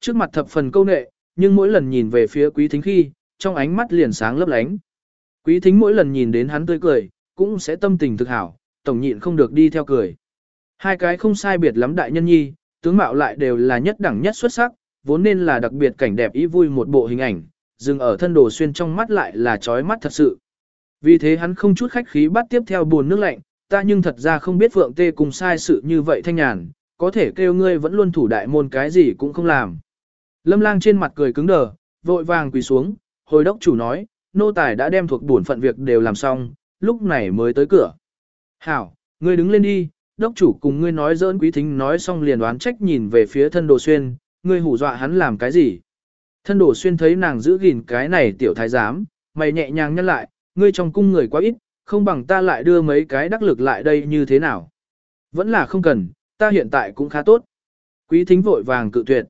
Trước mặt thập phần câu nệ, nhưng mỗi lần nhìn về phía quý thính khi, trong ánh mắt liền sáng lấp lánh. Quý thính mỗi lần nhìn đến hắn tươi cười, cũng sẽ tâm tình thực hảo, tổng nhịn không được đi theo cười. Hai cái không sai biệt lắm đại nhân nhi, tướng mạo lại đều là nhất đẳng nhất xuất sắc, vốn nên là đặc biệt cảnh đẹp ý vui một bộ hình ảnh, dừng ở thân đồ xuyên trong mắt lại là chói mắt thật sự. Vì thế hắn không chút khách khí bắt tiếp theo buồn nước lạnh, ta nhưng thật ra không biết Phượng Tê cùng sai sự như vậy thanh nhàn, có thể kêu ngươi vẫn luôn thủ đại môn cái gì cũng không làm. Lâm lang trên mặt cười cứng đờ, vội vàng quỳ xuống, hồi đốc chủ nói, nô tài đã đem thuộc bổn phận việc đều làm xong, lúc này mới tới cửa. Hảo, ngươi đứng lên đi, đốc chủ cùng ngươi nói dỡn quý thính nói xong liền đoán trách nhìn về phía thân đồ xuyên, ngươi hù dọa hắn làm cái gì. Thân đồ xuyên thấy nàng giữ gìn cái này tiểu thái giám, mày nhẹ nhàng nhắc lại, ngươi trong cung người quá ít, không bằng ta lại đưa mấy cái đắc lực lại đây như thế nào. Vẫn là không cần, ta hiện tại cũng khá tốt. Quý thính vội vàng cự tuyệt.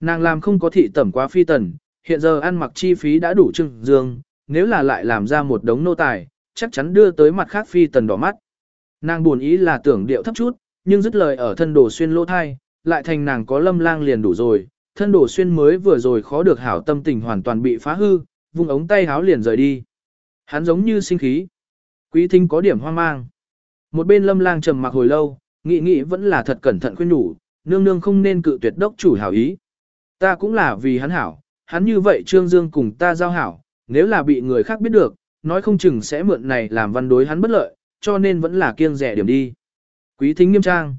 Nàng làm không có thị tẩm quá phi tần, hiện giờ ăn mặc chi phí đã đủ trưng dương, nếu là lại làm ra một đống nô tài, chắc chắn đưa tới mặt khác phi tần đỏ mắt. Nàng buồn ý là tưởng điệu thấp chút, nhưng dứt lời ở thân đồ xuyên lỗ thai, lại thành nàng có lâm lang liền đủ rồi, thân đồ xuyên mới vừa rồi khó được hảo tâm tình hoàn toàn bị phá hư, vung ống tay háo liền rời đi. Hắn giống như sinh khí. Quý thính có điểm hoang mang. Một bên lâm lang trầm mặc hồi lâu, nghĩ nghĩ vẫn là thật cẩn thận khuyên nhủ, nương nương không nên cự tuyệt đốc chủ hảo ý. Ta cũng là vì hắn hảo, hắn như vậy Trương Dương cùng ta giao hảo, nếu là bị người khác biết được, nói không chừng sẽ mượn này làm văn đối hắn bất lợi, cho nên vẫn là kiêng rẻ điểm đi. Quý thính nghiêm trang.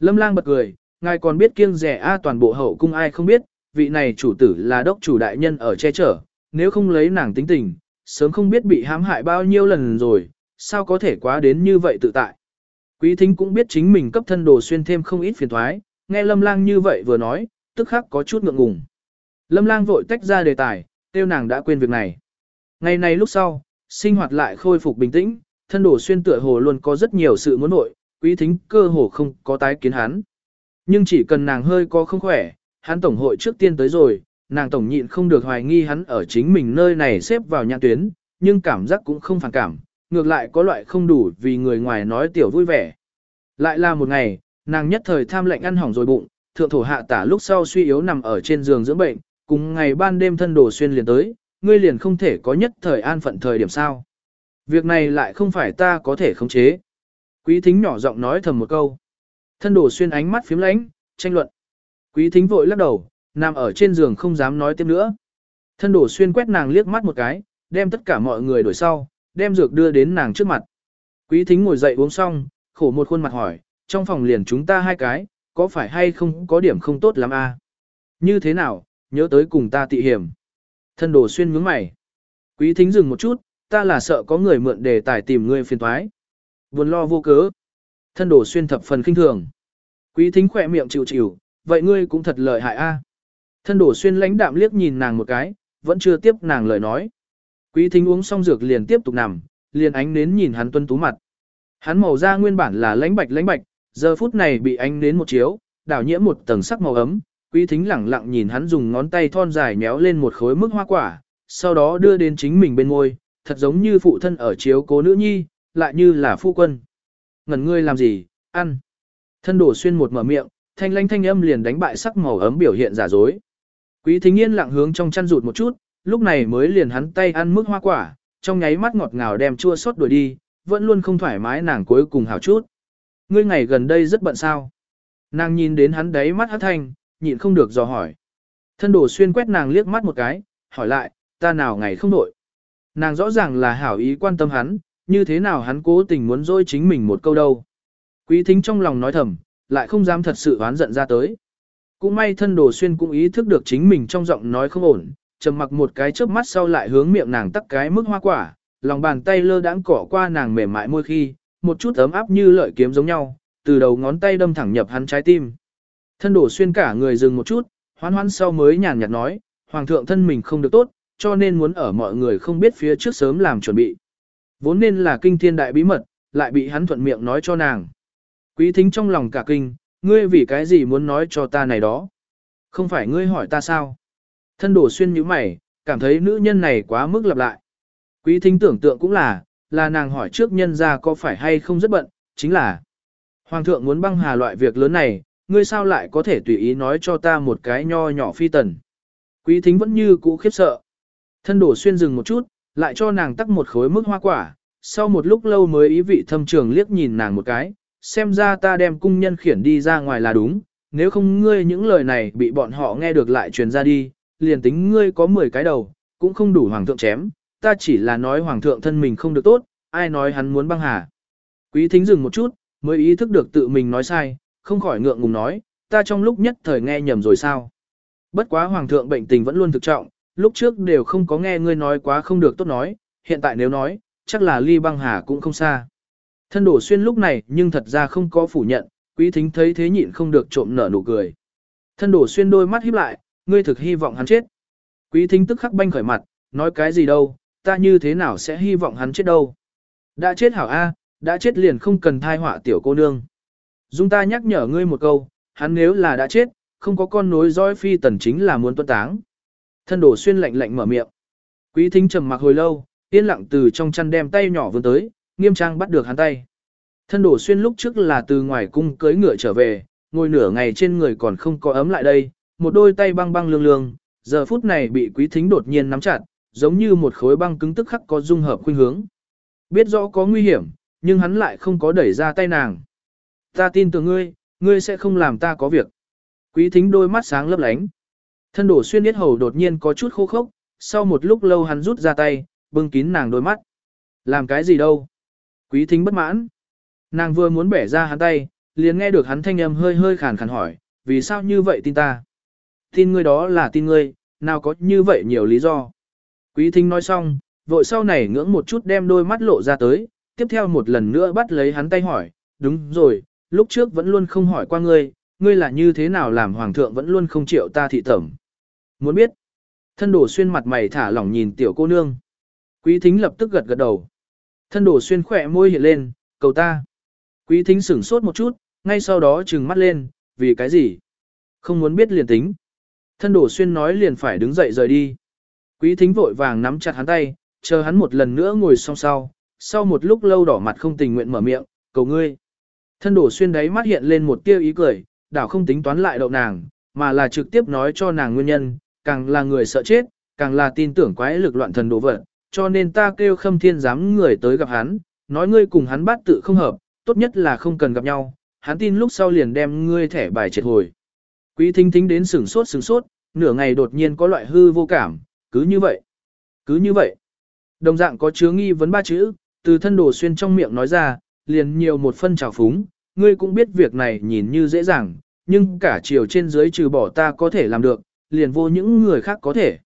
Lâm lang bật cười, ngài còn biết kiêng rẻ a toàn bộ hậu cung ai không biết, vị này chủ tử là đốc chủ đại nhân ở che chở, nếu không lấy nàng tính tình, sớm không biết bị hãm hại bao nhiêu lần rồi, sao có thể quá đến như vậy tự tại. Quý thính cũng biết chính mình cấp thân đồ xuyên thêm không ít phiền thoái, nghe lâm lang như vậy vừa nói, tức khắc có chút ngượng ngùng. Lâm lang vội tách ra đề tài, tiêu nàng đã quên việc này. Ngày này lúc sau, sinh hoạt lại khôi phục bình tĩnh, thân đổ xuyên tựa hồ luôn có rất nhiều sự muốn nội, quý thính cơ hồ không có tái kiến hắn. Nhưng chỉ cần nàng hơi có không khỏe, hắn tổng hội trước tiên tới rồi, nàng tổng nhịn không được hoài nghi hắn ở chính mình nơi này xếp vào nhãn tuyến, nhưng cảm giác cũng không phản cảm, ngược lại có loại không đủ vì người ngoài nói tiểu vui vẻ. Lại là một ngày, nàng nhất thời tham lệnh ăn hỏng rồi bụng, thượng thổ hạ tả lúc sau suy yếu nằm ở trên giường dưỡng bệnh, cùng ngày ban đêm thân đồ xuyên liền tới, ngươi liền không thể có nhất thời an phận thời điểm sao. Việc này lại không phải ta có thể khống chế. Quý thính nhỏ giọng nói thầm một câu. Thân đồ xuyên ánh mắt phím lánh, tranh luận. Quý thính vội lắc đầu, nằm ở trên giường không dám nói tiếp nữa. Thân đồ xuyên quét nàng liếc mắt một cái, đem tất cả mọi người đổi sau, đem dược đưa đến nàng trước mặt. Quý thính ngồi dậy uống xong, khổ một khuôn mặt hỏi, trong phòng liền chúng ta hai cái, có phải hay không có điểm không tốt lắm a? À? Như thế nào, nhớ tới cùng ta tị hiểm. Thân đồ xuyên nhướng mày. Quý thính dừng một chút, ta là sợ có người mượn đề tài tìm ngươi phiền toái. Buồn lo vô cớ. Thân đồ xuyên thập phần kinh thường. Quý thính khỏe miệng chịu chịu, vậy ngươi cũng thật lợi hại a. Thân đồ xuyên lãnh đạm liếc nhìn nàng một cái, vẫn chưa tiếp nàng lời nói. Quý thính uống xong dược liền tiếp tục nằm, liền ánh nến nhìn hắn tuân tú mặt. Hắn màu da nguyên bản là lãnh bạch lãnh bạch, giờ phút này bị ánh đến một chiếu, đảo nhiễm một tầng sắc màu ấm. Quý thính lẳng lặng nhìn hắn dùng ngón tay thon dài nhéo lên một khối mức hoa quả, sau đó đưa đến chính mình bên môi, thật giống như phụ thân ở chiếu cố nữ nhi, lại như là phu quân. Ngẩn ngươi làm gì, ăn. Thân đổ xuyên một mở miệng, thanh lanh thanh âm liền đánh bại sắc màu ấm biểu hiện giả dối. Quý thính yên lặng hướng trong chăn rụt một chút, lúc này mới liền hắn tay ăn mức hoa quả, trong nháy mắt ngọt ngào đem chua sót đuổi đi, vẫn luôn không thoải mái nàng cuối cùng hảo chút. Ngươi ngày gần đây rất bận sao. Nàng nhìn đến hắn đấy mắt hát thanh, nhịn không được dò hỏi. Thân đồ xuyên quét nàng liếc mắt một cái, hỏi lại, ta nào ngày không nội? Nàng rõ ràng là hảo ý quan tâm hắn, như thế nào hắn cố tình muốn dối chính mình một câu đâu. Quý thính trong lòng nói thầm, lại không dám thật sự oán giận ra tới. Cũng may thân đồ xuyên cũng ý thức được chính mình trong giọng nói không ổn, trầm mặc một cái chớp mắt sau lại hướng miệng nàng tắc cái mức hoa quả, lòng bàn tay lơ đãng cỏ qua nàng mềm mại môi khi, một chút ấm áp như lợi kiếm giống nhau, từ đầu ngón tay đâm thẳng nhập hắn trái tim. Thân đổ xuyên cả người dừng một chút, hoan hoan sau mới nhàn nhạt nói, hoàng thượng thân mình không được tốt, cho nên muốn ở mọi người không biết phía trước sớm làm chuẩn bị. Vốn nên là kinh thiên đại bí mật, lại bị hắn thuận miệng nói cho nàng. Quý thính trong lòng cả kinh, ngươi vì cái gì muốn nói cho ta này đó? Không phải ngươi hỏi ta sao? Thân đổ xuyên như mày, cảm thấy nữ nhân này quá mức lặp lại. Quý thính tưởng tượng cũng là, là nàng hỏi trước nhân ra có phải hay không rất bận, chính là Hoàng thượng muốn băng hà loại việc lớn này, ngươi sao lại có thể tùy ý nói cho ta một cái nho nhỏ phi tần. Quý thính vẫn như cũ khiếp sợ. Thân đổ xuyên dừng một chút, lại cho nàng tắc một khối mức hoa quả, sau một lúc lâu mới ý vị thâm trường liếc nhìn nàng một cái, xem ra ta đem cung nhân khiển đi ra ngoài là đúng, nếu không ngươi những lời này bị bọn họ nghe được lại truyền ra đi, liền tính ngươi có 10 cái đầu, cũng không đủ hoàng thượng chém, ta chỉ là nói hoàng thượng thân mình không được tốt, ai nói hắn muốn băng hà. Quý thính dừng một chút, mới ý thức được tự mình nói sai, không khỏi ngượng ngùng nói, ta trong lúc nhất thời nghe nhầm rồi sao. Bất quá hoàng thượng bệnh tình vẫn luôn thực trọng, lúc trước đều không có nghe ngươi nói quá không được tốt nói, hiện tại nếu nói, chắc là ly băng hà cũng không xa. Thân đổ xuyên lúc này nhưng thật ra không có phủ nhận, quý thính thấy thế nhịn không được trộm nở nụ cười. Thân đổ xuyên đôi mắt híp lại, ngươi thực hy vọng hắn chết. Quý thính tức khắc banh khởi mặt, nói cái gì đâu, ta như thế nào sẽ hy vọng hắn chết đâu. Đã chết hảo A, đã chết liền không cần thai họa tiểu cô nương. Dung ta nhắc nhở ngươi một câu, hắn nếu là đã chết, không có con nối dõi phi tần chính là muốn tuân táng. Thân đổ xuyên lạnh lạnh mở miệng. Quý thính trầm mặc hồi lâu, yên lặng từ trong chăn đem tay nhỏ vươn tới, nghiêm trang bắt được hắn tay. Thân đổ xuyên lúc trước là từ ngoài cung cưới ngựa trở về, ngồi nửa ngày trên người còn không có ấm lại đây, một đôi tay băng băng lương lương, giờ phút này bị quý thính đột nhiên nắm chặt, giống như một khối băng cứng tức khắc có dung hợp khuynh hướng. Biết rõ có nguy hiểm, nhưng hắn lại không có đẩy ra tay nàng. Ta tin tưởng ngươi, ngươi sẽ không làm ta có việc. Quý thính đôi mắt sáng lấp lánh. Thân đổ xuyên yết hầu đột nhiên có chút khô khốc, sau một lúc lâu hắn rút ra tay, bưng kín nàng đôi mắt. Làm cái gì đâu? Quý thính bất mãn. Nàng vừa muốn bẻ ra hắn tay, liền nghe được hắn thanh âm hơi hơi khàn khàn hỏi, vì sao như vậy tin ta? Tin ngươi đó là tin ngươi, nào có như vậy nhiều lý do. Quý thính nói xong, vội sau này ngưỡng một chút đem đôi mắt lộ ra tới, tiếp theo một lần nữa bắt lấy hắn tay hỏi, đúng rồi, lúc trước vẫn luôn không hỏi qua ngươi, ngươi là như thế nào làm hoàng thượng vẫn luôn không chịu ta thị tẩm. Muốn biết, thân đổ xuyên mặt mày thả lỏng nhìn tiểu cô nương. Quý thính lập tức gật gật đầu. Thân đổ xuyên khỏe môi hiện lên, cầu ta. Quý thính sửng sốt một chút, ngay sau đó trừng mắt lên, vì cái gì? Không muốn biết liền tính. Thân đổ xuyên nói liền phải đứng dậy rời đi. Quý thính vội vàng nắm chặt hắn tay, chờ hắn một lần nữa ngồi song sau, sau một lúc lâu đỏ mặt không tình nguyện mở miệng, cầu ngươi. Thân đổ xuyên đáy mắt hiện lên một tia ý cười, đảo không tính toán lại đậu nàng, mà là trực tiếp nói cho nàng nguyên nhân, càng là người sợ chết, càng là tin tưởng quái lực loạn thần đồ vật, cho nên ta kêu khâm thiên giám người tới gặp hắn, nói ngươi cùng hắn bắt tự không hợp, tốt nhất là không cần gặp nhau, hắn tin lúc sau liền đem ngươi thẻ bài triệt hồi. Quý thính thính đến sửng sốt sửng sốt, nửa ngày đột nhiên có loại hư vô cảm, cứ như vậy, cứ như vậy. Đồng dạng có chứa nghi vấn ba chữ, từ thân đồ xuyên trong miệng nói ra, liền nhiều một phân trào phúng, ngươi cũng biết việc này nhìn như dễ dàng, nhưng cả chiều trên dưới trừ bỏ ta có thể làm được, liền vô những người khác có thể.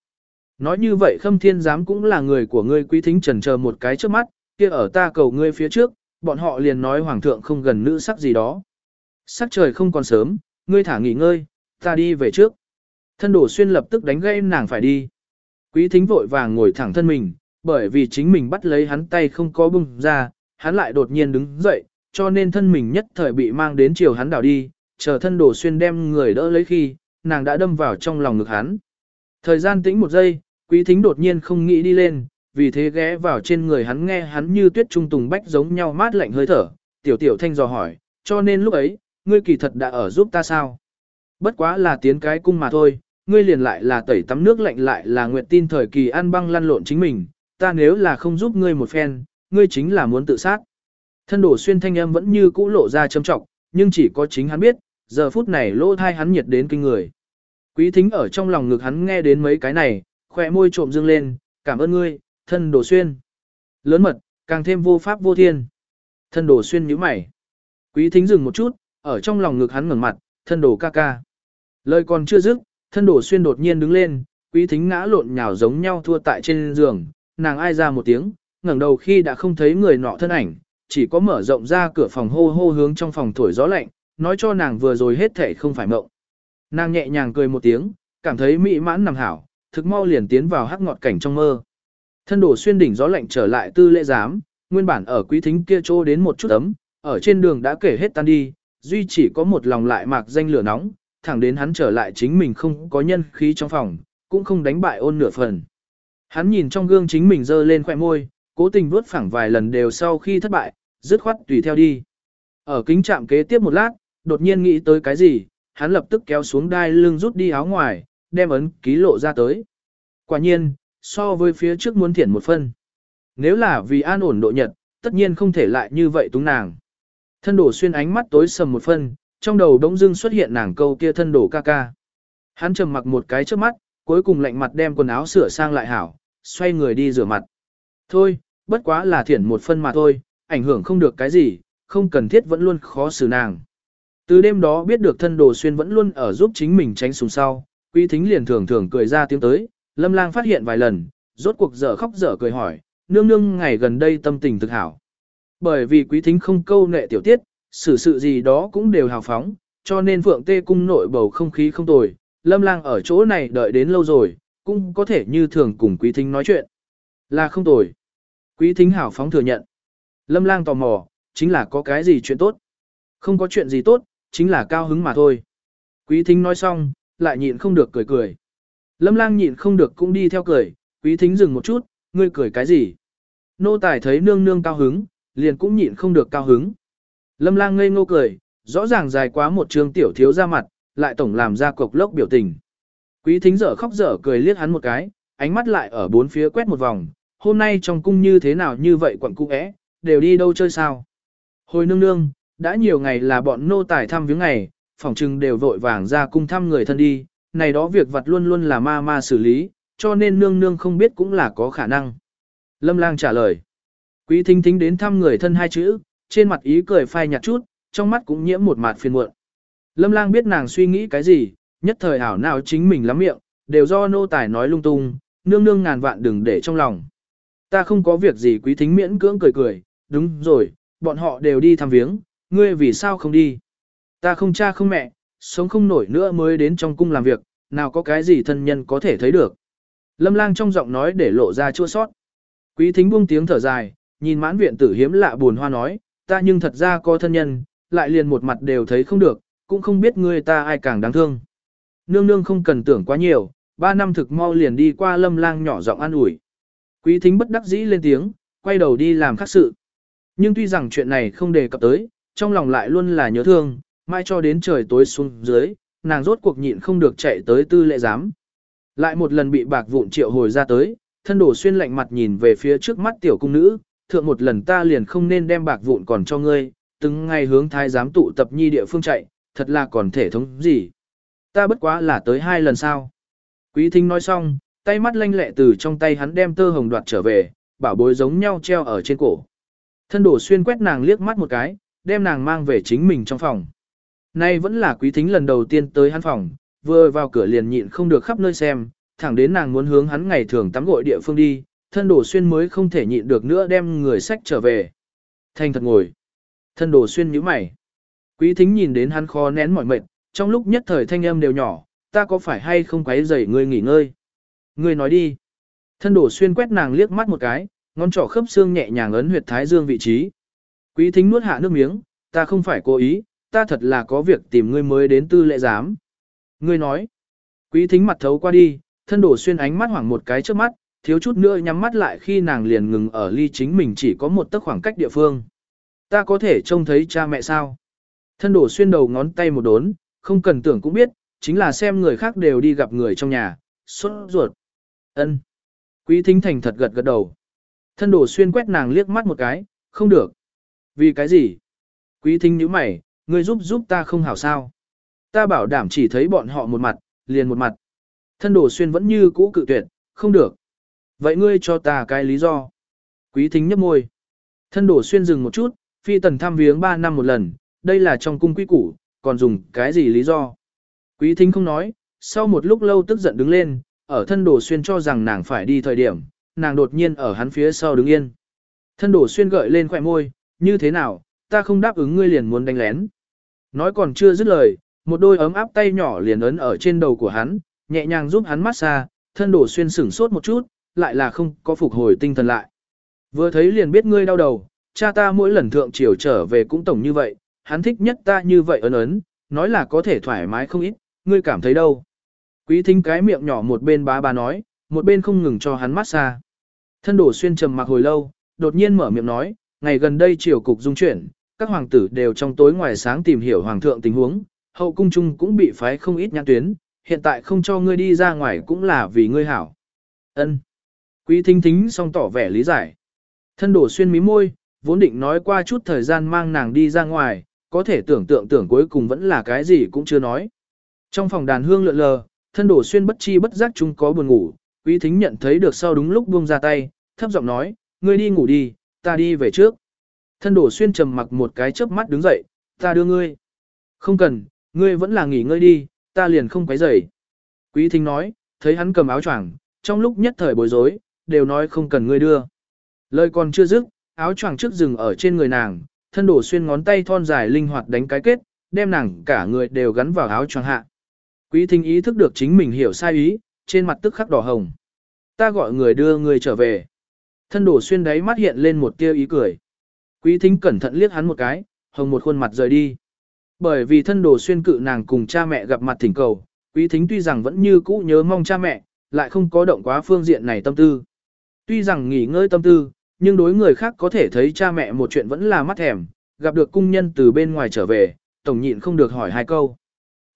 Nói như vậy khâm thiên giám cũng là người của ngươi quý thính trần chờ một cái trước mắt, kia ở ta cầu ngươi phía trước, bọn họ liền nói hoàng thượng không gần nữ sắc gì đó. Sắc trời không còn sớm, ngươi thả nghỉ ngơi, ta đi về trước. Thân đổ xuyên lập tức đánh gây nàng phải đi. Quý thính vội vàng ngồi thẳng thân mình, bởi vì chính mình bắt lấy hắn tay không có bung ra, hắn lại đột nhiên đứng dậy, cho nên thân mình nhất thời bị mang đến chiều hắn đảo đi, chờ thân đổ xuyên đem người đỡ lấy khi, nàng đã đâm vào trong lòng ngực hắn. Thời gian tĩnh một giây, quý thính đột nhiên không nghĩ đi lên, vì thế ghé vào trên người hắn nghe hắn như tuyết trung tùng bách giống nhau mát lạnh hơi thở, tiểu tiểu thanh dò hỏi, cho nên lúc ấy, ngươi kỳ thật đã ở giúp ta sao? Bất quá là tiến cái cung mà thôi, ngươi liền lại là tẩy tắm nước lạnh lại là nguyện tin thời kỳ ăn băng lăn lộn chính mình, ta nếu là không giúp ngươi một phen, ngươi chính là muốn tự sát. Thân đổ xuyên thanh âm vẫn như cũ lộ ra châm trọng, nhưng chỉ có chính hắn biết, giờ phút này lỗ thai hắn nhiệt đến kinh người. Quý thính ở trong lòng ngực hắn nghe đến mấy cái này, khỏe môi trộm dương lên, cảm ơn ngươi, thân đổ xuyên. Lớn mật, càng thêm vô pháp vô thiên. Thân đổ xuyên nhíu mày. Quý thính dừng một chút, ở trong lòng ngực hắn ngẩng mặt, thân đổ ca ca. Lời còn chưa dứt, thân đổ xuyên đột nhiên đứng lên, quý thính ngã lộn nhào giống nhau thua tại trên giường, nàng ai ra một tiếng, ngẩng đầu khi đã không thấy người nọ thân ảnh, chỉ có mở rộng ra cửa phòng hô hô hướng trong phòng thổi gió lạnh, nói cho nàng vừa rồi hết thể không phải mộng. Nàng nhẹ nhàng cười một tiếng, cảm thấy mỹ mãn nằm hảo, thực mau liền tiến vào hắc ngọt cảnh trong mơ. Thân đổ xuyên đỉnh gió lạnh trở lại tư lễ giám, nguyên bản ở quý thính kia chỗ đến một chút ấm, ở trên đường đã kể hết tan đi, duy chỉ có một lòng lại mạc danh lửa nóng, thẳng đến hắn trở lại chính mình không có nhân khí trong phòng, cũng không đánh bại ôn nửa phần. Hắn nhìn trong gương chính mình dơ lên khỏe môi, cố tình vuốt phẳng vài lần đều sau khi thất bại, dứt khoát tùy theo đi. Ở kính chạm kế tiếp một lát, đột nhiên nghĩ tới cái gì, hắn lập tức kéo xuống đai lưng rút đi áo ngoài, đem ấn ký lộ ra tới. Quả nhiên, so với phía trước muốn thiển một phân. Nếu là vì an ổn độ nhật, tất nhiên không thể lại như vậy túng nàng. Thân đổ xuyên ánh mắt tối sầm một phân, trong đầu đống dưng xuất hiện nàng câu kia thân đổ ca ca. Hắn trầm mặc một cái trước mắt, cuối cùng lạnh mặt đem quần áo sửa sang lại hảo, xoay người đi rửa mặt. Thôi, bất quá là thiển một phân mà thôi, ảnh hưởng không được cái gì, không cần thiết vẫn luôn khó xử nàng. Từ đêm đó biết được thân đồ xuyên vẫn luôn ở giúp chính mình tránh xuống sau, quý thính liền thường thường cười ra tiếng tới, lâm lang phát hiện vài lần, rốt cuộc dở khóc dở cười hỏi, nương nương ngày gần đây tâm tình thực hảo. Bởi vì quý thính không câu nệ tiểu tiết, xử sự gì đó cũng đều hào phóng, cho nên phượng tê cung nội bầu không khí không tồi, lâm lang ở chỗ này đợi đến lâu rồi, cũng có thể như thường cùng quý thính nói chuyện. Là không tồi. Quý thính hào phóng thừa nhận. Lâm lang tò mò, chính là có cái gì chuyện tốt. Không có chuyện gì tốt, chính là cao hứng mà thôi. Quý thính nói xong, lại nhịn không được cười cười. Lâm lang nhịn không được cũng đi theo cười, quý thính dừng một chút, ngươi cười cái gì? Nô tài thấy nương nương cao hứng, liền cũng nhịn không được cao hứng. Lâm lang ngây ngô cười, rõ ràng dài quá một trường tiểu thiếu ra mặt, lại tổng làm ra cục lốc biểu tình. Quý thính dở khóc dở cười liếc hắn một cái, ánh mắt lại ở bốn phía quét một vòng, hôm nay trong cung như thế nào như vậy quận cung ẽ, đều đi đâu chơi sao? Hồi nương nương, đã nhiều ngày là bọn nô tài thăm viếng ngày, phòng trừng đều vội vàng ra cung thăm người thân đi, này đó việc vật luôn luôn là ma ma xử lý, cho nên nương nương không biết cũng là có khả năng. Lâm lang trả lời. Quý thính thính đến thăm người thân hai chữ, trên mặt ý cười phai nhạt chút, trong mắt cũng nhiễm một mạt phiền muộn. Lâm lang biết nàng suy nghĩ cái gì, nhất thời ảo nào chính mình lắm miệng, đều do nô tài nói lung tung, nương nương ngàn vạn đừng để trong lòng. Ta không có việc gì quý thính miễn cưỡng cười cười, đúng rồi, bọn họ đều đi thăm viếng, ngươi vì sao không đi? Ta không cha không mẹ, sống không nổi nữa mới đến trong cung làm việc, nào có cái gì thân nhân có thể thấy được. Lâm lang trong giọng nói để lộ ra chua sót. Quý thính buông tiếng thở dài, nhìn mãn viện tử hiếm lạ buồn hoa nói, ta nhưng thật ra có thân nhân, lại liền một mặt đều thấy không được, cũng không biết ngươi ta ai càng đáng thương. Nương nương không cần tưởng quá nhiều, ba năm thực mau liền đi qua lâm lang nhỏ giọng an ủi. Quý thính bất đắc dĩ lên tiếng, quay đầu đi làm khác sự. Nhưng tuy rằng chuyện này không đề cập tới, trong lòng lại luôn là nhớ thương, mai cho đến trời tối xuống dưới, nàng rốt cuộc nhịn không được chạy tới tư lệ giám. Lại một lần bị bạc vụn triệu hồi ra tới, thân đổ xuyên lạnh mặt nhìn về phía trước mắt tiểu cung nữ, thượng một lần ta liền không nên đem bạc vụn còn cho ngươi, từng ngày hướng thái giám tụ tập nhi địa phương chạy, thật là còn thể thống gì. Ta bất quá là tới hai lần sao. Quý thính nói xong, tay mắt lanh lẹ từ trong tay hắn đem tơ hồng đoạt trở về, bảo bối giống nhau treo ở trên cổ. Thân đổ xuyên quét nàng liếc mắt một cái, đem nàng mang về chính mình trong phòng. Nay vẫn là quý thính lần đầu tiên tới hắn phòng, vừa vào cửa liền nhịn không được khắp nơi xem, thẳng đến nàng muốn hướng hắn ngày thường tắm gội địa phương đi, thân đổ xuyên mới không thể nhịn được nữa đem người sách trở về. Thanh thật ngồi. Thân đổ xuyên nhíu mày. Quý thính nhìn đến hắn khó nén mỏi mệt, trong lúc nhất thời thanh âm đều nhỏ, ta có phải hay không quấy rầy ngươi nghỉ ngơi? Ngươi nói đi. Thân đổ xuyên quét nàng liếc mắt một cái, ngón trỏ khớp xương nhẹ nhàng ấn huyệt thái dương vị trí. Quý thính nuốt hạ nước miếng, ta không phải cố ý, ta thật là có việc tìm ngươi mới đến tư lệ giám. Ngươi nói. Quý thính mặt thấu qua đi, thân đổ xuyên ánh mắt hoảng một cái trước mắt, thiếu chút nữa nhắm mắt lại khi nàng liền ngừng ở ly chính mình chỉ có một tấc khoảng cách địa phương. Ta có thể trông thấy cha mẹ sao? Thân đổ xuyên đầu ngón tay một đốn, không cần tưởng cũng biết, chính là xem người khác đều đi gặp người trong nhà, xuất ruột. ân Quý thính thành thật gật gật đầu. Thân đổ xuyên quét nàng liếc mắt một cái, không được. Vì cái gì? Quý thính nhíu mày, ngươi giúp giúp ta không hảo sao. Ta bảo đảm chỉ thấy bọn họ một mặt, liền một mặt. Thân đổ xuyên vẫn như cũ cự tuyệt, không được. Vậy ngươi cho ta cái lý do. Quý thính nhấp môi. Thân đổ xuyên dừng một chút, phi tần thăm viếng 3 năm một lần, đây là trong cung quý củ, còn dùng cái gì lý do. Quý thính không nói, sau một lúc lâu tức giận đứng lên, ở thân đổ xuyên cho rằng nàng phải đi thời điểm, nàng đột nhiên ở hắn phía sau đứng yên. Thân đổ xuyên gợi lên khỏe môi, như thế nào, ta không đáp ứng ngươi liền muốn đánh lén. Nói còn chưa dứt lời, một đôi ấm áp tay nhỏ liền ấn ở trên đầu của hắn, nhẹ nhàng giúp hắn massage, thân đổ xuyên sửng sốt một chút, lại là không có phục hồi tinh thần lại. Vừa thấy liền biết ngươi đau đầu, cha ta mỗi lần thượng triều trở về cũng tổng như vậy, hắn thích nhất ta như vậy ấn ấn, nói là có thể thoải mái không ít, ngươi cảm thấy đâu. Quý thính cái miệng nhỏ một bên bá bà nói, một bên không ngừng cho hắn mát xa Thân đổ xuyên trầm mặc hồi lâu, đột nhiên mở miệng nói, ngày gần đây triều cục dung chuyển, các hoàng tử đều trong tối ngoài sáng tìm hiểu hoàng thượng tình huống, hậu cung chung cũng bị phái không ít nhãn tuyến, hiện tại không cho ngươi đi ra ngoài cũng là vì ngươi hảo. Ân. Quý thính thính xong tỏ vẻ lý giải. Thân đổ xuyên mí môi, vốn định nói qua chút thời gian mang nàng đi ra ngoài, có thể tưởng tượng tưởng cuối cùng vẫn là cái gì cũng chưa nói. Trong phòng đàn hương lượn lờ, thân đổ xuyên bất chi bất giác chúng có buồn ngủ, quý thính nhận thấy được sau đúng lúc buông ra tay, thấp giọng nói, ngươi đi ngủ đi, ta đi về trước. Thân đổ xuyên trầm mặc một cái chớp mắt đứng dậy, ta đưa ngươi. Không cần, ngươi vẫn là nghỉ ngơi đi, ta liền không quấy rầy. Quý thính nói, thấy hắn cầm áo choàng, trong lúc nhất thời bối rối, đều nói không cần ngươi đưa. Lời còn chưa dứt, áo choàng trước rừng ở trên người nàng, thân đổ xuyên ngón tay thon dài linh hoạt đánh cái kết, đem nàng cả người đều gắn vào áo choàng hạ. Quý thính ý thức được chính mình hiểu sai ý, trên mặt tức khắc đỏ hồng. Ta gọi người đưa người trở về. Thân đổ xuyên đáy mắt hiện lên một tia ý cười. Quý thính cẩn thận liếc hắn một cái, hồng một khuôn mặt rời đi. Bởi vì thân đồ xuyên cự nàng cùng cha mẹ gặp mặt thỉnh cầu, quý thính tuy rằng vẫn như cũ nhớ mong cha mẹ, lại không có động quá phương diện này tâm tư. Tuy rằng nghỉ ngơi tâm tư, nhưng đối người khác có thể thấy cha mẹ một chuyện vẫn là mắt thèm, gặp được cung nhân từ bên ngoài trở về, tổng nhịn không được hỏi hai câu.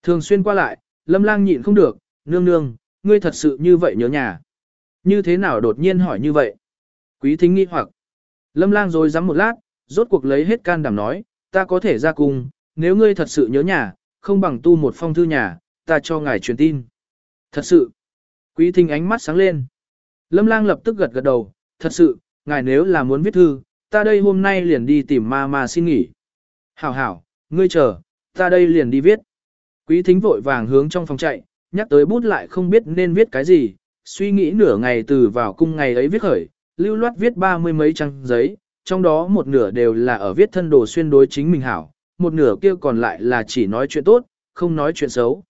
Thường xuyên qua lại, lâm lang nhịn không được, nương nương, ngươi thật sự như vậy nhớ nhà. Như thế nào đột nhiên hỏi như vậy? Quý thính nghi hoặc. Lâm lang rồi dám một lát, rốt cuộc lấy hết can đảm nói, ta có thể ra cung, nếu ngươi thật sự nhớ nhà, không bằng tu một phong thư nhà, ta cho ngài truyền tin. Thật sự. Quý thính ánh mắt sáng lên. Lâm lang lập tức gật gật đầu, thật sự, ngài nếu là muốn viết thư, ta đây hôm nay liền đi tìm ma ma xin nghỉ. Hảo hảo, ngươi chờ, ta đây liền đi viết. Quý thính vội vàng hướng trong phòng chạy, nhắc tới bút lại không biết nên viết cái gì, suy nghĩ nửa ngày từ vào cung ngày ấy viết khởi, lưu loát viết ba mươi mấy trang giấy, trong đó một nửa đều là ở viết thân đồ xuyên đối chính mình hảo, một nửa kia còn lại là chỉ nói chuyện tốt, không nói chuyện xấu.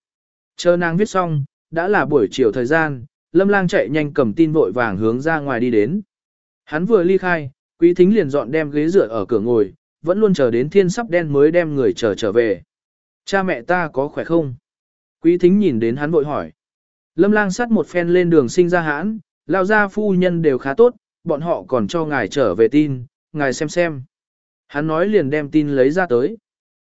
Chờ nàng viết xong, đã là buổi chiều thời gian, lâm lang chạy nhanh cầm tin vội vàng hướng ra ngoài đi đến. Hắn vừa ly khai, quý thính liền dọn đem ghế dựa ở cửa ngồi, vẫn luôn chờ đến thiên sắp đen mới đem người chờ trở về. Cha mẹ ta có khỏe không? Quý thính nhìn đến hắn vội hỏi. Lâm lang sắt một phen lên đường sinh ra hãn, lao ra phu nhân đều khá tốt, bọn họ còn cho ngài trở về tin, ngài xem xem. Hắn nói liền đem tin lấy ra tới.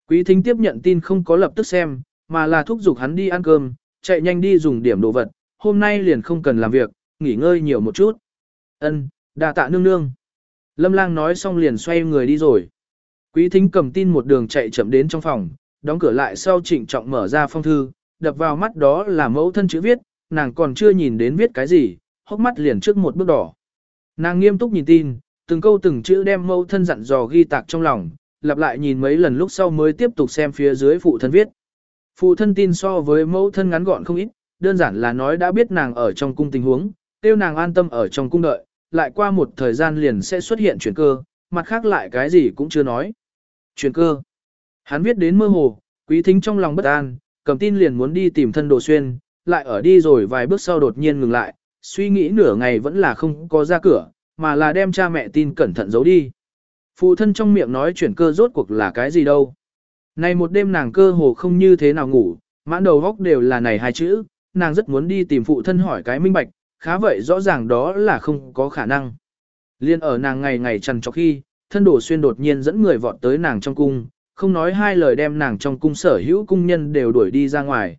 Quý thính tiếp nhận tin không có lập tức xem, mà là thúc giục hắn đi ăn cơm, chạy nhanh đi dùng điểm đồ vật, hôm nay liền không cần làm việc, nghỉ ngơi nhiều một chút. Ân, đà tạ nương nương. Lâm lang nói xong liền xoay người đi rồi. Quý thính cầm tin một đường chạy chậm đến trong phòng, đóng cửa lại sau trịnh trọng mở ra phong thư, đập vào mắt đó là mẫu thân chữ viết, nàng còn chưa nhìn đến viết cái gì, hốc mắt liền trước một bước đỏ. Nàng nghiêm túc nhìn tin, từng câu từng chữ đem mẫu thân dặn dò ghi tạc trong lòng, lặp lại nhìn mấy lần lúc sau mới tiếp tục xem phía dưới phụ thân viết. Phụ thân tin so với mẫu thân ngắn gọn không ít, đơn giản là nói đã biết nàng ở trong cung tình huống, tiêu nàng an tâm ở trong cung đợi, lại qua một thời gian liền sẽ xuất hiện chuyển cơ, mặt khác lại cái gì cũng chưa nói. Chuyển cơ. Hắn viết đến mơ hồ, quý thính trong lòng bất an, cầm tin liền muốn đi tìm thân đồ xuyên, lại ở đi rồi vài bước sau đột nhiên ngừng lại, suy nghĩ nửa ngày vẫn là không có ra cửa, mà là đem cha mẹ tin cẩn thận giấu đi. Phụ thân trong miệng nói chuyển cơ rốt cuộc là cái gì đâu. Này một đêm nàng cơ hồ không như thế nào ngủ, mãn đầu góc đều là này hai chữ, nàng rất muốn đi tìm phụ thân hỏi cái minh bạch, khá vậy rõ ràng đó là không có khả năng. Liên ở nàng ngày ngày chằn cho khi, thân đổ xuyên đột nhiên dẫn người vọt tới nàng trong cung, không nói hai lời đem nàng trong cung sở hữu cung nhân đều đuổi đi ra ngoài.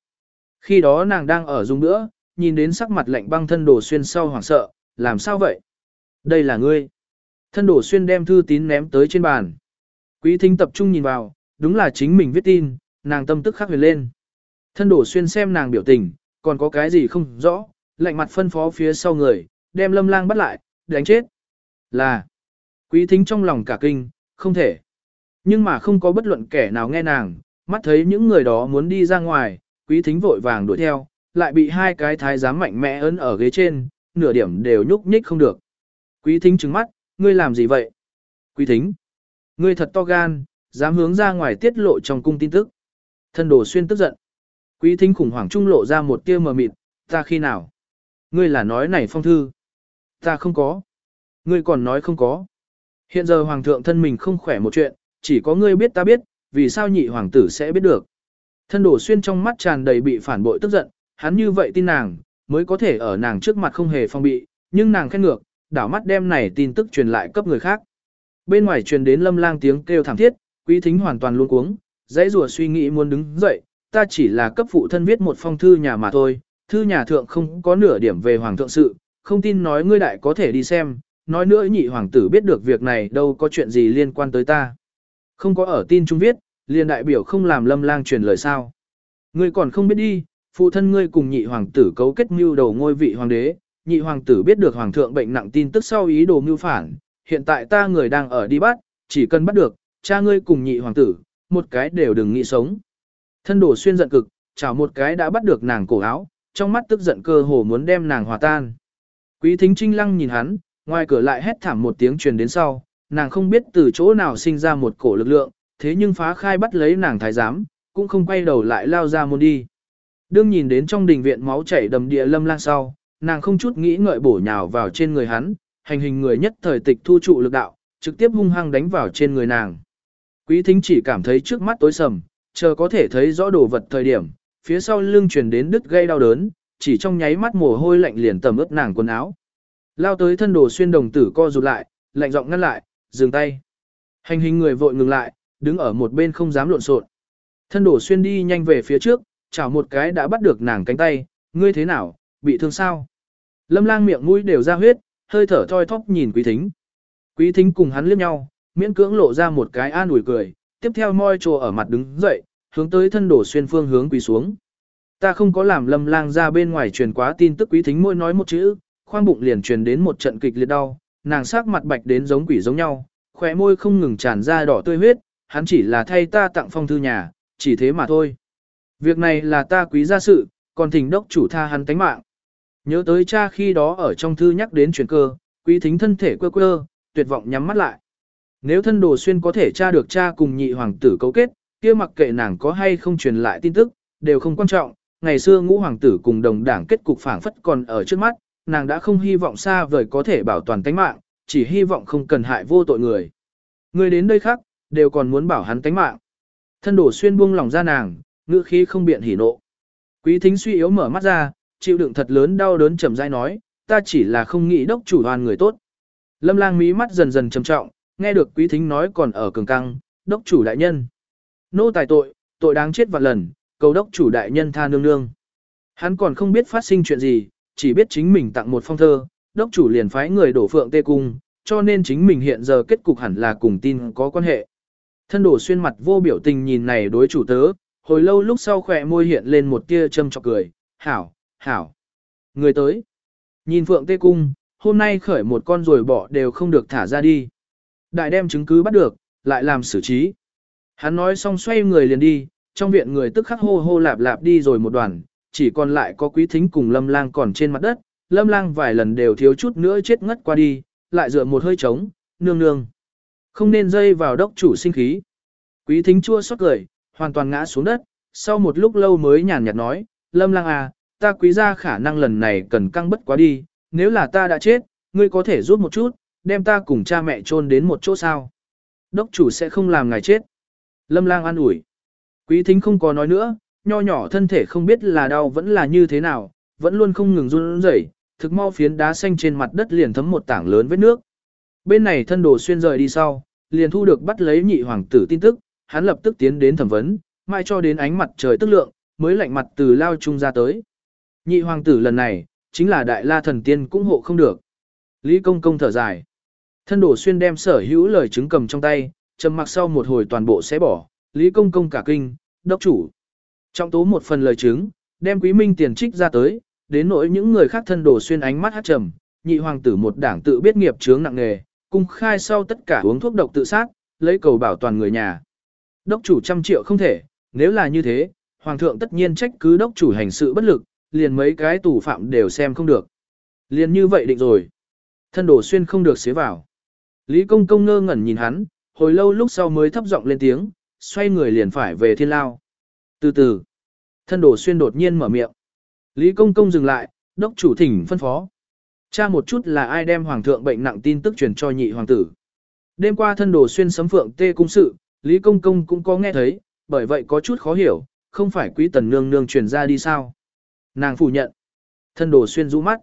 Khi đó nàng đang ở dung nữa, nhìn đến sắc mặt lạnh băng thân đổ xuyên sau hoảng sợ, làm sao vậy? Đây là ngươi. Thân đổ xuyên đem thư tín ném tới trên bàn. Quý thính tập trung nhìn vào, đúng là chính mình viết tin, nàng tâm tức khắc huyền lên. Thân đổ xuyên xem nàng biểu tình, còn có cái gì không rõ, lạnh mặt phân phó phía sau người, đem lâm lang bắt lại, đánh chết. Là, quý thính trong lòng cả kinh, không thể. Nhưng mà không có bất luận kẻ nào nghe nàng, mắt thấy những người đó muốn đi ra ngoài, quý thính vội vàng đuổi theo, lại bị hai cái thái giám mạnh mẽ ấn ở ghế trên, nửa điểm đều nhúc nhích không được. Quý thính trừng mắt, ngươi làm gì vậy? Quý thính, ngươi thật to gan, dám hướng ra ngoài tiết lộ trong cung tin tức. Thân đồ xuyên tức giận. Quý thính khủng hoảng trung lộ ra một tia mờ mịt, ta khi nào? Ngươi là nói này phong thư. Ta không có. Ngươi còn nói không có. Hiện giờ hoàng thượng thân mình không khỏe một chuyện, chỉ có ngươi biết ta biết, vì sao nhị hoàng tử sẽ biết được. Thân đổ xuyên trong mắt tràn đầy bị phản bội tức giận, hắn như vậy tin nàng, mới có thể ở nàng trước mặt không hề phong bị, nhưng nàng khen ngược, đảo mắt đem này tin tức truyền lại cấp người khác. Bên ngoài truyền đến lâm lang tiếng kêu thảm thiết, Quý thính hoàn toàn luôn cuống, dãy rùa suy nghĩ muốn đứng dậy, ta chỉ là cấp phụ thân viết một phong thư nhà mà thôi, thư nhà thượng không có nửa điểm về hoàng thượng sự, không tin nói ngươi đại có thể đi xem, nói nữa nhị hoàng tử biết được việc này đâu có chuyện gì liên quan tới ta. Không có ở tin chúng viết, liền đại biểu không làm lâm lang truyền lời sao. Ngươi còn không biết đi, phụ thân ngươi cùng nhị hoàng tử cấu kết mưu đầu ngôi vị hoàng đế, nhị hoàng tử biết được hoàng thượng bệnh nặng tin tức sau ý đồ mưu phản, hiện tại ta người đang ở đi bắt, chỉ cần bắt được, cha ngươi cùng nhị hoàng tử, một cái đều đừng nghĩ sống. Thân đổ xuyên giận cực, chào một cái đã bắt được nàng cổ áo, trong mắt tức giận cơ hồ muốn đem nàng hòa tan. Quý thính trinh lăng nhìn hắn, ngoài cửa lại hét thảm một tiếng truyền đến sau, nàng không biết từ chỗ nào sinh ra một cổ lực lượng, thế nhưng phá khai bắt lấy nàng thái giám, cũng không quay đầu lại lao ra môn đi. Đương nhìn đến trong đình viện máu chảy đầm địa lâm lang sau, nàng không chút nghĩ ngợi bổ nhào vào trên người hắn, hành hình người nhất thời tịch thu trụ lực đạo, trực tiếp hung hăng đánh vào trên người nàng. Quý thính chỉ cảm thấy trước mắt tối sầm, chờ có thể thấy rõ đồ vật thời điểm, phía sau lưng truyền đến đứt gây đau đớn, chỉ trong nháy mắt mồ hôi lạnh liền tầm ướt nàng quần áo. Lao tới thân đồ xuyên đồng tử co rụt lại, lạnh giọng ngăn lại, dừng tay. Hành hình người vội ngừng lại, đứng ở một bên không dám lộn xộn. Thân đồ xuyên đi nhanh về phía trước, chảo một cái đã bắt được nàng cánh tay, ngươi thế nào, bị thương sao? Lâm lang miệng mũi đều ra huyết, hơi thở thoi thóp nhìn quý thính. Quý thính cùng hắn liếc nhau, miễn cưỡng lộ ra một cái an ủi cười, tiếp theo môi trồ ở mặt đứng dậy, hướng tới thân đổ xuyên phương hướng quỳ xuống. Ta không có làm lâm lang ra bên ngoài truyền quá tin tức quý thính môi nói một chữ, khoang bụng liền truyền đến một trận kịch liệt đau, nàng sắc mặt bạch đến giống quỷ giống nhau, khỏe môi không ngừng tràn ra đỏ tươi huyết, hắn chỉ là thay ta tặng phong thư nhà, chỉ thế mà thôi. Việc này là ta quý gia sự, còn thỉnh đốc chủ tha hắn tánh mạng. Nhớ tới cha khi đó ở trong thư nhắc đến chuyển cơ, quý thính thân thể quơ quơ, tuyệt vọng nhắm mắt lại. Nếu thân đồ xuyên có thể tra được cha cùng nhị hoàng tử cấu kết, kia mặc kệ nàng có hay không truyền lại tin tức, đều không quan trọng. Ngày xưa ngũ hoàng tử cùng đồng đảng kết cục phảng phất còn ở trước mắt, nàng đã không hy vọng xa vời có thể bảo toàn tánh mạng, chỉ hy vọng không cần hại vô tội người. Người đến đây khác, đều còn muốn bảo hắn tánh mạng. Thân đổ xuyên buông lòng ra nàng, ngữ khí không biện hỉ nộ. Quý thính suy yếu mở mắt ra, chịu đựng thật lớn đau đớn chậm rãi nói, ta chỉ là không nghĩ đốc chủ đoàn người tốt. Lâm lang mí mắt dần dần trầm trọng, nghe được quý thính nói còn ở cường căng, đốc chủ đại nhân. Nô tài tội, tội đáng chết vạn lần, cầu đốc chủ đại nhân tha nương nương. Hắn còn không biết phát sinh chuyện gì, chỉ biết chính mình tặng một phong thơ, đốc chủ liền phái người đổ phượng tê cung, cho nên chính mình hiện giờ kết cục hẳn là cùng tin có quan hệ. Thân đổ xuyên mặt vô biểu tình nhìn này đối chủ tớ, hồi lâu lúc sau khỏe môi hiện lên một tia châm chọc cười, hảo, hảo. Người tới. Nhìn phượng tê cung, hôm nay khởi một con rồi bỏ đều không được thả ra đi. Đại đem chứng cứ bắt được, lại làm xử trí. Hắn nói xong xoay người liền đi, trong viện người tức khắc hô hô lạp lạp đi rồi một đoàn, chỉ còn lại có quý thính cùng lâm lang còn trên mặt đất, lâm lang vài lần đều thiếu chút nữa chết ngất qua đi, lại dựa một hơi trống, nương nương. Không nên dây vào đốc chủ sinh khí. Quý thính chua xót cười, hoàn toàn ngã xuống đất, sau một lúc lâu mới nhàn nhạt nói, lâm lang à, ta quý ra khả năng lần này cần căng bất quá đi, nếu là ta đã chết, ngươi có thể giúp một chút, đem ta cùng cha mẹ chôn đến một chỗ sao. Đốc chủ sẽ không làm ngài chết. Lâm lang an ủi. Quý thính không có nói nữa, nho nhỏ thân thể không biết là đau vẫn là như thế nào, vẫn luôn không ngừng run rẩy, thực mau phiến đá xanh trên mặt đất liền thấm một tảng lớn vết nước. Bên này thân đồ xuyên rời đi sau, liền thu được bắt lấy nhị hoàng tử tin tức, hắn lập tức tiến đến thẩm vấn, mai cho đến ánh mặt trời tức lượng, mới lạnh mặt từ lao trung ra tới. Nhị hoàng tử lần này, chính là đại la thần tiên cũng hộ không được. Lý công công thở dài. Thân đổ xuyên đem sở hữu lời chứng cầm trong tay, trầm mặc sau một hồi toàn bộ sẽ bỏ. Lý công công cả kinh, đốc chủ. Trọng tố một phần lời chứng, đem quý minh tiền trích ra tới, đến nỗi những người khác thân đổ xuyên ánh mắt hát trầm, nhị hoàng tử một đảng tự biết nghiệp chướng nặng nghề, cung khai sau tất cả uống thuốc độc tự sát, lấy cầu bảo toàn người nhà. Đốc chủ trăm triệu không thể, nếu là như thế, hoàng thượng tất nhiên trách cứ đốc chủ hành sự bất lực, liền mấy cái tù phạm đều xem không được. Liền như vậy định rồi. Thân đổ xuyên không được xế vào. Lý công công ngơ ngẩn nhìn hắn, hồi lâu lúc sau mới thấp giọng lên tiếng, xoay người liền phải về thiên lao. Từ từ, thân đồ xuyên đột nhiên mở miệng. Lý công công dừng lại, đốc chủ thỉnh phân phó. Cha một chút là ai đem hoàng thượng bệnh nặng tin tức truyền cho nhị hoàng tử. Đêm qua thân đồ xuyên sấm phượng tê cung sự, Lý công công cũng có nghe thấy, bởi vậy có chút khó hiểu, không phải quý tần nương nương truyền ra đi sao. Nàng phủ nhận. Thân đồ xuyên rũ mắt.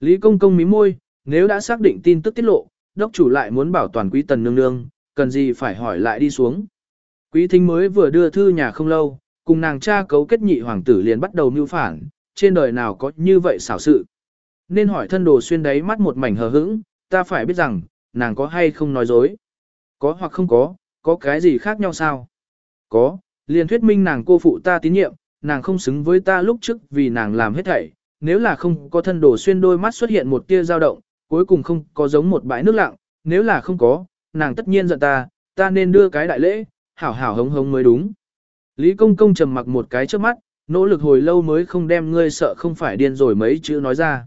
Lý công công mí môi, nếu đã xác định tin tức tiết lộ, đốc chủ lại muốn bảo toàn quý tần nương nương, cần gì phải hỏi lại đi xuống. Quý thính mới vừa đưa thư nhà không lâu, cùng nàng cha cấu kết nhị hoàng tử liền bắt đầu mưu phản, trên đời nào có như vậy xảo sự. Nên hỏi thân đồ xuyên đáy mắt một mảnh hờ hững, ta phải biết rằng, nàng có hay không nói dối. Có hoặc không có, có cái gì khác nhau sao? Có, liền thuyết minh nàng cô phụ ta tín nhiệm, nàng không xứng với ta lúc trước vì nàng làm hết thảy. Nếu là không có thân đồ xuyên đôi mắt xuất hiện một tia dao động, cuối cùng không có giống một bãi nước lặng, nếu là không có, nàng tất nhiên giận ta, ta nên đưa cái đại lễ, hảo hảo hống hống mới đúng. Lý công công trầm mặc một cái trước mắt, nỗ lực hồi lâu mới không đem ngươi sợ không phải điên rồi mấy chữ nói ra.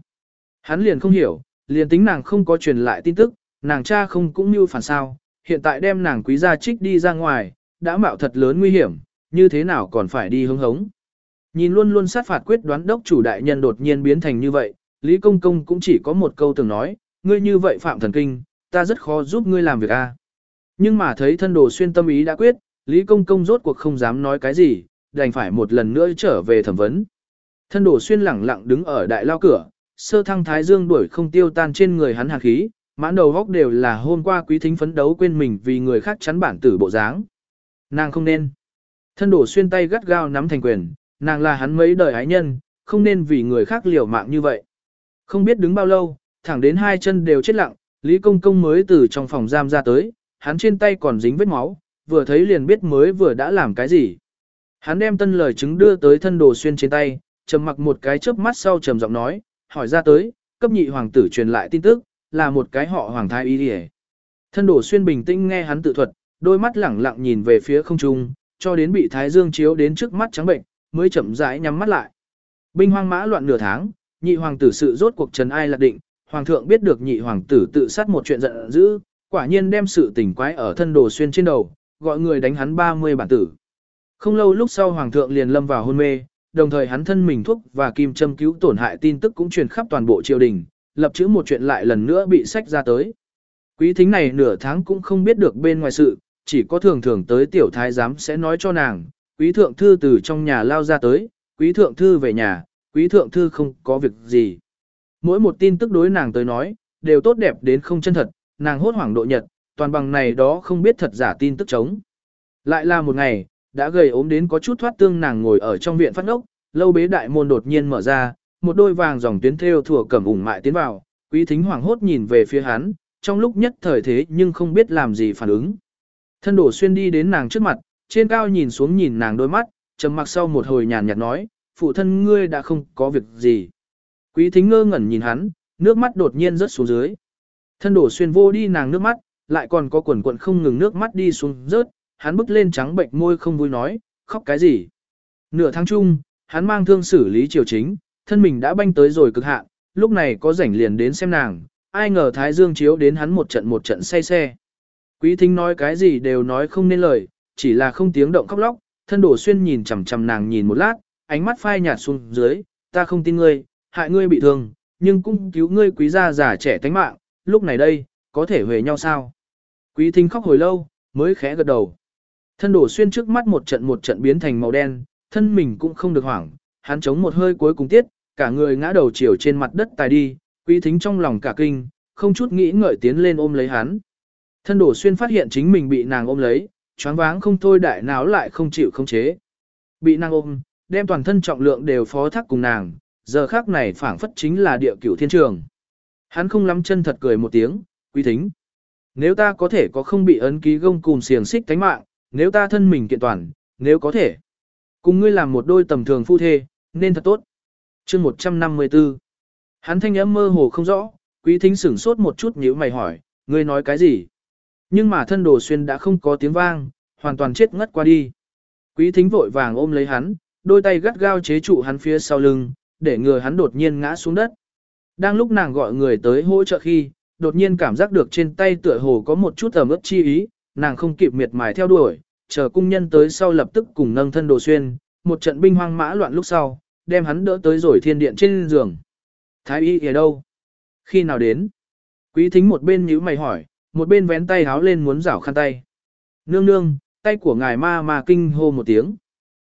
Hắn liền không hiểu, liền tính nàng không có truyền lại tin tức, nàng cha không cũng như phản sao, hiện tại đem nàng quý gia trích đi ra ngoài, đã mạo thật lớn nguy hiểm, như thế nào còn phải đi hứng hống. Nhìn luôn luôn sát phạt quyết đoán đốc chủ đại nhân đột nhiên biến thành như vậy, Lý Công Công cũng chỉ có một câu từng nói, ngươi như vậy phạm thần kinh, ta rất khó giúp ngươi làm việc a. Nhưng mà thấy thân đồ xuyên tâm ý đã quyết, Lý Công Công rốt cuộc không dám nói cái gì, đành phải một lần nữa trở về thẩm vấn. Thân đồ xuyên lẳng lặng đứng ở đại lao cửa, sơ thăng thái dương đuổi không tiêu tan trên người hắn hàn khí, mãn đầu góc đều là hôm qua quý thính phấn đấu quên mình vì người khác chắn bản tử bộ dáng. Nàng không nên. Thân đổ xuyên tay gắt gao nắm thành quyền, nàng là hắn mấy đời ái nhân, không nên vì người khác liều mạng như vậy. Không biết đứng bao lâu, thẳng đến hai chân đều chết lặng, Lý Công Công mới từ trong phòng giam ra tới, hắn trên tay còn dính vết máu, vừa thấy liền biết mới vừa đã làm cái gì. Hắn đem tân lời chứng đưa tới thân đồ xuyên trên tay, trầm mặc một cái chớp mắt sau trầm giọng nói, hỏi ra tới, cấp nhị hoàng tử truyền lại tin tức, là một cái họ hoàng thái y đi Thân đồ xuyên bình tĩnh nghe hắn tự thuật, đôi mắt lẳng lặng nhìn về phía không trung, cho đến bị thái dương chiếu đến trước mắt trắng bệnh, mới chậm rãi nhắm mắt lại. Binh hoang mã loạn nửa tháng, nhị hoàng tử sự rốt cuộc trần ai lạc định, hoàng thượng biết được nhị hoàng tử tự sát một chuyện giận dữ, quả nhiên đem sự tình quái ở thân đồ xuyên trên đầu, gọi người đánh hắn 30 bản tử. Không lâu lúc sau hoàng thượng liền lâm vào hôn mê, đồng thời hắn thân mình thuốc và kim châm cứu tổn hại tin tức cũng truyền khắp toàn bộ triều đình, lập chữ một chuyện lại lần nữa bị sách ra tới. Quý thính này nửa tháng cũng không biết được bên ngoài sự, chỉ có thường thường tới tiểu thái giám sẽ nói cho nàng, quý thượng thư từ trong nhà lao ra tới, quý thượng thư về nhà, quý thượng thư không có việc gì. Mỗi một tin tức đối nàng tới nói, đều tốt đẹp đến không chân thật, nàng hốt hoảng độ nhật, toàn bằng này đó không biết thật giả tin tức chống. Lại là một ngày, đã gầy ốm đến có chút thoát tương nàng ngồi ở trong viện phát ốc, lâu bế đại môn đột nhiên mở ra, một đôi vàng dòng tuyến theo thủa cẩm ủng mại tiến vào, quý thính hoàng hốt nhìn về phía hắn, trong lúc nhất thời thế nhưng không biết làm gì phản ứng. Thân đổ xuyên đi đến nàng trước mặt, trên cao nhìn xuống nhìn nàng đôi mắt, trầm mặc sau một hồi nhàn nhạt nói, phụ thân ngươi đã không có việc gì. Quý thính ngơ ngẩn nhìn hắn, nước mắt đột nhiên rớt xuống dưới. Thân đổ xuyên vô đi nàng nước mắt, lại còn có quần quần không ngừng nước mắt đi xuống rớt, hắn bứt lên trắng bệnh môi không vui nói, khóc cái gì. Nửa tháng chung, hắn mang thương xử lý triều chính, thân mình đã banh tới rồi cực hạn, lúc này có rảnh liền đến xem nàng, ai ngờ Thái Dương chiếu đến hắn một trận một trận say xe. Quý thính nói cái gì đều nói không nên lời, chỉ là không tiếng động khóc lóc, thân đổ xuyên nhìn chằm chằm nàng nhìn một lát, ánh mắt phai nhạt xuống dưới, ta không tin ngươi, hại ngươi bị thương, nhưng cũng cứu ngươi quý gia già trẻ tánh mạng, lúc này đây, có thể về nhau sao? Quý thính khóc hồi lâu, mới khẽ gật đầu. Thân đổ xuyên trước mắt một trận một trận biến thành màu đen, thân mình cũng không được hoảng, hắn chống một hơi cuối cùng tiết, cả người ngã đầu chiều trên mặt đất tài đi, quý thính trong lòng cả kinh, không chút nghĩ ngợi tiến lên ôm lấy hắn. Thân đổ xuyên phát hiện chính mình bị nàng ôm lấy, choáng váng không thôi đại náo lại không chịu không chế. Bị nàng ôm, đem toàn thân trọng lượng đều phó thác cùng nàng, giờ khác này phảng phất chính là địa cửu thiên trường. Hắn không lắm chân thật cười một tiếng, quý thính. Nếu ta có thể có không bị ấn ký gông cùng xiềng xích tánh mạng, nếu ta thân mình kiện toàn, nếu có thể. Cùng ngươi làm một đôi tầm thường phu thê, nên thật tốt. chương 154 Hắn thanh âm mơ hồ không rõ, quý thính sửng sốt một chút nhíu mày hỏi, ngươi nói cái gì? Nhưng mà thân đồ xuyên đã không có tiếng vang, hoàn toàn chết ngất qua đi. Quý thính vội vàng ôm lấy hắn, đôi tay gắt gao chế trụ hắn phía sau lưng, để ngừa hắn đột nhiên ngã xuống đất. Đang lúc nàng gọi người tới hỗ trợ khi, đột nhiên cảm giác được trên tay tựa hồ có một chút ẩm ướt chi ý, nàng không kịp miệt mài theo đuổi, chờ cung nhân tới sau lập tức cùng nâng thân đồ xuyên, một trận binh hoang mã loạn lúc sau, đem hắn đỡ tới rồi thiên điện trên giường. Thái y ở đâu? Khi nào đến? Quý thính một bên nhíu mày hỏi, một bên vén tay háo lên muốn rảo khăn tay. Nương nương, tay của ngài ma ma kinh hô một tiếng.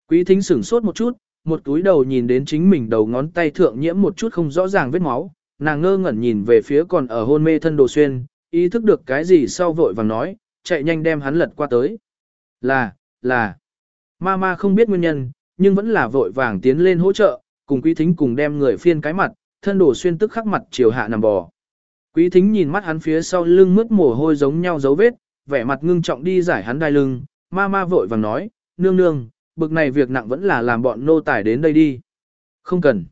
Quý thính sửng sốt một chút, một túi đầu nhìn đến chính mình đầu ngón tay thượng nhiễm một chút không rõ ràng vết máu, nàng ngơ ngẩn nhìn về phía còn ở hôn mê thân đồ xuyên, ý thức được cái gì sau vội vàng nói, chạy nhanh đem hắn lật qua tới. Là, là Mama không biết nguyên nhân, nhưng vẫn là vội vàng tiến lên hỗ trợ, cùng quý thính cùng đem người phiên cái mặt, thân đổ xuyên tức khắc mặt chiều hạ nằm bò. Quý thính nhìn mắt hắn phía sau lưng mướt mồ hôi giống nhau dấu vết, vẻ mặt ngưng trọng đi giải hắn đai lưng, Mama vội vàng nói, nương nương, bực này việc nặng vẫn là làm bọn nô tải đến đây đi. Không cần.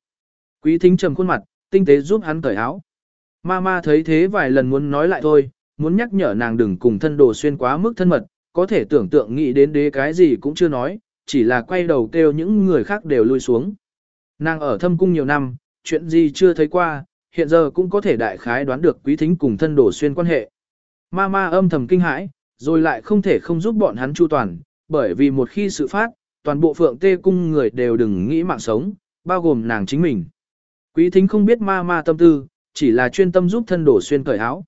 Quý thính trầm khuôn mặt, tinh tế giúp hắn cởi áo. Mama thấy thế vài lần muốn nói lại thôi, muốn nhắc nhở nàng đừng cùng thân đồ xuyên quá mức thân mật, có thể tưởng tượng nghĩ đến đế cái gì cũng chưa nói, chỉ là quay đầu kêu những người khác đều lui xuống. Nàng ở thâm cung nhiều năm, chuyện gì chưa thấy qua, hiện giờ cũng có thể đại khái đoán được quý thính cùng thân đồ xuyên quan hệ. Mama âm thầm kinh hãi, rồi lại không thể không giúp bọn hắn chu toàn, bởi vì một khi sự phát, toàn bộ phượng tê cung người đều đừng nghĩ mạng sống, bao gồm nàng chính mình. Quý thính không biết ma ma tâm tư, chỉ là chuyên tâm giúp thân đổ xuyên cởi áo.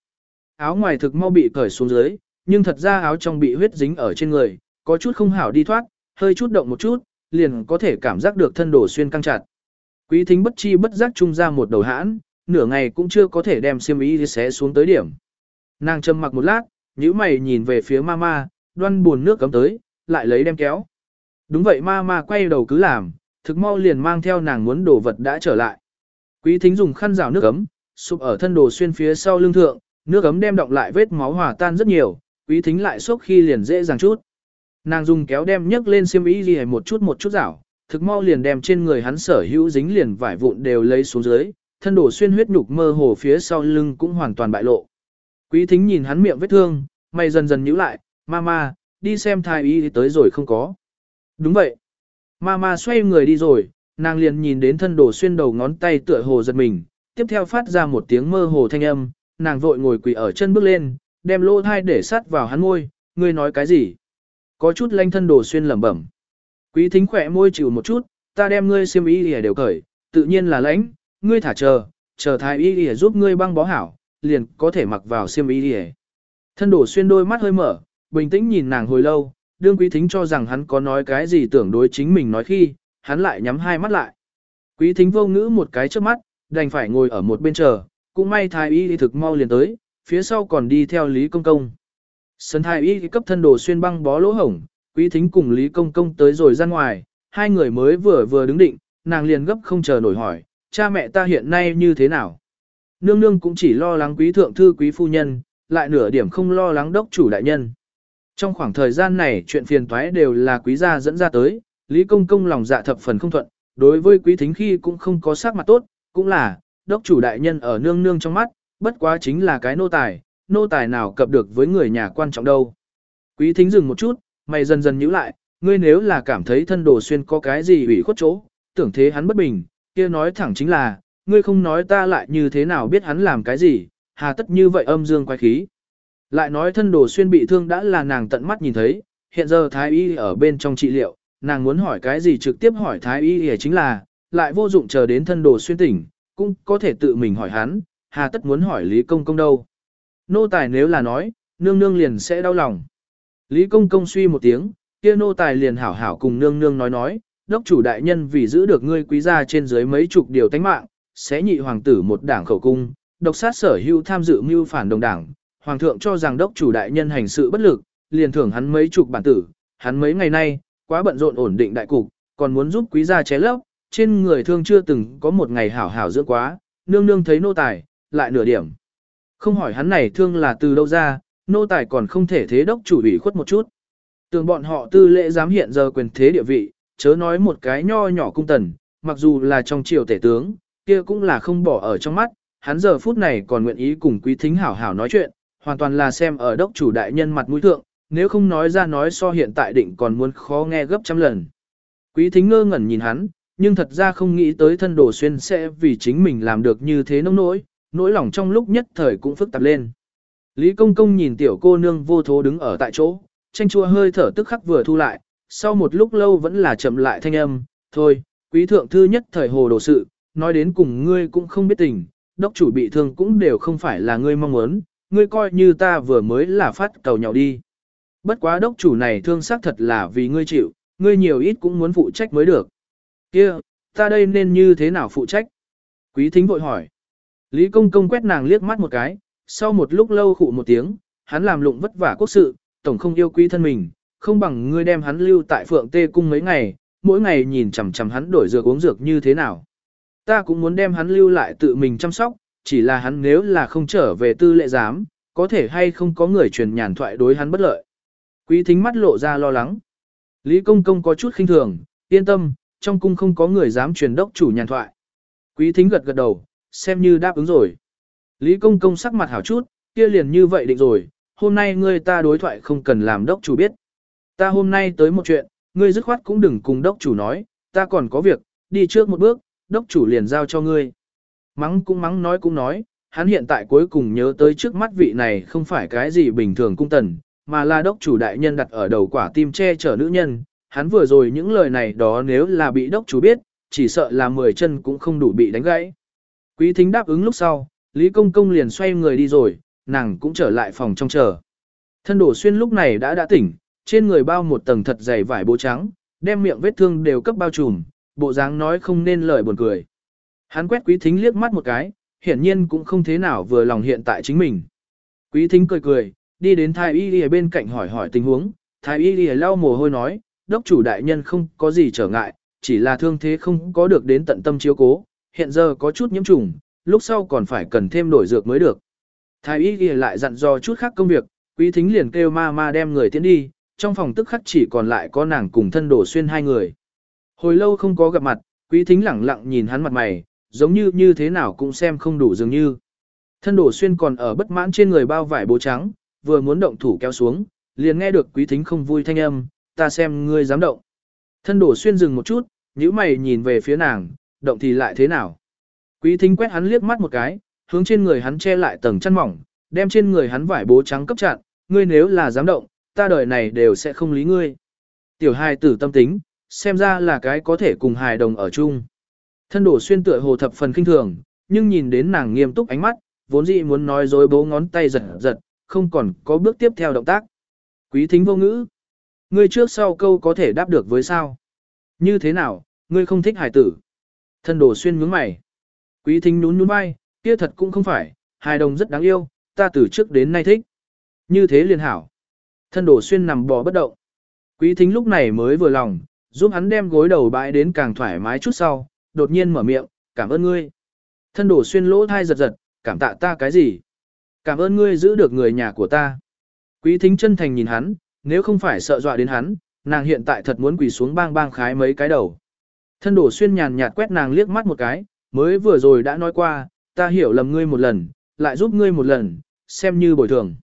Áo ngoài thực mau bị cởi xuống dưới, nhưng thật ra áo trong bị huyết dính ở trên người, có chút không hảo đi thoát, hơi chút động một chút, liền có thể cảm giác được thân đổ xuyên căng chặt. Quý thính bất chi bất giác trung ra một đầu hãn, nửa ngày cũng chưa có thể đem xiêm y xé xuống tới điểm. Nàng châm mặc một lát, nhíu mày nhìn về phía mama, đoan buồn nước cấm tới, lại lấy đem kéo. Đúng vậy ma ma quay đầu cứ làm, thực mau liền mang theo nàng muốn đồ vật đã trở lại. Quý thính dùng khăn rào nước ấm, sụp ở thân đồ xuyên phía sau lưng thượng, nước ấm đem động lại vết máu hòa tan rất nhiều, quý thính lại sốc khi liền dễ dàng chút. Nàng dùng kéo đem nhấc lên xiêm y gì một chút một chút rảo, thực mau liền đem trên người hắn sở hữu dính liền vải vụn đều lấy xuống dưới, thân đổ xuyên huyết nhục mơ hồ phía sau lưng cũng hoàn toàn bại lộ. Quý thính nhìn hắn miệng vết thương, mày dần dần nhíu lại, ma ma đi xem thái y tới rồi không có. Đúng vậy. Mama xoay người đi rồi, nàng liền nhìn đến thân đồ xuyên đầu ngón tay tựa hồ giật mình, tiếp theo phát ra một tiếng mơ hồ thanh âm, nàng vội ngồi quỳ ở chân bước lên, đem lỗ thai để sát vào hắn môi, ngươi nói cái gì? Có chút lanh thân đồ xuyên lẩm bẩm. Quý thính khỏe môi chịu một chút, ta đem ngươi xiêm y lìa đều cởi, tự nhiên là lãnh, ngươi thả chờ, chờ thái y lìa giúp ngươi băng bó hảo, liền có thể mặc vào xiêm y lìa. Thân đồ xuyên đôi mắt hơi mở, bình tĩnh nhìn nàng hồi lâu, đương quý thính cho rằng hắn có nói cái gì tưởng đối chính mình nói khi, hắn lại nhắm hai mắt lại. Quý thính vô ngữ một cái trước mắt, đành phải ngồi ở một bên chờ, cũng may thái y thực mau liền tới, phía sau còn đi theo Lý Công Công. Sân thái y cấp thân đồ xuyên băng bó lỗ hổng, quý thính cùng Lý Công Công tới rồi ra ngoài, hai người mới vừa vừa đứng định, nàng liền gấp không chờ nổi hỏi, cha mẹ ta hiện nay như thế nào? Nương nương cũng chỉ lo lắng quý thượng thư quý phu nhân, lại nửa điểm không lo lắng đốc chủ đại nhân. Trong khoảng thời gian này chuyện phiền toái đều là quý gia dẫn ra tới, Lý Công Công lòng dạ thập phần không thuận, đối với quý thính khi cũng không có sắc mặt tốt, cũng là, đốc chủ đại nhân ở nương nương trong mắt, bất quá chính là cái nô tài, nô tài nào cập được với người nhà quan trọng đâu. Quý thính dừng một chút, mày dần dần nhíu lại, ngươi nếu là cảm thấy thân đồ xuyên có cái gì ủy khuất chỗ, tưởng thế hắn bất bình, kia nói thẳng chính là, ngươi không nói ta lại như thế nào biết hắn làm cái gì, hà tất như vậy âm dương quay khí. Lại nói thân đồ xuyên bị thương đã là nàng tận mắt nhìn thấy, hiện giờ thái y ở bên trong trị liệu, nàng muốn hỏi cái gì trực tiếp hỏi thái y thì chính là, lại vô dụng chờ đến thân đồ xuyên tỉnh, cũng có thể tự mình hỏi hắn, hà tất muốn hỏi Lý Công Công đâu. Nô tài nếu là nói, nương nương liền sẽ đau lòng. Lý Công Công suy một tiếng, kia nô tài liền hảo hảo cùng nương nương nói nói, đốc chủ đại nhân vì giữ được ngươi quý gia trên dưới mấy chục điều tánh mạng, sẽ nhị hoàng tử một đảng khẩu cung, độc sát sở hữu tham dự mưu phản đồng đảng. Hoàng thượng cho rằng đốc chủ đại nhân hành sự bất lực, liền thưởng hắn mấy chục bản tử, hắn mấy ngày nay, quá bận rộn ổn định đại cục, còn muốn giúp quý gia ché lấp, trên người thương chưa từng có một ngày hảo hảo dưỡng quá, nương nương thấy nô tài, lại nửa điểm. Không hỏi hắn này thương là từ đâu ra, nô tài còn không thể thế đốc chủ ủy khuất một chút. Tưởng bọn họ tư lễ dám hiện giờ quyền thế địa vị, chớ nói một cái nho nhỏ cung tần, mặc dù là trong triều tể tướng, kia cũng là không bỏ ở trong mắt, hắn giờ phút này còn nguyện ý cùng quý thính hảo hảo nói chuyện, hoàn toàn là xem ở đốc chủ đại nhân mặt mũi thượng, nếu không nói ra nói so hiện tại định còn muốn khó nghe gấp trăm lần. Quý thính ngơ ngẩn nhìn hắn, nhưng thật ra không nghĩ tới thân đồ xuyên sẽ vì chính mình làm được như thế nông nỗi, nỗi lòng trong lúc nhất thời cũng phức tạp lên. Lý công công nhìn tiểu cô nương vô thố đứng ở tại chỗ, tranh chua hơi thở tức khắc vừa thu lại, sau một lúc lâu vẫn là chậm lại thanh âm, thôi, quý thượng thư nhất thời hồ đồ sự, nói đến cùng ngươi cũng không biết tình, đốc chủ bị thương cũng đều không phải là ngươi mong muốn, ngươi coi như ta vừa mới là phát cầu nhậu đi. Bất quá đốc chủ này thương xác thật là vì ngươi chịu, ngươi nhiều ít cũng muốn phụ trách mới được. Kia, ta đây nên như thế nào phụ trách? Quý thính vội hỏi. Lý công công quét nàng liếc mắt một cái, sau một lúc lâu khụ một tiếng, hắn làm lụng vất vả quốc sự, tổng không yêu quý thân mình, không bằng ngươi đem hắn lưu tại phượng tê cung mấy ngày, mỗi ngày nhìn chằm chằm hắn đổi dược uống dược như thế nào. Ta cũng muốn đem hắn lưu lại tự mình chăm sóc, chỉ là hắn nếu là không trở về tư lệ giám, có thể hay không có người truyền nhàn thoại đối hắn bất lợi. Quý thính mắt lộ ra lo lắng. Lý Công Công có chút khinh thường, yên tâm, trong cung không có người dám truyền đốc chủ nhàn thoại. Quý thính gật gật đầu, xem như đáp ứng rồi. Lý Công Công sắc mặt hảo chút, kia liền như vậy định rồi, hôm nay ngươi ta đối thoại không cần làm đốc chủ biết. Ta hôm nay tới một chuyện, ngươi dứt khoát cũng đừng cùng đốc chủ nói, ta còn có việc, đi trước một bước, đốc chủ liền giao cho ngươi. Mắng cũng mắng nói cũng nói, hắn hiện tại cuối cùng nhớ tới trước mắt vị này không phải cái gì bình thường cung tần, mà là đốc chủ đại nhân đặt ở đầu quả tim che chở nữ nhân. Hắn vừa rồi những lời này đó nếu là bị đốc chủ biết, chỉ sợ là mười chân cũng không đủ bị đánh gãy. Quý thính đáp ứng lúc sau, Lý Công Công liền xoay người đi rồi, nàng cũng trở lại phòng trong chờ. Thân đổ xuyên lúc này đã đã tỉnh, trên người bao một tầng thật dày vải bố trắng, đem miệng vết thương đều cấp bao trùm, bộ dáng nói không nên lời buồn cười. Hắn quét quý thính liếc mắt một cái, hiển nhiên cũng không thế nào vừa lòng hiện tại chính mình. Quý thính cười cười, đi đến thái y đi bên cạnh hỏi hỏi tình huống, thái y đi lau mồ hôi nói, đốc chủ đại nhân không có gì trở ngại, chỉ là thương thế không có được đến tận tâm chiếu cố, hiện giờ có chút nhiễm trùng, lúc sau còn phải cần thêm đổi dược mới được. Thái y ghi lại dặn dò chút khác công việc, quý thính liền kêu ma ma đem người tiến đi, trong phòng tức khắc chỉ còn lại có nàng cùng thân đổ xuyên hai người. Hồi lâu không có gặp mặt, quý thính lẳng lặng nhìn hắn mặt mày, giống như như thế nào cũng xem không đủ dường như. Thân đổ xuyên còn ở bất mãn trên người bao vải bố trắng, vừa muốn động thủ kéo xuống, liền nghe được quý thính không vui thanh âm, ta xem ngươi dám động. Thân đổ xuyên dừng một chút, nhíu mày nhìn về phía nàng, động thì lại thế nào. Quý thính quét hắn liếc mắt một cái, hướng trên người hắn che lại tầng chăn mỏng, đem trên người hắn vải bố trắng cấp chặn, ngươi nếu là dám động, ta đời này đều sẽ không lý ngươi. Tiểu hài tử tâm tính, xem ra là cái có thể cùng hài đồng ở chung. Thân đổ xuyên tựa hồ thập phần kinh thường, nhưng nhìn đến nàng nghiêm túc ánh mắt, vốn dĩ muốn nói dối bố ngón tay giật giật, không còn có bước tiếp theo động tác. Quý thính vô ngữ. Ngươi trước sau câu có thể đáp được với sao? Như thế nào, ngươi không thích Hải tử? Thân đổ xuyên nhướng mày. Quý thính nhún nhún vai, kia thật cũng không phải, hài đồng rất đáng yêu, ta từ trước đến nay thích. Như thế liền hảo. Thân đổ xuyên nằm bò bất động. Quý thính lúc này mới vừa lòng, giúp hắn đem gối đầu bãi đến càng thoải mái chút sau, đột nhiên mở miệng, cảm ơn ngươi. Thân đổ xuyên lỗ thai giật giật, cảm tạ ta cái gì? Cảm ơn ngươi giữ được người nhà của ta. Quý thính chân thành nhìn hắn, nếu không phải sợ dọa đến hắn, nàng hiện tại thật muốn quỳ xuống bang bang khái mấy cái đầu. Thân đổ xuyên nhàn nhạt quét nàng liếc mắt một cái, mới vừa rồi đã nói qua, ta hiểu lầm ngươi một lần, lại giúp ngươi một lần, xem như bồi thường.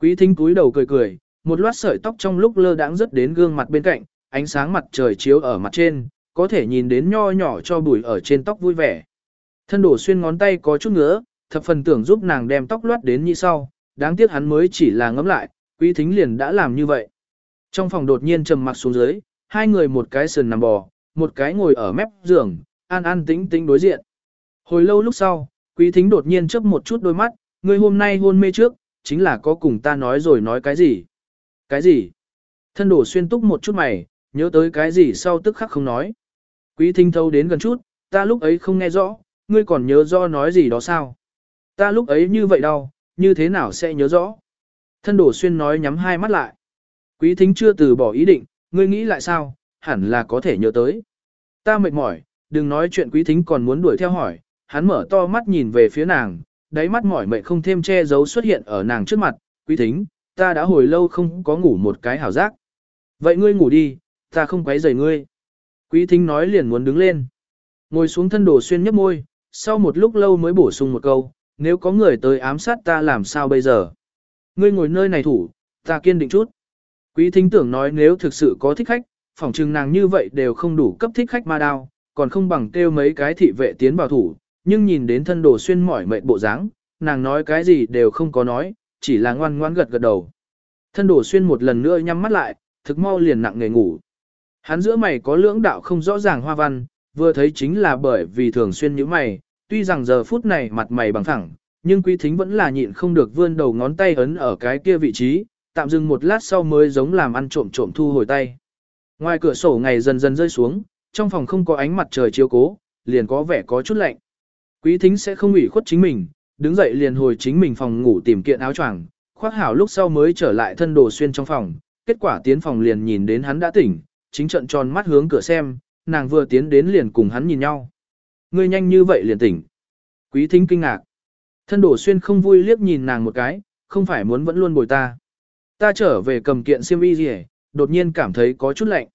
Quý thính cúi đầu cười cười, một loát sợi tóc trong lúc lơ đãng rất đến gương mặt bên cạnh, ánh sáng mặt trời chiếu ở mặt trên, có thể nhìn đến nho nhỏ cho bùi ở trên tóc vui vẻ. Thân đổ xuyên ngón tay có chút ngứa, thập phần tưởng giúp nàng đem tóc loát đến như sau, đáng tiếc hắn mới chỉ là ngấm lại, quý thính liền đã làm như vậy. Trong phòng đột nhiên trầm mặc xuống dưới, hai người một cái sườn nằm bò, một cái ngồi ở mép giường, an an tĩnh tĩnh đối diện. Hồi lâu lúc sau, quý thính đột nhiên chớp một chút đôi mắt, người hôm nay hôn mê trước, chính là có cùng ta nói rồi nói cái gì. Cái gì? Thân đổ xuyên túc một chút mày, nhớ tới cái gì sau tức khắc không nói. Quý thính thâu đến gần chút, ta lúc ấy không nghe rõ, ngươi còn nhớ rõ nói gì đó sao? Ta lúc ấy như vậy đâu, như thế nào sẽ nhớ rõ? Thân đổ xuyên nói nhắm hai mắt lại. Quý thính chưa từ bỏ ý định, ngươi nghĩ lại sao, hẳn là có thể nhớ tới. Ta mệt mỏi, đừng nói chuyện quý thính còn muốn đuổi theo hỏi, hắn mở to mắt nhìn về phía nàng, đáy mắt mỏi mệt không thêm che giấu xuất hiện ở nàng trước mặt, quý thính, ta đã hồi lâu không có ngủ một cái hảo giác. Vậy ngươi ngủ đi, ta không quấy rầy ngươi. Quý thính nói liền muốn đứng lên. Ngồi xuống thân đồ xuyên nhấp môi, sau một lúc lâu mới bổ sung một câu, nếu có người tới ám sát ta làm sao bây giờ? Ngươi ngồi nơi này thủ, ta kiên định chút. Quý thính tưởng nói nếu thực sự có thích khách, phỏng chừng nàng như vậy đều không đủ cấp thích khách ma đao, còn không bằng kêu mấy cái thị vệ tiến vào thủ, nhưng nhìn đến thân đồ xuyên mỏi mệt bộ dáng, nàng nói cái gì đều không có nói, chỉ là ngoan ngoan gật gật đầu. Thân đồ xuyên một lần nữa nhắm mắt lại, thực mau liền nặng nghề ngủ. Hắn giữa mày có lưỡng đạo không rõ ràng hoa văn, vừa thấy chính là bởi vì thường xuyên như mày, tuy rằng giờ phút này mặt mày bằng thẳng, nhưng quý thính vẫn là nhịn không được vươn đầu ngón tay ấn ở cái kia vị trí, tạm dừng một lát sau mới giống làm ăn trộm trộm thu hồi tay. Ngoài cửa sổ ngày dần dần rơi xuống, trong phòng không có ánh mặt trời chiếu cố, liền có vẻ có chút lạnh. Quý thính sẽ không ủy khuất chính mình, đứng dậy liền hồi chính mình phòng ngủ tìm kiện áo choàng, khoác hảo lúc sau mới trở lại thân đồ xuyên trong phòng, kết quả tiến phòng liền nhìn đến hắn đã tỉnh, chính trận tròn mắt hướng cửa xem, nàng vừa tiến đến liền cùng hắn nhìn nhau. Ngươi nhanh như vậy liền tỉnh. Quý thính kinh ngạc. Thân đổ xuyên không vui liếc nhìn nàng một cái, không phải muốn vẫn luôn bồi ta. Ta trở về cầm kiện xiêm y gì đột nhiên cảm thấy có chút lạnh.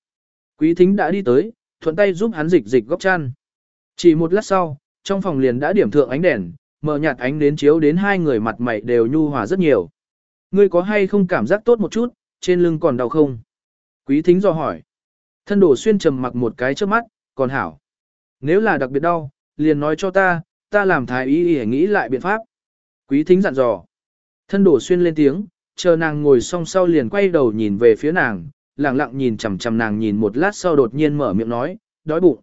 Quý thính đã đi tới, thuận tay giúp hắn dịch dịch góc chăn. Chỉ một lát sau, trong phòng liền đã điểm thượng ánh đèn, mở nhạt ánh đến chiếu đến hai người mặt mày đều nhu hòa rất nhiều. Ngươi có hay không cảm giác tốt một chút, trên lưng còn đau không? Quý thính do hỏi. Thân đổ xuyên trầm mặc một cái trước mắt, còn hảo. Nếu là đặc biệt đau, liền nói cho ta, ta làm thái y để nghĩ lại biện pháp. Quý thính dặn dò. Thân đổ xuyên lên tiếng, chờ nàng ngồi song sau liền quay đầu nhìn về phía nàng, lặng lặng nhìn chằm chằm nàng nhìn một lát sau đột nhiên mở miệng nói, đói bụng.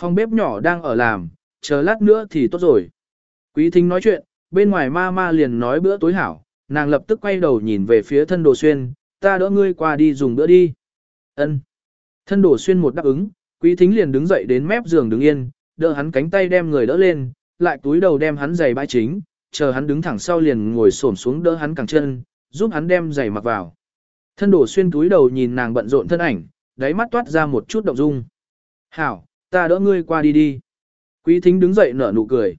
Phòng bếp nhỏ đang ở làm, chờ lát nữa thì tốt rồi. Quý thính nói chuyện, bên ngoài ma ma liền nói bữa tối hảo, nàng lập tức quay đầu nhìn về phía thân đồ xuyên, ta đỡ ngươi qua đi dùng bữa đi. Ân. Thân đổ xuyên một đáp ứng, quý thính liền đứng dậy đến mép giường đứng yên, đỡ hắn cánh tay đem người đỡ lên, lại túi đầu đem hắn giày bãi chính, chờ hắn đứng thẳng sau liền ngồi xổm xuống đỡ hắn cẳng chân, giúp hắn đem giày mặc vào. Thân đổ xuyên túi đầu nhìn nàng bận rộn thân ảnh, đáy mắt toát ra một chút động dung. Hảo, ta đỡ ngươi qua đi đi. Quý thính đứng dậy nở nụ cười.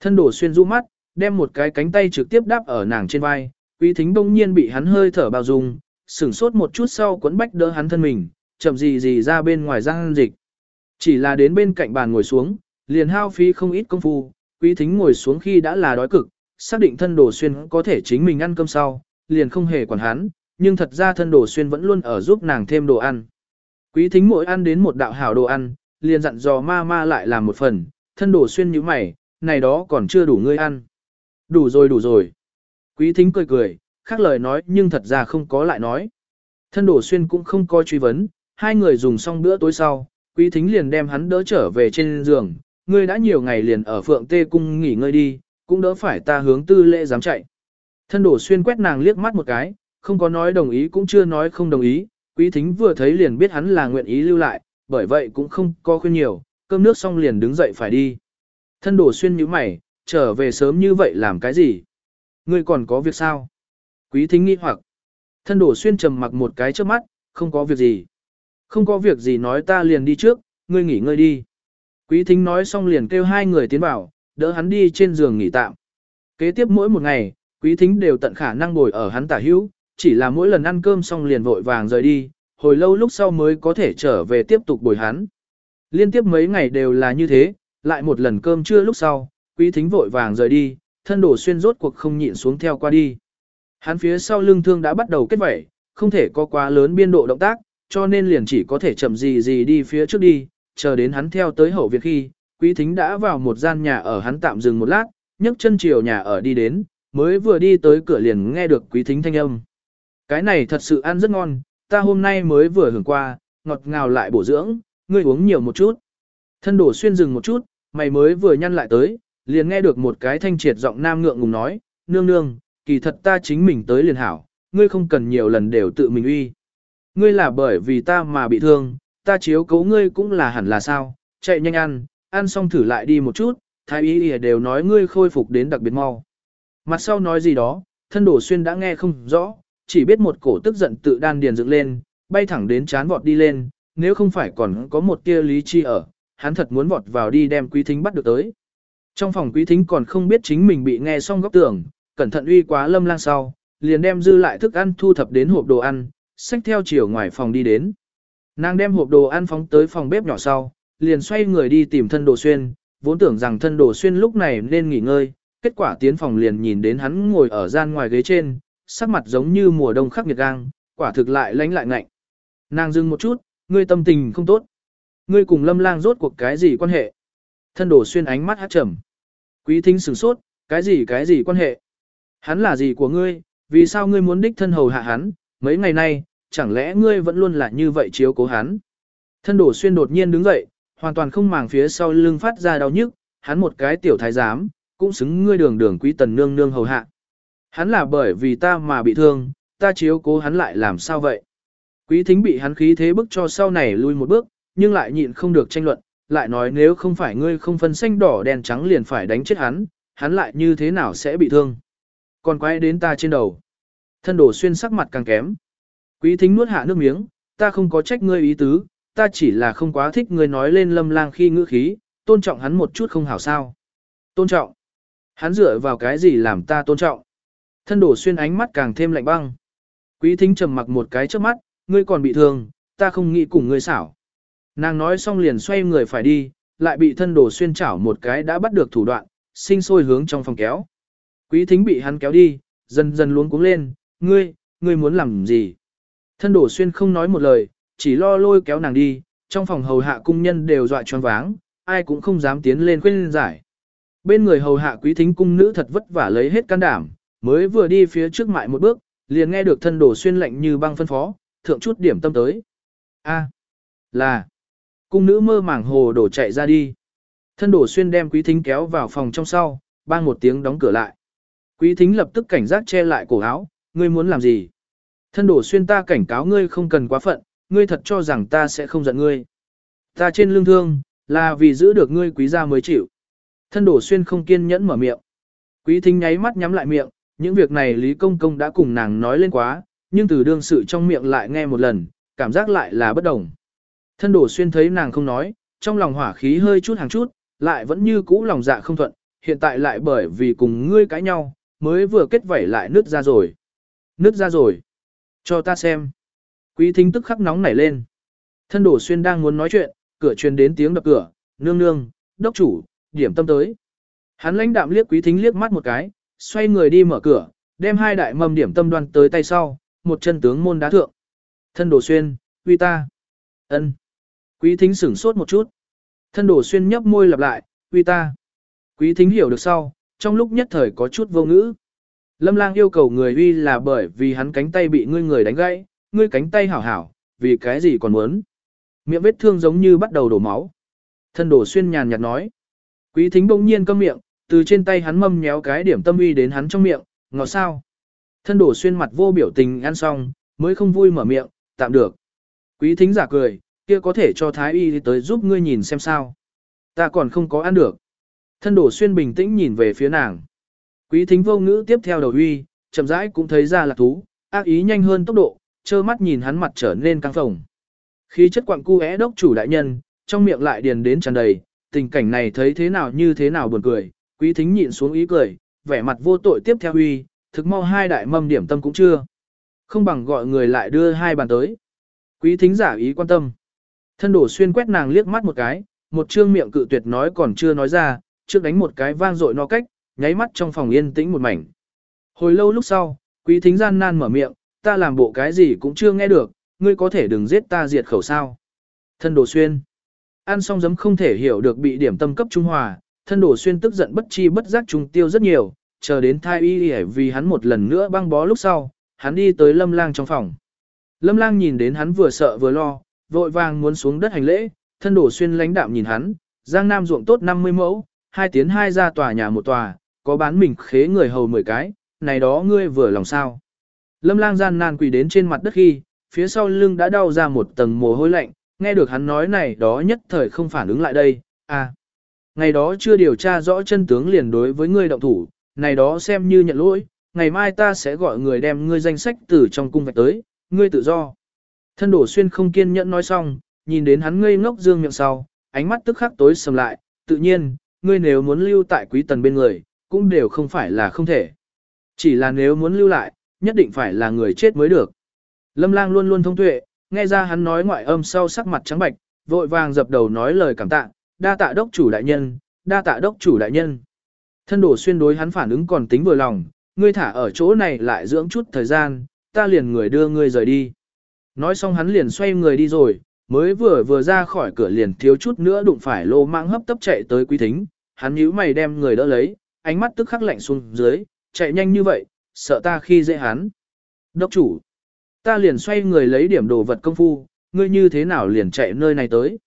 Thân đổ xuyên rũ mắt, đem một cái cánh tay trực tiếp đáp ở nàng trên vai. Quý thính đông nhiên bị hắn hơi thở bao dung, sửng sốt một chút sau quấn bách đỡ hắn thân mình, chậm gì gì ra bên ngoài giang dịch. Chỉ là đến bên cạnh bàn ngồi xuống, liền hao phí không ít công phu, quý thính ngồi xuống khi đã là đói cực, xác định thân đồ xuyên có thể chính mình ăn cơm sau, liền không hề quản hắn, nhưng thật ra thân đồ xuyên vẫn luôn ở giúp nàng thêm đồ ăn. Quý thính mỗi ăn đến một đạo hảo đồ ăn, liền dặn dò ma ma lại làm một phần, thân đồ xuyên như mày, này đó còn chưa đủ ngươi ăn. Đủ rồi đủ rồi. Quý thính cười cười, khác lời nói nhưng thật ra không có lại nói. Thân đồ xuyên cũng không coi truy vấn, hai người dùng xong bữa tối sau, quý thính liền đem hắn đỡ trở về trên giường, ngươi đã nhiều ngày liền ở phượng tê cung nghỉ ngơi đi, cũng đỡ phải ta hướng tư lễ dám chạy. Thân đổ xuyên quét nàng liếc mắt một cái, không có nói đồng ý cũng chưa nói không đồng ý, quý thính vừa thấy liền biết hắn là nguyện ý lưu lại, bởi vậy cũng không có khuyên nhiều, cơm nước xong liền đứng dậy phải đi. Thân đổ xuyên như mày, trở về sớm như vậy làm cái gì? Ngươi còn có việc sao? Quý thính nghi hoặc. Thân đổ xuyên trầm mặc một cái trước mắt, không có việc gì. Không có việc gì nói ta liền đi trước, ngươi nghỉ ngơi đi. Quý thính nói xong liền kêu hai người tiến vào, đỡ hắn đi trên giường nghỉ tạm. Kế tiếp mỗi một ngày, quý thính đều tận khả năng ngồi ở hắn tả hữu, chỉ là mỗi lần ăn cơm xong liền vội vàng rời đi, hồi lâu lúc sau mới có thể trở về tiếp tục bồi hắn. Liên tiếp mấy ngày đều là như thế, lại một lần cơm trưa lúc sau, quý thính vội vàng rời đi, thân đổ xuyên rốt cuộc không nhịn xuống theo qua đi. Hắn phía sau lưng thương đã bắt đầu kết vẩy, không thể có quá lớn biên độ động tác, cho nên liền chỉ có thể chậm gì gì đi phía trước đi, chờ đến hắn theo tới hậu viện khi, quý thính đã vào một gian nhà ở hắn tạm dừng một lát, nhấc chân chiều nhà ở đi đến, mới vừa đi tới cửa liền nghe được quý thính thanh âm. Cái này thật sự ăn rất ngon, ta hôm nay mới vừa hưởng qua, ngọt ngào lại bổ dưỡng, ngươi uống nhiều một chút. Thân đổ xuyên dừng một chút, mày mới vừa nhăn lại tới, liền nghe được một cái thanh triệt giọng nam ngượng ngùng nói, nương nương, kỳ thật ta chính mình tới liền hảo, ngươi không cần nhiều lần đều tự mình uy. Ngươi là bởi vì ta mà bị thương, ta chiếu cố ngươi cũng là hẳn là sao, chạy nhanh ăn, ăn xong thử lại đi một chút, thái y đều nói ngươi khôi phục đến đặc biệt mau. Mặt sau nói gì đó, thân đổ xuyên đã nghe không rõ, chỉ biết một cổ tức giận tự đan điền dựng lên, bay thẳng đến chán vọt đi lên, nếu không phải còn có một tia lý chi ở, hắn thật muốn vọt vào đi đem quý thính bắt được tới. Trong phòng quý thính còn không biết chính mình bị nghe xong góc tưởng, cẩn thận uy quá lâm lang sau, liền đem dư lại thức ăn thu thập đến hộp đồ ăn, xách theo chiều ngoài phòng đi đến. Nàng đem hộp đồ ăn phóng tới phòng bếp nhỏ sau, liền xoay người đi tìm thân đồ xuyên, vốn tưởng rằng thân đồ xuyên lúc này nên nghỉ ngơi, kết quả tiến phòng liền nhìn đến hắn ngồi ở gian ngoài ghế trên, sắc mặt giống như mùa đông khắc nghiệt gang, quả thực lại lánh lại ngạnh. Nàng dừng một chút, ngươi tâm tình không tốt. Ngươi cùng lâm lang rốt cuộc cái gì quan hệ? Thân đồ xuyên ánh mắt hát trầm. Quý thính sửng sốt, cái gì cái gì quan hệ? Hắn là gì của ngươi, vì sao ngươi muốn đích thân hầu hạ hắn, mấy ngày nay, chẳng lẽ ngươi vẫn luôn là như vậy chiếu cố hắn? Thân đổ xuyên đột nhiên đứng dậy, hoàn toàn không màng phía sau lưng phát ra đau nhức, hắn một cái tiểu thái giám, cũng xứng ngươi đường đường quý tần nương nương hầu hạ. Hắn là bởi vì ta mà bị thương, ta chiếu cố hắn lại làm sao vậy? Quý thính bị hắn khí thế bức cho sau này lui một bước, nhưng lại nhịn không được tranh luận, lại nói nếu không phải ngươi không phân xanh đỏ đen trắng liền phải đánh chết hắn, hắn lại như thế nào sẽ bị thương? Còn quay đến ta trên đầu. Thân đổ xuyên sắc mặt càng kém. Quý thính nuốt hạ nước miếng, ta không có trách ngươi ý tứ, ta chỉ là không quá thích ngươi nói lên lâm lang khi ngữ khí, tôn trọng hắn một chút không hảo sao. Tôn trọng. Hắn dựa vào cái gì làm ta tôn trọng. Thân đổ xuyên ánh mắt càng thêm lạnh băng. Quý thính trầm mặc một cái trước mắt, ngươi còn bị thương, ta không nghĩ cùng ngươi xảo. Nàng nói xong liền xoay người phải đi, lại bị thân đổ xuyên chảo một cái đã bắt được thủ đoạn, sinh sôi hướng trong phòng kéo. Quý thính bị hắn kéo đi, dần dần luống cuống lên, ngươi, ngươi muốn làm gì? Thân đổ xuyên không nói một lời, chỉ lo lôi kéo nàng đi, trong phòng hầu hạ cung nhân đều dọa choáng váng, ai cũng không dám tiến lên khuyên giải. Bên người hầu hạ quý thính cung nữ thật vất vả lấy hết can đảm, mới vừa đi phía trước mại một bước, liền nghe được thân đổ xuyên lệnh như băng phân phó, thượng chút điểm tâm tới. A, là, cung nữ mơ màng hồ đổ chạy ra đi. Thân đổ xuyên đem quý thính kéo vào phòng trong sau, bang một tiếng đóng cửa lại. Quý thính lập tức cảnh giác che lại cổ áo, ngươi muốn làm gì? Thân đổ xuyên ta cảnh cáo ngươi không cần quá phận, ngươi thật cho rằng ta sẽ không giận ngươi. Ta trên lương thương, là vì giữ được ngươi quý gia mới chịu. Thân đổ xuyên không kiên nhẫn mở miệng. Quý thính nháy mắt nhắm lại miệng, những việc này Lý Công Công đã cùng nàng nói lên quá, nhưng từ đương sự trong miệng lại nghe một lần, cảm giác lại là bất đồng. Thân đổ xuyên thấy nàng không nói, trong lòng hỏa khí hơi chút hàng chút, lại vẫn như cũ lòng dạ không thuận, hiện tại lại bởi vì cùng ngươi cãi nhau, mới vừa kết vảy lại nứt ra rồi. Nứt ra rồi. Cho ta xem. Quý thính tức khắc nóng nảy lên. Thân đổ xuyên đang muốn nói chuyện, cửa truyền đến tiếng đập cửa, nương nương, đốc chủ, điểm tâm tới. Hắn lãnh đạm liếc quý thính liếc mắt một cái, xoay người đi mở cửa, đem hai đại mầm điểm tâm đoan tới tay sau, một chân tướng môn đá thượng. Thân đổ xuyên, uy ta. ân. Quý thính sửng sốt một chút. Thân đổ xuyên nhấp môi lặp lại, uy ta. Quý thính hiểu được sau, trong lúc nhất thời có chút vô ngữ. Lâm lang yêu cầu người uy là bởi vì hắn cánh tay bị ngươi người đánh gãy, ngươi cánh tay hảo hảo, vì cái gì còn muốn. Miệng vết thương giống như bắt đầu đổ máu. Thân đổ xuyên nhàn nhạt nói. Quý thính bỗng nhiên câm miệng, từ trên tay hắn mâm nhéo cái điểm tâm uy đến hắn trong miệng, ngọt sao. Thân đổ xuyên mặt vô biểu tình ăn xong, mới không vui mở miệng, tạm được. Quý thính giả cười, kia có thể cho thái y tới giúp ngươi nhìn xem sao. Ta còn không có ăn được. Thân đổ xuyên bình tĩnh nhìn về phía nàng. Quý thính vô ngữ tiếp theo đầu uy, chậm rãi cũng thấy ra là thú, ác ý nhanh hơn tốc độ, trơ mắt nhìn hắn mặt trở nên căng phồng. Khí chất quặng cu é đốc chủ đại nhân, trong miệng lại điền đến tràn đầy, tình cảnh này thấy thế nào như thế nào buồn cười, quý thính nhịn xuống ý cười, vẻ mặt vô tội tiếp theo uy, thực mau hai đại mâm điểm tâm cũng chưa. Không bằng gọi người lại đưa hai bàn tới. Quý thính giả ý quan tâm. Thân đổ xuyên quét nàng liếc mắt một cái, một trương miệng cự tuyệt nói còn chưa nói ra, trước đánh một cái vang dội no cách, nháy mắt trong phòng yên tĩnh một mảnh. Hồi lâu lúc sau, quý thính gian nan mở miệng, ta làm bộ cái gì cũng chưa nghe được, ngươi có thể đừng giết ta diệt khẩu sao. Thân đồ xuyên. Ăn xong giấm không thể hiểu được bị điểm tâm cấp Trung Hòa, thân đồ xuyên tức giận bất chi bất giác trung tiêu rất nhiều, chờ đến thai y vì hắn một lần nữa băng bó lúc sau, hắn đi tới lâm lang trong phòng. Lâm lang nhìn đến hắn vừa sợ vừa lo, vội vàng muốn xuống đất hành lễ, thân đổ xuyên lãnh đạm nhìn hắn, giang nam ruộng tốt 50 mẫu, hai tiến hai ra tòa nhà một tòa, có bán mình khế người hầu 10 cái, này đó ngươi vừa lòng sao. Lâm lang gian nan quỳ đến trên mặt đất khi, phía sau lưng đã đau ra một tầng mồ hôi lạnh, nghe được hắn nói này đó nhất thời không phản ứng lại đây, à. Ngày đó chưa điều tra rõ chân tướng liền đối với ngươi động thủ, này đó xem như nhận lỗi, ngày mai ta sẽ gọi người đem ngươi danh sách từ trong cung vạch tới, ngươi tự do. Thân đổ xuyên không kiên nhẫn nói xong, nhìn đến hắn ngây ngốc dương miệng sau, ánh mắt tức khắc tối sầm lại, tự nhiên, ngươi nếu muốn lưu tại quý tần bên người, cũng đều không phải là không thể. Chỉ là nếu muốn lưu lại, nhất định phải là người chết mới được. Lâm lang luôn luôn thông tuệ, nghe ra hắn nói ngoại âm sau sắc mặt trắng bạch, vội vàng dập đầu nói lời cảm tạ, đa tạ đốc chủ đại nhân, đa tạ đốc chủ đại nhân. Thân đổ xuyên đối hắn phản ứng còn tính vừa lòng, ngươi thả ở chỗ này lại dưỡng chút thời gian, ta liền người đưa ngươi rời đi. Nói xong hắn liền xoay người đi rồi, mới vừa vừa ra khỏi cửa liền thiếu chút nữa đụng phải lô mạng hấp tấp chạy tới quý thính, hắn nhíu mày đem người đỡ lấy, ánh mắt tức khắc lạnh xuống dưới, chạy nhanh như vậy, sợ ta khi dễ hắn. Đốc chủ, ta liền xoay người lấy điểm đồ vật công phu, ngươi như thế nào liền chạy nơi này tới.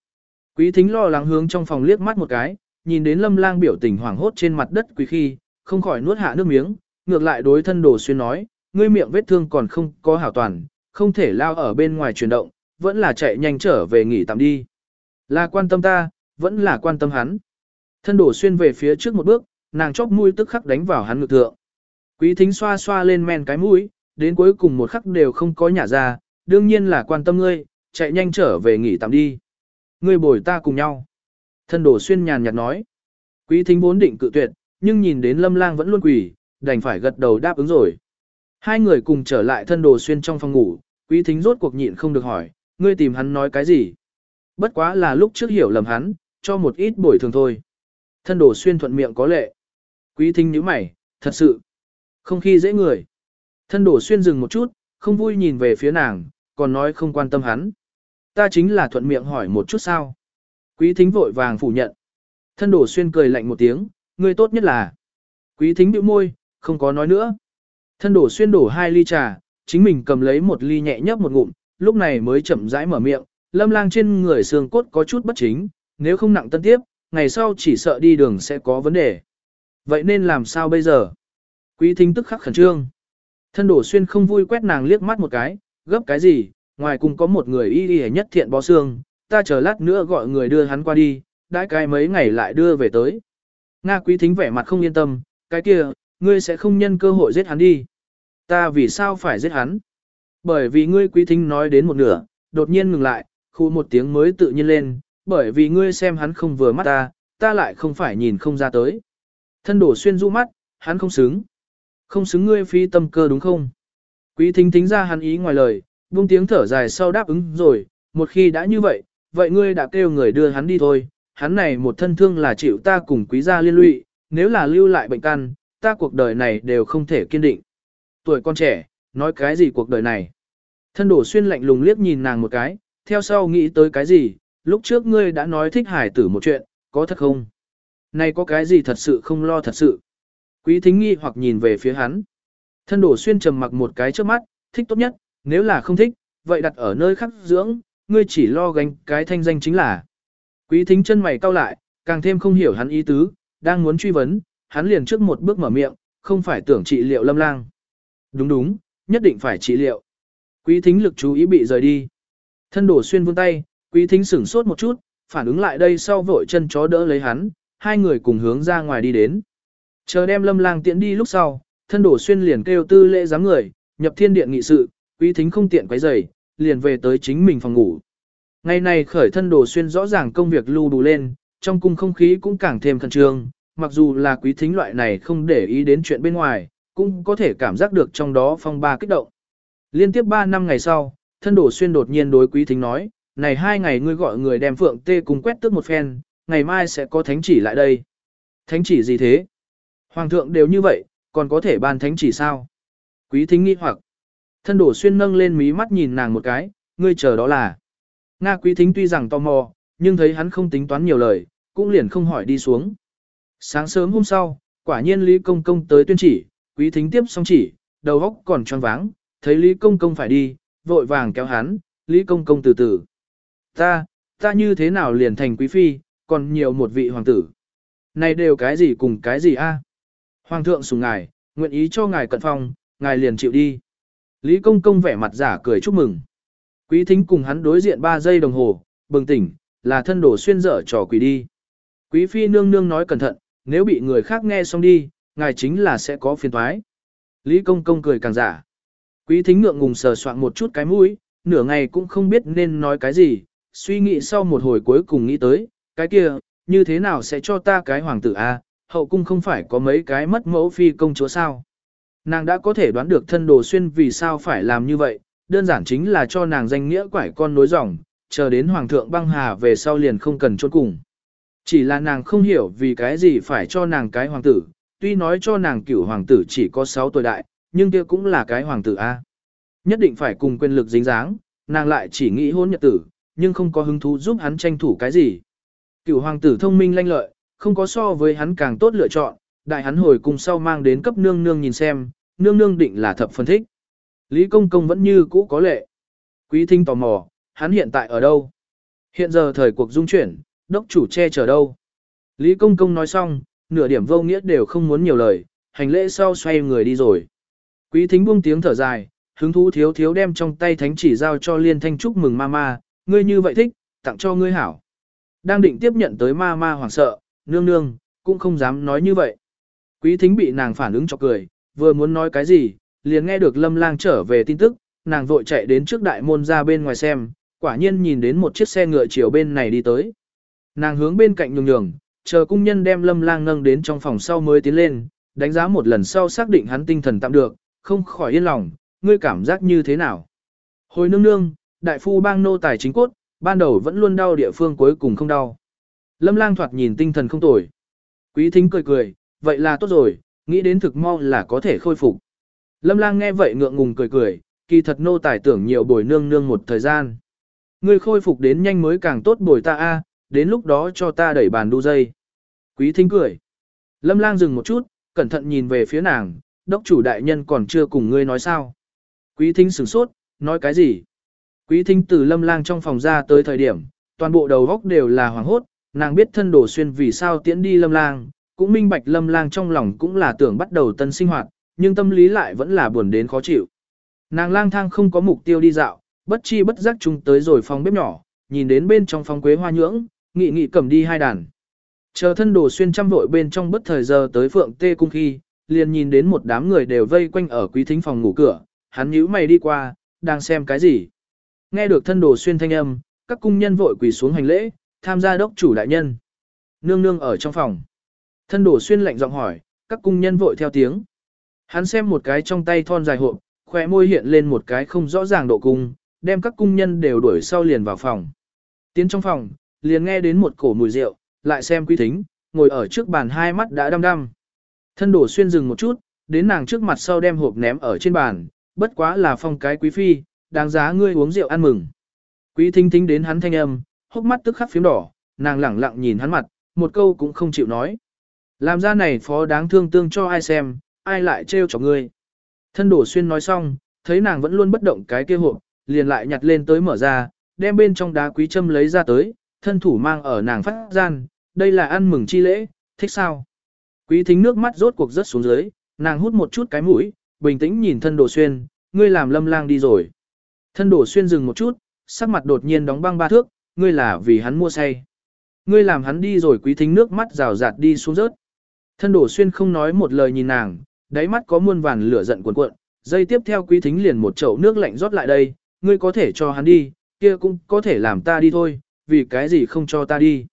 Quý thính lo lắng hướng trong phòng liếc mắt một cái, nhìn đến lâm lang biểu tình hoảng hốt trên mặt đất quý khi, không khỏi nuốt hạ nước miếng, ngược lại đối thân đồ xuyên nói, ngươi miệng vết thương còn không có hảo toàn, không thể lao ở bên ngoài chuyển động, vẫn là chạy nhanh trở về nghỉ tạm đi. Là quan tâm ta, vẫn là quan tâm hắn. Thân đổ xuyên về phía trước một bước, nàng chóp mũi tức khắc đánh vào hắn ngực thượng. Quý thính xoa xoa lên men cái mũi, đến cuối cùng một khắc đều không có nhả ra, đương nhiên là quan tâm ngươi, chạy nhanh trở về nghỉ tạm đi. Ngươi bồi ta cùng nhau. Thân đổ xuyên nhàn nhạt nói. Quý thính vốn định cự tuyệt, nhưng nhìn đến lâm lang vẫn luôn quỳ, đành phải gật đầu đáp ứng rồi. Hai người cùng trở lại thân đồ xuyên trong phòng ngủ, quý thính rốt cuộc nhịn không được hỏi, ngươi tìm hắn nói cái gì? Bất quá là lúc trước hiểu lầm hắn, cho một ít bồi thường thôi. Thân đồ xuyên thuận miệng có lệ. Quý thính nhíu mày, thật sự, không khi dễ người. Thân Đổ xuyên dừng một chút, không vui nhìn về phía nàng, còn nói không quan tâm hắn. Ta chính là thuận miệng hỏi một chút sao. Quý thính vội vàng phủ nhận. Thân Đổ xuyên cười lạnh một tiếng, ngươi tốt nhất là. Quý thính bĩu môi, không có nói nữa. Thân đổ xuyên đổ hai ly trà, chính mình cầm lấy một ly nhẹ nhấp một ngụm, lúc này mới chậm rãi mở miệng, lâm lang trên người xương cốt có chút bất chính, nếu không nặng tân tiếp, ngày sau chỉ sợ đi đường sẽ có vấn đề. Vậy nên làm sao bây giờ? Quý thính tức khắc khẩn trương. Thân đổ xuyên không vui quét nàng liếc mắt một cái, gấp cái gì, ngoài cùng có một người y y nhất thiện bó xương, ta chờ lát nữa gọi người đưa hắn qua đi, đãi cái mấy ngày lại đưa về tới. Nga quý thính vẻ mặt không yên tâm, cái kia, ngươi sẽ không nhân cơ hội giết hắn đi. Ta vì sao phải giết hắn? Bởi vì ngươi quý thính nói đến một nửa, đột nhiên ngừng lại, khu một tiếng mới tự nhiên lên, bởi vì ngươi xem hắn không vừa mắt ta, ta lại không phải nhìn không ra tới. Thân đổ xuyên du mắt, hắn không xứng. Không xứng ngươi phi tâm cơ đúng không? Quý thính thính ra hắn ý ngoài lời, buông tiếng thở dài sau đáp ứng rồi, một khi đã như vậy, vậy ngươi đã kêu người đưa hắn đi thôi, hắn này một thân thương là chịu ta cùng quý gia liên lụy, nếu là lưu lại bệnh căn, ta cuộc đời này đều không thể kiên định. Tuổi con trẻ, nói cái gì cuộc đời này? Thân đổ xuyên lạnh lùng liếc nhìn nàng một cái, theo sau nghĩ tới cái gì, lúc trước ngươi đã nói thích hải tử một chuyện, có thật không? Này có cái gì thật sự không lo thật sự? Quý thính nghi hoặc nhìn về phía hắn. Thân đổ xuyên trầm mặc một cái trước mắt, thích tốt nhất, nếu là không thích, vậy đặt ở nơi khác dưỡng, ngươi chỉ lo gánh cái thanh danh chính là. Quý thính chân mày cau lại, càng thêm không hiểu hắn ý tứ, đang muốn truy vấn, hắn liền trước một bước mở miệng, không phải tưởng trị liệu lâm lang. Đúng đúng, nhất định phải trị liệu. Quý thính lực chú ý bị rời đi. Thân đổ xuyên vươn tay, quý thính sửng sốt một chút, phản ứng lại đây sau vội chân chó đỡ lấy hắn, hai người cùng hướng ra ngoài đi đến. Chờ đem lâm lang tiễn đi lúc sau, thân đổ xuyên liền kêu tư lễ giám người, nhập thiên điện nghị sự, quý thính không tiện quấy rầy, liền về tới chính mình phòng ngủ. Ngày này khởi thân đồ xuyên rõ ràng công việc lưu đủ lên, trong cung không khí cũng càng thêm khẩn trương, mặc dù là quý thính loại này không để ý đến chuyện bên ngoài, cũng có thể cảm giác được trong đó phong ba kích động. Liên tiếp 3 năm ngày sau, thân đồ xuyên đột nhiên đối quý thính nói, này hai ngày ngươi gọi người đem phượng tê cùng quét tước một phen, ngày mai sẽ có thánh chỉ lại đây. Thánh chỉ gì thế? Hoàng thượng đều như vậy, còn có thể ban thánh chỉ sao? Quý thính nghi hoặc. Thân đổ xuyên nâng lên mí mắt nhìn nàng một cái, ngươi chờ đó là. Nga quý thính tuy rằng tò mò, nhưng thấy hắn không tính toán nhiều lời, cũng liền không hỏi đi xuống. Sáng sớm hôm sau, quả nhiên Lý Công Công tới tuyên chỉ, quý thính tiếp xong chỉ, đầu óc còn tròn váng, thấy Lý Công Công phải đi, vội vàng kéo hắn, Lý Công Công từ từ. Ta, ta như thế nào liền thành quý phi, còn nhiều một vị hoàng tử. Này đều cái gì cùng cái gì a? Hoàng thượng sủng ngài, nguyện ý cho ngài cận phong, ngài liền chịu đi. Lý Công Công vẻ mặt giả cười chúc mừng. Quý thính cùng hắn đối diện 3 giây đồng hồ, bừng tỉnh, là thân đổ xuyên dở trò quỷ đi. Quý phi nương nương nói cẩn thận, nếu bị người khác nghe xong đi, ngài chính là sẽ có phiền toái. Lý công công cười càng giả. Quý thính ngượng ngùng sờ soạn một chút cái mũi, nửa ngày cũng không biết nên nói cái gì, suy nghĩ sau một hồi cuối cùng nghĩ tới, cái kia, như thế nào sẽ cho ta cái hoàng tử a? hậu cung không phải có mấy cái mất mẫu phi công chúa sao. Nàng đã có thể đoán được thân đồ xuyên vì sao phải làm như vậy, đơn giản chính là cho nàng danh nghĩa quải con nối dòng, chờ đến hoàng thượng băng hà về sau liền không cần chôn cùng. Chỉ là nàng không hiểu vì cái gì phải cho nàng cái hoàng tử, tuy nói cho nàng cửu hoàng tử chỉ có 6 tuổi đại, nhưng kia cũng là cái hoàng tử A. Nhất định phải cùng quyền lực dính dáng, nàng lại chỉ nghĩ hôn nhật tử, nhưng không có hứng thú giúp hắn tranh thủ cái gì. Cửu hoàng tử thông minh lanh lợi, không có so với hắn càng tốt lựa chọn, đại hắn hồi cùng sau mang đến cấp nương nương nhìn xem, nương nương định là thập phân thích. Lý Công Công vẫn như cũ có lệ. Quý thính tò mò, hắn hiện tại ở đâu? Hiện giờ thời cuộc dung chuyển, đốc chủ che chở đâu? Lý Công Công nói xong, nửa điểm vô nghĩa đều không muốn nhiều lời, hành lễ sau xoay người đi rồi. Quý thính buông tiếng thở dài, hứng thú thiếu thiếu đem trong tay thánh chỉ giao cho liên thanh chúc mừng mama, ngươi như vậy thích, tặng cho ngươi hảo. Đang định tiếp nhận tới mama hoảng sợ, nương nương, cũng không dám nói như vậy. Quý thính bị nàng phản ứng cho cười, vừa muốn nói cái gì, liền nghe được lâm lang trở về tin tức, nàng vội chạy đến trước đại môn ra bên ngoài xem, quả nhiên nhìn đến một chiếc xe ngựa chiều bên này đi tới. Nàng hướng bên cạnh nhường nhường, chờ cung nhân đem lâm lang nâng đến trong phòng sau mới tiến lên, đánh giá một lần sau xác định hắn tinh thần tạm được, không khỏi yên lòng, ngươi cảm giác như thế nào. Hồi nương nương, đại phu bang nô tài chính cốt, ban đầu vẫn luôn đau địa phương cuối cùng không đau. Lâm lang thoạt nhìn tinh thần không tồi. Quý thính cười cười, vậy là tốt rồi, nghĩ đến thực mau là có thể khôi phục. Lâm lang nghe vậy ngượng ngùng cười cười, kỳ thật nô tài tưởng nhiều bồi nương nương một thời gian. Ngươi khôi phục đến nhanh mới càng tốt bồi ta a, đến lúc đó cho ta đẩy bàn đu dây. Quý thính cười. Lâm lang dừng một chút, cẩn thận nhìn về phía nàng, đốc chủ đại nhân còn chưa cùng ngươi nói sao. Quý thính sửng sốt, nói cái gì? Quý thính từ lâm lang trong phòng ra tới thời điểm, toàn bộ đầu góc đều là hoàng hốt, nàng biết thân đổ xuyên vì sao tiễn đi lâm lang, cũng minh bạch lâm lang trong lòng cũng là tưởng bắt đầu tân sinh hoạt, nhưng tâm lý lại vẫn là buồn đến khó chịu. Nàng lang thang không có mục tiêu đi dạo, bất chi bất giác chung tới rồi phòng bếp nhỏ, nhìn đến bên trong phòng quế hoa nhưỡng, nghị nghị cầm đi hai đàn. Chờ thân đồ xuyên trăm vội bên trong bất thời giờ tới phượng tê cung khi, liền nhìn đến một đám người đều vây quanh ở quý thính phòng ngủ cửa, hắn nhíu mày đi qua, đang xem cái gì. Nghe được thân đồ xuyên thanh âm, các cung nhân vội quỳ xuống hành lễ, tham gia đốc chủ đại nhân. Nương nương ở trong phòng. Thân đồ xuyên lạnh giọng hỏi, các cung nhân vội theo tiếng. Hắn xem một cái trong tay thon dài hộp, khỏe môi hiện lên một cái không rõ ràng độ cung, đem các cung nhân đều đuổi sau liền vào phòng. Tiến trong phòng, liền nghe đến một cổ mùi rượu, lại xem quý thính, ngồi ở trước bàn hai mắt đã đăm đăm. Thân đổ xuyên dừng một chút, đến nàng trước mặt sau đem hộp ném ở trên bàn, bất quá là phong cái quý phi, đáng giá ngươi uống rượu ăn mừng. Quý thính thính đến hắn thanh âm, hốc mắt tức khắc phím đỏ, nàng lẳng lặng nhìn hắn mặt, một câu cũng không chịu nói. Làm ra này phó đáng thương tương cho ai xem, ai lại trêu cho ngươi. Thân đổ xuyên nói xong, thấy nàng vẫn luôn bất động cái kia hộp, liền lại nhặt lên tới mở ra, đem bên trong đá quý châm lấy ra tới, thân thủ mang ở nàng phát gian, đây là ăn mừng chi lễ, thích sao? Quý thính nước mắt rốt cuộc rớt xuống dưới, nàng hút một chút cái mũi, bình tĩnh nhìn thân đồ xuyên, ngươi làm lâm lang đi rồi. Thân đổ xuyên dừng một chút, sắc mặt đột nhiên đóng băng ba thước, ngươi là vì hắn mua say. Ngươi làm hắn đi rồi quý thính nước mắt rào rạt đi xuống rớt. Thân đổ xuyên không nói một lời nhìn nàng, đáy mắt có muôn vàn lửa giận cuộn cuộn, dây tiếp theo quý thính liền một chậu nước lạnh rót lại đây, ngươi có thể cho hắn đi, kia cũng có thể làm ta đi thôi, vì cái gì không cho ta đi.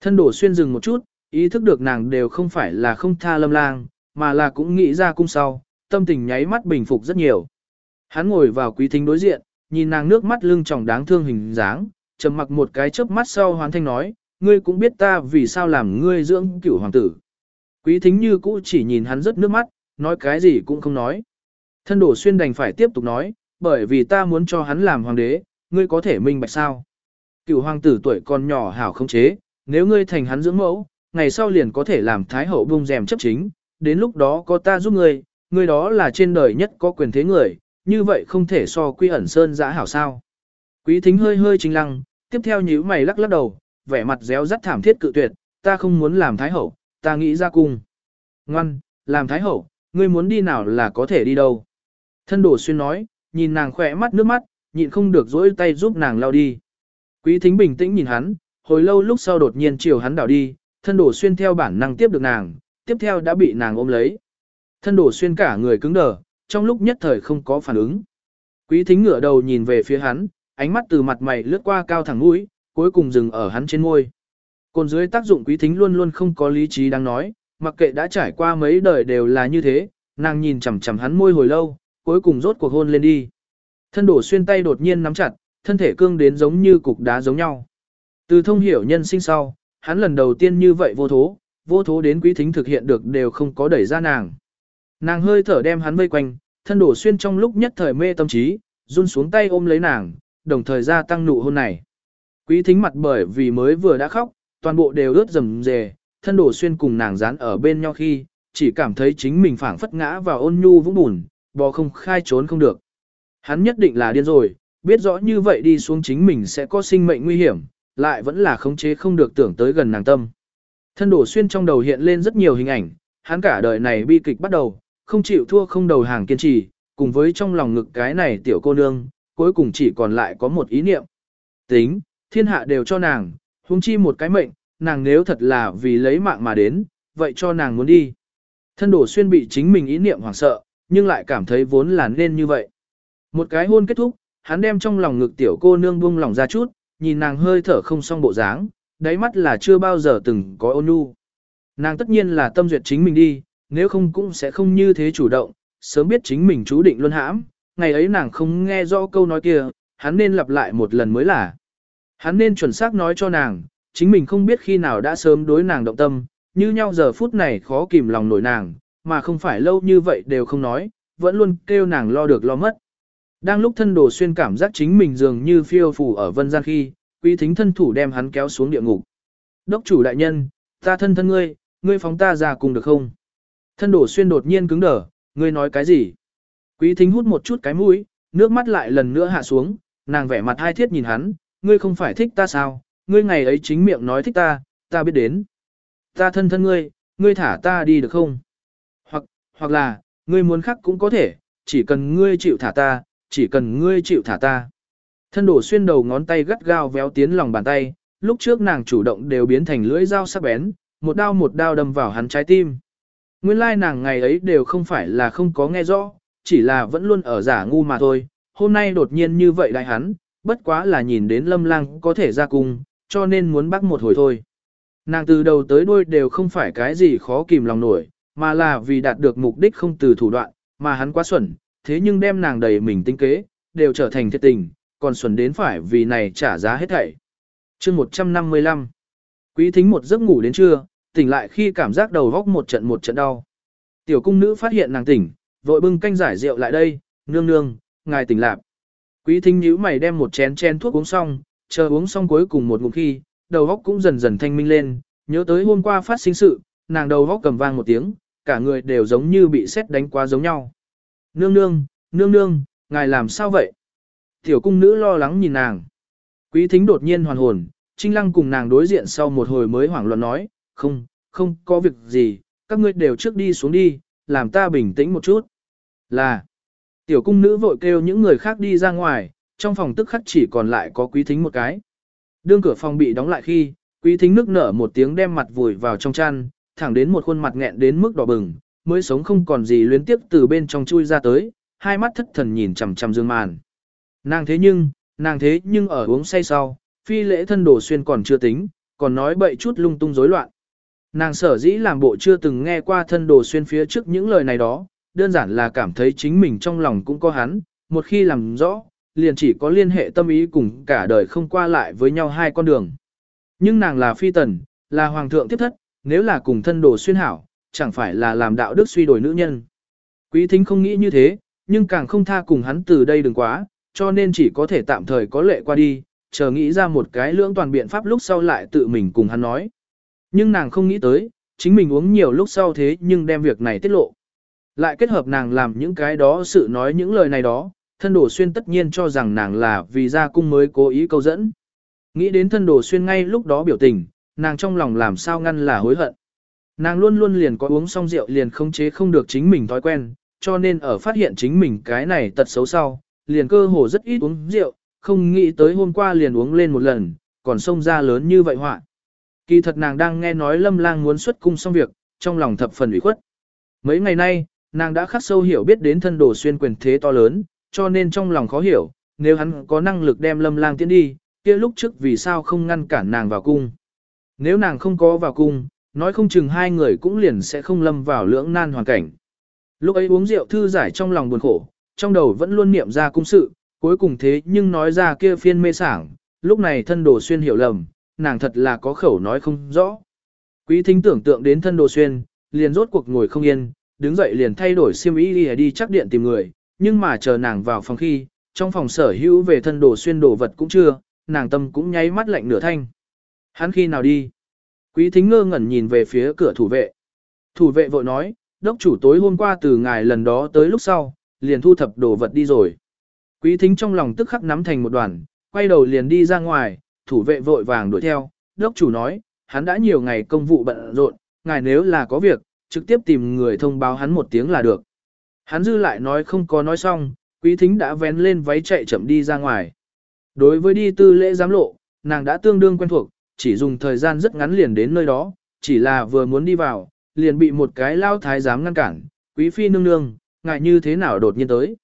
Thân đổ xuyên dừng một chút, ý thức được nàng đều không phải là không tha lâm lang, mà là cũng nghĩ ra cung sau, tâm tình nháy mắt bình phục rất nhiều. Hắn ngồi vào quý thính đối diện, nhìn nàng nước mắt lưng tròng đáng thương hình dáng, trầm mặc một cái chớp mắt sau hoán thanh nói, ngươi cũng biết ta vì sao làm ngươi dưỡng cửu hoàng tử. Quý thính như cũ chỉ nhìn hắn rất nước mắt, nói cái gì cũng không nói. Thân đổ xuyên đành phải tiếp tục nói, bởi vì ta muốn cho hắn làm hoàng đế, ngươi có thể minh bạch sao. cửu hoàng tử tuổi còn nhỏ hảo không chế, nếu ngươi thành hắn dưỡng mẫu, ngày sau liền có thể làm thái hậu bung rèm chấp chính, đến lúc đó có ta giúp ngươi, ngươi đó là trên đời nhất có quyền thế người, như vậy không thể so quy ẩn sơn giã hảo sao. Quý thính hơi hơi chính lăng, tiếp theo nhíu mày lắc lắc đầu, vẻ mặt réo rắt thảm thiết cự tuyệt, ta không muốn làm thái hậu, ta nghĩ ra cung. Ngoan, làm thái hậu, ngươi muốn đi nào là có thể đi đâu. Thân đổ xuyên nói, nhìn nàng khỏe mắt nước mắt, nhịn không được dỗi tay giúp nàng lao đi. Quý thính bình tĩnh nhìn hắn, hồi lâu lúc sau đột nhiên chiều hắn đảo đi, thân đổ xuyên theo bản năng tiếp được nàng, tiếp theo đã bị nàng ôm lấy. Thân đổ xuyên cả người cứng đờ, trong lúc nhất thời không có phản ứng. Quý thính ngửa đầu nhìn về phía hắn, ánh mắt từ mặt mày lướt qua cao thẳng mũi, cuối cùng dừng ở hắn trên môi. Cồn dưới tác dụng quý thính luôn luôn không có lý trí đang nói, mặc kệ đã trải qua mấy đời đều là như thế, nàng nhìn chằm chằm hắn môi hồi lâu, cuối cùng rốt cuộc hôn lên đi. Thân đổ xuyên tay đột nhiên nắm chặt, thân thể cương đến giống như cục đá giống nhau. Từ thông hiểu nhân sinh sau, hắn lần đầu tiên như vậy vô thố, vô thố đến quý thính thực hiện được đều không có đẩy ra nàng. Nàng hơi thở đem hắn vây quanh, thân đổ xuyên trong lúc nhất thời mê tâm trí, run xuống tay ôm lấy nàng, đồng thời gia tăng nụ hôn này. Quý thính mặt bởi vì mới vừa đã khóc, toàn bộ đều ướt rầm rề, thân đổ xuyên cùng nàng dán ở bên nhau khi, chỉ cảm thấy chính mình phảng phất ngã vào ôn nhu vũng bùn, bò không khai trốn không được. Hắn nhất định là điên rồi, biết rõ như vậy đi xuống chính mình sẽ có sinh mệnh nguy hiểm, lại vẫn là khống chế không được tưởng tới gần nàng tâm. Thân đổ xuyên trong đầu hiện lên rất nhiều hình ảnh, hắn cả đời này bi kịch bắt đầu, không chịu thua không đầu hàng kiên trì, cùng với trong lòng ngực cái này tiểu cô nương, cuối cùng chỉ còn lại có một ý niệm. Tính, thiên hạ đều cho nàng, huống chi một cái mệnh, nàng nếu thật là vì lấy mạng mà đến, vậy cho nàng muốn đi. Thân đổ xuyên bị chính mình ý niệm hoảng sợ, nhưng lại cảm thấy vốn là nên như vậy. Một cái hôn kết thúc, hắn đem trong lòng ngực tiểu cô nương buông lòng ra chút, nhìn nàng hơi thở không xong bộ dáng, đáy mắt là chưa bao giờ từng có ôn nhu. Nàng tất nhiên là tâm duyệt chính mình đi, nếu không cũng sẽ không như thế chủ động, sớm biết chính mình chú định luôn hãm, ngày ấy nàng không nghe rõ câu nói kia, hắn nên lặp lại một lần mới là. Hắn nên chuẩn xác nói cho nàng, chính mình không biết khi nào đã sớm đối nàng động tâm, như nhau giờ phút này khó kìm lòng nổi nàng, mà không phải lâu như vậy đều không nói, vẫn luôn kêu nàng lo được lo mất. Đang lúc thân đồ xuyên cảm giác chính mình dường như phiêu phù ở vân gian khi, quý thính thân thủ đem hắn kéo xuống địa ngục. Đốc chủ đại nhân, ta thân thân ngươi, ngươi phóng ta ra cùng được không? Thân đổ xuyên đột nhiên cứng đờ, ngươi nói cái gì? Quý thính hút một chút cái mũi, nước mắt lại lần nữa hạ xuống, nàng vẻ mặt hai thiết nhìn hắn, ngươi không phải thích ta sao? Ngươi ngày ấy chính miệng nói thích ta, ta biết đến. Ta thân thân ngươi, ngươi thả ta đi được không? Hoặc, hoặc là, ngươi muốn khắc cũng có thể, chỉ cần ngươi chịu thả ta, chỉ cần ngươi chịu thả ta. Thân đổ xuyên đầu ngón tay gắt gao véo tiến lòng bàn tay, lúc trước nàng chủ động đều biến thành lưỡi dao sắc bén, một đao một đao đâm vào hắn trái tim. Nguyên lai nàng ngày ấy đều không phải là không có nghe rõ, chỉ là vẫn luôn ở giả ngu mà thôi. Hôm nay đột nhiên như vậy đại hắn, bất quá là nhìn đến lâm lang có thể ra cung, cho nên muốn bắt một hồi thôi. Nàng từ đầu tới đuôi đều không phải cái gì khó kìm lòng nổi, mà là vì đạt được mục đích không từ thủ đoạn, mà hắn quá xuẩn, thế nhưng đem nàng đầy mình tinh kế, đều trở thành thiệt tình, còn xuẩn đến phải vì này trả giá hết thảy. chương 155 Quý thính một giấc ngủ đến trưa, tỉnh lại khi cảm giác đầu góc một trận một trận đau. Tiểu cung nữ phát hiện nàng tỉnh, vội bưng canh giải rượu lại đây, nương nương, ngài tỉnh lạc. Quý thính nhíu mày đem một chén chén thuốc uống xong, chờ uống xong cuối cùng một ngụm khi, đầu góc cũng dần dần thanh minh lên, nhớ tới hôm qua phát sinh sự, nàng đầu góc cầm vang một tiếng, cả người đều giống như bị sét đánh quá giống nhau. Nương nương, nương nương, ngài làm sao vậy? Tiểu cung nữ lo lắng nhìn nàng. Quý thính đột nhiên hoàn hồn, Trinh Lăng cùng nàng đối diện sau một hồi mới hoảng loạn nói, không, không có việc gì, các ngươi đều trước đi xuống đi, làm ta bình tĩnh một chút. Là, tiểu cung nữ vội kêu những người khác đi ra ngoài, trong phòng tức khắc chỉ còn lại có quý thính một cái. Đương cửa phòng bị đóng lại khi, quý thính nước nở một tiếng đem mặt vùi vào trong chăn, thẳng đến một khuôn mặt nghẹn đến mức đỏ bừng, mới sống không còn gì luyến tiếp từ bên trong chui ra tới, hai mắt thất thần nhìn chằm chằm dương màn. Nàng thế nhưng, nàng thế nhưng ở uống say sau, phi lễ thân đồ xuyên còn chưa tính, còn nói bậy chút lung tung rối loạn. Nàng sở dĩ làm bộ chưa từng nghe qua thân đồ xuyên phía trước những lời này đó, đơn giản là cảm thấy chính mình trong lòng cũng có hắn, một khi làm rõ, liền chỉ có liên hệ tâm ý cùng cả đời không qua lại với nhau hai con đường. Nhưng nàng là phi tần, là hoàng thượng tiếp thất, nếu là cùng thân đồ xuyên hảo, chẳng phải là làm đạo đức suy đổi nữ nhân. Quý thính không nghĩ như thế, nhưng càng không tha cùng hắn từ đây đừng quá, cho nên chỉ có thể tạm thời có lệ qua đi, chờ nghĩ ra một cái lưỡng toàn biện pháp lúc sau lại tự mình cùng hắn nói. Nhưng nàng không nghĩ tới, chính mình uống nhiều lúc sau thế nhưng đem việc này tiết lộ. Lại kết hợp nàng làm những cái đó sự nói những lời này đó, thân đồ xuyên tất nhiên cho rằng nàng là vì ra cung mới cố ý câu dẫn. Nghĩ đến thân đồ xuyên ngay lúc đó biểu tình, nàng trong lòng làm sao ngăn là hối hận. Nàng luôn luôn liền có uống xong rượu liền không chế không được chính mình thói quen, cho nên ở phát hiện chính mình cái này tật xấu sau, liền cơ hồ rất ít uống rượu, không nghĩ tới hôm qua liền uống lên một lần, còn xông ra lớn như vậy hoạn Kỳ thật nàng đang nghe nói lâm lang muốn xuất cung xong việc, trong lòng thập phần ủy khuất. Mấy ngày nay, nàng đã khắc sâu hiểu biết đến thân đồ xuyên quyền thế to lớn, cho nên trong lòng khó hiểu, nếu hắn có năng lực đem lâm lang tiến đi, kia lúc trước vì sao không ngăn cản nàng vào cung. Nếu nàng không có vào cung, nói không chừng hai người cũng liền sẽ không lâm vào lưỡng nan hoàn cảnh. Lúc ấy uống rượu thư giải trong lòng buồn khổ, trong đầu vẫn luôn niệm ra cung sự, cuối cùng thế nhưng nói ra kia phiên mê sảng, lúc này thân đồ xuyên hiểu lầm, nàng thật là có khẩu nói không rõ. Quý thính tưởng tượng đến thân đồ xuyên, liền rốt cuộc ngồi không yên, đứng dậy liền thay đổi xiêm y đi, đi chắc điện tìm người, nhưng mà chờ nàng vào phòng khi, trong phòng sở hữu về thân đồ xuyên đồ vật cũng chưa, nàng tâm cũng nháy mắt lạnh nửa thanh. Hắn khi nào đi? Quý thính ngơ ngẩn nhìn về phía cửa thủ vệ. Thủ vệ vội nói, đốc chủ tối hôm qua từ ngài lần đó tới lúc sau, liền thu thập đồ vật đi rồi. Quý thính trong lòng tức khắc nắm thành một đoàn, quay đầu liền đi ra ngoài, thủ vệ vội vàng đuổi theo, đốc chủ nói, hắn đã nhiều ngày công vụ bận rộn, ngài nếu là có việc, trực tiếp tìm người thông báo hắn một tiếng là được. Hắn dư lại nói không có nói xong, quý thính đã vén lên váy chạy chậm đi ra ngoài. Đối với đi tư lễ giám lộ, nàng đã tương đương quen thuộc, chỉ dùng thời gian rất ngắn liền đến nơi đó, chỉ là vừa muốn đi vào, liền bị một cái lao thái giám ngăn cản, quý phi nương nương, ngại như thế nào đột nhiên tới.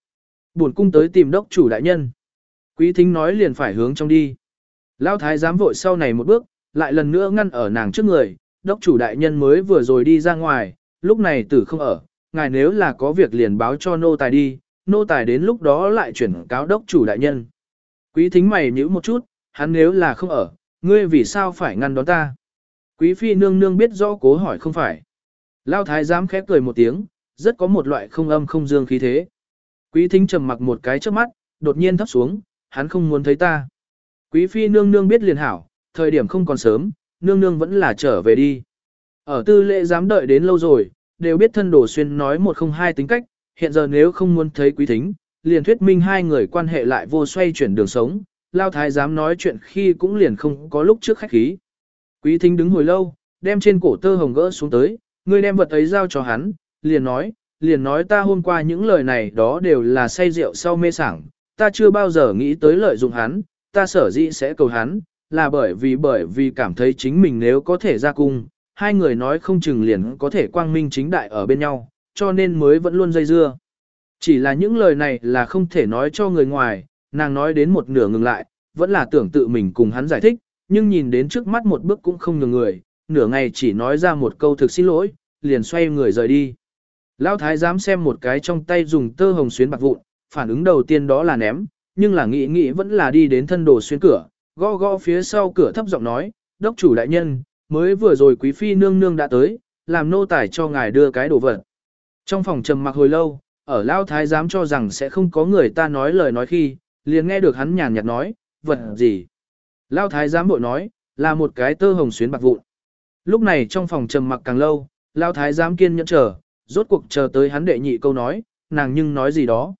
buồn cung tới tìm đốc chủ đại nhân. Quý thính nói liền phải hướng trong đi. Lão thái giám vội sau này một bước, lại lần nữa ngăn ở nàng trước người, đốc chủ đại nhân mới vừa rồi đi ra ngoài, lúc này tử không ở, ngài nếu là có việc liền báo cho nô tài đi, nô tài đến lúc đó lại chuyển cáo đốc chủ đại nhân. Quý thính mày nhíu một chút, hắn nếu là không ở, ngươi vì sao phải ngăn đón ta? Quý phi nương nương biết rõ cố hỏi không phải. Lao thái giám khép cười một tiếng, rất có một loại không âm không dương khí thế. Quý thính trầm mặc một cái trước mắt, đột nhiên thấp xuống, hắn không muốn thấy ta. Quý phi nương nương biết liền hảo, thời điểm không còn sớm, nương nương vẫn là trở về đi. Ở tư lệ dám đợi đến lâu rồi, đều biết thân đồ xuyên nói một không hai tính cách, hiện giờ nếu không muốn thấy quý thính, liền thuyết minh hai người quan hệ lại vô xoay chuyển đường sống, lao thái dám nói chuyện khi cũng liền không có lúc trước khách khí. Quý thính đứng hồi lâu, đem trên cổ tơ hồng gỡ xuống tới, người đem vật ấy giao cho hắn, liền nói, liền nói ta hôm qua những lời này đó đều là say rượu sau mê sảng, ta chưa bao giờ nghĩ tới lợi dụng hắn, ta sở dĩ sẽ cầu hắn, là bởi vì bởi vì cảm thấy chính mình nếu có thể ra cung, hai người nói không chừng liền có thể quang minh chính đại ở bên nhau, cho nên mới vẫn luôn dây dưa. Chỉ là những lời này là không thể nói cho người ngoài, nàng nói đến một nửa ngừng lại, vẫn là tưởng tự mình cùng hắn giải thích, nhưng nhìn đến trước mắt một bước cũng không nhường người, nửa ngày chỉ nói ra một câu thực xin lỗi, liền xoay người rời đi. Lão thái dám xem một cái trong tay dùng tơ hồng xuyến bạc vụn, phản ứng đầu tiên đó là ném, nhưng là nghĩ nghĩ vẫn là đi đến thân đồ xuyên cửa, gõ gõ phía sau cửa thấp giọng nói, đốc chủ đại nhân, mới vừa rồi quý phi nương nương đã tới, làm nô tài cho ngài đưa cái đồ vật. Trong phòng trầm mặc hồi lâu, ở Lão thái giám cho rằng sẽ không có người ta nói lời nói khi, liền nghe được hắn nhàn nhạt nói, vật gì. Lão thái giám bội nói, là một cái tơ hồng xuyến bạc vụn. Lúc này trong phòng trầm mặc càng lâu, Lão thái giám kiên nhẫn chờ, rốt cuộc chờ tới hắn đệ nhị câu nói, nàng nhưng nói gì đó.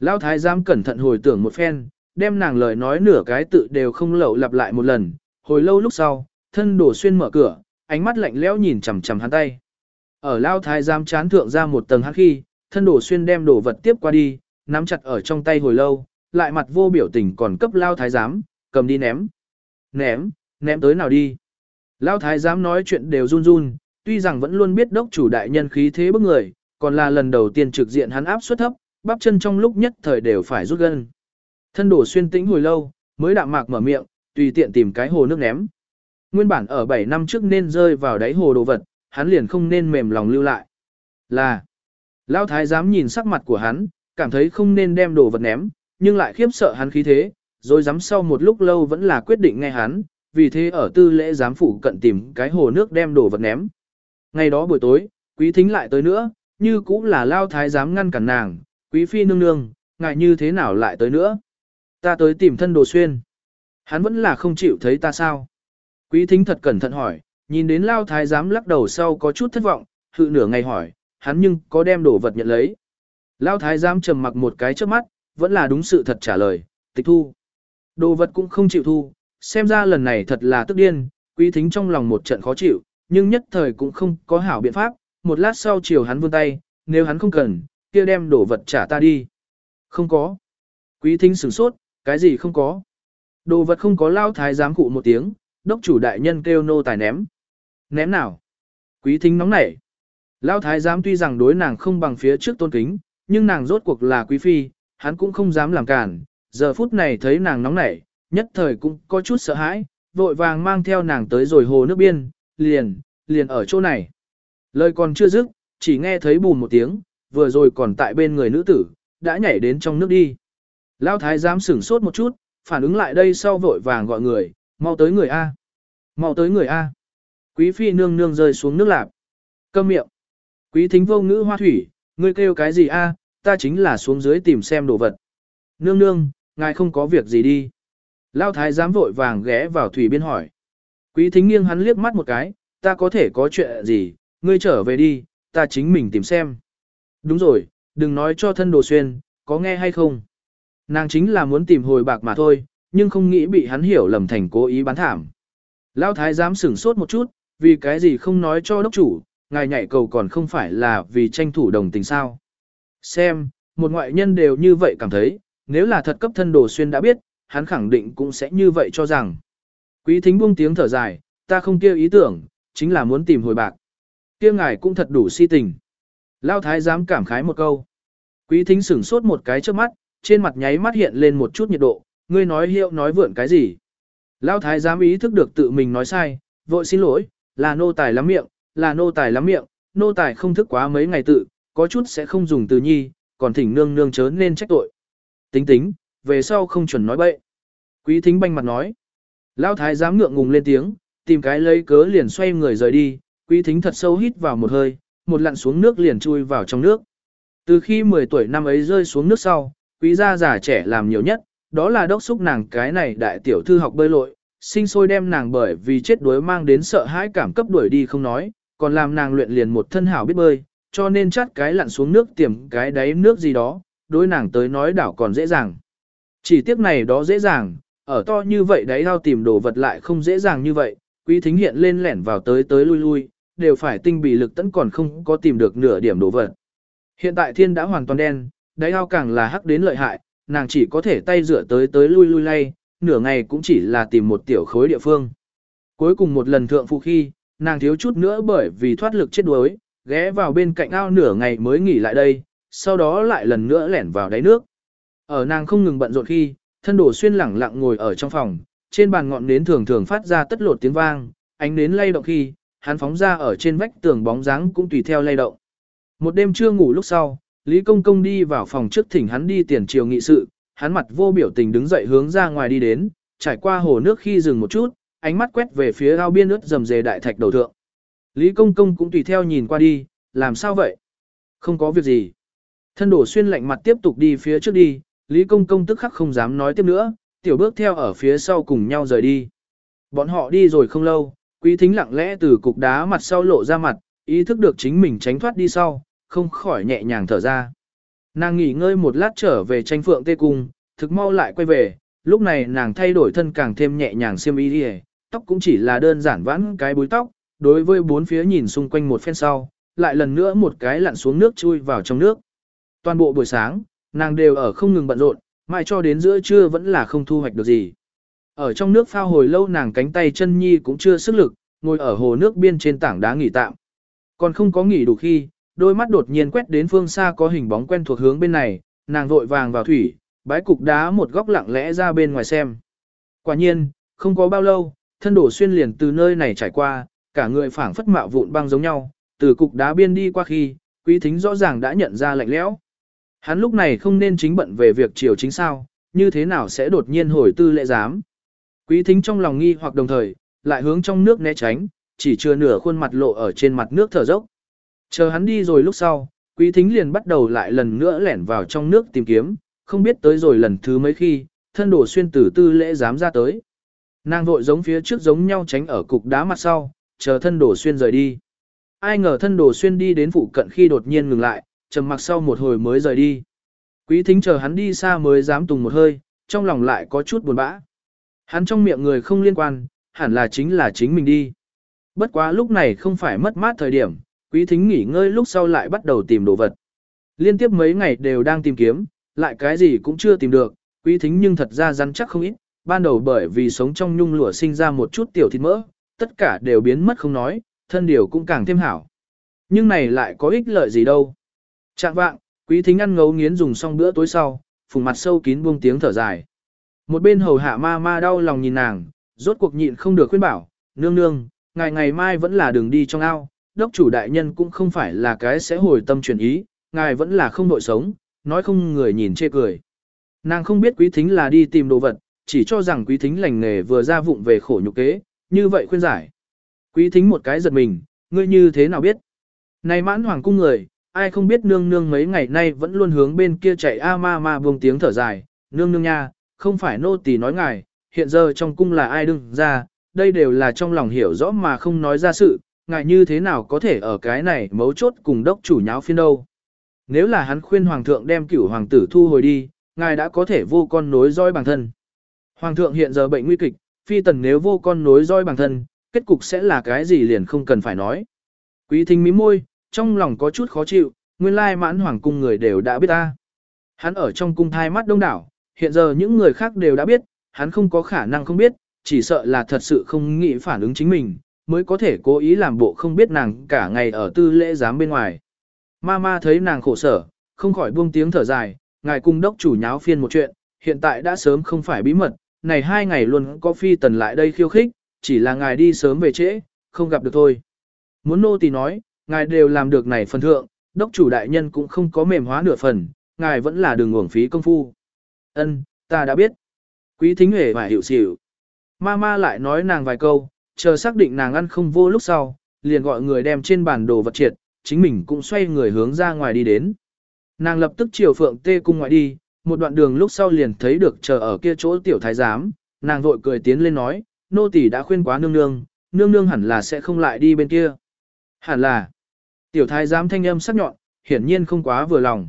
Lão thái giám cẩn thận hồi tưởng một phen, đem nàng lời nói nửa cái tự đều không lậu lặp lại một lần, hồi lâu lúc sau, thân đổ xuyên mở cửa, ánh mắt lạnh lẽo nhìn chằm chằm hắn tay. Ở Lão thái giám chán thượng ra một tầng hắc khi, thân đổ xuyên đem đồ vật tiếp qua đi, nắm chặt ở trong tay hồi lâu, lại mặt vô biểu tình còn cấp Lão thái giám, cầm đi ném. Ném, ném tới nào đi. Lão thái giám nói chuyện đều run run, tuy rằng vẫn luôn biết đốc chủ đại nhân khí thế bức người, còn là lần đầu tiên trực diện hắn áp suất thấp, bắp chân trong lúc nhất thời đều phải rút gân. Thân đổ xuyên tĩnh hồi lâu, mới đạm mạc mở miệng, tùy tiện tìm cái hồ nước ném. Nguyên bản ở 7 năm trước nên rơi vào đáy hồ đồ vật, hắn liền không nên mềm lòng lưu lại. Là, Lão thái giám nhìn sắc mặt của hắn, cảm thấy không nên đem đồ vật ném, nhưng lại khiếp sợ hắn khí thế, rồi dám sau một lúc lâu vẫn là quyết định nghe hắn, vì thế ở tư lễ giám phủ cận tìm cái hồ nước đem đồ vật ném. Ngày đó buổi tối, quý thính lại tới nữa, như cũng là lao thái giám ngăn cản nàng, quý phi nương nương, ngại như thế nào lại tới nữa. Ta tới tìm thân đồ xuyên. Hắn vẫn là không chịu thấy ta sao. Quý thính thật cẩn thận hỏi, nhìn đến lao thái giám lắc đầu sau có chút thất vọng, hự nửa ngày hỏi, hắn nhưng có đem đồ vật nhận lấy. Lao thái giám trầm mặc một cái trước mắt, vẫn là đúng sự thật trả lời, tịch thu. Đồ vật cũng không chịu thu, xem ra lần này thật là tức điên, quý thính trong lòng một trận khó chịu, nhưng nhất thời cũng không có hảo biện pháp, một lát sau chiều hắn vươn tay, nếu hắn không cần, kia đem đồ vật trả ta đi. Không có. Quý thính sửng sốt, cái gì không có. Đồ vật không có lao thái giám cụ một tiếng, đốc chủ đại nhân kêu nô tài ném. Ném nào? Quý thính nóng nảy. Lao thái giám tuy rằng đối nàng không bằng phía trước tôn kính, nhưng nàng rốt cuộc là quý phi, hắn cũng không dám làm cản. Giờ phút này thấy nàng nóng nảy, nhất thời cũng có chút sợ hãi, vội vàng mang theo nàng tới rồi hồ nước biên, liền, liền ở chỗ này. Lời còn chưa dứt, chỉ nghe thấy bùn một tiếng, vừa rồi còn tại bên người nữ tử, đã nhảy đến trong nước đi. Lao thái giám sửng sốt một chút, phản ứng lại đây sau vội vàng gọi người, mau tới người A. Mau tới người A. Quý phi nương nương rơi xuống nước lạp. Câm miệng. Quý thính vô ngữ hoa thủy, ngươi kêu cái gì A, ta chính là xuống dưới tìm xem đồ vật. Nương nương, ngài không có việc gì đi. Lao thái giám vội vàng ghé vào thủy biên hỏi. Quý thính nghiêng hắn liếc mắt một cái, ta có thể có chuyện gì, ngươi trở về đi, ta chính mình tìm xem. Đúng rồi, đừng nói cho thân đồ xuyên, có nghe hay không. Nàng chính là muốn tìm hồi bạc mà thôi, nhưng không nghĩ bị hắn hiểu lầm thành cố ý bán thảm. Lão thái giám sửng sốt một chút, vì cái gì không nói cho đốc chủ, ngài nhảy cầu còn không phải là vì tranh thủ đồng tình sao. Xem, một ngoại nhân đều như vậy cảm thấy, nếu là thật cấp thân đồ xuyên đã biết, hắn khẳng định cũng sẽ như vậy cho rằng. Quý thính buông tiếng thở dài, ta không kêu ý tưởng, chính là muốn tìm hồi bạc. Kia ngài cũng thật đủ si tình. Lao thái dám cảm khái một câu. Quý thính sửng sốt một cái trước mắt, trên mặt nháy mắt hiện lên một chút nhiệt độ, ngươi nói hiệu nói vượn cái gì. Lão thái giám ý thức được tự mình nói sai, vội xin lỗi, là nô tài lắm miệng, là nô tài lắm miệng, nô tài không thức quá mấy ngày tự, có chút sẽ không dùng từ nhi, còn thỉnh nương nương chớ nên trách tội. Tính tính, về sau không chuẩn nói bậy. Quý thính banh mặt nói. Lão thái giám ngượng ngùng lên tiếng, tìm cái lấy cớ liền xoay người rời đi, quý thính thật sâu hít vào một hơi, một lặn xuống nước liền chui vào trong nước. Từ khi 10 tuổi năm ấy rơi xuống nước sau, quý gia già trẻ làm nhiều nhất, đó là đốc xúc nàng cái này đại tiểu thư học bơi lội, sinh sôi đem nàng bởi vì chết đuối mang đến sợ hãi cảm cấp đuổi đi không nói, còn làm nàng luyện liền một thân hảo biết bơi, cho nên chắt cái lặn xuống nước tiềm cái đáy nước gì đó, đối nàng tới nói đảo còn dễ dàng. Chỉ tiếc này đó dễ dàng, ở to như vậy đáy ao tìm đồ vật lại không dễ dàng như vậy, quý thính hiện lên lẻn vào tới tới lui lui, đều phải tinh bị lực tẫn còn không có tìm được nửa điểm đồ vật. Hiện tại thiên đã hoàn toàn đen, đáy ao càng là hắc đến lợi hại, nàng chỉ có thể tay rửa tới tới lui lui lay, nửa ngày cũng chỉ là tìm một tiểu khối địa phương. Cuối cùng một lần thượng phụ khi, nàng thiếu chút nữa bởi vì thoát lực chết đuối, ghé vào bên cạnh ao nửa ngày mới nghỉ lại đây, sau đó lại lần nữa lẻn vào đáy nước. Ở nàng không ngừng bận rộn khi, thân đổ xuyên lẳng lặng ngồi ở trong phòng, trên bàn ngọn nến thường thường phát ra tất lột tiếng vang, ánh nến lay động khi, hắn phóng ra ở trên vách tường bóng dáng cũng tùy theo lay động. Một đêm chưa ngủ lúc sau, Lý Công Công đi vào phòng trước thỉnh hắn đi tiền triều nghị sự, hắn mặt vô biểu tình đứng dậy hướng ra ngoài đi đến, trải qua hồ nước khi dừng một chút, ánh mắt quét về phía ao biên ướt rầm rề đại thạch đầu thượng. Lý Công Công cũng tùy theo nhìn qua đi, làm sao vậy? Không có việc gì. Thân đổ xuyên lạnh mặt tiếp tục đi phía trước đi, Lý Công Công tức khắc không dám nói tiếp nữa, tiểu bước theo ở phía sau cùng nhau rời đi. Bọn họ đi rồi không lâu, quý thính lặng lẽ từ cục đá mặt sau lộ ra mặt, ý thức được chính mình tránh thoát đi sau, không khỏi nhẹ nhàng thở ra. Nàng nghỉ ngơi một lát trở về tranh phượng tê cung, thực mau lại quay về, lúc này nàng thay đổi thân càng thêm nhẹ nhàng xiêm y đi tóc cũng chỉ là đơn giản vãn cái búi tóc, đối với bốn phía nhìn xung quanh một phen sau, lại lần nữa một cái lặn xuống nước chui vào trong nước. Toàn bộ buổi sáng, nàng đều ở không ngừng bận rộn, mãi cho đến giữa trưa vẫn là không thu hoạch được gì. Ở trong nước phao hồi lâu nàng cánh tay chân nhi cũng chưa sức lực, ngồi ở hồ nước biên trên tảng đá nghỉ tạm. Còn không có nghỉ đủ khi, đôi mắt đột nhiên quét đến phương xa có hình bóng quen thuộc hướng bên này, nàng vội vàng vào thủy, bái cục đá một góc lặng lẽ ra bên ngoài xem. Quả nhiên, không có bao lâu, thân đổ xuyên liền từ nơi này trải qua, cả người phảng phất mạo vụn băng giống nhau, từ cục đá biên đi qua khi, quý thính rõ ràng đã nhận ra lạnh lẽo. Hắn lúc này không nên chính bận về việc chiều chính sao, như thế nào sẽ đột nhiên hồi tư lệ giám. Quý thính trong lòng nghi hoặc đồng thời, lại hướng trong nước né tránh, chỉ chưa nửa khuôn mặt lộ ở trên mặt nước thở dốc. Chờ hắn đi rồi lúc sau, quý thính liền bắt đầu lại lần nữa lẻn vào trong nước tìm kiếm, không biết tới rồi lần thứ mấy khi, thân đổ xuyên tử tư lễ dám ra tới. Nàng vội giống phía trước giống nhau tránh ở cục đá mặt sau, chờ thân đổ xuyên rời đi. Ai ngờ thân đổ xuyên đi đến phụ cận khi đột nhiên ngừng lại, trầm mặc sau một hồi mới rời đi. Quý thính chờ hắn đi xa mới dám tùng một hơi, trong lòng lại có chút buồn bã. Hắn trong miệng người không liên quan, hẳn là chính là chính mình đi. Bất quá lúc này không phải mất mát thời điểm, quý thính nghỉ ngơi lúc sau lại bắt đầu tìm đồ vật. Liên tiếp mấy ngày đều đang tìm kiếm, lại cái gì cũng chưa tìm được, quý thính nhưng thật ra rắn chắc không ít, ban đầu bởi vì sống trong nhung lụa sinh ra một chút tiểu thịt mỡ, tất cả đều biến mất không nói, thân điều cũng càng thêm hảo. Nhưng này lại có ích lợi gì đâu. Chạm vạng, quý thính ăn ngấu nghiến dùng xong bữa tối sau, phùng mặt sâu kín buông tiếng thở dài. Một bên hầu hạ ma ma đau lòng nhìn nàng, rốt cuộc nhịn không được khuyên bảo, nương nương, ngày ngày mai vẫn là đường đi trong ao, đốc chủ đại nhân cũng không phải là cái sẽ hồi tâm chuyển ý, ngài vẫn là không nội sống, nói không người nhìn chê cười. Nàng không biết quý thính là đi tìm đồ vật, chỉ cho rằng quý thính lành nghề vừa ra vụng về khổ nhục kế, như vậy khuyên giải. Quý thính một cái giật mình, ngươi như thế nào biết? Này mãn hoàng cung người, ai không biết nương nương mấy ngày nay vẫn luôn hướng bên kia chạy a ma ma buông tiếng thở dài, nương nương nha, không phải nô tỳ nói ngài, hiện giờ trong cung là ai đương? ra, đây đều là trong lòng hiểu rõ mà không nói ra sự, ngài như thế nào có thể ở cái này mấu chốt cùng đốc chủ nháo phiên đâu. Nếu là hắn khuyên hoàng thượng đem cửu hoàng tử thu hồi đi, ngài đã có thể vô con nối roi bằng thân. Hoàng thượng hiện giờ bệnh nguy kịch, phi tần nếu vô con nối roi bằng thân, kết cục sẽ là cái gì liền không cần phải nói. Quý thính mí môi, trong lòng có chút khó chịu, nguyên lai mãn hoàng cung người đều đã biết ta. Hắn ở trong cung thai mắt đông đảo, hiện giờ những người khác đều đã biết, hắn không có khả năng không biết, chỉ sợ là thật sự không nghĩ phản ứng chính mình, mới có thể cố ý làm bộ không biết nàng cả ngày ở tư lễ giám bên ngoài. Ma ma thấy nàng khổ sở, không khỏi buông tiếng thở dài, ngài cung đốc chủ nháo phiên một chuyện, hiện tại đã sớm không phải bí mật, này hai ngày luôn có phi tần lại đây khiêu khích, chỉ là ngài đi sớm về trễ, không gặp được thôi. Muốn nô tỳ nói, ngài đều làm được này phần thượng, đốc chủ đại nhân cũng không có mềm hóa nửa phần, ngài vẫn là đường uổng phí công phu. Ân, ta đã biết. Quý thính hề và hiểu xỉu. Ma ma lại nói nàng vài câu, chờ xác định nàng ăn không vô lúc sau, liền gọi người đem trên bản đồ vật triệt, chính mình cũng xoay người hướng ra ngoài đi đến. Nàng lập tức chiều phượng tê cung ngoại đi, một đoạn đường lúc sau liền thấy được chờ ở kia chỗ tiểu thái giám, nàng vội cười tiến lên nói, nô tỳ đã khuyên quá nương nương, nương nương hẳn là sẽ không lại đi bên kia. Hẳn là, tiểu thái giám thanh âm sắc nhọn, hiển nhiên không quá vừa lòng.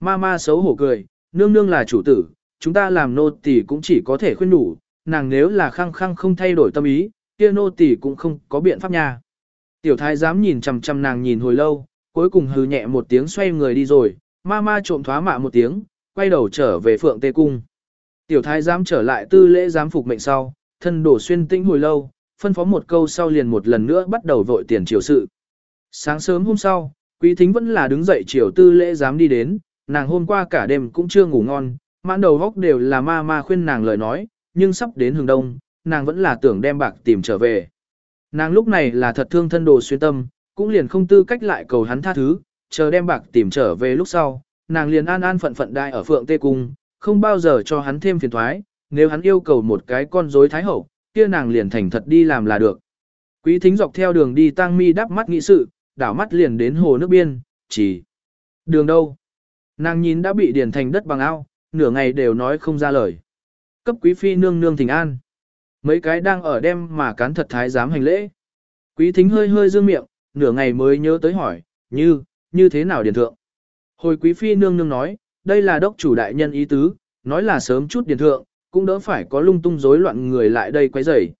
Ma ma xấu hổ cười, nương nương là chủ tử, chúng ta làm nô tỳ cũng chỉ có thể khuyên đủ, nàng nếu là khăng khăng không thay đổi tâm ý, kia nô tỳ cũng không có biện pháp nha. Tiểu thái giám nhìn chằm chằm nàng nhìn hồi lâu, cuối cùng hừ nhẹ một tiếng xoay người đi rồi, ma ma trộm thoá mạ một tiếng, quay đầu trở về phượng tê cung. Tiểu thái giám trở lại tư lễ giám phục mệnh sau, thân đổ xuyên tĩnh hồi lâu, phân phó một câu sau liền một lần nữa bắt đầu vội tiền triều sự. Sáng sớm hôm sau, quý thính vẫn là đứng dậy chiều tư lễ giám đi đến, nàng hôm qua cả đêm cũng chưa ngủ ngon, mãn đầu góc đều là ma ma khuyên nàng lời nói, nhưng sắp đến hướng đông, nàng vẫn là tưởng đem bạc tìm trở về. Nàng lúc này là thật thương thân đồ xuyên tâm, cũng liền không tư cách lại cầu hắn tha thứ, chờ đem bạc tìm trở về lúc sau, nàng liền an an phận phận đai ở phượng tê cung, không bao giờ cho hắn thêm phiền thoái, nếu hắn yêu cầu một cái con rối thái hậu, kia nàng liền thành thật đi làm là được. Quý thính dọc theo đường đi Tang mi đắp mắt nghĩ sự, đảo mắt liền đến hồ nước biên, chỉ. Đường đâu? Nàng nhìn đã bị điền thành đất bằng ao, nửa ngày đều nói không ra lời. Cấp quý phi nương nương thỉnh an. Mấy cái đang ở đêm mà cán thật thái dám hành lễ. Quý thính hơi hơi dương miệng, nửa ngày mới nhớ tới hỏi, như, như thế nào điền thượng. Hồi quý phi nương nương nói, đây là đốc chủ đại nhân ý tứ, nói là sớm chút điền thượng, cũng đỡ phải có lung tung rối loạn người lại đây quấy rầy.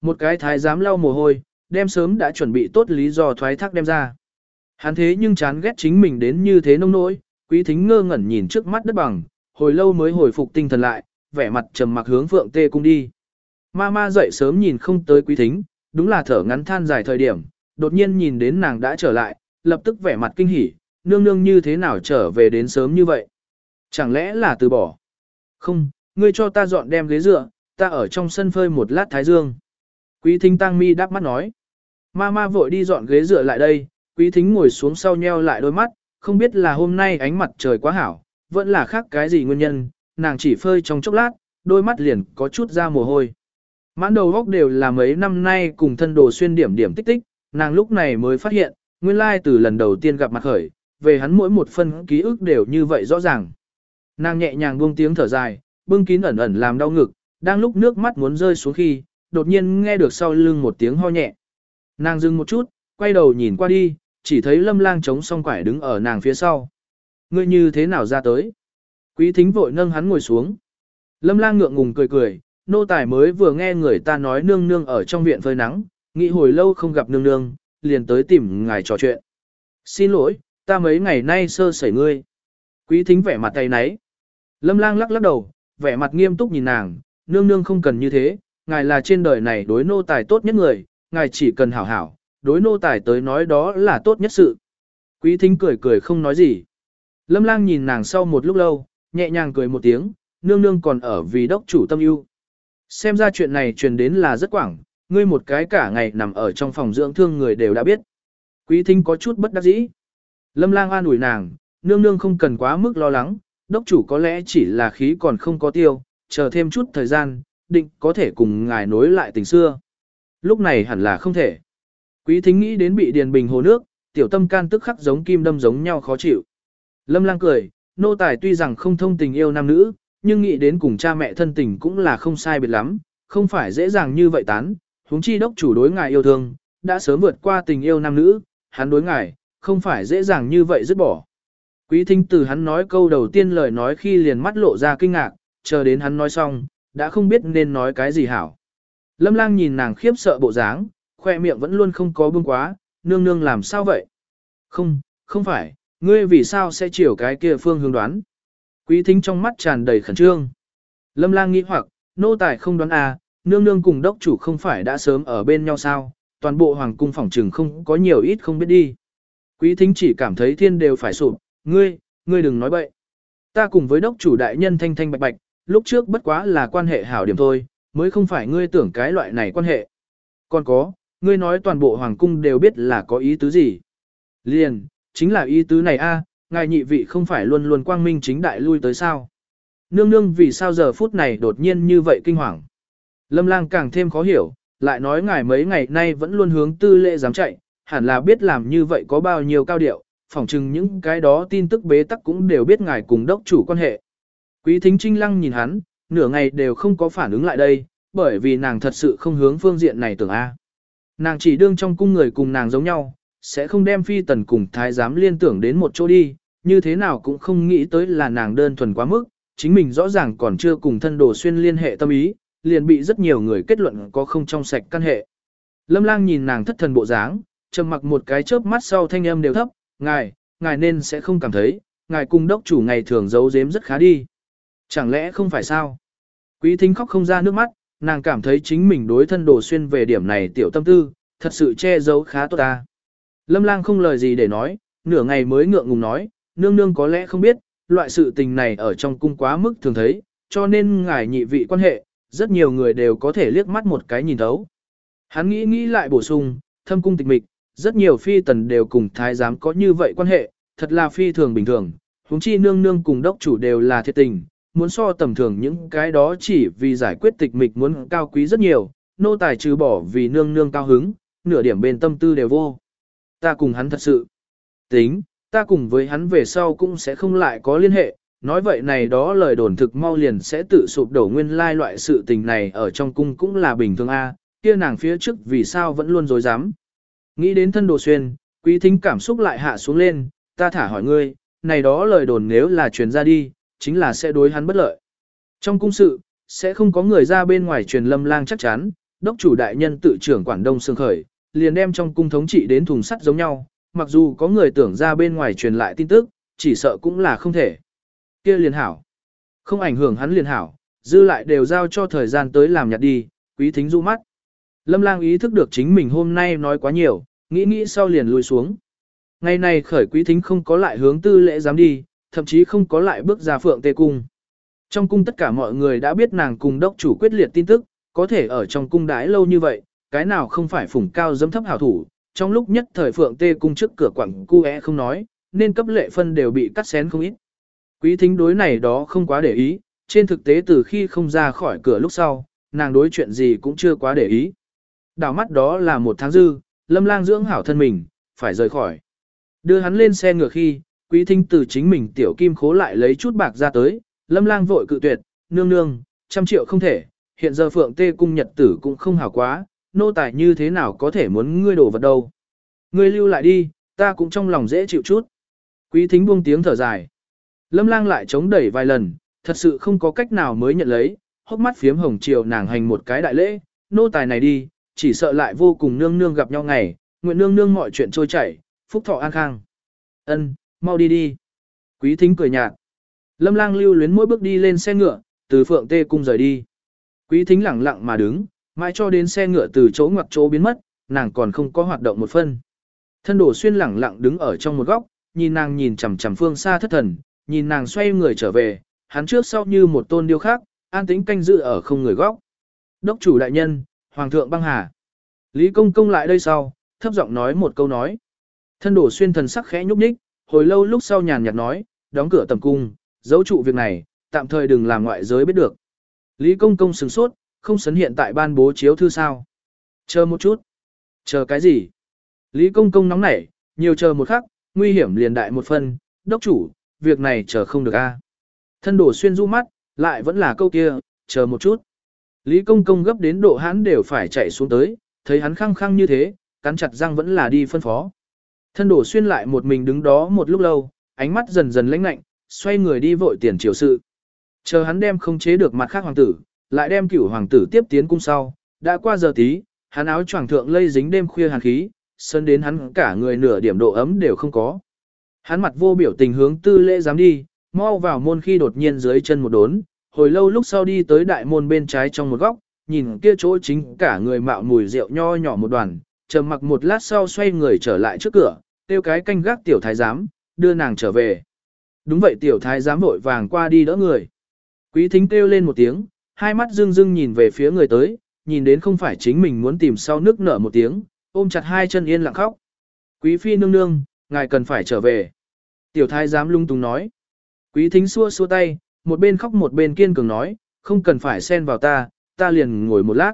Một cái thái giám lau mồ hôi, đem sớm đã chuẩn bị tốt lý do thoái thác đem ra. Hắn thế nhưng chán ghét chính mình đến như thế nông nỗi, quý thính ngơ ngẩn nhìn trước mắt đất bằng, hồi lâu mới hồi phục tinh thần lại, vẻ mặt trầm mặc hướng phượng tê cung đi. Ma ma dậy sớm nhìn không tới quý thính, đúng là thở ngắn than dài thời điểm, đột nhiên nhìn đến nàng đã trở lại, lập tức vẻ mặt kinh hỉ, nương nương như thế nào trở về đến sớm như vậy? Chẳng lẽ là từ bỏ? Không, ngươi cho ta dọn đem ghế dựa, ta ở trong sân phơi một lát thái dương. Quý thính tăng mi đáp mắt nói. Ma ma vội đi dọn ghế dựa lại đây, quý thính ngồi xuống sau nheo lại đôi mắt, không biết là hôm nay ánh mặt trời quá hảo, vẫn là khác cái gì nguyên nhân, nàng chỉ phơi trong chốc lát, đôi mắt liền có chút ra mồ hôi. Mãn đầu góc đều là mấy năm nay cùng thân đồ xuyên điểm điểm tích tích, nàng lúc này mới phát hiện, nguyên lai từ lần đầu tiên gặp mặt khởi, về hắn mỗi một phân ký ức đều như vậy rõ ràng. Nàng nhẹ nhàng buông tiếng thở dài, bưng kín ẩn ẩn làm đau ngực, đang lúc nước mắt muốn rơi xuống khi, đột nhiên nghe được sau lưng một tiếng ho nhẹ. Nàng dừng một chút, quay đầu nhìn qua đi, chỉ thấy lâm lang chống song quải đứng ở nàng phía sau. Ngươi như thế nào ra tới? Quý thính vội nâng hắn ngồi xuống. Lâm lang ngượng ngùng cười cười, nô tài mới vừa nghe người ta nói nương nương ở trong viện phơi nắng, nghĩ hồi lâu không gặp nương nương, liền tới tìm ngài trò chuyện. Xin lỗi, ta mấy ngày nay sơ sẩy ngươi. Quý thính vẻ mặt tay nấy Lâm lang lắc lắc đầu, vẻ mặt nghiêm túc nhìn nàng, nương nương không cần như thế, ngài là trên đời này đối nô tài tốt nhất người, ngài chỉ cần hảo hảo, đối nô tài tới nói đó là tốt nhất sự. Quý thính cười cười không nói gì. Lâm lang nhìn nàng sau một lúc lâu, nhẹ nhàng cười một tiếng, nương nương còn ở vì đốc chủ tâm ưu. Xem ra chuyện này truyền đến là rất quảng, ngươi một cái cả ngày nằm ở trong phòng dưỡng thương người đều đã biết. Quý thính có chút bất đắc dĩ. Lâm lang an ủi nàng, nương nương không cần quá mức lo lắng, đốc chủ có lẽ chỉ là khí còn không có tiêu, chờ thêm chút thời gian, định có thể cùng ngài nối lại tình xưa. Lúc này hẳn là không thể. Quý thính nghĩ đến bị điền bình hồ nước, tiểu tâm can tức khắc giống kim đâm giống nhau khó chịu. Lâm lang cười, nô tài tuy rằng không thông tình yêu nam nữ, nhưng nghĩ đến cùng cha mẹ thân tình cũng là không sai biệt lắm, không phải dễ dàng như vậy tán, huống chi đốc chủ đối ngài yêu thương, đã sớm vượt qua tình yêu nam nữ, hắn đối ngài, không phải dễ dàng như vậy dứt bỏ. Quý thính từ hắn nói câu đầu tiên lời nói khi liền mắt lộ ra kinh ngạc, chờ đến hắn nói xong, đã không biết nên nói cái gì hảo. Lâm lang nhìn nàng khiếp sợ bộ dáng, khoe miệng vẫn luôn không có bưng quá, nương nương làm sao vậy? Không, không phải, ngươi vì sao sẽ chiều cái kia phương hướng đoán? Quý thính trong mắt tràn đầy khẩn trương. Lâm lang nghĩ hoặc, nô tài không đoán à, nương nương cùng đốc chủ không phải đã sớm ở bên nhau sao, toàn bộ hoàng cung phòng trừng không có nhiều ít không biết đi. Quý thính chỉ cảm thấy thiên đều phải sụp, ngươi, ngươi đừng nói bậy. Ta cùng với đốc chủ đại nhân thanh thanh bạch bạch, lúc trước bất quá là quan hệ hảo điểm thôi, mới không phải ngươi tưởng cái loại này quan hệ. Còn có, ngươi nói toàn bộ hoàng cung đều biết là có ý tứ gì. Liền, chính là ý tứ này a, ngài nhị vị không phải luôn luôn quang minh chính đại lui tới sao. Nương nương vì sao giờ phút này đột nhiên như vậy kinh hoàng. Lâm lang càng thêm khó hiểu, lại nói ngài mấy ngày nay vẫn luôn hướng tư lệ dám chạy, hẳn là biết làm như vậy có bao nhiêu cao điệu, phỏng chừng những cái đó tin tức bế tắc cũng đều biết ngài cùng đốc chủ quan hệ. Quý thính trinh lăng nhìn hắn, nửa ngày đều không có phản ứng lại đây, bởi vì nàng thật sự không hướng phương diện này tưởng A. Nàng chỉ đương trong cung người cùng nàng giống nhau, sẽ không đem phi tần cùng thái giám liên tưởng đến một chỗ đi, như thế nào cũng không nghĩ tới là nàng đơn thuần quá mức, chính mình rõ ràng còn chưa cùng thân đồ xuyên liên hệ tâm ý, liền bị rất nhiều người kết luận có không trong sạch căn hệ. Lâm lang nhìn nàng thất thần bộ dáng, trầm mặc một cái chớp mắt sau thanh âm đều thấp, ngài, ngài nên sẽ không cảm thấy, ngài cung đốc chủ ngày thường giấu giếm rất khá đi. Chẳng lẽ không phải sao? Quý thính khóc không ra nước mắt, nàng cảm thấy chính mình đối thân đồ xuyên về điểm này tiểu tâm tư, thật sự che giấu khá tốt ta. Lâm lang không lời gì để nói, nửa ngày mới ngượng ngùng nói, nương nương có lẽ không biết, loại sự tình này ở trong cung quá mức thường thấy, cho nên ngài nhị vị quan hệ, rất nhiều người đều có thể liếc mắt một cái nhìn thấu. Hắn nghĩ nghĩ lại bổ sung, thâm cung tịch mịch, rất nhiều phi tần đều cùng thái giám có như vậy quan hệ, thật là phi thường bình thường, huống chi nương nương cùng đốc chủ đều là thiệt tình, muốn so tầm thường những cái đó chỉ vì giải quyết tịch mịch muốn cao quý rất nhiều, nô tài trừ bỏ vì nương nương cao hứng, nửa điểm bên tâm tư đều vô. Ta cùng hắn thật sự tính, ta cùng với hắn về sau cũng sẽ không lại có liên hệ, nói vậy này đó lời đồn thực mau liền sẽ tự sụp đổ nguyên lai loại sự tình này ở trong cung cũng là bình thường a kia nàng phía trước vì sao vẫn luôn dối dám. Nghĩ đến thân đồ xuyên, quý thính cảm xúc lại hạ xuống lên, ta thả hỏi ngươi, này đó lời đồn nếu là truyền ra đi, chính là sẽ đối hắn bất lợi. Trong cung sự, sẽ không có người ra bên ngoài truyền lâm lang chắc chắn, đốc chủ đại nhân tự trưởng quảng đông sương khởi, liền đem trong cung thống trị đến thùng sắt giống nhau, mặc dù có người tưởng ra bên ngoài truyền lại tin tức, chỉ sợ cũng là không thể. kia liền hảo. Không ảnh hưởng hắn liền hảo, dư lại đều giao cho thời gian tới làm nhặt đi, quý thính du mắt. Lâm lang ý thức được chính mình hôm nay nói quá nhiều, nghĩ nghĩ sau liền lùi xuống. Ngày này khởi quý thính không có lại hướng tư lễ dám đi, thậm chí không có lại bước ra phượng tê cung. Trong cung tất cả mọi người đã biết nàng cùng đốc chủ quyết liệt tin tức, có thể ở trong cung đái lâu như vậy, cái nào không phải phủng cao dâm thấp hảo thủ, trong lúc nhất thời phượng tê cung trước cửa quảng cu é không nói, nên cấp lệ phân đều bị cắt xén không ít. Quý thính đối này đó không quá để ý, trên thực tế từ khi không ra khỏi cửa lúc sau, nàng đối chuyện gì cũng chưa quá để ý. Đảo mắt đó là một tháng dư, lâm lang dưỡng hảo thân mình, phải rời khỏi. Đưa hắn lên xe ngựa khi, quý thính từ chính mình tiểu kim khố lại lấy chút bạc ra tới, lâm lang vội cự tuyệt, nương nương, trăm triệu không thể, hiện giờ phượng tê cung nhật tử cũng không hảo quá, nô tài như thế nào có thể muốn ngươi đổ vật đâu. Ngươi lưu lại đi, ta cũng trong lòng dễ chịu chút. Quý thính buông tiếng thở dài. Lâm lang lại chống đẩy vài lần, thật sự không có cách nào mới nhận lấy, hốc mắt phiếm hồng chiều nàng hành một cái đại lễ, nô tài này đi, chỉ sợ lại vô cùng nương nương gặp nhau ngày, nguyện nương nương mọi chuyện trôi chảy, phúc thọ an khang. Ân, mau đi đi. Quý thính cười nhạt. Lâm lang lưu luyến mỗi bước đi lên xe ngựa, từ phượng tê cung rời đi. Quý thính lẳng lặng mà đứng, mãi cho đến xe ngựa từ chỗ ngoặt chỗ biến mất, nàng còn không có hoạt động một phân. Thân đổ xuyên lẳng lặng đứng ở trong một góc, nhìn nàng nhìn chằm chằm phương xa thất thần, nhìn nàng xoay người trở về, hắn trước sau như một tôn điêu khác, an tĩnh canh giữ ở không người góc. Đốc chủ đại nhân, Hoàng thượng băng hà. Lý công công lại đây sau, thấp giọng nói một câu nói. Thân đổ xuyên thần sắc khẽ nhúc nhích, hồi lâu lúc sau nhàn nhạt nói, đóng cửa tầm cung, giấu trụ việc này, tạm thời đừng làm ngoại giới biết được. Lý công công sừng sốt, không sấn hiện tại ban bố chiếu thư sao. Chờ một chút. Chờ cái gì? Lý công công nóng nảy, nhiều chờ một khắc, nguy hiểm liền đại một phần, đốc chủ, việc này chờ không được a. Thân đổ xuyên du mắt, lại vẫn là câu kia, chờ một chút. Lý công công gấp đến độ hắn đều phải chạy xuống tới, thấy hắn khăng khăng như thế, cắn chặt răng vẫn là đi phân phó. Thân đổ xuyên lại một mình đứng đó một lúc lâu, ánh mắt dần dần lãnh lạnh, xoay người đi vội tiền triều sự. Chờ hắn đem không chế được mặt khác hoàng tử, lại đem cửu hoàng tử tiếp tiến cung sau, đã qua giờ tí, hắn áo choàng thượng lây dính đêm khuya hàn khí, sơn đến hắn cả người nửa điểm độ ấm đều không có. Hắn mặt vô biểu tình hướng tư lễ dám đi, mau vào môn khi đột nhiên dưới chân một đốn, hồi lâu lúc sau đi tới đại môn bên trái trong một góc, nhìn kia chỗ chính cả người mạo mùi rượu nho nhỏ một đoàn, trầm mặc một lát sau xoay người trở lại trước cửa, tiêu cái canh gác tiểu thái giám, đưa nàng trở về. Đúng vậy tiểu thái giám vội vàng qua đi đỡ người. Quý thính kêu lên một tiếng, hai mắt dưng dưng nhìn về phía người tới, nhìn đến không phải chính mình muốn tìm sau nước nở một tiếng, ôm chặt hai chân yên lặng khóc. Quý phi nương nương, ngài cần phải trở về. Tiểu thái giám lung tung nói. Quý thính xua xua tay, một bên khóc một bên kiên cường nói, không cần phải xen vào ta, ta liền ngồi một lát.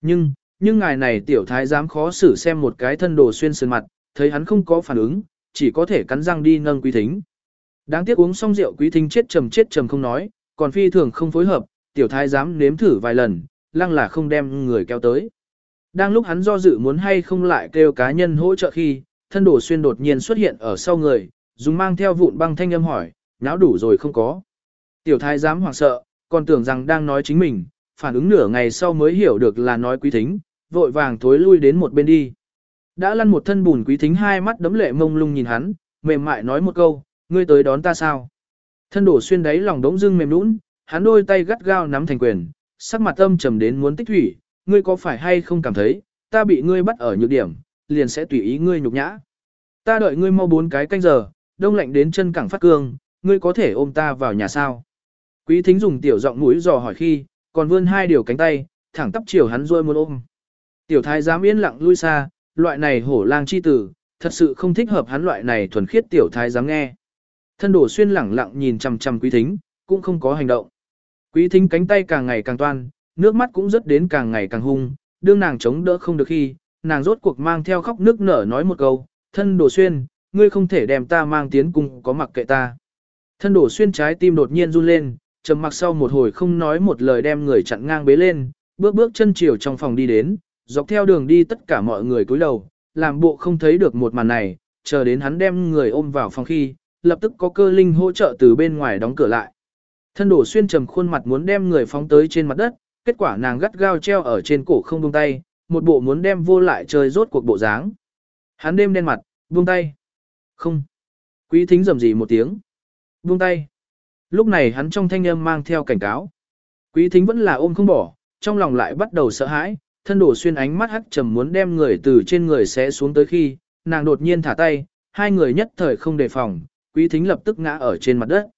Nhưng, nhưng ngài này tiểu thái giám khó xử xem một cái thân đồ xuyên sườn mặt, thấy hắn không có phản ứng, chỉ có thể cắn răng đi nâng quý thính. Đáng tiếc uống xong rượu quý thính chết trầm chết trầm không nói, còn phi thường không phối hợp, tiểu thái giám nếm thử vài lần, lăng là không đem người kéo tới. Đang lúc hắn do dự muốn hay không lại kêu cá nhân hỗ trợ khi, thân đồ xuyên đột nhiên xuất hiện ở sau người, dùng mang theo vụn băng thanh âm hỏi, náo đủ rồi không có. Tiểu thái giám hoảng sợ, còn tưởng rằng đang nói chính mình, phản ứng nửa ngày sau mới hiểu được là nói quý thính, vội vàng thối lui đến một bên đi. Đã lăn một thân bùn quý thính hai mắt đấm lệ mông lung nhìn hắn, mềm mại nói một câu, ngươi tới đón ta sao? Thân đổ xuyên đáy lòng đống dưng mềm nũng, hắn đôi tay gắt gao nắm thành quyền, sắc mặt âm trầm đến muốn tích thủy, ngươi có phải hay không cảm thấy, ta bị ngươi bắt ở nhược điểm, liền sẽ tùy ý ngươi nhục nhã. Ta đợi ngươi mau bốn cái canh giờ, đông lạnh đến chân cẳng phát cương, ngươi có thể ôm ta vào nhà sao? Quý thính dùng tiểu giọng mũi dò hỏi khi, còn vươn hai điều cánh tay, thẳng tắp chiều hắn rôi muốn ôm. Tiểu thái dám yên lặng lui xa, loại này hổ lang chi tử, thật sự không thích hợp hắn loại này thuần khiết tiểu thái dám nghe. Thân đổ xuyên lẳng lặng nhìn chằm chằm quý thính, cũng không có hành động. Quý thính cánh tay càng ngày càng toan, nước mắt cũng rớt đến càng ngày càng hung, đương nàng chống đỡ không được khi, nàng rốt cuộc mang theo khóc nước nở nói một câu, thân đổ xuyên, ngươi không thể đem ta mang tiến cung có mặc kệ ta. Thân đổ xuyên trái tim đột nhiên run lên, trầm mặc sau một hồi không nói một lời đem người chặn ngang bế lên, bước bước chân chiều trong phòng đi đến, dọc theo đường đi tất cả mọi người cúi đầu, làm bộ không thấy được một màn này, chờ đến hắn đem người ôm vào phòng khi, lập tức có cơ linh hỗ trợ từ bên ngoài đóng cửa lại. Thân đổ xuyên trầm khuôn mặt muốn đem người phóng tới trên mặt đất, kết quả nàng gắt gao treo ở trên cổ không buông tay, một bộ muốn đem vô lại chơi rốt cuộc bộ dáng. Hắn đêm đen mặt, buông tay. Không. Quý thính rầm gì một tiếng. Buông tay. Lúc này hắn trong thanh âm mang theo cảnh cáo. Quý thính vẫn là ôm không bỏ, trong lòng lại bắt đầu sợ hãi, thân đổ xuyên ánh mắt hắc trầm muốn đem người từ trên người sẽ xuống tới khi, nàng đột nhiên thả tay, hai người nhất thời không đề phòng, quý thính lập tức ngã ở trên mặt đất.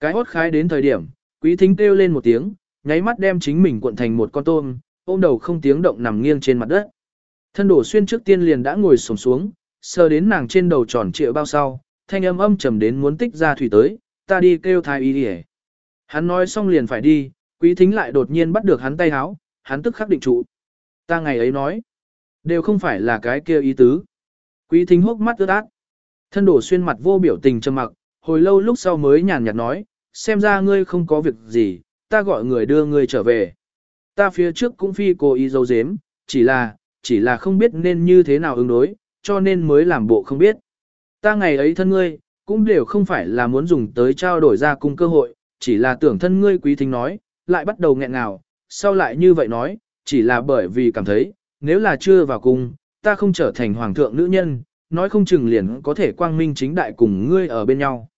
Cái hốt khái đến thời điểm, quý thính kêu lên một tiếng, nháy mắt đem chính mình cuộn thành một con tôm, ôm đầu không tiếng động nằm nghiêng trên mặt đất. Thân đổ xuyên trước tiên liền đã ngồi xổm xuống, sờ đến nàng trên đầu tròn trịa bao sau, thanh âm âm trầm đến muốn tích ra thủy tới, ta đi kêu thái y đi Hắn nói xong liền phải đi, quý thính lại đột nhiên bắt được hắn tay háo, hắn tức khắc định trụ. Ta ngày ấy nói, đều không phải là cái kia ý tứ. Quý thính hốc mắt ướt át. Thân đổ xuyên mặt vô biểu tình trầm mặc, hồi lâu lúc sau mới nhàn nhạt nói, xem ra ngươi không có việc gì, ta gọi người đưa ngươi trở về. Ta phía trước cũng phi cố ý dấu dếm, chỉ là, chỉ là không biết nên như thế nào ứng đối, cho nên mới làm bộ không biết. Ta ngày ấy thân ngươi, cũng đều không phải là muốn dùng tới trao đổi ra cung cơ hội, chỉ là tưởng thân ngươi quý thính nói, lại bắt đầu nghẹn ngào, sau lại như vậy nói, chỉ là bởi vì cảm thấy, nếu là chưa vào cung, ta không trở thành hoàng thượng nữ nhân, nói không chừng liền có thể quang minh chính đại cùng ngươi ở bên nhau.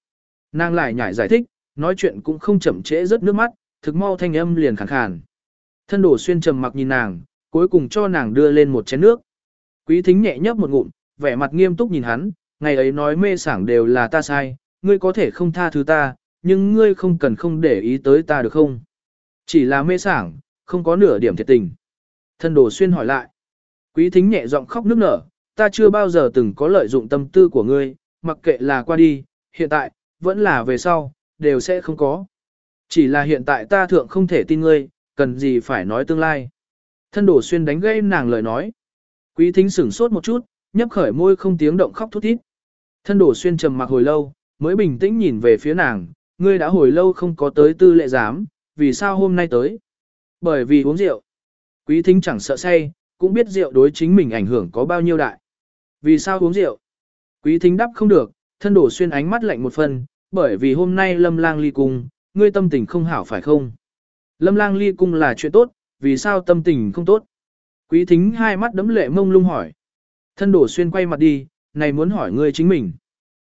Nàng lại nhảy giải thích, nói chuyện cũng không chậm trễ rất nước mắt, thực mau thanh âm liền khàn khàn. Thân đổ xuyên trầm mặc nhìn nàng, cuối cùng cho nàng đưa lên một chén nước. Quý thính nhẹ nhấp một ngụm, vẻ mặt nghiêm túc nhìn hắn, ngày ấy nói mê sảng đều là ta sai, ngươi có thể không tha thứ ta, nhưng ngươi không cần không để ý tới ta được không? Chỉ là mê sảng, không có nửa điểm thiệt tình. Thân đồ xuyên hỏi lại. Quý thính nhẹ giọng khóc nức nở, ta chưa bao giờ từng có lợi dụng tâm tư của ngươi, mặc kệ là qua đi, hiện tại, vẫn là về sau, đều sẽ không có. Chỉ là hiện tại ta thượng không thể tin ngươi, cần gì phải nói tương lai. Thân đổ xuyên đánh gây nàng lời nói. Quý thính sửng sốt một chút, nhấp khởi môi không tiếng động khóc thút thít. Thân đổ xuyên trầm mặc hồi lâu, mới bình tĩnh nhìn về phía nàng, ngươi đã hồi lâu không có tới tư lệ giám, vì sao hôm nay tới? Bởi vì uống rượu. Quý thính chẳng sợ say, cũng biết rượu đối chính mình ảnh hưởng có bao nhiêu đại. Vì sao uống rượu? Quý thính đáp không được, thân đổ xuyên ánh mắt lạnh một phần, bởi vì hôm nay lâm lang ly cung, ngươi tâm tình không hảo phải không? Lâm lang ly cung là chuyện tốt, vì sao tâm tình không tốt? Quý thính hai mắt đấm lệ mông lung hỏi. Thân đổ xuyên quay mặt đi, này muốn hỏi ngươi chính mình.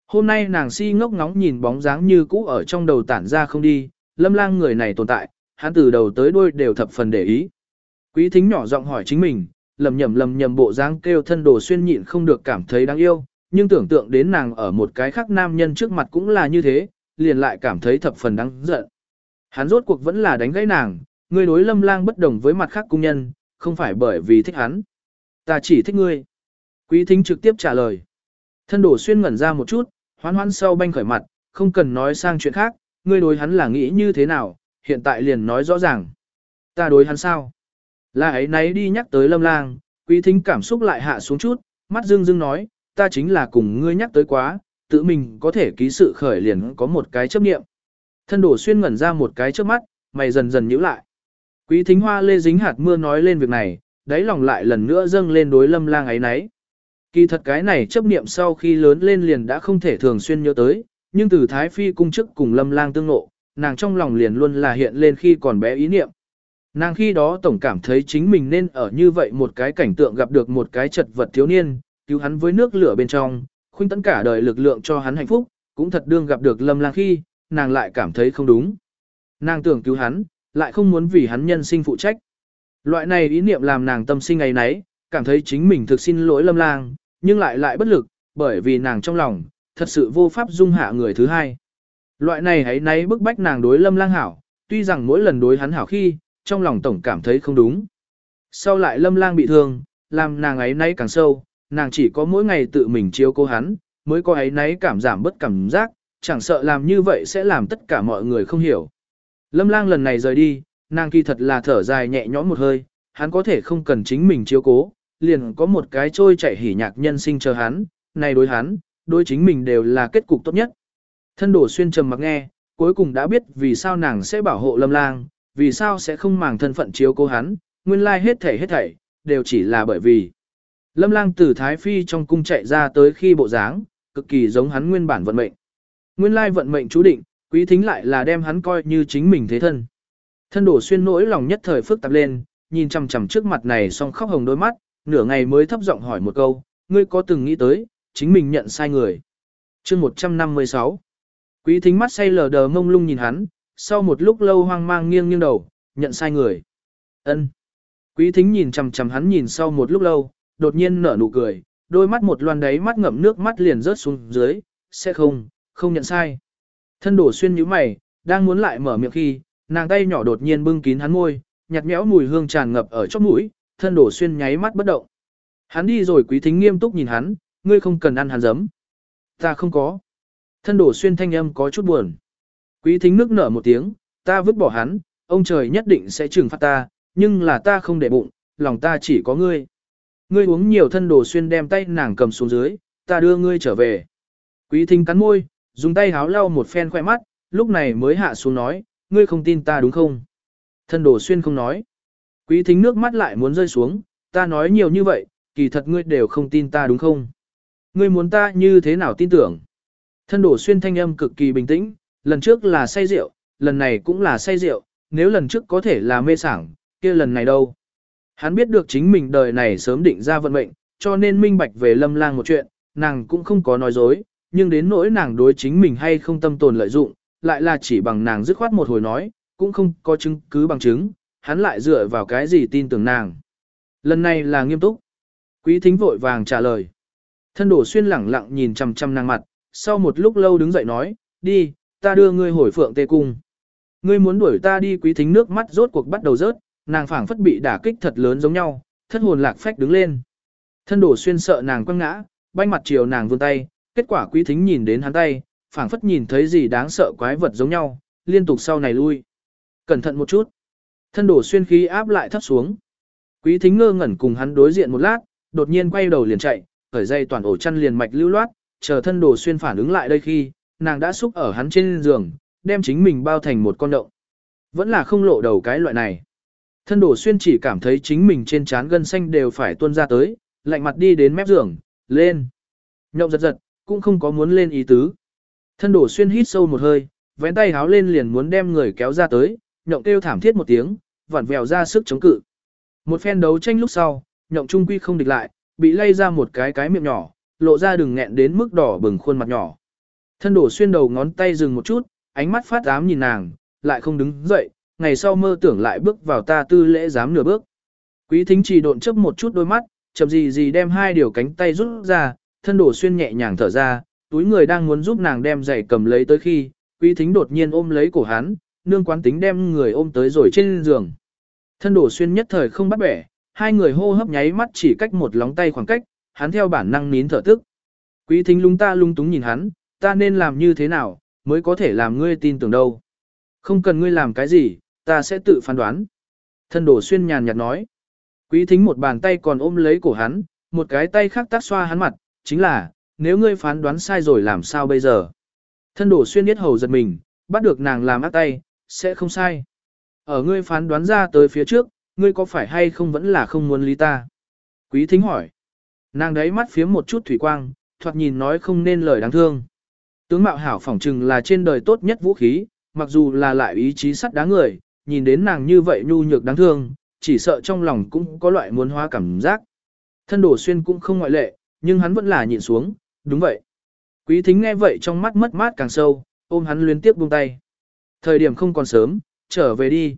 Hôm nay nàng si ngốc ngóng nhìn bóng dáng như cũ ở trong đầu tản ra không đi, lâm lang người này tồn tại, hắn từ đầu tới đuôi đều thập phần để ý. Quý thính nhỏ giọng hỏi chính mình, lầm nhầm lầm nhầm bộ dáng kêu thân đồ xuyên nhịn không được cảm thấy đáng yêu, nhưng tưởng tượng đến nàng ở một cái khác nam nhân trước mặt cũng là như thế, liền lại cảm thấy thập phần đáng giận. Hắn rốt cuộc vẫn là đánh gãy nàng, ngươi đối lâm lang bất đồng với mặt khác cung nhân, không phải bởi vì thích hắn. Ta chỉ thích ngươi. Quý thính trực tiếp trả lời. Thân đổ xuyên ngẩn ra một chút, hoán hoán sau banh khởi mặt, không cần nói sang chuyện khác, ngươi đối hắn là nghĩ như thế nào, hiện tại liền nói rõ ràng. Ta đối hắn sao? Là ấy nấy đi nhắc tới lâm lang, quý thính cảm xúc lại hạ xuống chút, mắt dương dương nói, ta chính là cùng ngươi nhắc tới quá, tự mình có thể ký sự khởi liền có một cái chấp niệm. Thân đổ xuyên ngẩn ra một cái trước mắt, mày dần dần nhíu lại. Quý thính hoa lê dính hạt mưa nói lên việc này, đáy lòng lại lần nữa dâng lên đối lâm lang ấy nấy. Kỳ thật cái này chấp niệm sau khi lớn lên liền đã không thể thường xuyên nhớ tới, nhưng từ Thái Phi cung chức cùng lâm lang tương ngộ nàng trong lòng liền luôn là hiện lên khi còn bé ý niệm. Nàng khi đó tổng cảm thấy chính mình nên ở như vậy một cái cảnh tượng gặp được một cái chật vật thiếu niên, cứu hắn với nước lửa bên trong, khuynh tấn cả đời lực lượng cho hắn hạnh phúc, cũng thật đương gặp được lâm lang khi, nàng lại cảm thấy không đúng. Nàng tưởng cứu hắn, lại không muốn vì hắn nhân sinh phụ trách. Loại này ý niệm làm nàng tâm sinh ngày nấy, cảm thấy chính mình thực xin lỗi lâm lang, nhưng lại lại bất lực, bởi vì nàng trong lòng, thật sự vô pháp dung hạ người thứ hai. Loại này hãy nay bức bách nàng đối lâm lang hảo, tuy rằng mỗi lần đối hắn hảo khi, trong lòng tổng cảm thấy không đúng. Sau lại lâm lang bị thương, làm nàng ấy nay càng sâu, nàng chỉ có mỗi ngày tự mình chiếu cố hắn, mới có ấy nấy cảm giảm bất cảm giác, chẳng sợ làm như vậy sẽ làm tất cả mọi người không hiểu. Lâm lang lần này rời đi, nàng kỳ thật là thở dài nhẹ nhõm một hơi, hắn có thể không cần chính mình chiếu cố, liền có một cái trôi chảy hỉ nhạc nhân sinh chờ hắn, này đối hắn, đối chính mình đều là kết cục tốt nhất. Thân đổ xuyên trầm mặc nghe, cuối cùng đã biết vì sao nàng sẽ bảo hộ lâm lang, vì sao sẽ không màng thân phận chiếu cố hắn, nguyên lai hết thảy hết thảy, đều chỉ là bởi vì. Lâm lang từ Thái Phi trong cung chạy ra tới khi bộ dáng, cực kỳ giống hắn nguyên bản vận mệnh. Nguyên lai vận mệnh chú định, quý thính lại là đem hắn coi như chính mình thế thân. Thân đổ xuyên nỗi lòng nhất thời phức tạp lên, nhìn chằm chằm trước mặt này xong khóc hồng đôi mắt, nửa ngày mới thấp giọng hỏi một câu, ngươi có từng nghĩ tới, chính mình nhận sai người. chương 156 Quý thính mắt say lờ đờ mông lung nhìn hắn, sau một lúc lâu hoang mang nghiêng nghiêng đầu, nhận sai người. ân Quý thính nhìn chầm chầm hắn nhìn sau một lúc lâu, đột nhiên nở nụ cười, đôi mắt một loan đáy mắt ngậm nước mắt liền rớt xuống dưới, sẽ không, không nhận sai. Thân đổ xuyên như mày, đang muốn lại mở miệng khi, nàng tay nhỏ đột nhiên bưng kín hắn môi, nhạt nhẽo mùi hương tràn ngập ở chóp mũi, thân đổ xuyên nháy mắt bất động. Hắn đi rồi quý thính nghiêm túc nhìn hắn, ngươi không cần ăn hắn giấm. Ta không có. Thân đổ xuyên thanh âm có chút buồn. Quý thính nước nở một tiếng, ta vứt bỏ hắn, ông trời nhất định sẽ trừng phạt ta, nhưng là ta không để bụng, lòng ta chỉ có ngươi. Ngươi uống nhiều thân đồ xuyên đem tay nàng cầm xuống dưới, ta đưa ngươi trở về. Quý thính cắn môi, dùng tay háo lau một phen khoe mắt, lúc này mới hạ xuống nói, ngươi không tin ta đúng không? Thân đồ xuyên không nói. Quý thính nước mắt lại muốn rơi xuống, ta nói nhiều như vậy, kỳ thật ngươi đều không tin ta đúng không? Ngươi muốn ta như thế nào tin tưởng? Thân đổ xuyên thanh âm cực kỳ bình tĩnh, lần trước là say rượu, lần này cũng là say rượu, nếu lần trước có thể là mê sảng, kia lần này đâu? Hắn biết được chính mình đời này sớm định ra vận mệnh, cho nên minh bạch về lâm lang một chuyện, nàng cũng không có nói dối, nhưng đến nỗi nàng đối chính mình hay không tâm tồn lợi dụng, lại là chỉ bằng nàng dứt khoát một hồi nói, cũng không có chứng cứ bằng chứng, hắn lại dựa vào cái gì tin tưởng nàng. Lần này là nghiêm túc. Quý thính vội vàng trả lời. Thân đổ xuyên lẳng lặng nhìn chằm chằm nàng mặt, sau một lúc lâu đứng dậy nói, đi, ta đưa ngươi hồi phượng tê cung. Ngươi muốn đuổi ta đi quý thính nước mắt rốt cuộc bắt đầu rớt, nàng phảng phất bị đả kích thật lớn giống nhau, thất hồn lạc phách đứng lên. Thân đổ xuyên sợ nàng quăng ngã, banh mặt chiều nàng vươn tay, kết quả quý thính nhìn đến hắn tay, phảng phất nhìn thấy gì đáng sợ quái vật giống nhau, liên tục sau này lui. Cẩn thận một chút. Thân đổ xuyên khí áp lại thấp xuống. Quý thính ngơ ngẩn cùng hắn đối diện một lát, đột nhiên quay đầu liền chạy, khởi dây toàn ổ chăn liền mạch lưu loát, chờ thân đồ xuyên phản ứng lại đây khi, nàng đã xúc ở hắn trên giường, đem chính mình bao thành một con động. Vẫn là không lộ đầu cái loại này. Thân đồ xuyên chỉ cảm thấy chính mình trên trán gân xanh đều phải tuôn ra tới, lạnh mặt đi đến mép giường, lên. Nhộng giật giật, cũng không có muốn lên ý tứ. Thân đổ xuyên hít sâu một hơi, vén tay háo lên liền muốn đem người kéo ra tới, nhộng kêu thảm thiết một tiếng, vặn vẹo ra sức chống cự. Một phen đấu tranh lúc sau, nhộng trung quy không địch lại, bị lay ra một cái cái miệng nhỏ, lộ ra đừng nghẹn đến mức đỏ bừng khuôn mặt nhỏ. Thân đổ xuyên đầu ngón tay dừng một chút, ánh mắt phát ám nhìn nàng, lại không đứng dậy, ngày sau mơ tưởng lại bước vào ta tư lễ dám nửa bước. Quý thính chỉ độn chấp một chút đôi mắt, chậm gì gì đem hai điều cánh tay rút ra, thân đổ xuyên nhẹ nhàng thở ra, túi người đang muốn giúp nàng đem giày cầm lấy tới khi, Quý thính đột nhiên ôm lấy cổ hắn, nương quán tính đem người ôm tới rồi trên giường. Thân đổ xuyên nhất thời không bắt bẻ, hai người hô hấp nháy mắt chỉ cách một lóng tay khoảng cách, hắn theo bản năng nín thở tức. Quý thính lung ta lung túng nhìn hắn, ta nên làm như thế nào, mới có thể làm ngươi tin tưởng đâu. Không cần ngươi làm cái gì, ta sẽ tự phán đoán. Thân đổ xuyên nhàn nhạt nói. Quý thính một bàn tay còn ôm lấy cổ hắn, một cái tay khác tác xoa hắn mặt, chính là, nếu ngươi phán đoán sai rồi làm sao bây giờ. Thân đổ xuyên biết hầu giật mình, bắt được nàng làm ác tay, sẽ không sai. Ở ngươi phán đoán ra tới phía trước, ngươi có phải hay không vẫn là không muốn lý ta? Quý thính hỏi. Nàng đấy mắt phía một chút thủy quang, thoạt nhìn nói không nên lời đáng thương. Tướng mạo hảo phỏng trừng là trên đời tốt nhất vũ khí, mặc dù là lại ý chí sắt đá người, nhìn đến nàng như vậy nhu nhược đáng thương, chỉ sợ trong lòng cũng có loại muốn hóa cảm giác. Thân đổ xuyên cũng không ngoại lệ, nhưng hắn vẫn là nhịn xuống, đúng vậy. Quý thính nghe vậy trong mắt mất mát càng sâu, ôm hắn liên tiếp buông tay. Thời điểm không còn sớm, trở về đi.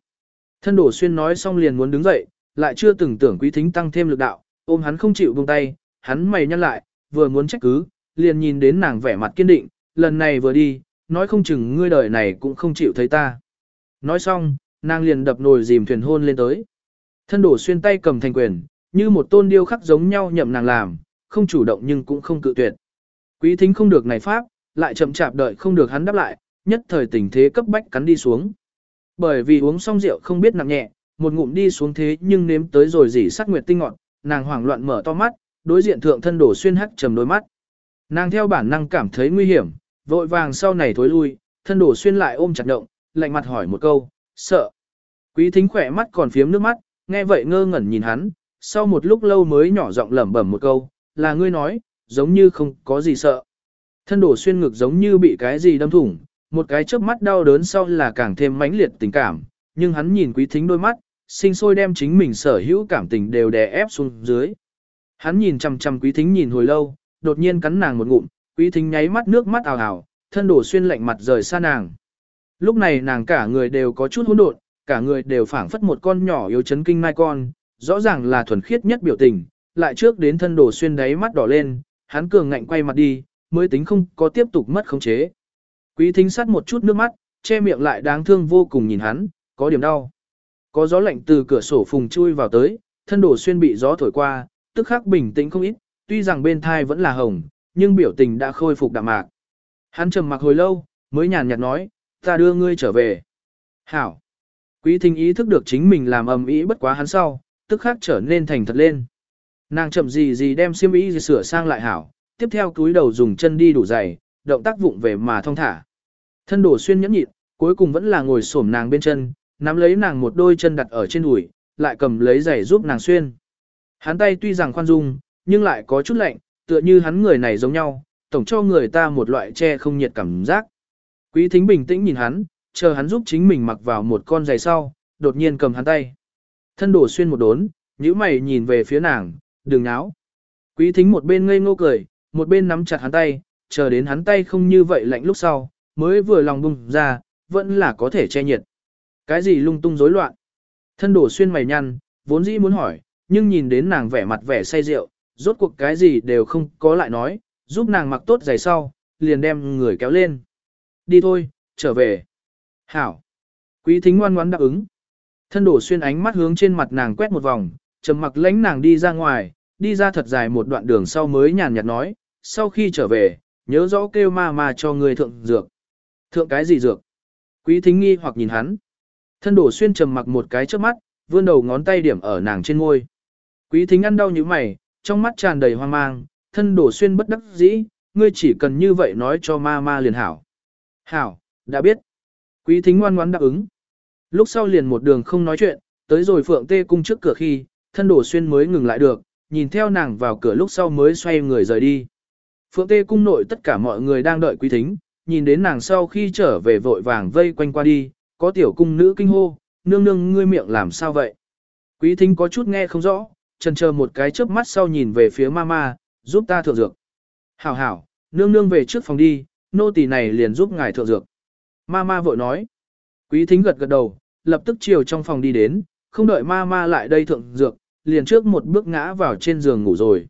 Thân đổ xuyên nói xong liền muốn đứng dậy, lại chưa từng tưởng quý thính tăng thêm lực đạo, ôm hắn không chịu buông tay, hắn mày nhăn lại, vừa muốn trách cứ, liền nhìn đến nàng vẻ mặt kiên định, lần này vừa đi, nói không chừng ngươi đời này cũng không chịu thấy ta. Nói xong, nàng liền đập nồi dìm thuyền hôn lên tới. Thân đổ xuyên tay cầm thành quyền, như một tôn điêu khắc giống nhau nhậm nàng làm, không chủ động nhưng cũng không cự tuyệt. Quý thính không được này pháp, lại chậm chạp đợi không được hắn đáp lại, nhất thời tình thế cấp bách cắn đi xuống. Bởi vì uống xong rượu không biết nặng nhẹ, một ngụm đi xuống thế nhưng nếm tới rồi dỉ sát nguyệt tinh ngọn, nàng hoảng loạn mở to mắt, đối diện thượng thân đổ xuyên hắc trầm đôi mắt. Nàng theo bản năng cảm thấy nguy hiểm, vội vàng sau này thối lui, thân đổ xuyên lại ôm chặt động, lạnh mặt hỏi một câu, sợ. Quý thính khỏe mắt còn phiếm nước mắt, nghe vậy ngơ ngẩn nhìn hắn, sau một lúc lâu mới nhỏ giọng lẩm bẩm một câu, là ngươi nói, giống như không có gì sợ. Thân đổ xuyên ngực giống như bị cái gì đâm thủng, một cái chớp mắt đau đớn sau là càng thêm mãnh liệt tình cảm, nhưng hắn nhìn quý thính đôi mắt, sinh sôi đem chính mình sở hữu cảm tình đều đè ép xuống dưới. Hắn nhìn chằm chằm quý thính nhìn hồi lâu, đột nhiên cắn nàng một ngụm, quý thính nháy mắt nước mắt ào ào, thân đổ xuyên lạnh mặt rời xa nàng. Lúc này nàng cả người đều có chút hỗn độn, cả người đều phảng phất một con nhỏ yếu chấn kinh mai con, rõ ràng là thuần khiết nhất biểu tình, lại trước đến thân đổ xuyên đáy mắt đỏ lên, hắn cường ngạnh quay mặt đi, mới tính không có tiếp tục mất khống chế. Quý thính sát một chút nước mắt, che miệng lại đáng thương vô cùng nhìn hắn, có điểm đau. Có gió lạnh từ cửa sổ phùng chui vào tới, thân đổ xuyên bị gió thổi qua, tức khắc bình tĩnh không ít, tuy rằng bên thai vẫn là hồng, nhưng biểu tình đã khôi phục đạm mạc. Hắn trầm mặc hồi lâu, mới nhàn nhạt nói, ta đưa ngươi trở về. Hảo. Quý thính ý thức được chính mình làm ầm ý bất quá hắn sau, tức khắc trở nên thành thật lên. Nàng chậm gì gì đem xiêm y sửa sang lại hảo, tiếp theo túi đầu dùng chân đi đủ dày, động tác vụng về mà thong thả. Thân đổ xuyên nhẫn nhịn, cuối cùng vẫn là ngồi xổm nàng bên chân, nắm lấy nàng một đôi chân đặt ở trên đùi, lại cầm lấy giày giúp nàng xuyên. Hắn tay tuy rằng khoan dung, nhưng lại có chút lạnh, tựa như hắn người này giống nhau, tổng cho người ta một loại che không nhiệt cảm giác. Quý thính bình tĩnh nhìn hắn, chờ hắn giúp chính mình mặc vào một con giày sau, đột nhiên cầm hắn tay. Thân đổ xuyên một đốn, nhíu mày nhìn về phía nàng, đừng náo. Quý thính một bên ngây ngô cười, một bên nắm chặt hắn tay, chờ đến hắn tay không như vậy lạnh lúc sau, mới vừa lòng bung ra, vẫn là có thể che nhiệt. Cái gì lung tung rối loạn? Thân đổ xuyên mày nhăn, vốn dĩ muốn hỏi, nhưng nhìn đến nàng vẻ mặt vẻ say rượu, rốt cuộc cái gì đều không có lại nói, giúp nàng mặc tốt giày sau, liền đem người kéo lên. Đi thôi, trở về. Hảo. Quý thính ngoan ngoãn đáp ứng. Thân đổ xuyên ánh mắt hướng trên mặt nàng quét một vòng, trầm mặc lãnh nàng đi ra ngoài, đi ra thật dài một đoạn đường sau mới nhàn nhạt nói, sau khi trở về, nhớ rõ kêu ma ma cho người thượng dược. Thượng cái gì dược? Quý thính nghi hoặc nhìn hắn. Thân đổ xuyên trầm mặc một cái trước mắt, vươn đầu ngón tay điểm ở nàng trên môi. Quý thính ăn đau như mày, trong mắt tràn đầy hoang mang, thân đổ xuyên bất đắc dĩ, ngươi chỉ cần như vậy nói cho ma ma liền hảo. Hảo, đã biết. Quý thính ngoan ngoãn đáp ứng. Lúc sau liền một đường không nói chuyện, tới rồi phượng tê cung trước cửa khi, thân đổ xuyên mới ngừng lại được, nhìn theo nàng vào cửa lúc sau mới xoay người rời đi. Phượng tê cung nội tất cả mọi người đang đợi quý thính, nhìn đến nàng sau khi trở về vội vàng vây quanh qua đi, có tiểu cung nữ kinh hô, nương nương ngươi miệng làm sao vậy. Quý thính có chút nghe không rõ, trần chờ một cái chớp mắt sau nhìn về phía mama, giúp ta thượng dược. Hảo hảo, nương nương về trước phòng đi, nô tỳ này liền giúp ngài thượng dược. Mama vội nói. Quý thính gật gật đầu, lập tức chiều trong phòng đi đến, không đợi mama lại đây thượng dược, liền trước một bước ngã vào trên giường ngủ rồi.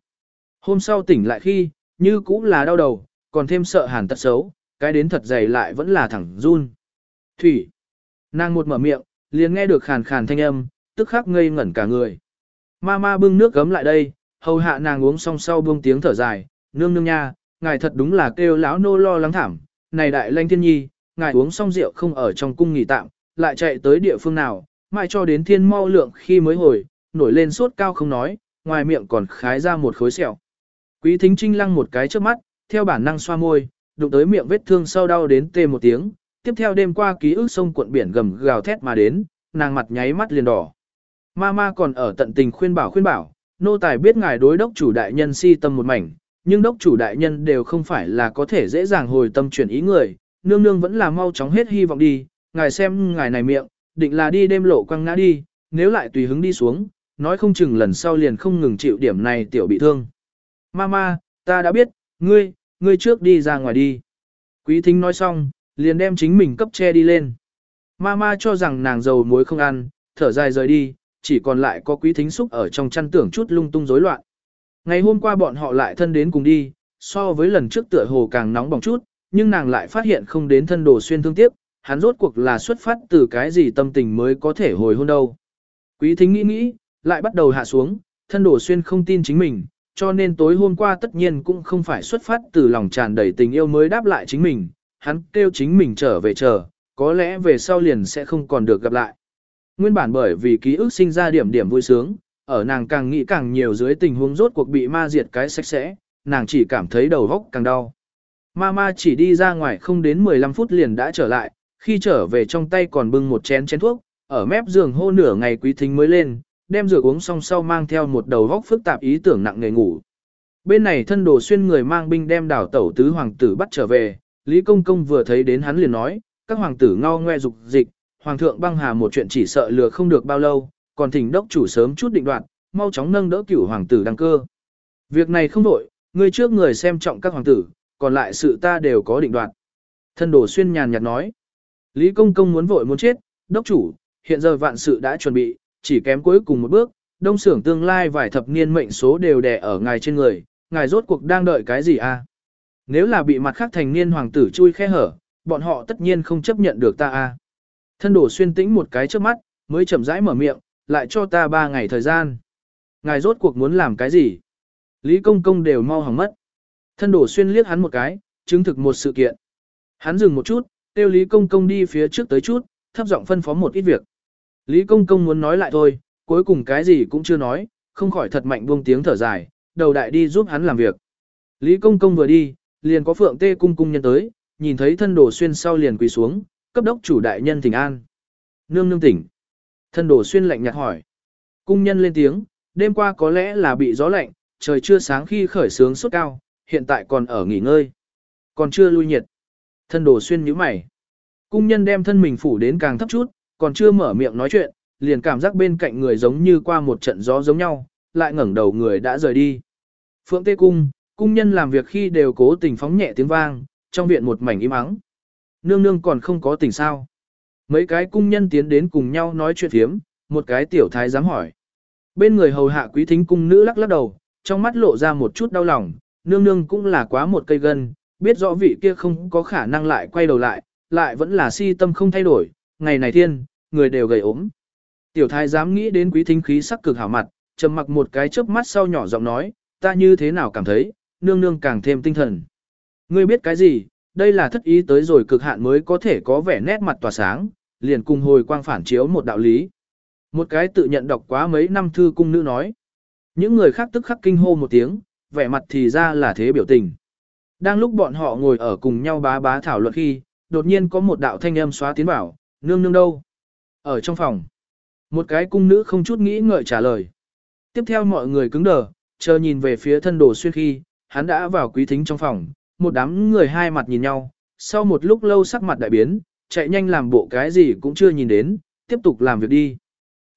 Hôm sau tỉnh lại khi, như cũng là đau đầu, còn thêm sợ hàn tật xấu, cái đến thật dày lại vẫn là thẳng run. Thủy. Nàng một mở miệng, liền nghe được khàn khàn thanh âm, tức khắc ngây ngẩn cả người. Mama bưng nước gấm lại đây, hầu hạ nàng uống xong sau buông tiếng thở dài, nương nương nha, ngài thật đúng là kêu lão nô lo lắng thảm, này đại lanh thiên nhi, ngài uống xong rượu không ở trong cung nghỉ tạm, lại chạy tới địa phương nào, mãi cho đến thiên mau lượng khi mới hồi, nổi lên sốt cao không nói, ngoài miệng còn khái ra một khối sẹo. Quý thính trinh lăng một cái trước mắt, theo bản năng xoa môi, đụng tới miệng vết thương sâu đau đến tê một tiếng, tiếp theo đêm qua ký ức sông cuộn biển gầm gào thét mà đến, nàng mặt nháy mắt liền đỏ. Mama còn ở tận tình khuyên bảo khuyên bảo, nô tài biết ngài đối đốc chủ đại nhân si tâm một mảnh, nhưng đốc chủ đại nhân đều không phải là có thể dễ dàng hồi tâm chuyển ý người, nương nương vẫn là mau chóng hết hy vọng đi, ngài xem ngài này miệng, định là đi đêm lộ quăng ngã đi, nếu lại tùy hứng đi xuống, nói không chừng lần sau liền không ngừng chịu điểm này tiểu bị thương. Mama, ta đã biết, ngươi, ngươi trước đi ra ngoài đi. Quý thính nói xong, liền đem chính mình cấp che đi lên. Mama cho rằng nàng dầu muối không ăn, thở dài rời đi, chỉ còn lại có quý thính xúc ở trong chăn tưởng chút lung tung rối loạn. Ngày hôm qua bọn họ lại thân đến cùng đi, so với lần trước tựa hồ càng nóng bỏng chút, nhưng nàng lại phát hiện không đến thân đồ xuyên thương tiếc, hắn rốt cuộc là xuất phát từ cái gì tâm tình mới có thể hồi hôn đâu. Quý thính nghĩ nghĩ, lại bắt đầu hạ xuống, thân đồ xuyên không tin chính mình, cho nên tối hôm qua tất nhiên cũng không phải xuất phát từ lòng tràn đầy tình yêu mới đáp lại chính mình, hắn kêu chính mình trở về chờ, có lẽ về sau liền sẽ không còn được gặp lại. Nguyên bản bởi vì ký ức sinh ra điểm điểm vui sướng, ở nàng càng nghĩ càng nhiều dưới tình huống rốt cuộc bị ma diệt cái sạch sẽ, nàng chỉ cảm thấy đầu góc càng đau. Mama chỉ đi ra ngoài không đến 15 phút liền đã trở lại, khi trở về trong tay còn bưng một chén chén thuốc, ở mép giường hô nửa ngày quý thính mới lên, đem rửa uống xong sau mang theo một đầu góc phức tạp ý tưởng nặng nghề ngủ. Bên này thân đồ xuyên người mang binh đem đảo tẩu tứ hoàng tử bắt trở về, Lý Công Công vừa thấy đến hắn liền nói, các hoàng tử ngao ngoe dục dịch, hoàng thượng băng hà một chuyện chỉ sợ lừa không được bao lâu, còn thỉnh đốc chủ sớm chút định đoạt, mau chóng nâng đỡ cửu hoàng tử đăng cơ. Việc này không đổi, người trước người xem trọng các hoàng tử, còn lại sự ta đều có định đoạt. Thân đồ xuyên nhàn nhạt nói, Lý Công Công muốn vội muốn chết, đốc chủ, hiện giờ vạn sự đã chuẩn bị, chỉ kém cuối cùng một bước, đông xưởng tương lai vài thập niên mệnh số đều đè ở ngài trên người, ngài rốt cuộc đang đợi cái gì a? À? Nếu là bị mặt khác thành niên hoàng tử chui khe hở, bọn họ tất nhiên không chấp nhận được ta a. À? Thân đổ xuyên tĩnh một cái trước mắt, mới chậm rãi mở miệng, lại cho ta ba ngày thời gian. Ngài rốt cuộc muốn làm cái gì? Lý công công đều mau hỏng mất. Thân đổ xuyên liếc hắn một cái, chứng thực một sự kiện. Hắn dừng một chút, tiêu Lý công công đi phía trước tới chút, thấp giọng phân phó một ít việc. Lý công công muốn nói lại thôi, cuối cùng cái gì cũng chưa nói, không khỏi thật mạnh buông tiếng thở dài, đầu đại đi giúp hắn làm việc. Lý công công vừa đi, liền có phượng tê cung cung nhân tới, nhìn thấy thân đổ xuyên sau liền quỳ xuống, cấp đốc chủ đại nhân thỉnh an. Nương nương tỉnh. Thân đồ xuyên lạnh nhạt hỏi. Cung nhân lên tiếng, đêm qua có lẽ là bị gió lạnh, trời chưa sáng khi khởi sướng sốt cao, hiện tại còn ở nghỉ ngơi. Còn chưa lui nhiệt. Thân đồ xuyên nhíu mày. Cung nhân đem thân mình phủ đến càng thấp chút, còn chưa mở miệng nói chuyện, liền cảm giác bên cạnh người giống như qua một trận gió giống nhau, lại ngẩng đầu người đã rời đi. Phượng Tê Cung, cung nhân làm việc khi đều cố tình phóng nhẹ tiếng vang, trong viện một mảnh im ắng. Nương nương còn không có tình sao. Mấy cái cung nhân tiến đến cùng nhau nói chuyện thiếm, một cái tiểu thái dám hỏi. Bên người hầu hạ quý thính cung nữ lắc lắc đầu, trong mắt lộ ra một chút đau lòng, nương nương cũng là quá một cây gân, biết rõ vị kia không có khả năng lại quay đầu lại, lại vẫn là si tâm không thay đổi, ngày này thiên, người đều gầy ốm. Tiểu thái dám nghĩ đến quý thính khí sắc cực hảo mặt, trầm mặc một cái chớp mắt sau nhỏ giọng nói, ta như thế nào cảm thấy, nương nương càng thêm tinh thần. Ngươi biết cái gì, đây là thất ý tới rồi cực hạn mới có thể có vẻ nét mặt tỏa sáng, liền cùng hồi quang phản chiếu một đạo lý. Một cái tự nhận đọc quá mấy năm thư cung nữ nói. Những người khác tức khắc kinh hô một tiếng, vẻ mặt thì ra là thế biểu tình. Đang lúc bọn họ ngồi ở cùng nhau bá bá thảo luận khi, đột nhiên có một đạo thanh âm xóa tiến bảo, nương nương đâu? Ở trong phòng. Một cái cung nữ không chút nghĩ ngợi trả lời. Tiếp theo mọi người cứng đờ, chờ nhìn về phía thân đồ xuyên khi, hắn đã vào quý thính trong phòng, một đám người hai mặt nhìn nhau, sau một lúc lâu sắc mặt đại biến, chạy nhanh làm bộ cái gì cũng chưa nhìn đến, tiếp tục làm việc đi.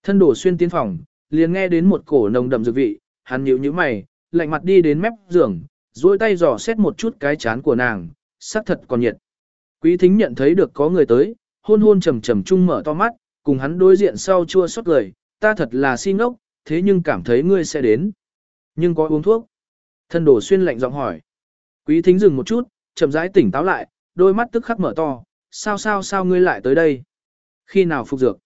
Thân đồ xuyên tiến phòng, liền nghe đến một cổ nồng đậm dược vị, hắn nhíu nhíu mày, lạnh mặt đi đến mép giường, duỗi tay dò xét một chút cái chán của nàng, sắc thật còn nhiệt. Quý thính nhận thấy được có người tới, hôn hôn trầm trầm chung mở to mắt, cùng hắn đối diện sau chua xót cười, ta thật là si ngốc, thế nhưng cảm thấy ngươi sẽ đến. Nhưng có uống thuốc. Thân đồ xuyên lạnh giọng hỏi. Quý thính dừng một chút, chậm rãi tỉnh táo lại, đôi mắt tức khắc mở to, sao sao sao ngươi lại tới đây? Khi nào phục dược?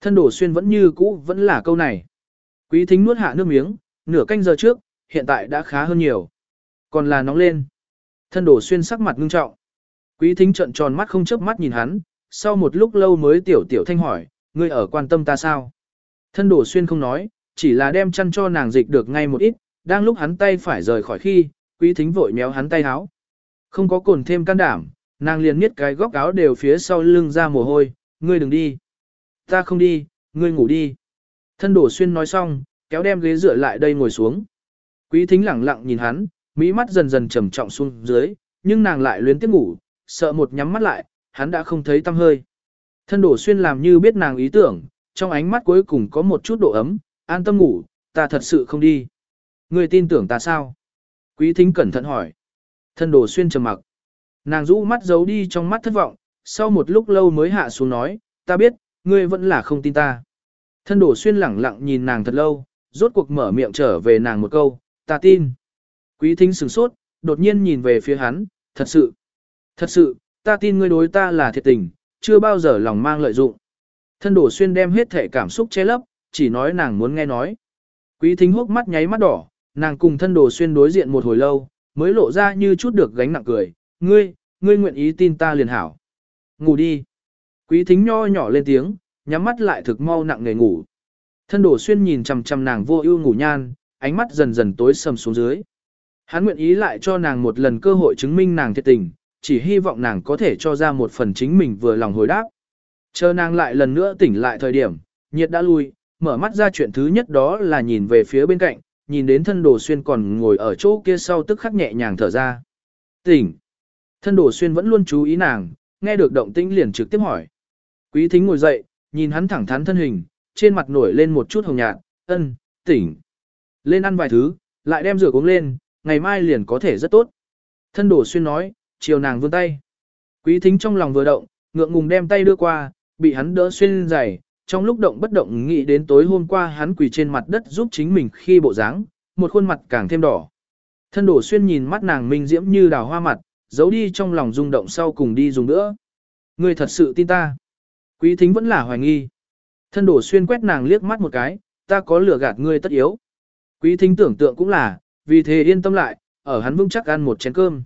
Thân đổ xuyên vẫn như cũ vẫn là câu này. Quý thính nuốt hạ nước miếng, nửa canh giờ trước, hiện tại đã khá hơn nhiều. Còn là nóng lên. Thân đổ xuyên sắc mặt ngưng trọng. Quý thính trận tròn mắt không chớp mắt nhìn hắn, sau một lúc lâu mới tiểu tiểu thanh hỏi, ngươi ở quan tâm ta sao? Thân đổ xuyên không nói, chỉ là đem chăn cho nàng dịch được ngay một ít, đang lúc hắn tay phải rời khỏi khi, quý thính vội méo hắn tay áo. Không có cồn thêm can đảm, nàng liền miết cái góc áo đều phía sau lưng ra mồ hôi, ngươi đừng đi. Ta không đi, ngươi ngủ đi. Thân đổ xuyên nói xong, kéo đem ghế dựa lại đây ngồi xuống. Quý thính lẳng lặng nhìn hắn, mỹ mắt dần dần trầm trọng xuống dưới, nhưng nàng lại luyến tiếp ngủ, sợ một nhắm mắt lại, hắn đã không thấy tâm hơi. Thân đổ xuyên làm như biết nàng ý tưởng, trong ánh mắt cuối cùng có một chút độ ấm, an tâm ngủ, ta thật sự không đi. Ngươi tin tưởng ta sao? Quý thính cẩn thận hỏi. Thân đồ xuyên trầm mặc. Nàng rũ mắt giấu đi trong mắt thất vọng, sau một lúc lâu mới hạ xuống nói, ta biết, ngươi vẫn là không tin ta. Thân đồ xuyên lẳng lặng nhìn nàng thật lâu, rốt cuộc mở miệng trở về nàng một câu, ta tin. Quý thính sửng sốt, đột nhiên nhìn về phía hắn, thật sự, thật sự, ta tin ngươi đối ta là thiệt tình, chưa bao giờ lòng mang lợi dụng. Thân đổ xuyên đem hết thể cảm xúc che lấp, chỉ nói nàng muốn nghe nói. Quý thính hốc mắt nháy mắt đỏ, nàng cùng thân đồ xuyên đối diện một hồi lâu, mới lộ ra như chút được gánh nặng cười, ngươi, ngươi nguyện ý tin ta liền hảo. Ngủ đi. Quý thính nho nhỏ lên tiếng, nhắm mắt lại thực mau nặng nề ngủ. Thân đồ xuyên nhìn chằm chằm nàng vô ưu ngủ nhan, ánh mắt dần dần tối sầm xuống dưới. Hắn nguyện ý lại cho nàng một lần cơ hội chứng minh nàng thiệt tình, chỉ hy vọng nàng có thể cho ra một phần chính mình vừa lòng hồi đáp. Chờ nàng lại lần nữa tỉnh lại thời điểm, nhiệt đã lui, mở mắt ra chuyện thứ nhất đó là nhìn về phía bên cạnh, nhìn đến thân đồ xuyên còn ngồi ở chỗ kia sau tức khắc nhẹ nhàng thở ra. Tỉnh! Thân đồ xuyên vẫn luôn chú ý nàng, nghe được động tĩnh liền trực tiếp hỏi. Quý thính ngồi dậy, nhìn hắn thẳng thắn thân hình, trên mặt nổi lên một chút hồng nhạt, ân, tỉnh. Lên ăn vài thứ, lại đem rửa uống lên, ngày mai liền có thể rất tốt. Thân đổ xuyên nói, chiều nàng vươn tay. Quý thính trong lòng vừa động, ngượng ngùng đem tay đưa qua, bị hắn đỡ xuyên giày, trong lúc động bất động nghĩ đến tối hôm qua hắn quỳ trên mặt đất giúp chính mình khi bộ dáng, một khuôn mặt càng thêm đỏ. Thân đổ xuyên nhìn mắt nàng minh diễm như đào hoa mặt, giấu đi trong lòng rung động sau cùng đi dùng nữa. Ngươi thật sự tin ta. Quý thính vẫn là hoài nghi. Thân đổ xuyên quét nàng liếc mắt một cái, ta có lửa gạt ngươi tất yếu. Quý thính tưởng tượng cũng là, vì thế yên tâm lại, ở hắn vững chắc ăn một chén cơm.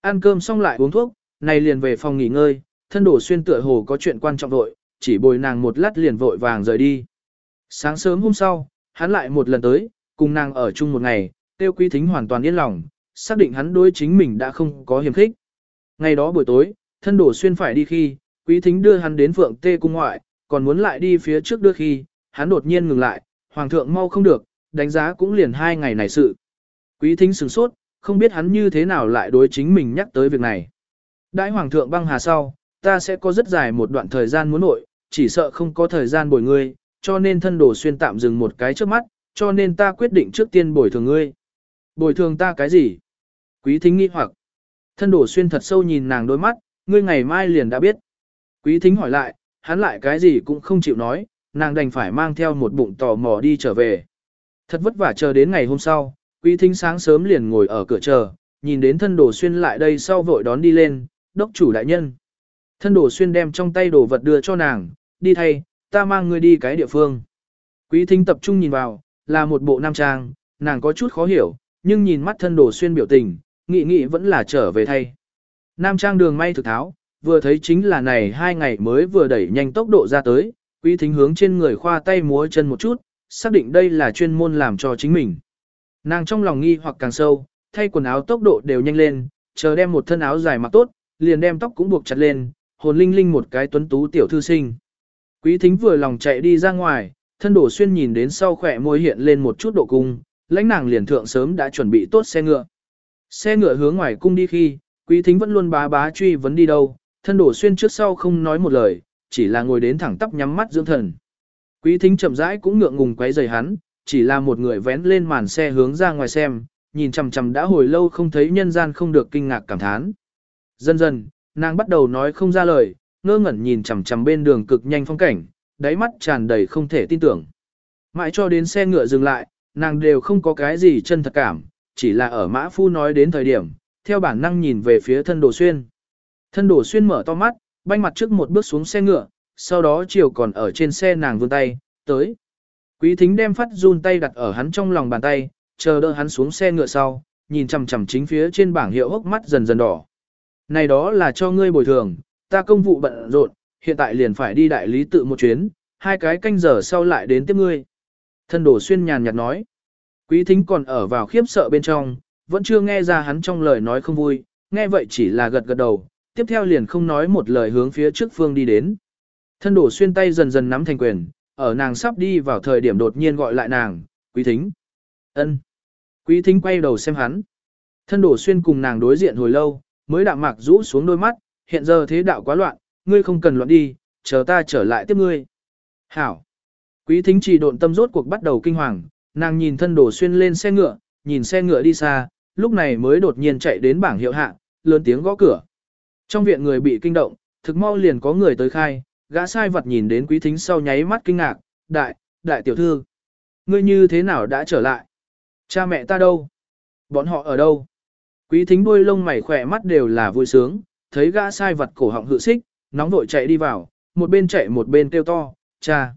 Ăn cơm xong lại uống thuốc, này liền về phòng nghỉ ngơi, thân đổ xuyên tựa hồ có chuyện quan trọng đội, chỉ bồi nàng một lát liền vội vàng rời đi. Sáng sớm hôm sau, hắn lại một lần tới, cùng nàng ở chung một ngày, tiêu quý thính hoàn toàn yên lòng, xác định hắn đối chính mình đã không có hiểm khích. Ngày đó buổi tối, thân đổ xuyên phải đi khi, quý thính đưa hắn đến phượng tê cung ngoại, còn muốn lại đi phía trước đưa khi, hắn đột nhiên ngừng lại, hoàng thượng mau không được, đánh giá cũng liền hai ngày này sự. Quý thính sửng sốt, không biết hắn như thế nào lại đối chính mình nhắc tới việc này. Đại hoàng thượng băng hà sau, ta sẽ có rất dài một đoạn thời gian muốn nội, chỉ sợ không có thời gian bồi ngươi, cho nên thân đồ xuyên tạm dừng một cái trước mắt, cho nên ta quyết định trước tiên bồi thường ngươi. Bồi thường ta cái gì? Quý thính nghi hoặc. Thân đồ xuyên thật sâu nhìn nàng đôi mắt, ngươi ngày mai liền đã biết. Quý thính hỏi lại, hắn lại cái gì cũng không chịu nói, nàng đành phải mang theo một bụng tò mò đi trở về. Thật vất vả chờ đến ngày hôm sau, quý thính sáng sớm liền ngồi ở cửa chờ, nhìn đến thân đồ xuyên lại đây sau vội đón đi lên, đốc chủ đại nhân. Thân đồ xuyên đem trong tay đồ vật đưa cho nàng, đi thay, ta mang ngươi đi cái địa phương. Quý thính tập trung nhìn vào, là một bộ nam trang, nàng có chút khó hiểu, nhưng nhìn mắt thân đồ xuyên biểu tình, nghị nghị vẫn là trở về thay. Nam trang đường may thực tháo, vừa thấy chính là này hai ngày mới vừa đẩy nhanh tốc độ ra tới, quý thính hướng trên người khoa tay múa chân một chút, xác định đây là chuyên môn làm cho chính mình. Nàng trong lòng nghi hoặc càng sâu, thay quần áo tốc độ đều nhanh lên, chờ đem một thân áo dài mặc tốt, liền đem tóc cũng buộc chặt lên, hồn linh linh một cái tuấn tú tiểu thư sinh. Quý thính vừa lòng chạy đi ra ngoài, thân đổ xuyên nhìn đến sau khỏe môi hiện lên một chút độ cung, lãnh nàng liền thượng sớm đã chuẩn bị tốt xe ngựa. Xe ngựa hướng ngoài cung đi khi, quý thính vẫn luôn bá bá truy vấn đi đâu, thân đổ xuyên trước sau không nói một lời, chỉ là ngồi đến thẳng tắp nhắm mắt dưỡng thần. Quý thính chậm rãi cũng ngượng ngùng quấy rầy hắn, chỉ là một người vén lên màn xe hướng ra ngoài xem, nhìn chằm chằm đã hồi lâu không thấy nhân gian không được kinh ngạc cảm thán. Dần dần, nàng bắt đầu nói không ra lời, ngơ ngẩn nhìn chằm chằm bên đường cực nhanh phong cảnh, đáy mắt tràn đầy không thể tin tưởng. Mãi cho đến xe ngựa dừng lại, nàng đều không có cái gì chân thật cảm, chỉ là ở mã phu nói đến thời điểm, theo bản năng nhìn về phía thân đồ xuyên. Thân đồ xuyên mở to mắt, banh mặt trước một bước xuống xe ngựa, sau đó chiều còn ở trên xe nàng vươn tay, tới. Quý thính đem phát run tay đặt ở hắn trong lòng bàn tay, chờ đợi hắn xuống xe ngựa sau, nhìn chằm chằm chính phía trên bảng hiệu hốc mắt dần dần đỏ. Này đó là cho ngươi bồi thường, ta công vụ bận rộn, hiện tại liền phải đi đại lý tự một chuyến, hai cái canh giờ sau lại đến tiếp ngươi. Thân đổ xuyên nhàn nhạt nói. Quý thính còn ở vào khiếp sợ bên trong, vẫn chưa nghe ra hắn trong lời nói không vui, nghe vậy chỉ là gật gật đầu, tiếp theo liền không nói một lời hướng phía trước phương đi đến. Thân đổ xuyên tay dần dần nắm thành quyền, ở nàng sắp đi vào thời điểm đột nhiên gọi lại nàng, quý thính. ân. Quý thính quay đầu xem hắn. Thân đổ xuyên cùng nàng đối diện hồi lâu, mới đạm mạc rũ xuống đôi mắt, hiện giờ thế đạo quá loạn, ngươi không cần loạn đi, chờ ta trở lại tiếp ngươi. Hảo. Quý thính chỉ độn tâm rốt cuộc bắt đầu kinh hoàng, nàng nhìn thân đổ xuyên lên xe ngựa, nhìn xe ngựa đi xa, lúc này mới đột nhiên chạy đến bảng hiệu hạ, lớn tiếng gõ cửa. Trong viện người bị kinh động, thực mau liền có người tới khai, gã sai vật nhìn đến quý thính sau nháy mắt kinh ngạc, đại, đại tiểu thư. Ngươi như thế nào đã trở lại? Cha mẹ ta đâu? Bọn họ ở đâu? Quý thính đuôi lông mày khỏe mắt đều là vui sướng, thấy gã sai vật cổ họng hự xích, nóng vội chạy đi vào, một bên chạy một bên kêu to, cha.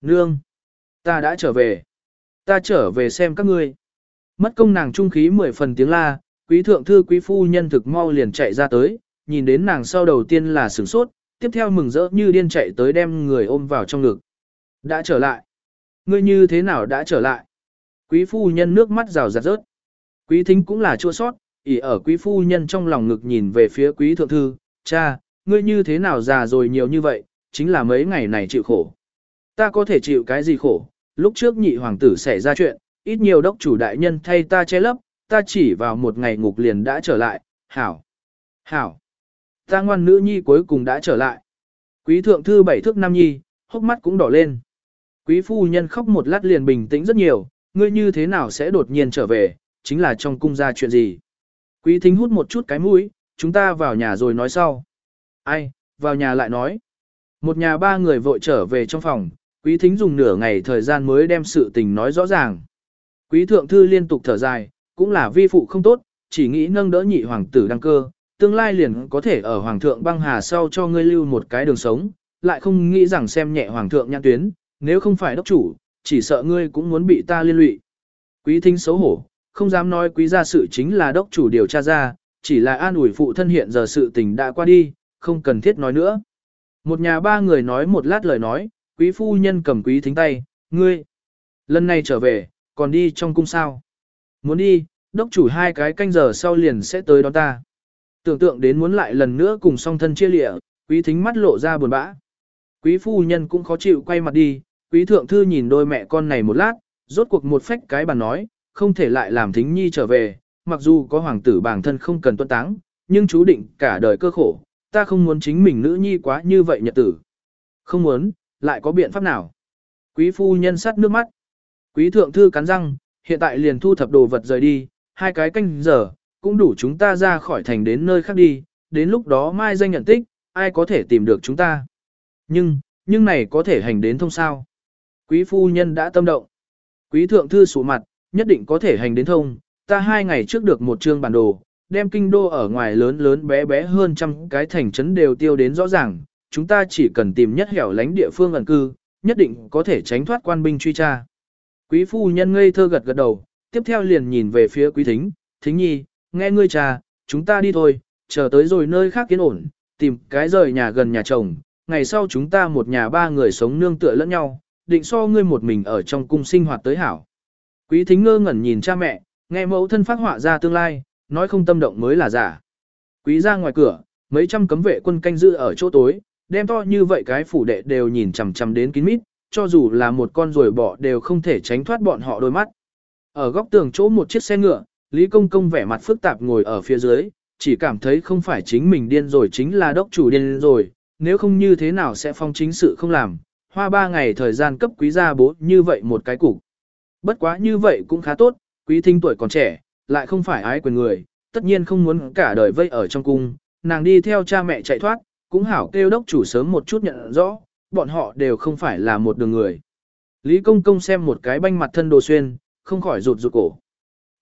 Nương. Ta đã trở về. Ta trở về xem các ngươi. Mất công nàng trung khí mười phần tiếng la, quý thượng thư quý phu nhân thực mau liền chạy ra tới, nhìn đến nàng sau đầu tiên là sửng sốt, tiếp theo mừng rỡ như điên chạy tới đem người ôm vào trong ngực. Đã trở lại. Ngươi như thế nào đã trở lại? Quý phu nhân nước mắt rào rạt rớt. Quý thính cũng là chua sót, ỉ ở quý phu nhân trong lòng ngực nhìn về phía quý thượng thư, cha, ngươi như thế nào già rồi nhiều như vậy, chính là mấy ngày này chịu khổ. Ta có thể chịu cái gì khổ, lúc trước nhị hoàng tử xảy ra chuyện, ít nhiều đốc chủ đại nhân thay ta che lấp, ta chỉ vào một ngày ngục liền đã trở lại, hảo, hảo. Ta ngoan nữ nhi cuối cùng đã trở lại. Quý thượng thư bảy thước nam nhi, hốc mắt cũng đỏ lên. Quý phu nhân khóc một lát liền bình tĩnh rất nhiều, ngươi như thế nào sẽ đột nhiên trở về, chính là trong cung ra chuyện gì. Quý thính hút một chút cái mũi, chúng ta vào nhà rồi nói sau. Ai, vào nhà lại nói. Một nhà ba người vội trở về trong phòng, quý thính dùng nửa ngày thời gian mới đem sự tình nói rõ ràng. Quý thượng thư liên tục thở dài, cũng là vi phụ không tốt, chỉ nghĩ nâng đỡ nhị hoàng tử đăng cơ, tương lai liền có thể ở hoàng thượng băng hà sau cho ngươi lưu một cái đường sống, lại không nghĩ rằng xem nhẹ hoàng thượng nhãn tuyến, nếu không phải đốc chủ, chỉ sợ ngươi cũng muốn bị ta liên lụy. Quý thính xấu hổ, không dám nói quý gia sự chính là đốc chủ điều tra ra, chỉ là an ủi phụ thân hiện giờ sự tình đã qua đi, không cần thiết nói nữa. Một nhà ba người nói một lát lời nói, quý phu nhân cầm quý thính tay, ngươi, lần này trở về, còn đi trong cung sao? Muốn đi, đốc chủ hai cái canh giờ sau liền sẽ tới đón ta. Tưởng tượng đến muốn lại lần nữa cùng song thân chia lịa, quý thính mắt lộ ra buồn bã. Quý phu nhân cũng khó chịu quay mặt đi, quý thượng thư nhìn đôi mẹ con này một lát, rốt cuộc một phách cái bàn nói, không thể lại làm thính nhi trở về, mặc dù có hoàng tử bản thân không cần tuân táng, nhưng chú định cả đời cơ khổ, ta không muốn chính mình nữ nhi quá như vậy nhật tử. Không muốn, lại có biện pháp nào? Quý phu nhân sắt nước mắt. Quý thượng thư cắn răng, hiện tại liền thu thập đồ vật rời đi, hai cái canh giờ, cũng đủ chúng ta ra khỏi thành đến nơi khác đi, đến lúc đó mai danh nhận tích, ai có thể tìm được chúng ta. Nhưng, nhưng này có thể hành đến thông sao. Quý phu nhân đã tâm động. Quý thượng thư sủ mặt, nhất định có thể hành đến thông, ta hai ngày trước được một chương bản đồ, đem kinh đô ở ngoài lớn lớn bé bé hơn trăm cái thành trấn đều tiêu đến rõ ràng, chúng ta chỉ cần tìm nhất hẻo lánh địa phương ẩn cư, nhất định có thể tránh thoát quan binh truy tra. Quý phu nhân ngây thơ gật gật đầu, tiếp theo liền nhìn về phía quý thính, thính nhi, nghe ngươi trà, chúng ta đi thôi, chờ tới rồi nơi khác yên ổn, tìm cái rời nhà gần nhà chồng, ngày sau chúng ta một nhà ba người sống nương tựa lẫn nhau, định so ngươi một mình ở trong cung sinh hoạt tới hảo. Quý thính ngơ ngẩn nhìn cha mẹ, nghe mẫu thân phát họa ra tương lai, nói không tâm động mới là giả. Quý ra ngoài cửa, mấy trăm cấm vệ quân canh giữ ở chỗ tối, đem to như vậy cái phủ đệ đều nhìn chằm chằm đến kín mít, cho dù là một con ruồi bỏ đều không thể tránh thoát bọn họ đôi mắt. Ở góc tường chỗ một chiếc xe ngựa, Lý Công Công vẻ mặt phức tạp ngồi ở phía dưới, chỉ cảm thấy không phải chính mình điên rồi chính là đốc chủ điên rồi, nếu không như thế nào sẽ phong chính sự không làm, hoa ba ngày thời gian cấp quý gia bố như vậy một cái cục. Bất quá như vậy cũng khá tốt, quý thính tuổi còn trẻ, lại không phải ái quyền người, tất nhiên không muốn cả đời vây ở trong cung, nàng đi theo cha mẹ chạy thoát, cũng hảo kêu đốc chủ sớm một chút nhận rõ, bọn họ đều không phải là một đường người. Lý Công Công xem một cái banh mặt thân đồ xuyên, không khỏi rụt rụt cổ.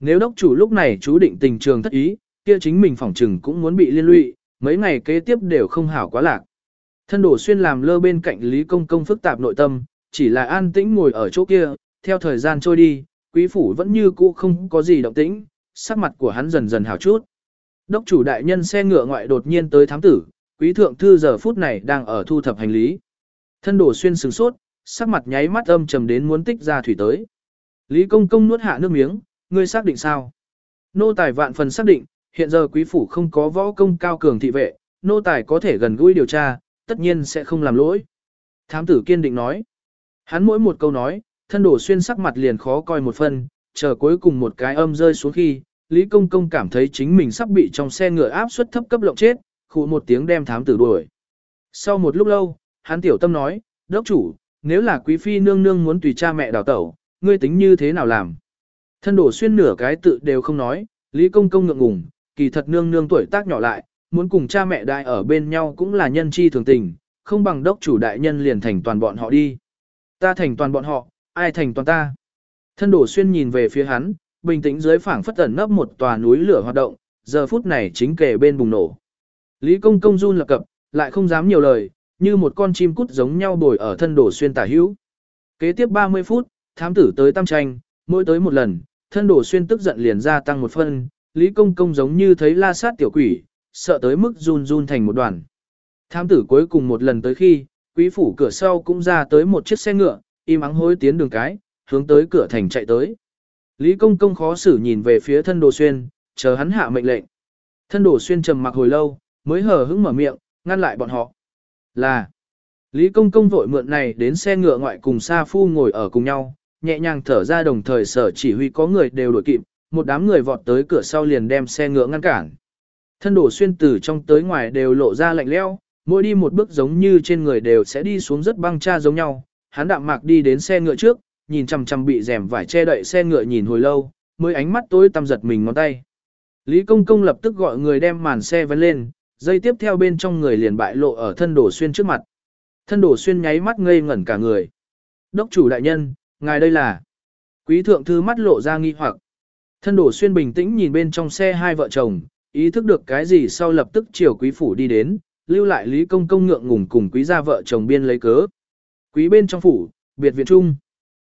Nếu đốc chủ lúc này chú định tình trường thất ý, kia chính mình phỏng trừng cũng muốn bị liên lụy, mấy ngày kế tiếp đều không hảo quá lạc. Thân đồ xuyên làm lơ bên cạnh Lý Công Công phức tạp nội tâm, chỉ là an tĩnh ngồi ở chỗ kia, theo thời gian trôi đi, quý phủ vẫn như cũ không có gì động tĩnh, sắc mặt của hắn dần dần hảo chút. Đốc chủ đại nhân xe ngựa ngoại đột nhiên tới thám tử, quý thượng thư giờ phút này đang ở thu thập hành lý. Thân đổ xuyên sừng sốt, sắc mặt nháy mắt âm trầm đến muốn tích ra thủy tới. Lý công công nuốt hạ nước miếng, ngươi xác định sao? Nô tài vạn phần xác định, hiện giờ quý phủ không có võ công cao cường thị vệ, nô tài có thể gần gũi điều tra, tất nhiên sẽ không làm lỗi. Thám tử kiên định nói. Hắn mỗi một câu nói, thân đổ xuyên sắc mặt liền khó coi một phần, chờ cuối cùng một cái âm rơi xuống khi, Lý Công Công cảm thấy chính mình sắp bị trong xe ngựa áp suất thấp cấp lộng chết, khụ một tiếng đem thám tử đuổi. Sau một lúc lâu, hắn tiểu tâm nói, đốc chủ, nếu là quý phi nương nương muốn tùy cha mẹ đào tẩu, ngươi tính như thế nào làm? Thân đổ xuyên nửa cái tự đều không nói, Lý Công Công ngượng ngùng, kỳ thật nương nương tuổi tác nhỏ lại, muốn cùng cha mẹ đại ở bên nhau cũng là nhân chi thường tình, không bằng đốc chủ đại nhân liền thành toàn bọn họ đi. Ta thành toàn bọn họ, ai thành toàn ta? Thân đổ xuyên nhìn về phía hắn, bình tĩnh dưới phảng phất ẩn nấp một tòa núi lửa hoạt động, giờ phút này chính kề bên bùng nổ. Lý công công run lập cập, lại không dám nhiều lời, như một con chim cút giống nhau bồi ở thân đổ xuyên tả hữu. Kế tiếp 30 phút, thám tử tới tam tranh, mỗi tới một lần, thân đổ xuyên tức giận liền gia tăng một phân, Lý công công giống như thấy la sát tiểu quỷ, sợ tới mức run run thành một đoàn. Thám tử cuối cùng một lần tới khi, quý phủ cửa sau cũng ra tới một chiếc xe ngựa, im ắng hối tiến đường cái, hướng tới cửa thành chạy tới. Lý công công khó xử nhìn về phía thân đồ xuyên, chờ hắn hạ mệnh lệnh. Thân đồ xuyên trầm mặc hồi lâu, mới hờ hững mở miệng, ngăn lại bọn họ. Là, Lý công công vội mượn này đến xe ngựa ngoại cùng Sa Phu ngồi ở cùng nhau, nhẹ nhàng thở ra đồng thời sở chỉ huy có người đều đuổi kịp, một đám người vọt tới cửa sau liền đem xe ngựa ngăn cản. Thân đổ xuyên từ trong tới ngoài đều lộ ra lạnh lẽo, mỗi đi một bước giống như trên người đều sẽ đi xuống rất băng cha giống nhau. Hắn đạm mạc đi đến xe ngựa trước, nhìn chằm chằm bị rèm vải che đậy xe ngựa nhìn hồi lâu, mới ánh mắt tối tăm giật mình ngón tay. Lý Công Công lập tức gọi người đem màn xe vén lên, dây tiếp theo bên trong người liền bại lộ ở thân đổ xuyên trước mặt. Thân đổ xuyên nháy mắt ngây ngẩn cả người. Đốc chủ đại nhân, ngài đây là. Quý thượng thư mắt lộ ra nghi hoặc. Thân đổ xuyên bình tĩnh nhìn bên trong xe hai vợ chồng, ý thức được cái gì sau lập tức chiều quý phủ đi đến, lưu lại Lý Công Công ngượng ngùng cùng quý gia vợ chồng biên lấy cớ. Quý bên trong phủ, biệt viện trung.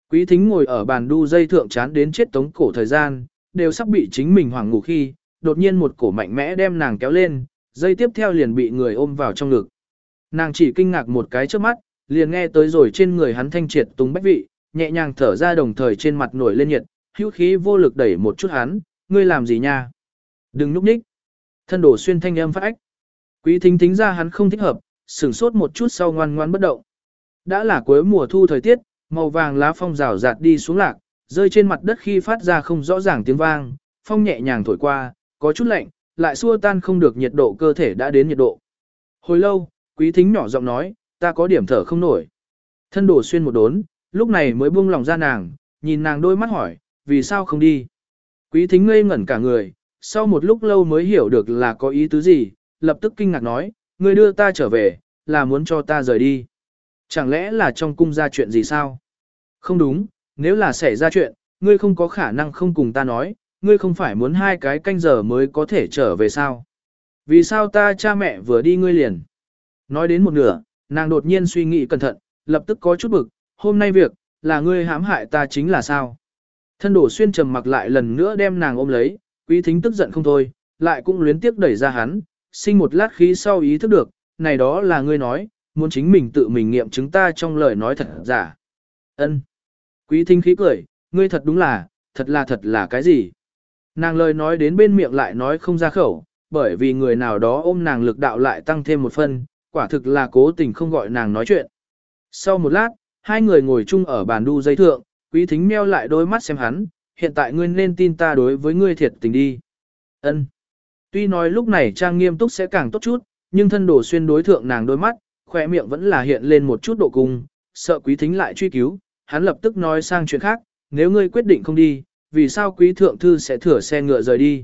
Quý thính ngồi ở bàn đu dây thượng chán đến chết tống cổ thời gian, đều sắp bị chính mình hoảng ngủ khi, đột nhiên một cổ mạnh mẽ đem nàng kéo lên, dây tiếp theo liền bị người ôm vào trong ngực. Nàng chỉ kinh ngạc một cái trước mắt, liền nghe tới rồi trên người hắn thanh triệt tung bách vị, nhẹ nhàng thở ra đồng thời trên mặt nổi lên nhiệt, hữu khí vô lực đẩy một chút hắn, ngươi làm gì nha? Đừng núp nhích. Thân đổ xuyên thanh âm phát ách. Quý thính thính ra hắn không thích hợp, sửng sốt một chút sau ngoan ngoan bất động. Đã là cuối mùa thu thời tiết, màu vàng lá phong rào rạt đi xuống lạc, rơi trên mặt đất khi phát ra không rõ ràng tiếng vang, phong nhẹ nhàng thổi qua, có chút lạnh, lại xua tan không được nhiệt độ cơ thể đã đến nhiệt độ. Hồi lâu, quý thính nhỏ giọng nói, ta có điểm thở không nổi. Thân đổ xuyên một đốn, lúc này mới buông lòng ra nàng, nhìn nàng đôi mắt hỏi, vì sao không đi? Quý thính ngây ngẩn cả người, sau một lúc lâu mới hiểu được là có ý tứ gì, lập tức kinh ngạc nói, người đưa ta trở về, là muốn cho ta rời đi. Chẳng lẽ là trong cung ra chuyện gì sao? Không đúng, nếu là xảy ra chuyện, ngươi không có khả năng không cùng ta nói, ngươi không phải muốn hai cái canh giờ mới có thể trở về sao? Vì sao ta cha mẹ vừa đi ngươi liền? Nói đến một nửa, nàng đột nhiên suy nghĩ cẩn thận, lập tức có chút bực, hôm nay việc, là ngươi hãm hại ta chính là sao? Thân đổ xuyên trầm mặc lại lần nữa đem nàng ôm lấy, quý thính tức giận không thôi, lại cũng luyến tiếc đẩy ra hắn, sinh một lát khí sau ý thức được, này đó là ngươi nói, muốn chính mình tự mình nghiệm chứng ta trong lời nói thật giả. Ân. Quý thính khí cười, ngươi thật đúng là, thật là thật là cái gì? Nàng lời nói đến bên miệng lại nói không ra khẩu, bởi vì người nào đó ôm nàng lực đạo lại tăng thêm một phân, quả thực là cố tình không gọi nàng nói chuyện. Sau một lát, hai người ngồi chung ở bàn đu dây thượng, quý thính meo lại đôi mắt xem hắn, hiện tại ngươi nên tin ta đối với ngươi thiệt tình đi. Ân. Tuy nói lúc này trang nghiêm túc sẽ càng tốt chút, nhưng thân đổ xuyên đối thượng nàng đôi mắt, khỏe miệng vẫn là hiện lên một chút độ cung, sợ quý thính lại truy cứu, hắn lập tức nói sang chuyện khác, nếu ngươi quyết định không đi, vì sao quý thượng thư sẽ thửa xe ngựa rời đi.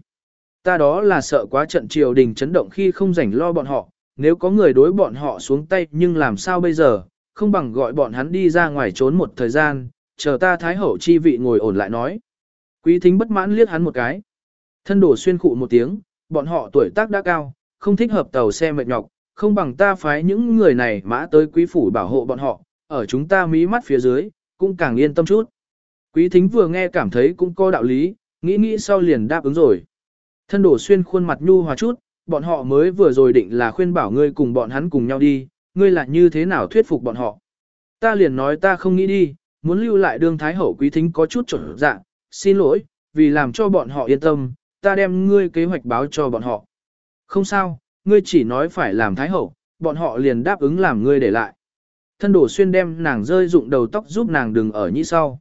Ta đó là sợ quá trận triều đình chấn động khi không rảnh lo bọn họ, nếu có người đối bọn họ xuống tay nhưng làm sao bây giờ, không bằng gọi bọn hắn đi ra ngoài trốn một thời gian, chờ ta thái hậu chi vị ngồi ổn lại nói. Quý thính bất mãn liếc hắn một cái. Thân đổ xuyên khụ một tiếng, bọn họ tuổi tác đã cao, không thích hợp tàu xe mệt nhọc, không bằng ta phái những người này mã tới quý phủ bảo hộ bọn họ, ở chúng ta mí mắt phía dưới, cũng càng yên tâm chút. Quý thính vừa nghe cảm thấy cũng có đạo lý, nghĩ nghĩ sau liền đáp ứng rồi. Thân đổ xuyên khuôn mặt nhu hòa chút, bọn họ mới vừa rồi định là khuyên bảo ngươi cùng bọn hắn cùng nhau đi, ngươi là như thế nào thuyết phục bọn họ. Ta liền nói ta không nghĩ đi, muốn lưu lại đương thái hậu quý thính có chút trở dạng, xin lỗi, vì làm cho bọn họ yên tâm, ta đem ngươi kế hoạch báo cho bọn họ. Không sao, ngươi chỉ nói phải làm thái hậu, bọn họ liền đáp ứng làm ngươi để lại. Thân đổ xuyên đem nàng rơi dụng đầu tóc giúp nàng đừng ở như sau.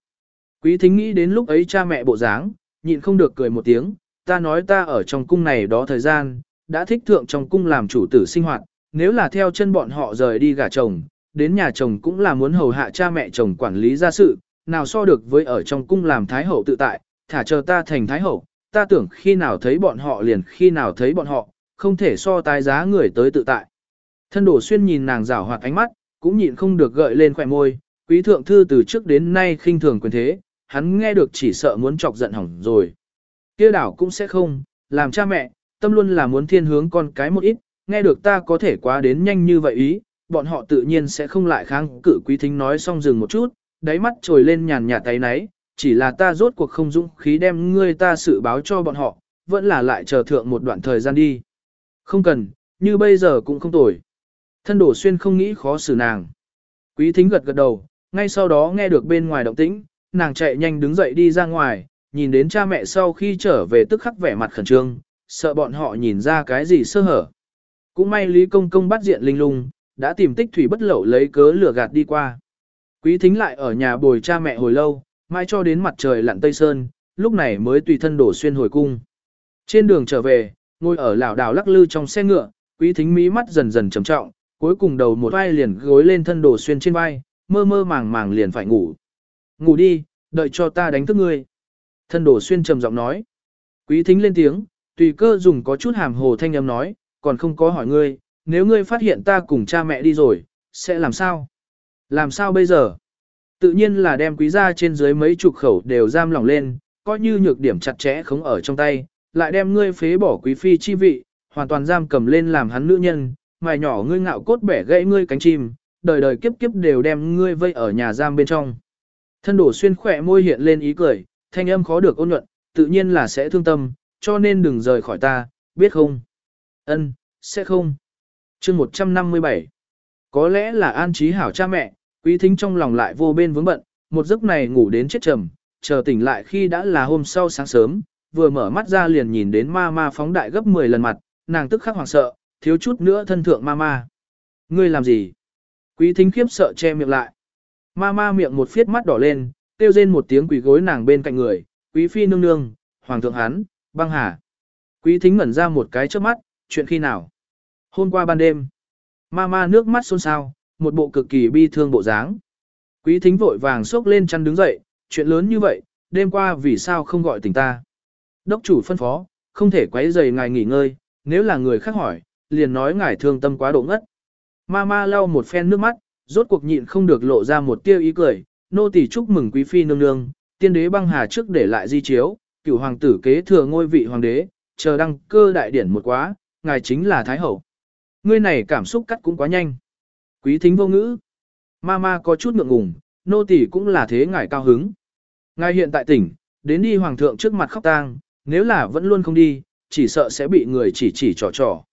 Quý thính nghĩ đến lúc ấy cha mẹ bộ dáng, nhịn không được cười một tiếng, ta nói ta ở trong cung này đó thời gian, đã thích thượng trong cung làm chủ tử sinh hoạt, nếu là theo chân bọn họ rời đi gả chồng, đến nhà chồng cũng là muốn hầu hạ cha mẹ chồng quản lý gia sự, nào so được với ở trong cung làm thái hậu tự tại, thả chờ ta thành thái hậu, ta tưởng khi nào thấy bọn họ liền khi nào thấy bọn họ, không thể so tái giá người tới tự tại. Thân đổ xuyên nhìn nàng rảo hoạt ánh mắt, cũng nhịn không được gợi lên khỏe môi, quý thượng thư từ trước đến nay khinh thường quyền thế, hắn nghe được chỉ sợ muốn chọc giận hỏng rồi. kia đảo cũng sẽ không, làm cha mẹ, tâm luôn là muốn thiên hướng con cái một ít, nghe được ta có thể quá đến nhanh như vậy ý, bọn họ tự nhiên sẽ không lại kháng cự quý thính nói xong dừng một chút, đáy mắt trồi lên nhàn nhạt tay náy, chỉ là ta rốt cuộc không dũng khí đem ngươi ta sự báo cho bọn họ, vẫn là lại chờ thượng một đoạn thời gian đi. Không cần, như bây giờ cũng không tồi. Thân đổ xuyên không nghĩ khó xử nàng. Quý thính gật gật đầu, ngay sau đó nghe được bên ngoài động tĩnh, nàng chạy nhanh đứng dậy đi ra ngoài, nhìn đến cha mẹ sau khi trở về tức khắc vẻ mặt khẩn trương, sợ bọn họ nhìn ra cái gì sơ hở. Cũng may Lý Công Công bắt diện linh lung, đã tìm tích thủy bất lậu lấy cớ lửa gạt đi qua. Quý thính lại ở nhà bồi cha mẹ hồi lâu, mai cho đến mặt trời lặn tây sơn, lúc này mới tùy thân đổ xuyên hồi cung. Trên đường trở về, ngồi ở lảo đảo lắc lư trong xe ngựa, quý thính mí mắt dần dần trầm trọng, cuối cùng đầu một vai liền gối lên thân đồ xuyên trên vai, mơ mơ màng màng liền phải ngủ. Ngủ đi, đợi cho ta đánh thức ngươi. Thân đồ xuyên trầm giọng nói. Quý thính lên tiếng, tùy cơ dùng có chút hàm hồ thanh âm nói, còn không có hỏi ngươi, nếu ngươi phát hiện ta cùng cha mẹ đi rồi, sẽ làm sao? Làm sao bây giờ? Tự nhiên là đem quý gia trên dưới mấy chục khẩu đều giam lỏng lên, coi như nhược điểm chặt chẽ không ở trong tay, lại đem ngươi phế bỏ quý phi chi vị, hoàn toàn giam cầm lên làm hắn nữ nhân, mài nhỏ ngươi ngạo cốt bẻ gãy ngươi cánh chim, đời đời kiếp kiếp đều đem ngươi vây ở nhà giam bên trong. Thân đổ xuyên khỏe môi hiện lên ý cười, thanh âm khó được ôn nhuận, tự nhiên là sẽ thương tâm, cho nên đừng rời khỏi ta, biết không? Ân, sẽ không. Chương 157 Có lẽ là an trí hảo cha mẹ, quý thính trong lòng lại vô bên vướng bận, một giấc này ngủ đến chết trầm, chờ tỉnh lại khi đã là hôm sau sáng sớm, vừa mở mắt ra liền nhìn đến ma ma phóng đại gấp 10 lần mặt, nàng tức khắc hoảng sợ, thiếu chút nữa thân thượng ma ma. Ngươi làm gì? Quý thính khiếp sợ che miệng lại. Ma ma miệng một phiết mắt đỏ lên, kêu rên một tiếng quỷ gối nàng bên cạnh người, quý phi nương nương, hoàng thượng hắn, băng hà. Quý thính ngẩn ra một cái trước mắt, chuyện khi nào? Hôm qua ban đêm, ma ma nước mắt xôn xao, một bộ cực kỳ bi thương bộ dáng. Quý thính vội vàng sốc lên chăn đứng dậy, chuyện lớn như vậy, đêm qua vì sao không gọi tỉnh ta. Đốc chủ phân phó, không thể quấy rầy ngài nghỉ ngơi, nếu là người khác hỏi, liền nói ngài thương tâm quá độ ngất. Ma ma lau một phen nước mắt, rốt cuộc nhịn không được lộ ra một tia ý cười, nô tỳ chúc mừng quý phi nương nương, tiên đế băng hà trước để lại di chiếu, cửu hoàng tử kế thừa ngôi vị hoàng đế, chờ đăng cơ đại điển một quá, ngài chính là thái hậu. Ngươi này cảm xúc cắt cũng quá nhanh. Quý thính vô ngữ. Mama có chút ngượng ngùng, nô tỳ cũng là thế ngài cao hứng. Ngài hiện tại tỉnh, đến đi hoàng thượng trước mặt khóc tang, nếu là vẫn luôn không đi, chỉ sợ sẽ bị người chỉ chỉ trò trò.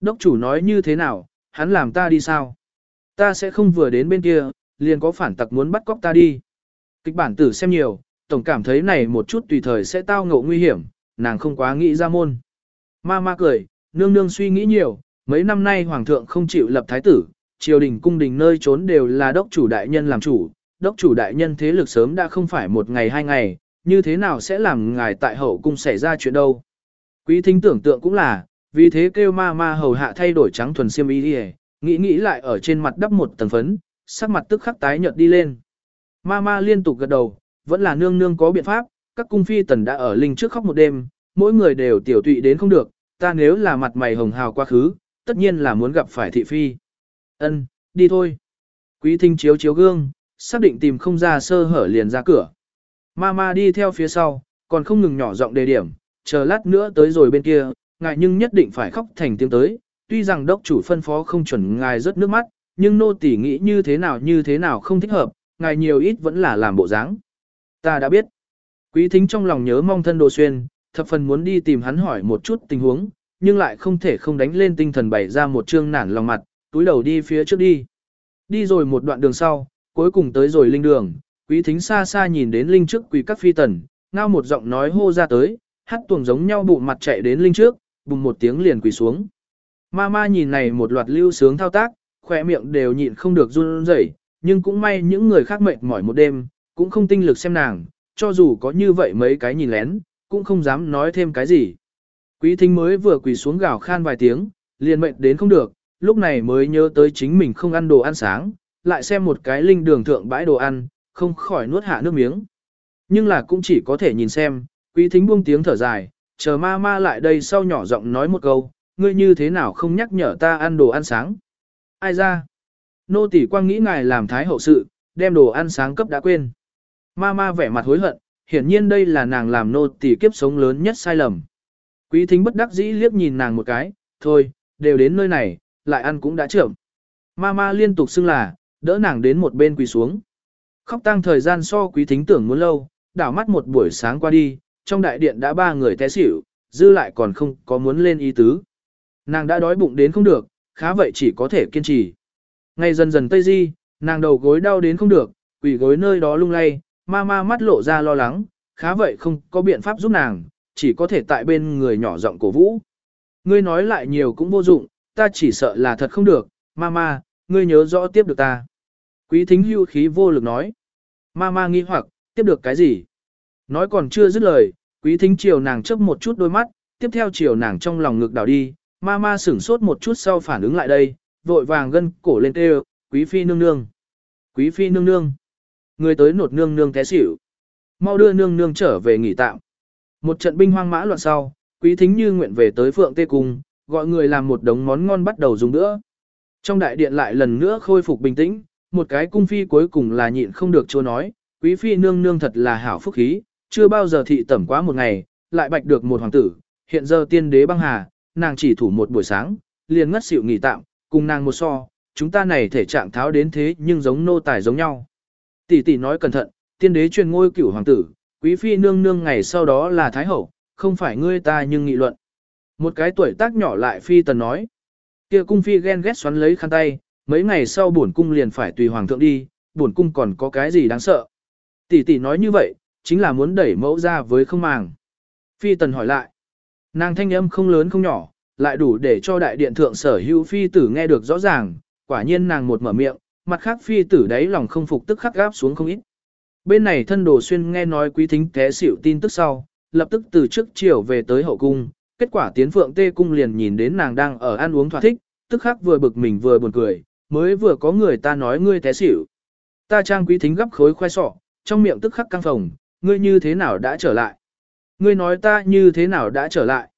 Đốc chủ nói như thế nào, hắn làm ta đi sao? Ta sẽ không vừa đến bên kia, liền có phản tặc muốn bắt cóc ta đi. Kịch bản tử xem nhiều, tổng cảm thấy này một chút tùy thời sẽ tao ngộ nguy hiểm, nàng không quá nghĩ ra môn. Ma ma cười, nương nương suy nghĩ nhiều, mấy năm nay hoàng thượng không chịu lập thái tử, triều đình cung đình nơi trốn đều là đốc chủ đại nhân làm chủ, đốc chủ đại nhân thế lực sớm đã không phải một ngày hai ngày, như thế nào sẽ làm ngài tại hậu cung xảy ra chuyện đâu. Quý thính tưởng tượng cũng là, vì thế kêu ma ma hầu hạ thay đổi trắng thuần xiêm y đi nghĩ nghĩ lại ở trên mặt đắp một tầng phấn, sắc mặt tức khắc tái nhợt đi lên. Ma ma liên tục gật đầu, vẫn là nương nương có biện pháp, các cung phi tần đã ở linh trước khóc một đêm, mỗi người đều tiểu tụy đến không được, ta nếu là mặt mày hồng hào quá khứ, tất nhiên là muốn gặp phải thị phi. Ân, đi thôi. Quý thính chiếu chiếu gương, xác định tìm không ra sơ hở liền ra cửa. Mama đi theo phía sau, còn không ngừng nhỏ giọng đề điểm, chờ lát nữa tới rồi bên kia, ngài nhưng nhất định phải khóc thành tiếng tới, tuy rằng đốc chủ phân phó không chuẩn ngài rớt nước mắt, nhưng nô tỉ nghĩ như thế nào như thế nào không thích hợp, ngài nhiều ít vẫn là làm bộ dáng. Ta đã biết. Quý thính trong lòng nhớ mong thân đồ xuyên, thập phần muốn đi tìm hắn hỏi một chút tình huống, nhưng lại không thể không đánh lên tinh thần bày ra một trương nản lòng mặt, túi đầu đi phía trước đi. Đi rồi một đoạn đường sau, cuối cùng tới rồi linh đường, quý thính xa xa nhìn đến linh trước quỳ các phi tần, ngao một giọng nói hô ra tới, hát tuồng giống nhau bụng mặt chạy đến linh trước, bùng một tiếng liền quỳ xuống. Ma ma nhìn này một loạt lưu sướng thao tác, khỏe miệng đều nhịn không được run rẩy, nhưng cũng may những người khác mệt mỏi một đêm, cũng không tinh lực xem nàng, cho dù có như vậy mấy cái nhìn lén, cũng không dám nói thêm cái gì. Quý thính mới vừa quỳ xuống gào khan vài tiếng, liền mệt đến không được, lúc này mới nhớ tới chính mình không ăn đồ ăn sáng, lại xem một cái linh đường thượng bãi đồ ăn, không khỏi nuốt hạ nước miếng. Nhưng là cũng chỉ có thể nhìn xem, quý thính buông tiếng thở dài, chờ ma ma lại đây sau nhỏ giọng nói một câu, ngươi như thế nào không nhắc nhở ta ăn đồ ăn sáng. Ai ra? Nô tỷ quang nghĩ ngài làm thái hậu sự, đem đồ ăn sáng cấp đã quên. Ma ma vẻ mặt hối hận, hiển nhiên đây là nàng làm nô tỷ kiếp sống lớn nhất sai lầm. Quý thính bất đắc dĩ liếc nhìn nàng một cái, thôi, đều đến nơi này, lại ăn cũng đã trưởng. Ma ma liên tục xưng là, đỡ nàng đến một bên quỳ xuống. Khóc tăng thời gian so quý thính tưởng muốn lâu, đảo mắt một buổi sáng qua đi, trong đại điện đã ba người té xỉu, dư lại còn không có muốn lên ý tứ. Nàng đã đói bụng đến không được, khá vậy chỉ có thể kiên trì. Ngày dần dần tây di, nàng đầu gối đau đến không được, quỳ gối nơi đó lung lay, ma ma mắt lộ ra lo lắng, khá vậy không có biện pháp giúp nàng, chỉ có thể tại bên người nhỏ giọng cổ vũ. Ngươi nói lại nhiều cũng vô dụng, ta chỉ sợ là thật không được, ma ma, ngươi nhớ rõ tiếp được ta. Quý thính hưu khí vô lực nói. Ma ma nghi hoặc, tiếp được cái gì? Nói còn chưa dứt lời, quý thính chiều nàng chớp một chút đôi mắt, tiếp theo chiều nàng trong lòng ngực đảo đi, ma ma sửng sốt một chút sau phản ứng lại đây, vội vàng gân cổ lên kêu, quý phi nương nương. Quý phi nương nương. Người tới nột nương nương té xỉu. Mau đưa nương nương trở về nghỉ tạm. Một trận binh hoang mã loạn sau, quý thính như nguyện về tới phượng tê cung, gọi người làm một đống món ngon bắt đầu dùng nữa. Trong đại điện lại lần nữa khôi phục bình tĩnh, một cái cung phi cuối cùng là nhịn không được chô nói, quý phi nương nương thật là hảo phúc khí, chưa bao giờ thị tẩm quá một ngày, lại bạch được một hoàng tử, hiện giờ tiên đế băng hà, nàng chỉ thủ một buổi sáng, liền ngất xỉu nghỉ tạm, cùng nàng một so, chúng ta này thể trạng tháo đến thế nhưng giống nô tài giống nhau. Tỷ tỷ nói cẩn thận, tiên đế truyền ngôi cửu hoàng tử, quý phi nương nương ngày sau đó là thái hậu, không phải ngươi ta nhưng nghị luận. Một cái tuổi tác nhỏ lại phi tần nói. Kia cung phi ghen ghét xoắn lấy khăn tay, mấy ngày sau bổn cung liền phải tùy hoàng thượng đi, bổn cung còn có cái gì đáng sợ. Tỷ tỷ nói như vậy, chính là muốn đẩy mẫu ra với không màng. Phi tần hỏi lại. Nàng thanh âm không lớn không nhỏ, lại đủ để cho đại điện thượng sở hữu phi tử nghe được rõ ràng, quả nhiên nàng một mở miệng, mặt khác phi tử đấy lòng không phục tức khắc gáp xuống không ít. Bên này thân đồ xuyên nghe nói quý thính té xỉu tin tức sau, lập tức từ trước chiều về tới hậu cung, kết quả tiến phượng tê cung liền nhìn đến nàng đang ở ăn uống thỏa thích, tức khắc vừa bực mình vừa buồn cười, mới vừa có người ta nói ngươi té xỉu. Ta trang quý thính gấp khối khoai sọ, trong miệng tức khắc căng phồng, ngươi như thế nào đã trở lại? Ngươi nói ta như thế nào đã trở lại?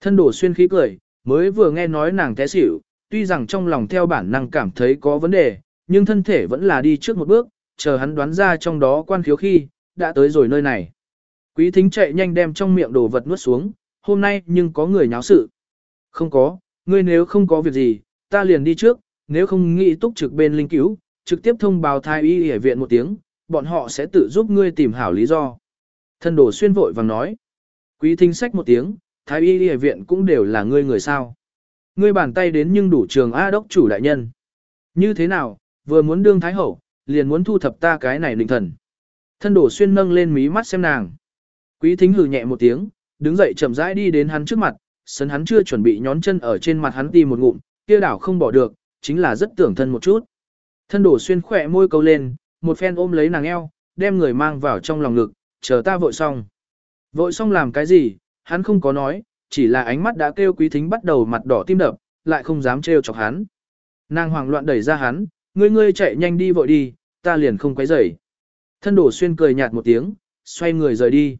Thân đổ xuyên khí cười, mới vừa nghe nói nàng té xỉu, tuy rằng trong lòng theo bản năng cảm thấy có vấn đề, nhưng thân thể vẫn là đi trước một bước, chờ hắn đoán ra trong đó quan khiếu khi, đã tới rồi nơi này. Quý thính chạy nhanh đem trong miệng đồ vật nuốt xuống, hôm nay nhưng có người nháo sự. Không có, ngươi nếu không có việc gì, ta liền đi trước, nếu không nghĩ túc trực bên linh cứu, trực tiếp thông báo thái y y viện một tiếng, bọn họ sẽ tự giúp ngươi tìm hảo lý do. Thân đồ xuyên vội vàng nói. Quý thính sách một tiếng, thái y y viện cũng đều là ngươi người sao. Ngươi bàn tay đến nhưng đủ trường A đốc chủ đại nhân. Như thế nào, vừa muốn đương thái hậu, liền muốn thu thập ta cái này định thần. Thân đổ xuyên nâng lên mí mắt xem nàng. Quý thính hừ nhẹ một tiếng, đứng dậy chậm rãi đi đến hắn trước mặt, sấn hắn chưa chuẩn bị nhón chân ở trên mặt hắn tìm một ngụm, kia đảo không bỏ được, chính là rất tưởng thân một chút. Thân đổ xuyên khỏe môi câu lên, một phen ôm lấy nàng eo, đem người mang vào trong lòng ngực, chờ ta vội xong. Vội xong làm cái gì, hắn không có nói, chỉ là ánh mắt đã kêu quý thính bắt đầu mặt đỏ tim đập, lại không dám trêu chọc hắn. Nàng hoảng loạn đẩy ra hắn, ngươi ngươi chạy nhanh đi vội đi, ta liền không quấy rầy. Thân đổ xuyên cười nhạt một tiếng, xoay người rời đi.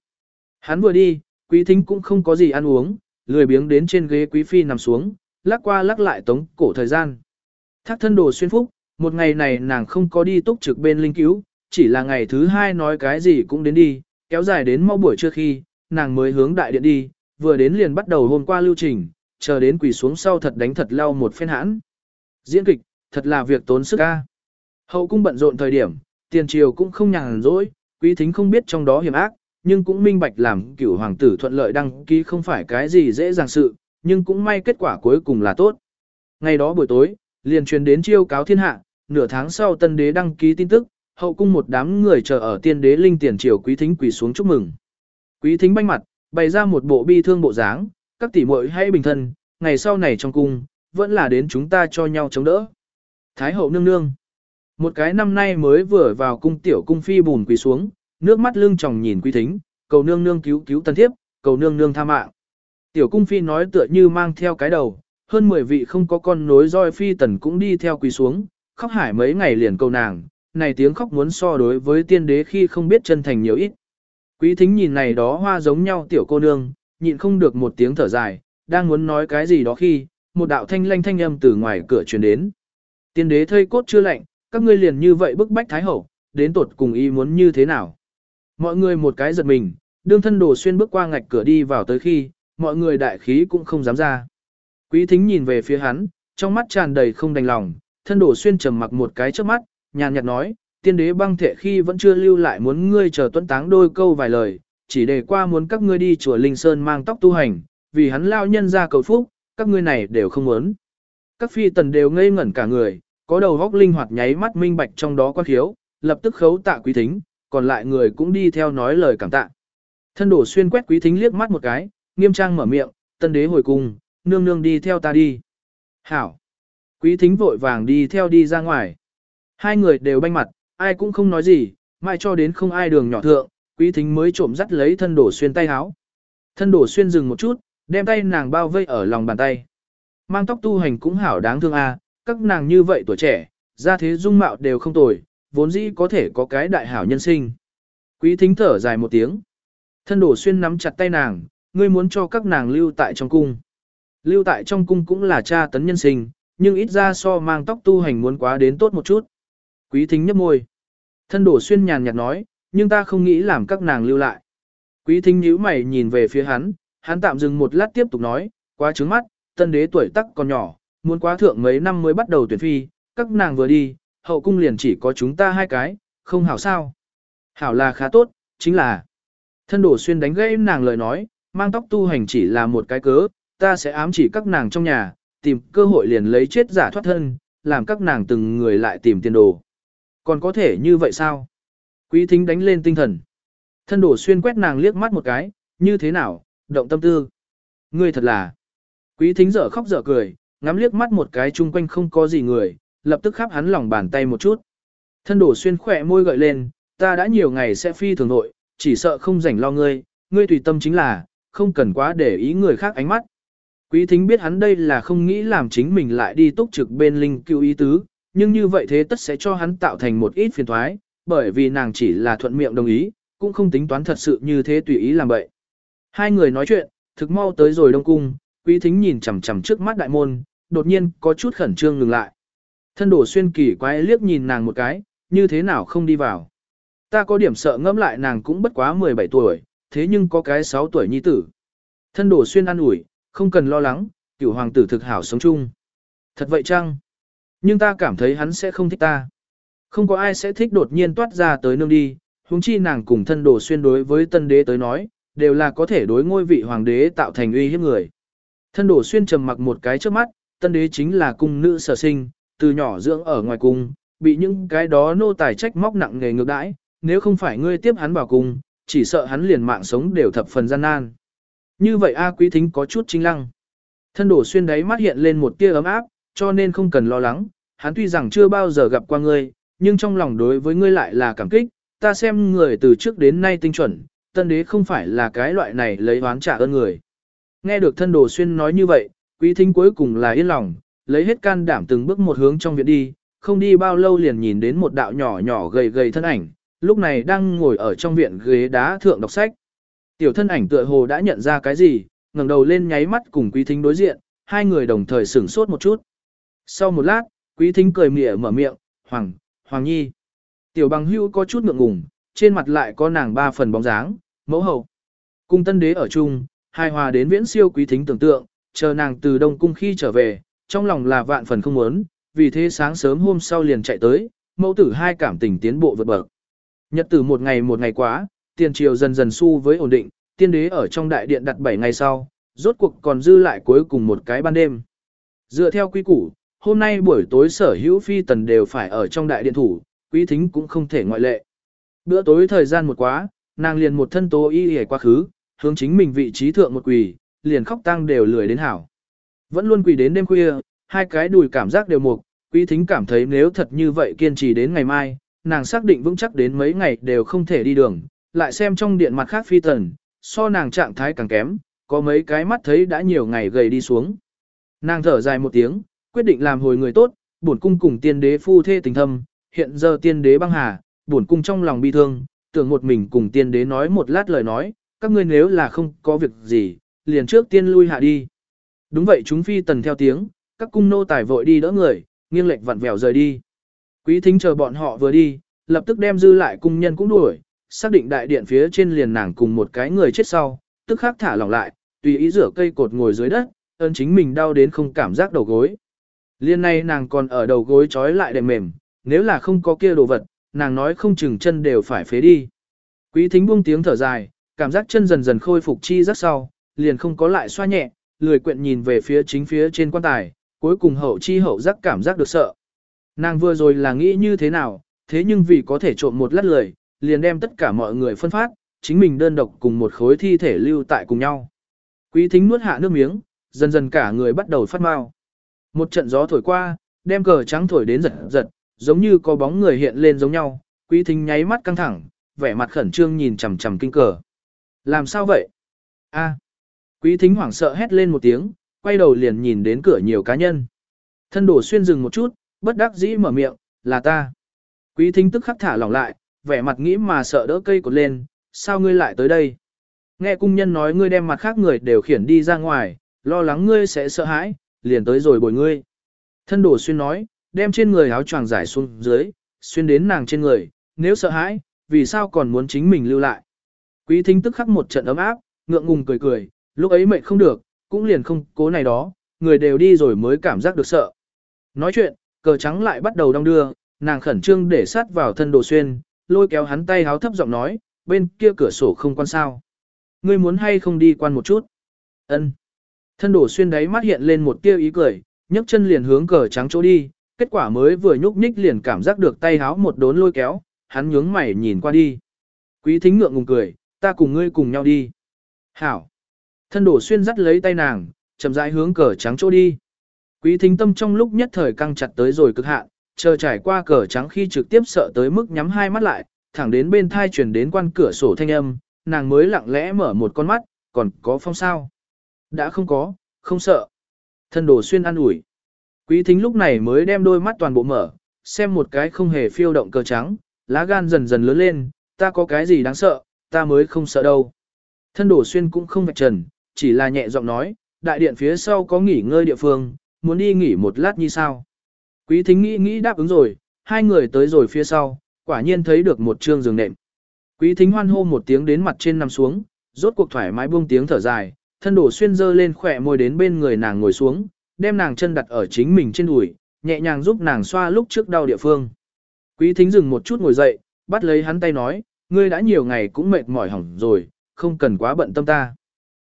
Hắn vừa đi, quý thính cũng không có gì ăn uống, lười biếng đến trên ghế quý phi nằm xuống, lắc qua lắc lại tống cổ thời gian. Thác thân đồ xuyên phúc, một ngày này nàng không có đi túc trực bên linh cứu, chỉ là ngày thứ hai nói cái gì cũng đến đi, kéo dài đến mau buổi trưa khi, nàng mới hướng đại điện đi, vừa đến liền bắt đầu hôm qua lưu trình, chờ đến quỳ xuống sau thật đánh thật lau một phen hãn. Diễn kịch, thật là việc tốn sức ca. Hậu cung bận rộn thời điểm, tiền triều cũng không nhàn rỗi, quý thính không biết trong đó hiểm ác, nhưng cũng minh bạch làm cửu hoàng tử thuận lợi đăng ký không phải cái gì dễ dàng sự, nhưng cũng may kết quả cuối cùng là tốt. Ngày đó buổi tối, liền truyền đến chiêu cáo thiên hạ, nửa tháng sau tân đế đăng ký tin tức, hậu cung một đám người chờ ở tiên đế linh tiền triều quý thính quỳ xuống chúc mừng. Quý thính banh mặt, bày ra một bộ bi thương bộ dáng, các tỷ muội hãy bình thân, ngày sau này trong cung, vẫn là đến chúng ta cho nhau chống đỡ. Thái hậu nương nương. Một cái năm nay mới vừa vào cung tiểu cung phi bùn quỳ xuống, nước mắt lưng tròng nhìn quý thính, cầu nương nương cứu cứu tân thiếp, cầu nương nương tha mạng. Tiểu cung phi nói tựa như mang theo cái đầu, hơn 10 vị không có con nối roi phi tần cũng đi theo quỳ xuống, khóc hải mấy ngày liền cầu nàng, này tiếng khóc muốn so đối với tiên đế khi không biết chân thành nhiều ít. Quý thính nhìn này đó hoa giống nhau tiểu cô nương, nhịn không được một tiếng thở dài, đang muốn nói cái gì đó khi, một đạo thanh lanh thanh âm từ ngoài cửa truyền đến. Tiên đế thây cốt chưa lạnh, các ngươi liền như vậy bức bách thái hậu, đến tột cùng y muốn như thế nào. Mọi người một cái giật mình, đương thân đồ xuyên bước qua ngạch cửa đi vào tới khi, mọi người đại khí cũng không dám ra. Quý thính nhìn về phía hắn, trong mắt tràn đầy không đành lòng, thân Đổ xuyên trầm mặc một cái trước mắt, nhàn nhạt nói, tiên đế băng thệ khi vẫn chưa lưu lại muốn ngươi chờ tuấn táng đôi câu vài lời, chỉ để qua muốn các ngươi đi chùa Linh Sơn mang tóc tu hành, vì hắn lao nhân ra cầu phúc, các ngươi này đều không muốn. Các phi tần đều ngây ngẩn cả người, có đầu góc linh hoạt nháy mắt minh bạch trong đó quan khiếu, lập tức khấu tạ quý thính, còn lại người cũng đi theo nói lời cảm tạ. Thân đổ xuyên quét quý thính liếc mắt một cái, nghiêm trang mở miệng, tân đế hồi cung, nương nương đi theo ta đi. Hảo. Quý thính vội vàng đi theo đi ra ngoài. Hai người đều banh mặt, ai cũng không nói gì, mai cho đến không ai đường nhỏ thượng, quý thính mới trộm dắt lấy thân đổ xuyên tay háo. Thân đổ xuyên dừng một chút, đem tay nàng bao vây ở lòng bàn tay. Mang tóc tu hành cũng hảo đáng thương a, các nàng như vậy tuổi trẻ, ra thế dung mạo đều không tồi, vốn dĩ có thể có cái đại hảo nhân sinh. Quý thính thở dài một tiếng. Thân đổ xuyên nắm chặt tay nàng, ngươi muốn cho các nàng lưu tại trong cung. Lưu tại trong cung cũng là cha tấn nhân sinh, nhưng ít ra so mang tóc tu hành muốn quá đến tốt một chút. Quý thính nhấp môi. Thân đổ xuyên nhàn nhạt nói, nhưng ta không nghĩ làm các nàng lưu lại. Quý thính nhíu mày nhìn về phía hắn, hắn tạm dừng một lát tiếp tục nói, quá trứng mắt, tân đế tuổi tắc còn nhỏ, muốn quá thượng mấy năm mới bắt đầu tuyển phi, các nàng vừa đi, hậu cung liền chỉ có chúng ta hai cái, không hảo sao. Hảo là khá tốt, chính là. Thân đổ xuyên đánh gãy nàng lời nói, mang tóc tu hành chỉ là một cái cớ, ta sẽ ám chỉ các nàng trong nhà, tìm cơ hội liền lấy chết giả thoát thân, làm các nàng từng người lại tìm tiền đồ. Còn có thể như vậy sao? Quý thính đánh lên tinh thần. Thân đổ xuyên quét nàng liếc mắt một cái, như thế nào, động tâm tư. Ngươi thật là. Quý thính dở khóc dở cười, ngắm liếc mắt một cái chung quanh không có gì người, lập tức khắp hắn lòng bàn tay một chút. Thân đổ xuyên khỏe môi gợi lên, ta đã nhiều ngày sẽ phi thường nội, chỉ sợ không rảnh lo ngươi, ngươi tùy tâm chính là, không cần quá để ý người khác ánh mắt. Quý thính biết hắn đây là không nghĩ làm chính mình lại đi túc trực bên linh cứu ý tứ, nhưng như vậy thế tất sẽ cho hắn tạo thành một ít phiền thoái, bởi vì nàng chỉ là thuận miệng đồng ý, cũng không tính toán thật sự như thế tùy ý làm vậy. Hai người nói chuyện, thực mau tới rồi đông cung, quý thính nhìn chằm chằm trước mắt đại môn, đột nhiên có chút khẩn trương ngừng lại. Thân đổ xuyên kỳ quái liếc nhìn nàng một cái, như thế nào không đi vào. Ta có điểm sợ ngẫm lại nàng cũng bất quá 17 tuổi, thế nhưng có cái 6 tuổi nhi tử. Thân đổ xuyên ăn ủi, không cần lo lắng, cửu hoàng tử thực hảo sống chung. Thật vậy chăng? Nhưng ta cảm thấy hắn sẽ không thích ta. Không có ai sẽ thích đột nhiên toát ra tới nương đi, huống chi nàng cùng thân đồ xuyên đối với tân đế tới nói, đều là có thể đối ngôi vị hoàng đế tạo thành uy hiếp người. Thân đồ xuyên trầm mặc một cái trước mắt, tân đế chính là cung nữ sở sinh, từ nhỏ dưỡng ở ngoài cung, bị những cái đó nô tài trách móc nặng nghề ngược đãi, nếu không phải ngươi tiếp hắn vào cung, chỉ sợ hắn liền mạng sống đều thập phần gian nan. Như vậy A Quý Thính có chút chính lăng. Thân đổ xuyên đáy mắt hiện lên một tia ấm áp, cho nên không cần lo lắng, hắn tuy rằng chưa bao giờ gặp qua ngươi, nhưng trong lòng đối với ngươi lại là cảm kích, ta xem người từ trước đến nay tinh chuẩn, tân đế không phải là cái loại này lấy oán trả ơn người. Nghe được thân đồ xuyên nói như vậy, quý thính cuối cùng là yên lòng, lấy hết can đảm từng bước một hướng trong viện đi, không đi bao lâu liền nhìn đến một đạo nhỏ nhỏ gầy gầy thân ảnh, lúc này đang ngồi ở trong viện ghế đá thượng đọc sách. Tiểu thân ảnh tựa hồ đã nhận ra cái gì, ngẩng đầu lên nháy mắt cùng quý thính đối diện, hai người đồng thời sửng sốt một chút. Sau một lát, quý thính cười mỉa mở miệng, Hoàng, Hoàng Nhi. Tiểu bằng hưu có chút ngượng ngùng, trên mặt lại có nàng ba phần bóng dáng, mẫu hậu. Cung tân đế ở chung, hài hòa đến viễn siêu quý thính tưởng tượng, chờ nàng từ Đông Cung khi trở về, trong lòng là vạn phần không muốn, vì thế sáng sớm hôm sau liền chạy tới, mẫu tử hai cảm tình tiến bộ vượt bậc. Nhật tử một ngày một ngày quá, tiền triều dần dần su với ổn định, tiên đế ở trong đại điện đặt 7 ngày sau, rốt cuộc còn dư lại cuối cùng một cái ban đêm. Dựa theo quy củ, hôm nay buổi tối sở hữu phi tần đều phải ở trong đại điện thủ, quý thính cũng không thể ngoại lệ. Bữa tối thời gian một quá, nàng liền một thân tố y hề quá khứ, hướng chính mình vị trí thượng một quỳ, liền khóc tăng đều lười đến hảo. Vẫn luôn quỳ đến đêm khuya, hai cái đùi cảm giác đều mục, quý thính cảm thấy nếu thật như vậy kiên trì đến ngày mai, nàng xác định vững chắc đến mấy ngày đều không thể đi đường, lại xem trong điện mặt khác phi tần, so nàng trạng thái càng kém, có mấy cái mắt thấy đã nhiều ngày gầy đi xuống. Nàng thở dài một tiếng, quyết định làm hồi người tốt, bổn cung cùng tiên đế phu thê tình thâm, hiện giờ tiên đế băng hà, bổn cung trong lòng bi thương, tưởng một mình cùng tiên đế nói một lát lời nói, các ngươi nếu là không có việc gì, liền trước tiên lui hạ đi. Đúng vậy chúng phi tần theo tiếng, các cung nô tài vội đi đỡ người, nghiêng lệch vặn vẹo rời đi. Quý thính chờ bọn họ vừa đi, lập tức đem dư lại cung nhân cũng đuổi, xác định đại điện phía trên liền nàng cùng một cái người chết sau, tức khắc thả lỏng lại, tùy ý rửa cây cột ngồi dưới đất, ơn chính mình đau đến không cảm giác đầu gối. Liên nay nàng còn ở đầu gối trói lại đệm mềm, nếu là không có kia đồ vật, nàng nói không chừng chân đều phải phế đi. Quý thính buông tiếng thở dài, cảm giác chân dần dần khôi phục chi rất sau, liền không có lại xoa nhẹ, lười quyện nhìn về phía chính phía trên quan tài, cuối cùng hậu chi hậu giác cảm giác được sợ. Nàng vừa rồi là nghĩ như thế nào, thế nhưng vì có thể trộm một lát lười, liền đem tất cả mọi người phân phát, chính mình đơn độc cùng một khối thi thể lưu tại cùng nhau. Quý thính nuốt hạ nước miếng, dần dần cả người bắt đầu phát mau. Một trận gió thổi qua, đem cờ trắng thổi đến giật giật, giống như có bóng người hiện lên giống nhau, quý thính nháy mắt căng thẳng, vẻ mặt khẩn trương nhìn chằm chằm kinh cờ. Làm sao vậy? A. Quý thính hoảng sợ hét lên một tiếng, quay đầu liền nhìn đến cửa nhiều cá nhân. Thân đổ xuyên dừng một chút, bất đắc dĩ mở miệng, là ta. Quý thính tức khắc thả lỏng lại, vẻ mặt nghĩ mà sợ đỡ cây cột lên, sao ngươi lại tới đây? Nghe cung nhân nói ngươi đem mặt khác người đều khiển đi ra ngoài, lo lắng ngươi sẽ sợ hãi, liền tới rồi bồi ngươi. Thân đổ xuyên nói, đem trên người áo choàng giải xuống dưới, xuyên đến nàng trên người, nếu sợ hãi, vì sao còn muốn chính mình lưu lại. Quý thính tức khắc một trận ấm áp, ngượng ngùng cười cười, lúc ấy mệt không được, cũng liền không cố này đó, người đều đi rồi mới cảm giác được sợ. Nói chuyện, cờ trắng lại bắt đầu đong đưa, nàng khẩn trương để sát vào thân đồ xuyên, lôi kéo hắn tay háo thấp giọng nói, bên kia cửa sổ không quan sao. Ngươi muốn hay không đi quan một chút? Ân. Thân đổ xuyên đáy mắt hiện lên một tia ý cười, nhấc chân liền hướng cờ trắng chỗ đi, kết quả mới vừa nhúc nhích liền cảm giác được tay háo một đốn lôi kéo, hắn nhướng mày nhìn qua đi. Quý thính ngượng ngùng cười, ta cùng ngươi cùng nhau đi. Hảo. Thân đổ xuyên dắt lấy tay nàng, chậm rãi hướng cờ trắng chỗ đi. Quý thính tâm trong lúc nhất thời căng chặt tới rồi cực hạn, chờ trải qua cờ trắng khi trực tiếp sợ tới mức nhắm hai mắt lại, thẳng đến bên thai chuyển đến quan cửa sổ thanh âm, nàng mới lặng lẽ mở một con mắt, còn có phong sao. Đã không có, không sợ. Thân đồ xuyên ăn ủi. Quý thính lúc này mới đem đôi mắt toàn bộ mở, xem một cái không hề phiêu động cờ trắng, lá gan dần dần lớn lên, ta có cái gì đáng sợ, ta mới không sợ đâu. Thân đổ xuyên cũng không vạch trần, chỉ là nhẹ giọng nói, đại điện phía sau có nghỉ ngơi địa phương, muốn đi nghỉ một lát như sao. Quý thính nghĩ nghĩ đáp ứng rồi, hai người tới rồi phía sau, quả nhiên thấy được một trương giường nệm. Quý thính hoan hô một tiếng đến mặt trên nằm xuống, rốt cuộc thoải mái buông tiếng thở dài, thân đổ xuyên dơ lên khỏe môi đến bên người nàng ngồi xuống, đem nàng chân đặt ở chính mình trên đùi, nhẹ nhàng giúp nàng xoa lúc trước đau địa phương. Quý thính dừng một chút ngồi dậy, bắt lấy hắn tay nói, ngươi đã nhiều ngày cũng mệt mỏi hỏng rồi, không cần quá bận tâm ta.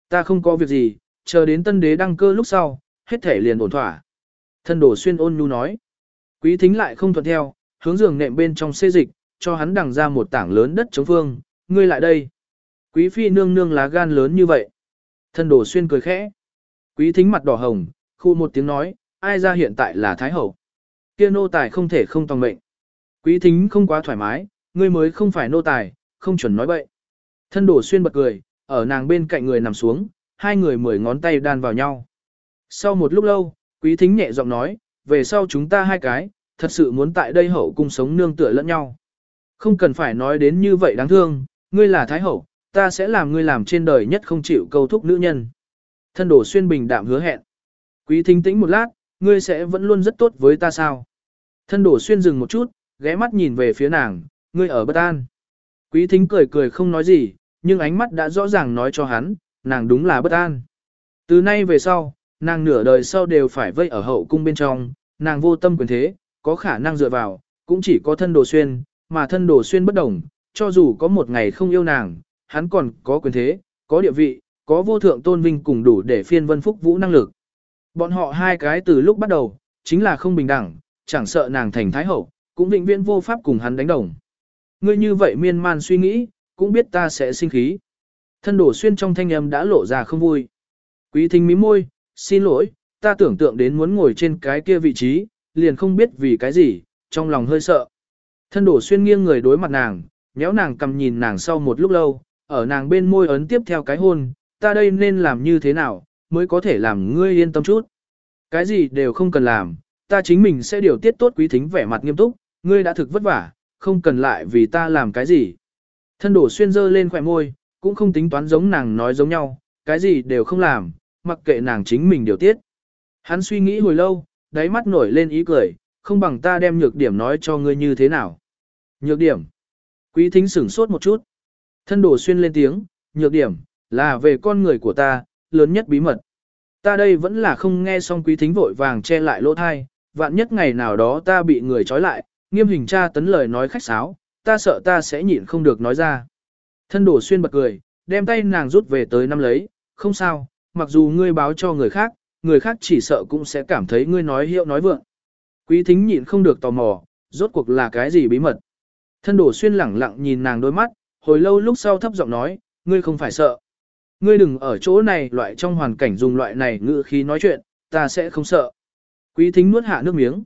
Ta không có việc gì, chờ đến tân đế đăng cơ lúc sau, hết thể liền ổn thỏa. Thân đổ xuyên ôn nhu nói. Quý thính lại không thuận theo, hướng giường nệm bên trong xê dịch, cho hắn đằng ra một tảng lớn đất chống phương, ngươi lại đây. Quý phi nương nương lá gan lớn như vậy. Thân đổ xuyên cười khẽ. Quý thính mặt đỏ hồng, khu một tiếng nói, ai ra hiện tại là Thái Hậu. Kia nô tài không thể không tòng mệnh. Quý thính không quá thoải mái, ngươi mới không phải nô tài, không chuẩn nói bậy. Thân đổ xuyên bật cười, ở nàng bên cạnh người nằm xuống, hai người mười ngón tay đan vào nhau. Sau một lúc lâu, quý thính nhẹ giọng nói, về sau chúng ta hai cái, thật sự muốn tại đây hậu cung sống nương tựa lẫn nhau. Không cần phải nói đến như vậy đáng thương, ngươi là thái hậu, ta sẽ làm ngươi làm trên đời nhất không chịu câu thúc nữ nhân. Thân đổ xuyên bình đạm hứa hẹn. Quý thính tĩnh một lát, ngươi sẽ vẫn luôn rất tốt với ta sao? Thân đổ xuyên dừng một chút, ghé mắt nhìn về phía nàng, ngươi ở bất an. Quý thính cười cười không nói gì, nhưng ánh mắt đã rõ ràng nói cho hắn, nàng đúng là bất an. Từ nay về sau, nàng nửa đời sau đều phải vây ở hậu cung bên trong, nàng vô tâm quyền thế, có khả năng dựa vào, cũng chỉ có thân đồ xuyên, mà thân đồ xuyên bất đồng, cho dù có một ngày không yêu nàng, hắn còn có quyền thế, có địa vị, có vô thượng tôn vinh cùng đủ để phiên vân phúc vũ năng lực. Bọn họ hai cái từ lúc bắt đầu, chính là không bình đẳng, chẳng sợ nàng thành thái hậu, cũng vĩnh viễn vô pháp cùng hắn đánh đồng. Ngươi như vậy miên man suy nghĩ, cũng biết ta sẽ sinh khí. Thân đổ xuyên trong thanh âm đã lộ ra không vui. Quý thính mí môi, xin lỗi, ta tưởng tượng đến muốn ngồi trên cái kia vị trí, liền không biết vì cái gì, trong lòng hơi sợ. Thân đổ xuyên nghiêng người đối mặt nàng, nhéo nàng cầm nhìn nàng sau một lúc lâu, ở nàng bên môi ấn tiếp theo cái hôn, ta đây nên làm như thế nào, mới có thể làm ngươi yên tâm chút. Cái gì đều không cần làm, ta chính mình sẽ điều tiết tốt quý thính vẻ mặt nghiêm túc, ngươi đã thực vất vả, không cần lại vì ta làm cái gì. Thân đổ xuyên dơ lên khỏe môi, cũng không tính toán giống nàng nói giống nhau, cái gì đều không làm, mặc kệ nàng chính mình điều tiết. Hắn suy nghĩ hồi lâu, đáy mắt nổi lên ý cười, không bằng ta đem nhược điểm nói cho ngươi như thế nào. Nhược điểm. Quý thính sửng sốt một chút. Thân đồ xuyên lên tiếng, nhược điểm, là về con người của ta, lớn nhất bí mật. Ta đây vẫn là không nghe xong quý thính vội vàng che lại lỗ thai, vạn nhất ngày nào đó ta bị người trói lại, nghiêm hình tra tấn lời nói khách sáo, ta sợ ta sẽ nhịn không được nói ra. Thân đổ xuyên bật cười, đem tay nàng rút về tới năm lấy, không sao, mặc dù ngươi báo cho người khác, người khác chỉ sợ cũng sẽ cảm thấy ngươi nói hiệu nói vượng. Quý thính nhịn không được tò mò, rốt cuộc là cái gì bí mật. Thân đổ xuyên lẳng lặng nhìn nàng đôi mắt, hồi lâu lúc sau thấp giọng nói, ngươi không phải sợ. Ngươi đừng ở chỗ này loại trong hoàn cảnh dùng loại này ngữ khí nói chuyện, ta sẽ không sợ. Quý thính nuốt hạ nước miếng.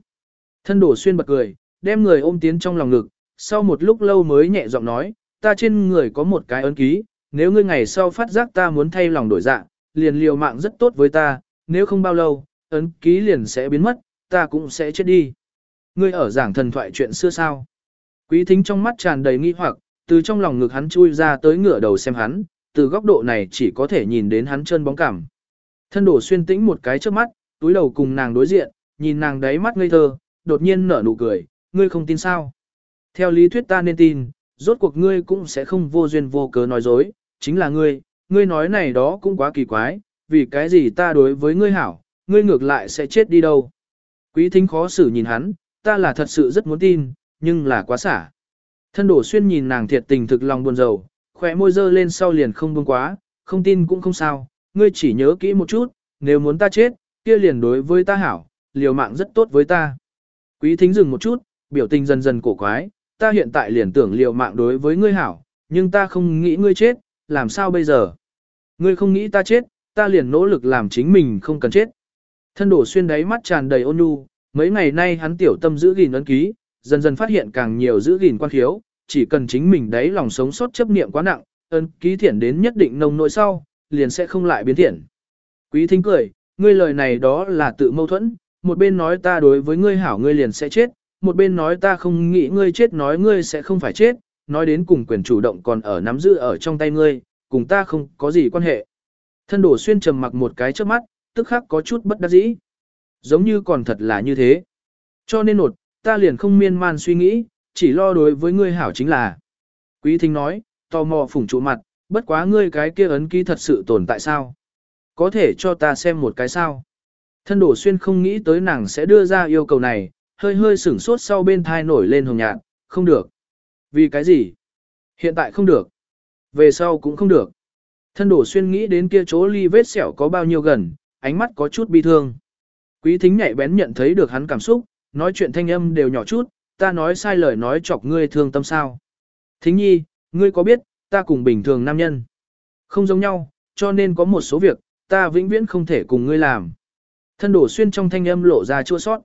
Thân đổ xuyên bật cười, đem người ôm tiến trong lòng ngực, sau một lúc lâu mới nhẹ giọng nói, ta trên người có một cái ấn ký, nếu ngươi ngày sau phát giác ta muốn thay lòng đổi dạng, liền liều mạng rất tốt với ta, nếu không bao lâu, ấn ký liền sẽ biến mất, ta cũng sẽ chết đi. Ngươi ở giảng thần thoại chuyện xưa sao? Quý thính trong mắt tràn đầy nghi hoặc, từ trong lòng ngực hắn chui ra tới ngửa đầu xem hắn, từ góc độ này chỉ có thể nhìn đến hắn chân bóng cảm. Thân đổ xuyên tĩnh một cái trước mắt, túi đầu cùng nàng đối diện, nhìn nàng đáy mắt ngây thơ, đột nhiên nở nụ cười, ngươi không tin sao? Theo lý thuyết ta nên tin, rốt cuộc ngươi cũng sẽ không vô duyên vô cớ nói dối, chính là ngươi, ngươi nói này đó cũng quá kỳ quái, vì cái gì ta đối với ngươi hảo, ngươi ngược lại sẽ chết đi đâu. Quý thính khó xử nhìn hắn, ta là thật sự rất muốn tin, nhưng là quá xả. Thân đổ xuyên nhìn nàng thiệt tình thực lòng buồn rầu, khỏe môi dơ lên sau liền không buông quá, không tin cũng không sao, ngươi chỉ nhớ kỹ một chút, nếu muốn ta chết, kia liền đối với ta hảo, liều mạng rất tốt với ta. Quý thính dừng một chút, biểu tình dần dần cổ quái, ta hiện tại liền tưởng liều mạng đối với ngươi hảo, nhưng ta không nghĩ ngươi chết, làm sao bây giờ? Ngươi không nghĩ ta chết, ta liền nỗ lực làm chính mình không cần chết. Thân đổ xuyên đáy mắt tràn đầy ôn nhu, mấy ngày nay hắn tiểu tâm giữ gìn ấn ký, dần dần phát hiện càng nhiều giữ gìn quan khiếu, chỉ cần chính mình đáy lòng sống sót chấp niệm quá nặng, ấn ký thiện đến nhất định nông nội sau, liền sẽ không lại biến thiện. Quý thính cười, ngươi lời này đó là tự mâu thuẫn, một bên nói ta đối với ngươi hảo ngươi liền sẽ chết, một bên nói ta không nghĩ ngươi chết nói ngươi sẽ không phải chết, nói đến cùng quyền chủ động còn ở nắm giữ ở trong tay ngươi, cùng ta không có gì quan hệ. Thân đổ xuyên trầm mặc một cái trước mắt, tức khắc có chút bất đắc dĩ. Giống như còn thật là như thế. Cho nên nột, ta liền không miên man suy nghĩ, chỉ lo đối với ngươi hảo chính là. Quý thính nói, tò mò phủng trụ mặt, bất quá ngươi cái kia ấn ký thật sự tồn tại sao? Có thể cho ta xem một cái sao? Thân đổ xuyên không nghĩ tới nàng sẽ đưa ra yêu cầu này, hơi hơi sửng sốt sau bên thai nổi lên hồng nhạt, không được. Vì cái gì? Hiện tại không được. Về sau cũng không được. Thân đổ xuyên nghĩ đến kia chỗ ly vết sẹo có bao nhiêu gần, ánh mắt có chút bi thương. Quý thính nhạy bén nhận thấy được hắn cảm xúc, nói chuyện thanh âm đều nhỏ chút, ta nói sai lời nói chọc ngươi thương tâm sao. Thính nhi, ngươi có biết, ta cùng bình thường nam nhân. Không giống nhau, cho nên có một số việc, ta vĩnh viễn không thể cùng ngươi làm. Thân đổ xuyên trong thanh âm lộ ra chua sót.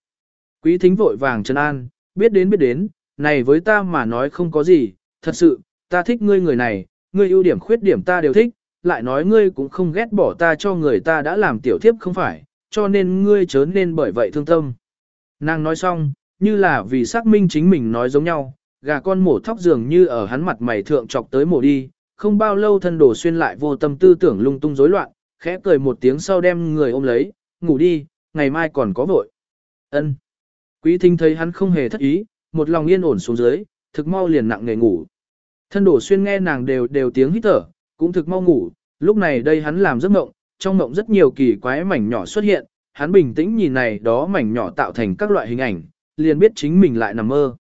Quý thính vội vàng trấn an, biết đến biết đến, này với ta mà nói không có gì, thật sự, ta thích ngươi người này, ngươi ưu điểm khuyết điểm ta đều thích, lại nói ngươi cũng không ghét bỏ ta cho người ta đã làm tiểu thiếp không phải, cho nên ngươi chớ nên bởi vậy thương tâm. Nàng nói xong, như là vì xác minh chính mình nói giống nhau, gà con mổ thóc dường như ở hắn mặt mày thượng chọc tới mổ đi, không bao lâu thân đổ xuyên lại vô tâm tư tưởng lung tung rối loạn, khẽ cười một tiếng sau đem người ôm lấy, ngủ đi, ngày mai còn có vội. Ân. Quý thính thấy hắn không hề thất ý, một lòng yên ổn xuống dưới, thực mau liền nặng nề ngủ. Thân đổ xuyên nghe nàng đều đều tiếng hít thở, cũng thực mau ngủ, Lúc này đây hắn làm giấc mộng, trong mộng rất nhiều kỳ quái mảnh nhỏ xuất hiện, hắn bình tĩnh nhìn này đó mảnh nhỏ tạo thành các loại hình ảnh, liền biết chính mình lại nằm mơ.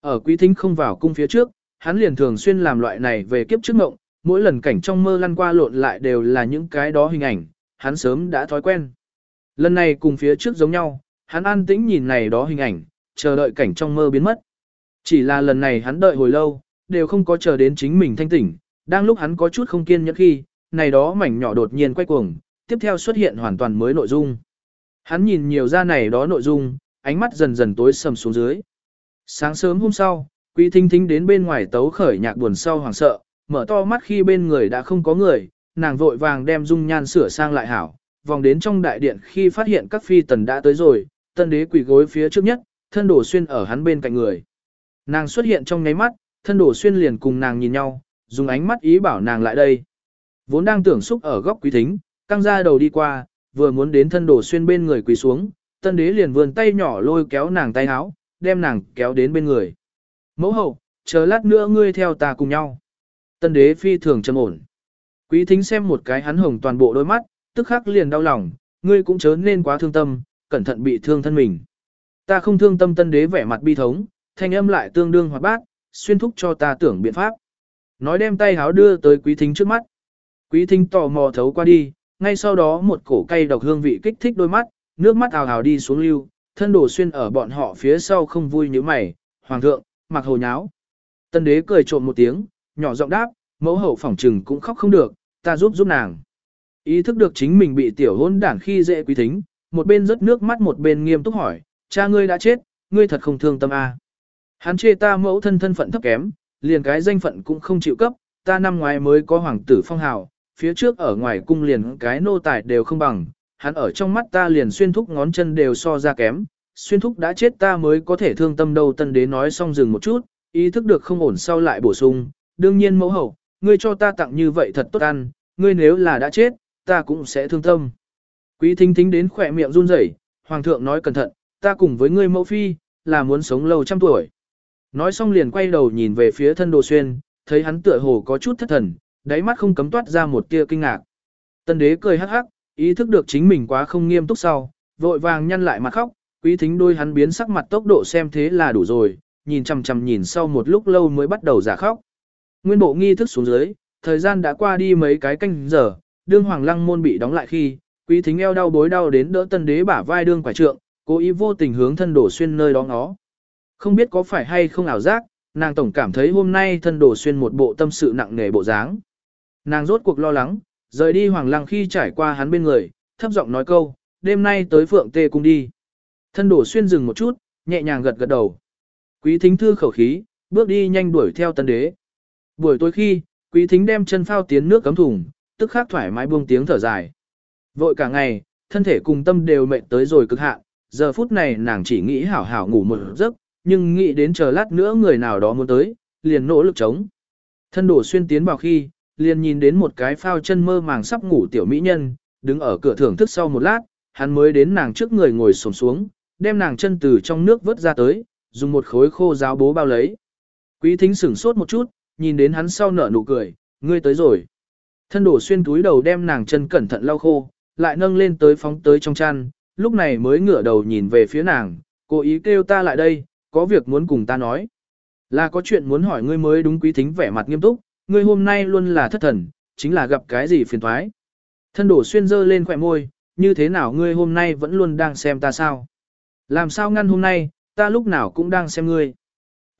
Ở quý thính không vào cung phía trước, hắn liền thường xuyên làm loại này về kiếp trước mộng, mỗi lần cảnh trong mơ lăn qua lộn lại đều là những cái đó hình ảnh, hắn sớm đã thói quen. Lần này cùng phía trước giống nhau, hắn an tĩnh nhìn này đó hình ảnh, chờ đợi cảnh trong mơ biến mất. Chỉ là lần này hắn đợi hồi lâu, đều không có chờ đến chính mình thanh tỉnh, đang lúc hắn có chút không kiên nhẫn khi, này đó mảnh nhỏ đột nhiên quay cuồng, tiếp theo xuất hiện hoàn toàn mới nội dung. Hắn nhìn nhiều ra này đó nội dung, ánh mắt dần dần tối sầm xuống dưới. Sáng sớm hôm sau, Quý Thính Thính đến bên ngoài tấu khởi nhạc buồn sau hoảng sợ, mở to mắt khi bên người đã không có người, nàng vội vàng đem dung nhan sửa sang lại hảo, vòng đến trong đại điện khi phát hiện các phi tần đã tới rồi, tân đế quỳ gối phía trước nhất, thân đổ xuyên ở hắn bên cạnh người. Nàng xuất hiện trong nháy mắt, thân đổ xuyên liền cùng nàng nhìn nhau, dùng ánh mắt ý bảo nàng lại đây. Vốn đang tưởng xúc ở góc quý thính, căng ra đầu đi qua, vừa muốn đến thân đổ xuyên bên người quỳ xuống, tân đế liền vươn tay nhỏ lôi kéo nàng tay áo, đem nàng kéo đến bên người. Mẫu hậu, chờ lát nữa ngươi theo ta cùng nhau. Tân đế phi thường trầm ổn. Quý thính xem một cái hắn hồng toàn bộ đôi mắt, tức khắc liền đau lòng, ngươi cũng chớ nên quá thương tâm, cẩn thận bị thương thân mình. Ta không thương tâm tân đế vẻ mặt bi thống, thanh âm lại tương đương hoạt bát, xuyên thúc cho ta tưởng biện pháp. Nói đem tay háo đưa tới quý thính trước mắt. Quý thính tò mò thấu qua đi, ngay sau đó một cổ cây độc hương vị kích thích đôi mắt, nước mắt ào ào đi xuống lưu, thân đổ xuyên ở bọn họ phía sau không vui như mày, hoàng thượng, mặc hồ nháo. Tân đế cười trộm một tiếng, nhỏ giọng đáp, mẫu hậu phỏng trừng cũng khóc không được, ta giúp giúp nàng. Ý thức được chính mình bị tiểu hôn đản khi dễ quý thính, một bên rớt nước mắt một bên nghiêm túc hỏi, cha ngươi đã chết, ngươi thật không thương tâm à. Hắn chê ta mẫu thân thân phận thấp kém, liền cái danh phận cũng không chịu cấp, ta năm ngoài mới có hoàng tử phong hào, phía trước ở ngoài cung liền cái nô tài đều không bằng, hắn ở trong mắt ta liền xuyên thúc ngón chân đều so ra kém, xuyên thúc đã chết ta mới có thể thương tâm đâu tân đế nói xong dừng một chút, ý thức được không ổn sau lại bổ sung, đương nhiên mẫu hậu, ngươi cho ta tặng như vậy thật tốt ăn, ngươi nếu là đã chết, ta cũng sẽ thương tâm. Quý thính thính đến khỏe miệng run rẩy, hoàng thượng nói cẩn thận, ta cùng với ngươi mẫu phi, là muốn sống lâu trăm tuổi. Nói xong liền quay đầu nhìn về phía thân đồ xuyên, thấy hắn tựa hồ có chút thất thần, đáy mắt không cấm toát ra một tia kinh ngạc. Tân đế cười hắc hắc, ý thức được chính mình quá không nghiêm túc sau, vội vàng nhăn lại mặt khóc, quý thính đôi hắn biến sắc mặt tốc độ xem thế là đủ rồi, nhìn chằm chằm nhìn sau một lúc lâu mới bắt đầu giả khóc. Nguyên bộ nghi thức xuống dưới, thời gian đã qua đi mấy cái canh giờ, đương hoàng lăng môn bị đóng lại khi, quý thính eo đau bối đau đến đỡ tân đế bả vai đương quải trượng, cố ý vô tình hướng thân đổ xuyên nơi đó ngó. Không biết có phải hay không ảo giác, nàng tổng cảm thấy hôm nay thân đổ xuyên một bộ tâm sự nặng nề bộ dáng. Nàng rốt cuộc lo lắng, rời đi hoàng lăng khi trải qua hắn bên người, thấp giọng nói câu, đêm nay tới phượng tê cung đi. Thân đổ xuyên dừng một chút, nhẹ nhàng gật gật đầu. Quý thính thư khẩu khí, bước đi nhanh đuổi theo tân đế. Buổi tối khi, quý thính đem chân phao tiến nước cấm thùng, tức khắc thoải mái buông tiếng thở dài. Vội cả ngày, thân thể cùng tâm đều mệt tới rồi cực hạn, giờ phút này nàng chỉ nghĩ hảo hảo ngủ một giấc, nhưng nghĩ đến chờ lát nữa người nào đó muốn tới, liền nỗ lực chống. Thân đổ xuyên tiến vào khi, liền nhìn đến một cái phao chân mơ màng sắp ngủ tiểu mỹ nhân, đứng ở cửa thưởng thức sau một lát, hắn mới đến nàng trước người ngồi xổm xuống, đem nàng chân từ trong nước vớt ra tới, dùng một khối khô giáo bố bao lấy. Quý thính sửng sốt một chút, nhìn đến hắn sau nở nụ cười, ngươi tới rồi. Thân đổ xuyên túi đầu đem nàng chân cẩn thận lau khô, lại nâng lên tới phóng tới trong chăn, lúc này mới ngửa đầu nhìn về phía nàng, cố ý kêu ta lại đây, có việc muốn cùng ta nói. Là có chuyện muốn hỏi ngươi mới đúng quý thính vẻ mặt nghiêm túc, ngươi hôm nay luôn là thất thần, chính là gặp cái gì phiền thoái. Thân đổ xuyên dơ lên khỏe môi, như thế nào ngươi hôm nay vẫn luôn đang xem ta sao? Làm sao ngăn hôm nay, ta lúc nào cũng đang xem ngươi.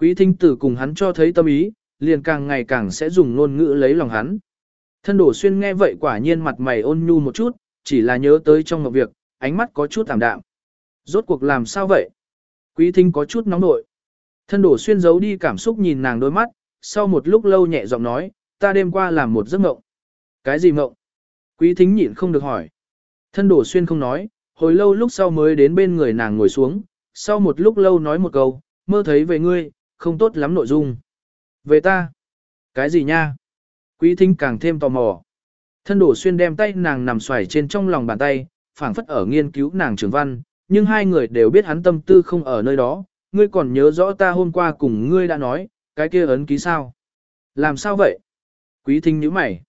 Quý thính tử cùng hắn cho thấy tâm ý, liền càng ngày càng sẽ dùng ngôn ngữ lấy lòng hắn. Thân đổ xuyên nghe vậy quả nhiên mặt mày ôn nhu một chút, chỉ là nhớ tới trong một việc, ánh mắt có chút tạm đạm. Rốt cuộc làm sao vậy? Quý thính có chút nóng nội. Thân đổ xuyên giấu đi cảm xúc nhìn nàng đôi mắt, sau một lúc lâu nhẹ giọng nói, ta đêm qua làm một giấc mộng. Cái gì mộng? Quý thính nhịn không được hỏi. Thân đổ xuyên không nói, hồi lâu lúc sau mới đến bên người nàng ngồi xuống, sau một lúc lâu nói một câu, mơ thấy về ngươi, không tốt lắm nội dung. Về ta? Cái gì nha? Quý thính càng thêm tò mò. Thân đổ xuyên đem tay nàng nằm xoài trên trong lòng bàn tay, phảng phất ở nghiên cứu nàng trường văn, nhưng hai người đều biết hắn tâm tư không ở nơi đó, ngươi còn nhớ rõ ta hôm qua cùng ngươi đã nói, cái kia ấn ký sao? Làm sao vậy? Quý thính nhíu mày.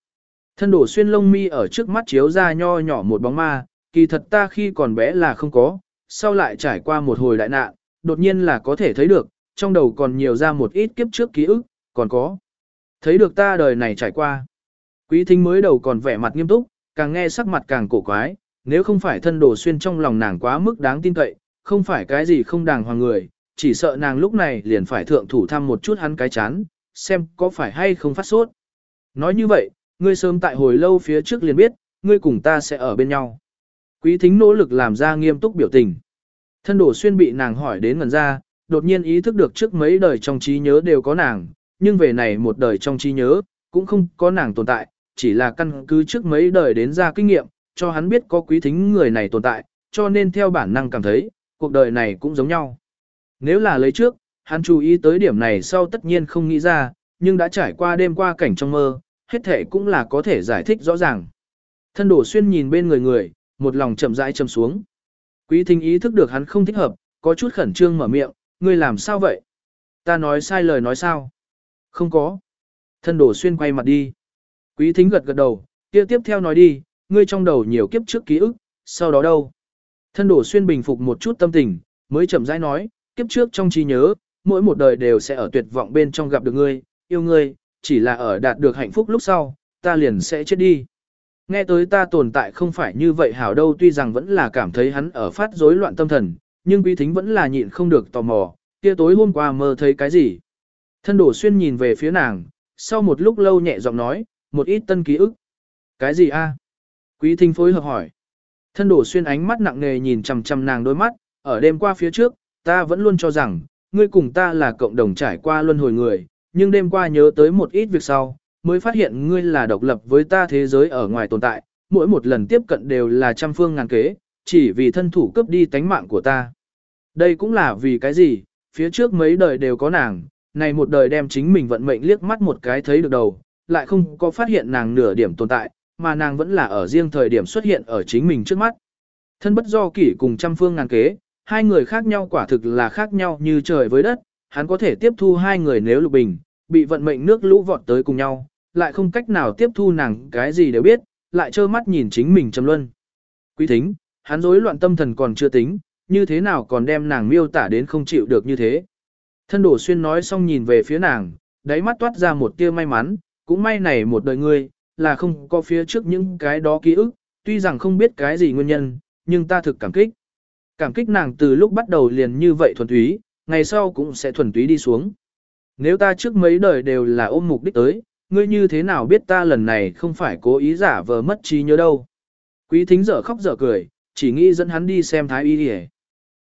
Thân đổ xuyên lông mi ở trước mắt chiếu ra nho nhỏ một bóng ma, kỳ thật ta khi còn bé là không có, sau lại trải qua một hồi đại nạn, đột nhiên là có thể thấy được, trong đầu còn nhiều ra một ít kiếp trước ký ức, còn có. Thấy được ta đời này trải qua. Quý thính mới đầu còn vẻ mặt nghiêm túc, càng nghe sắc mặt càng cổ quái, nếu không phải thân đồ xuyên trong lòng nàng quá mức đáng tin cậy, không phải cái gì không đàng hoàng người, chỉ sợ nàng lúc này liền phải thượng thủ thăm một chút hắn cái chán, xem có phải hay không phát sốt. Nói như vậy, ngươi sớm tại hồi lâu phía trước liền biết, ngươi cùng ta sẽ ở bên nhau. Quý thính nỗ lực làm ra nghiêm túc biểu tình. Thân đổ xuyên bị nàng hỏi đến ngần ra, đột nhiên ý thức được trước mấy đời trong trí nhớ đều có nàng, nhưng về này một đời trong trí nhớ, cũng không có nàng tồn tại, chỉ là căn cứ trước mấy đời đến ra kinh nghiệm, cho hắn biết có quý thính người này tồn tại, cho nên theo bản năng cảm thấy, cuộc đời này cũng giống nhau. Nếu là lấy trước, hắn chú ý tới điểm này sau tất nhiên không nghĩ ra, nhưng đã trải qua đêm qua cảnh trong mơ, hết thể cũng là có thể giải thích rõ ràng. Thân đổ xuyên nhìn bên người người, một lòng chậm rãi châm xuống. Quý thính ý thức được hắn không thích hợp, có chút khẩn trương mở miệng, ngươi làm sao vậy? Ta nói sai lời nói sao? Không có. Thân đổ xuyên quay mặt đi. Quý thính gật gật đầu, kia tiếp theo nói đi, ngươi trong đầu nhiều kiếp trước ký ức, sau đó đâu? Thân đổ xuyên bình phục một chút tâm tình, mới chậm rãi nói, kiếp trước trong trí nhớ, mỗi một đời đều sẽ ở tuyệt vọng bên trong gặp được ngươi, yêu ngươi, chỉ là ở đạt được hạnh phúc lúc sau, ta liền sẽ chết đi. Nghe tới ta tồn tại không phải như vậy hảo đâu tuy rằng vẫn là cảm thấy hắn ở phát rối loạn tâm thần, nhưng quý thính vẫn là nhịn không được tò mò, kia tối hôm qua mơ thấy cái gì. Thân đổ xuyên nhìn về phía nàng, sau một lúc lâu nhẹ giọng nói, một ít tân ký ức. Cái gì a? Quý Thinh phối hợp hỏi. Thân đổ xuyên ánh mắt nặng nề nhìn chằm chằm nàng đôi mắt, ở đêm qua phía trước, ta vẫn luôn cho rằng, ngươi cùng ta là cộng đồng trải qua luân hồi người, nhưng đêm qua nhớ tới một ít việc sau, mới phát hiện ngươi là độc lập với ta thế giới ở ngoài tồn tại, mỗi một lần tiếp cận đều là trăm phương ngàn kế, chỉ vì thân thủ cướp đi tánh mạng của ta. Đây cũng là vì cái gì, phía trước mấy đời đều có nàng, này một đời đem chính mình vận mệnh liếc mắt một cái thấy được đầu, lại không có phát hiện nàng nửa điểm tồn tại, mà nàng vẫn là ở riêng thời điểm xuất hiện ở chính mình trước mắt. Thân bất do kỷ cùng trăm phương ngàn kế, hai người khác nhau quả thực là khác nhau như trời với đất, hắn có thể tiếp thu hai người nếu lục bình, bị vận mệnh nước lũ vọt tới cùng nhau, lại không cách nào tiếp thu nàng cái gì đều biết, lại trơ mắt nhìn chính mình trầm luân. Quý thính, hắn rối loạn tâm thần còn chưa tính, như thế nào còn đem nàng miêu tả đến không chịu được như thế. Thân đổ xuyên nói xong nhìn về phía nàng, đáy mắt toát ra một tia may mắn, cũng may này một đời ngươi, là không có phía trước những cái đó ký ức, tuy rằng không biết cái gì nguyên nhân, nhưng ta thực cảm kích. Cảm kích nàng từ lúc bắt đầu liền như vậy thuần túy, ngày sau cũng sẽ thuần túy đi xuống. Nếu ta trước mấy đời đều là ôm mục đích tới, ngươi như thế nào biết ta lần này không phải cố ý giả vờ mất trí nhớ đâu. Quý thính dở khóc dở cười, chỉ nghĩ dẫn hắn đi xem thái y đi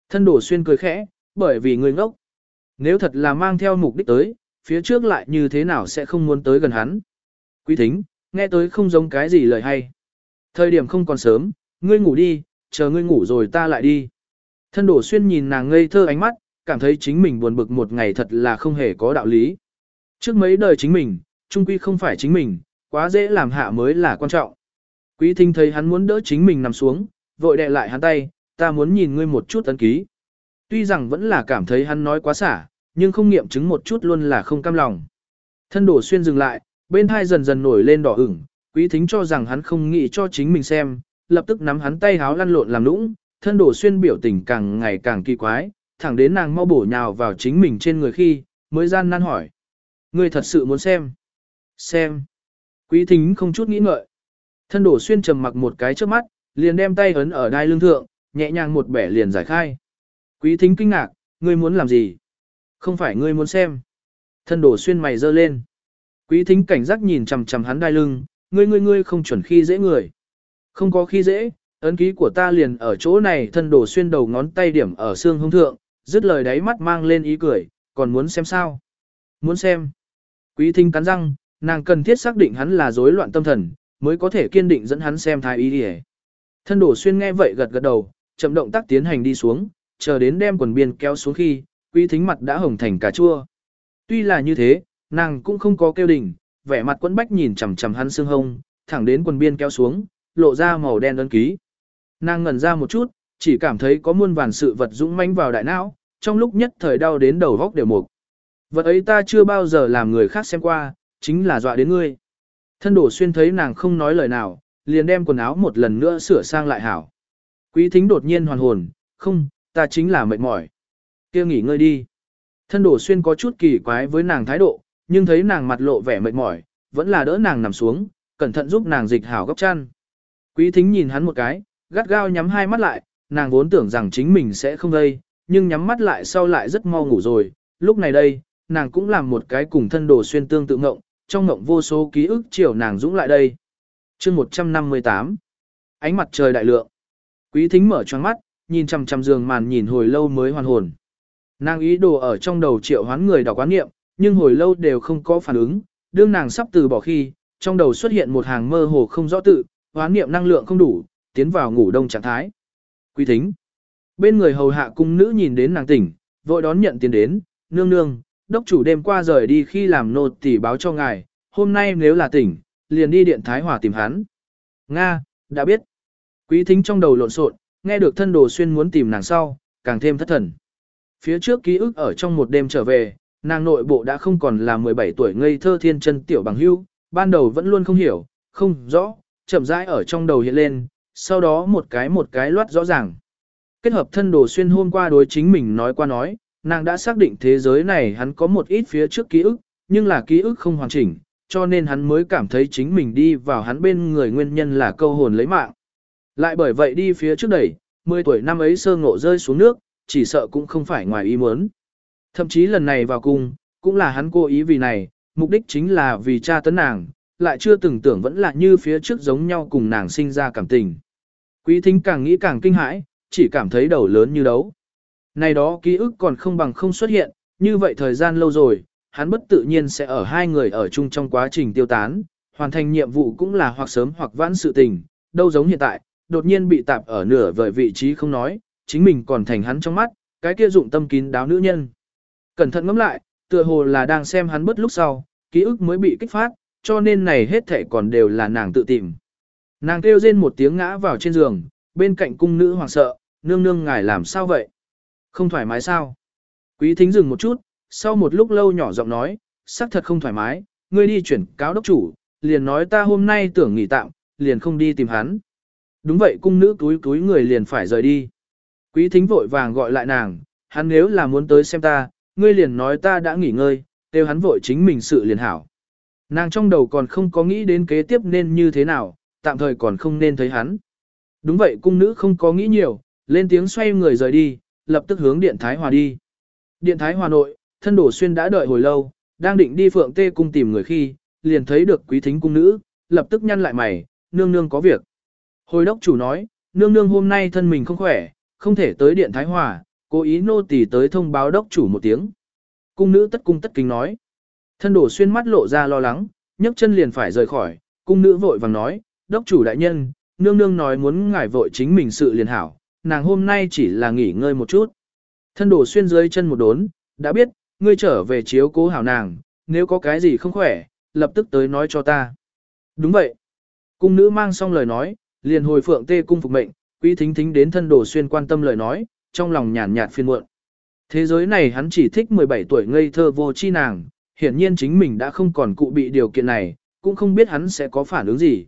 Thân đổ xuyên cười khẽ, bởi vì ngươi ngốc. Nếu thật là mang theo mục đích tới, phía trước lại như thế nào sẽ không muốn tới gần hắn. Quý thính, nghe tới không giống cái gì lời hay. Thời điểm không còn sớm, ngươi ngủ đi, chờ ngươi ngủ rồi ta lại đi. Thân đổ xuyên nhìn nàng ngây thơ ánh mắt, cảm thấy chính mình buồn bực một ngày thật là không hề có đạo lý. Trước mấy đời chính mình, trung quy không phải chính mình, quá dễ làm hạ mới là quan trọng. Quý thinh thấy hắn muốn đỡ chính mình nằm xuống, vội đè lại hắn tay, ta muốn nhìn ngươi một chút ấn ký. Tuy rằng vẫn là cảm thấy hắn nói quá xả, nhưng không nghiệm chứng một chút luôn là không cam lòng. Thân đổ xuyên dừng lại, bên hai dần dần nổi lên đỏ ửng, quý thính cho rằng hắn không nghĩ cho chính mình xem, lập tức nắm hắn tay háo lăn lộn làm nũng, thân đổ xuyên biểu tình càng ngày càng kỳ quái, thẳng đến nàng mau bổ nhào vào chính mình trên người khi, mới gian nan hỏi. Ngươi thật sự muốn xem? Xem. Quý thính không chút nghĩ ngợi. Thân đổ xuyên trầm mặc một cái trước mắt, liền đem tay ấn ở đai lưng thượng, nhẹ nhàng một bẻ liền giải khai. Quý thính kinh ngạc, ngươi muốn làm gì? Không phải ngươi muốn xem. Thân đổ xuyên mày dơ lên. Quý thính cảnh giác nhìn chằm chằm hắn đai lưng, ngươi ngươi ngươi không chuẩn khi dễ người. Không có khi dễ, ấn ký của ta liền ở chỗ này thân đổ xuyên đầu ngón tay điểm ở xương hông thượng, dứt lời đáy mắt mang lên ý cười, còn muốn xem sao? Muốn xem. Quý thính cắn răng, nàng cần thiết xác định hắn là rối loạn tâm thần, mới có thể kiên định dẫn hắn xem thái ý đi Thân đổ xuyên nghe vậy gật gật đầu, chậm động tác tiến hành đi xuống, chờ đến đem quần biên kéo xuống khi, quý thính mặt đã hồng thành cà chua. Tuy là như thế, nàng cũng không có kêu đỉnh, vẻ mặt quẫn bách nhìn chằm chằm hắn xương hông, thẳng đến quần biên kéo xuống, lộ ra màu đen ấn ký. Nàng ngẩn ra một chút, chỉ cảm thấy có muôn vàn sự vật dũng mãnh vào đại não, trong lúc nhất thời đau đến đầu góc đều mục. Vật ấy ta chưa bao giờ làm người khác xem qua, chính là dọa đến ngươi. Thân đổ xuyên thấy nàng không nói lời nào, liền đem quần áo một lần nữa sửa sang lại hảo. Quý thính đột nhiên hoàn hồn, không, ta chính là mệt mỏi. kia nghỉ ngơi đi. Thân đổ xuyên có chút kỳ quái với nàng thái độ, nhưng thấy nàng mặt lộ vẻ mệt mỏi, vẫn là đỡ nàng nằm xuống, cẩn thận giúp nàng dịch hảo góc chăn. Quý thính nhìn hắn một cái, gắt gao nhắm hai mắt lại, nàng vốn tưởng rằng chính mình sẽ không đây, nhưng nhắm mắt lại sau lại rất mau ngủ rồi. Lúc này đây, nàng cũng làm một cái cùng thân đồ xuyên tương tự ngộng, trong ngộng vô số ký ức chiều nàng dũng lại đây. chương 158 Ánh mặt trời đại lượng. Quý thính mở choáng mắt, nhìn chằm chằm giường màn nhìn hồi lâu mới hoàn hồn. Nàng ý đồ ở trong đầu triệu hoán người đọc quán nghiệm, nhưng hồi lâu đều không có phản ứng, đương nàng sắp từ bỏ khi, trong đầu xuất hiện một hàng mơ hồ không rõ tự, hoán niệm năng lượng không đủ, tiến vào ngủ đông trạng thái. Quý thính. Bên người hầu hạ cung nữ nhìn đến nàng tỉnh, vội đón nhận tiền đến, nương nương, đốc chủ đêm qua rời đi khi làm nô tỳ báo cho ngài, hôm nay nếu là tỉnh, liền đi điện Thái Hòa tìm hắn. Nga, đã biết. Quý thính trong đầu lộn xộn, nghe được thân đồ xuyên muốn tìm nàng sau, càng thêm thất thần. Phía trước ký ức ở trong một đêm trở về, nàng nội bộ đã không còn là 17 tuổi ngây thơ thiên chân tiểu bằng hưu, ban đầu vẫn luôn không hiểu, không rõ, chậm rãi ở trong đầu hiện lên, sau đó một cái một cái loát rõ ràng. Kết hợp thân đồ xuyên hôm qua đối chính mình nói qua nói, nàng đã xác định thế giới này hắn có một ít phía trước ký ức, nhưng là ký ức không hoàn chỉnh, cho nên hắn mới cảm thấy chính mình đi vào hắn bên người nguyên nhân là câu hồn lấy mạng. Lại bởi vậy đi phía trước đẩy, 10 tuổi năm ấy sơ ngộ rơi xuống nước, chỉ sợ cũng không phải ngoài ý muốn. Thậm chí lần này vào cung, cũng là hắn cố ý vì này, mục đích chính là vì cha tấn nàng, lại chưa từng tưởng vẫn là như phía trước giống nhau cùng nàng sinh ra cảm tình. Quý thính càng nghĩ càng kinh hãi, chỉ cảm thấy đầu lớn như đấu. Này đó ký ức còn không bằng không xuất hiện, như vậy thời gian lâu rồi, hắn bất tự nhiên sẽ ở hai người ở chung trong quá trình tiêu tán, hoàn thành nhiệm vụ cũng là hoặc sớm hoặc vãn sự tình, đâu giống hiện tại, đột nhiên bị tạp ở nửa vời vị trí không nói, chính mình còn thành hắn trong mắt, cái kia dụng tâm kín đáo nữ nhân. Cẩn thận ngẫm lại, tựa hồ là đang xem hắn bất lúc sau, ký ức mới bị kích phát, cho nên này hết thể còn đều là nàng tự tìm. Nàng kêu rên một tiếng ngã vào trên giường, bên cạnh cung nữ hoàng sợ, nương nương ngài làm sao vậy? Không thoải mái sao? Quý thính dừng một chút, sau một lúc lâu nhỏ giọng nói, xác thật không thoải mái, ngươi đi chuyển cáo đốc chủ, liền nói ta hôm nay tưởng nghỉ tạm, liền không đi tìm hắn. Đúng vậy cung nữ túi túi người liền phải rời đi. Quý thính vội vàng gọi lại nàng, hắn nếu là muốn tới xem ta, ngươi liền nói ta đã nghỉ ngơi, đều hắn vội chính mình sự liền hảo. Nàng trong đầu còn không có nghĩ đến kế tiếp nên như thế nào, tạm thời còn không nên thấy hắn. Đúng vậy cung nữ không có nghĩ nhiều, lên tiếng xoay người rời đi, lập tức hướng điện Thái Hòa đi. Điện Thái Hòa nội, thân đổ xuyên đã đợi hồi lâu, đang định đi phượng tê cung tìm người khi, liền thấy được quý thính cung nữ, lập tức nhăn lại mày, nương nương có việc. Hồi đốc chủ nói, nương nương hôm nay thân mình không khỏe, không thể tới điện Thái Hòa, cố ý nô tỳ tới thông báo đốc chủ một tiếng. Cung nữ tất cung tất kính nói. Thân đổ xuyên mắt lộ ra lo lắng, nhấc chân liền phải rời khỏi, cung nữ vội vàng nói, đốc chủ đại nhân, nương nương nói muốn ngài vội chính mình sự liền hảo, nàng hôm nay chỉ là nghỉ ngơi một chút. Thân đổ xuyên dưới chân một đốn, đã biết, ngươi trở về chiếu cố hảo nàng, nếu có cái gì không khỏe, lập tức tới nói cho ta. Đúng vậy. Cung nữ mang xong lời nói, liền hồi phượng tê cung phục mệnh, quý thính thính đến thân đổ xuyên quan tâm lời nói, trong lòng nhàn nhạt phiên muộn. Thế giới này hắn chỉ thích 17 tuổi ngây thơ vô chi nàng, hiển nhiên chính mình đã không còn cụ bị điều kiện này, cũng không biết hắn sẽ có phản ứng gì.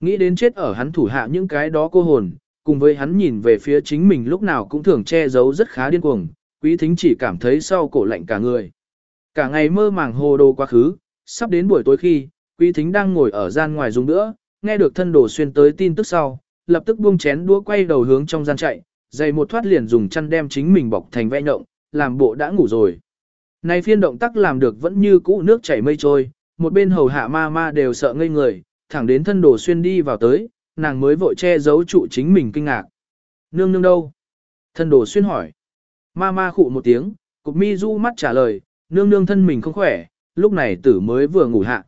Nghĩ đến chết ở hắn thủ hạ những cái đó cô hồn, cùng với hắn nhìn về phía chính mình lúc nào cũng thường che giấu rất khá điên cuồng, quý thính chỉ cảm thấy sau cổ lạnh cả người. Cả ngày mơ màng hồ đồ quá khứ, sắp đến buổi tối khi, quý thính đang ngồi ở gian ngoài dùng nữa, nghe được thân đồ xuyên tới tin tức sau, lập tức buông chén đũa quay đầu hướng trong gian chạy, dày một thoát liền dùng chăn đem chính mình bọc thành vẽ nhộng, làm bộ đã ngủ rồi. Này phiên động tác làm được vẫn như cũ nước chảy mây trôi, một bên hầu hạ ma ma đều sợ ngây người, thẳng đến thân đồ xuyên đi vào tới, nàng mới vội che giấu trụ chính mình kinh ngạc. Nương nương đâu? Thân đồ xuyên hỏi. Ma ma khụ một tiếng, cục mi du mắt trả lời, nương nương thân mình không khỏe, lúc này tử mới vừa ngủ hạ.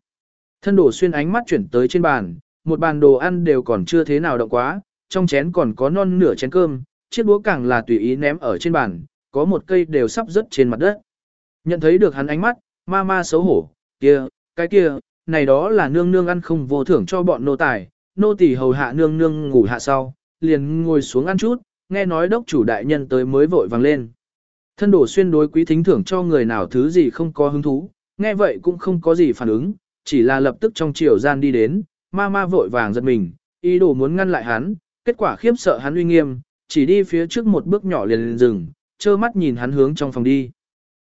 Thân đồ xuyên ánh mắt chuyển tới trên bàn, một bàn đồ ăn đều còn chưa thế nào động quá, trong chén còn có non nửa chén cơm, chiếc búa càng là tùy ý ném ở trên bàn, có một cây đều sắp rớt trên mặt đất. Nhận thấy được hắn ánh mắt, ma ma xấu hổ, kia, cái kia, này đó là nương nương ăn không vô thưởng cho bọn nô tài, nô tỳ hầu hạ nương nương ngủ hạ sau, liền ngồi xuống ăn chút, nghe nói đốc chủ đại nhân tới mới vội vàng lên. Thân đổ xuyên đối quý thính thưởng cho người nào thứ gì không có hứng thú, nghe vậy cũng không có gì phản ứng, chỉ là lập tức trong chiều gian đi đến, ma ma vội vàng giật mình, ý đồ muốn ngăn lại hắn, kết quả khiếp sợ hắn uy nghiêm, chỉ đi phía trước một bước nhỏ liền liền dừng, trơ mắt nhìn hắn hướng trong phòng đi.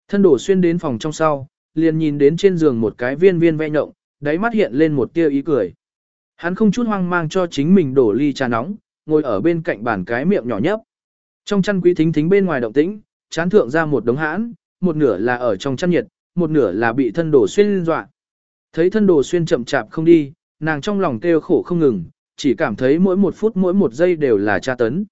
Thân đổ xuyên đến phòng trong sau, liền nhìn đến trên giường một cái viên viên vẽ nhộng, đáy mắt hiện lên một tia ý cười. Hắn không chút hoang mang cho chính mình đổ ly trà nóng, ngồi ở bên cạnh bàn cái miệng nhỏ nhấp. Trong chăn quý thính thính bên ngoài động tĩnh, chán thượng ra một đống hãn, một nửa là ở trong chăn nhiệt, một nửa là bị thân đổ xuyên dọa. Thấy thân đồ xuyên chậm chạp không đi, nàng trong lòng kêu khổ không ngừng, chỉ cảm thấy mỗi một phút mỗi một giây đều là tra tấn.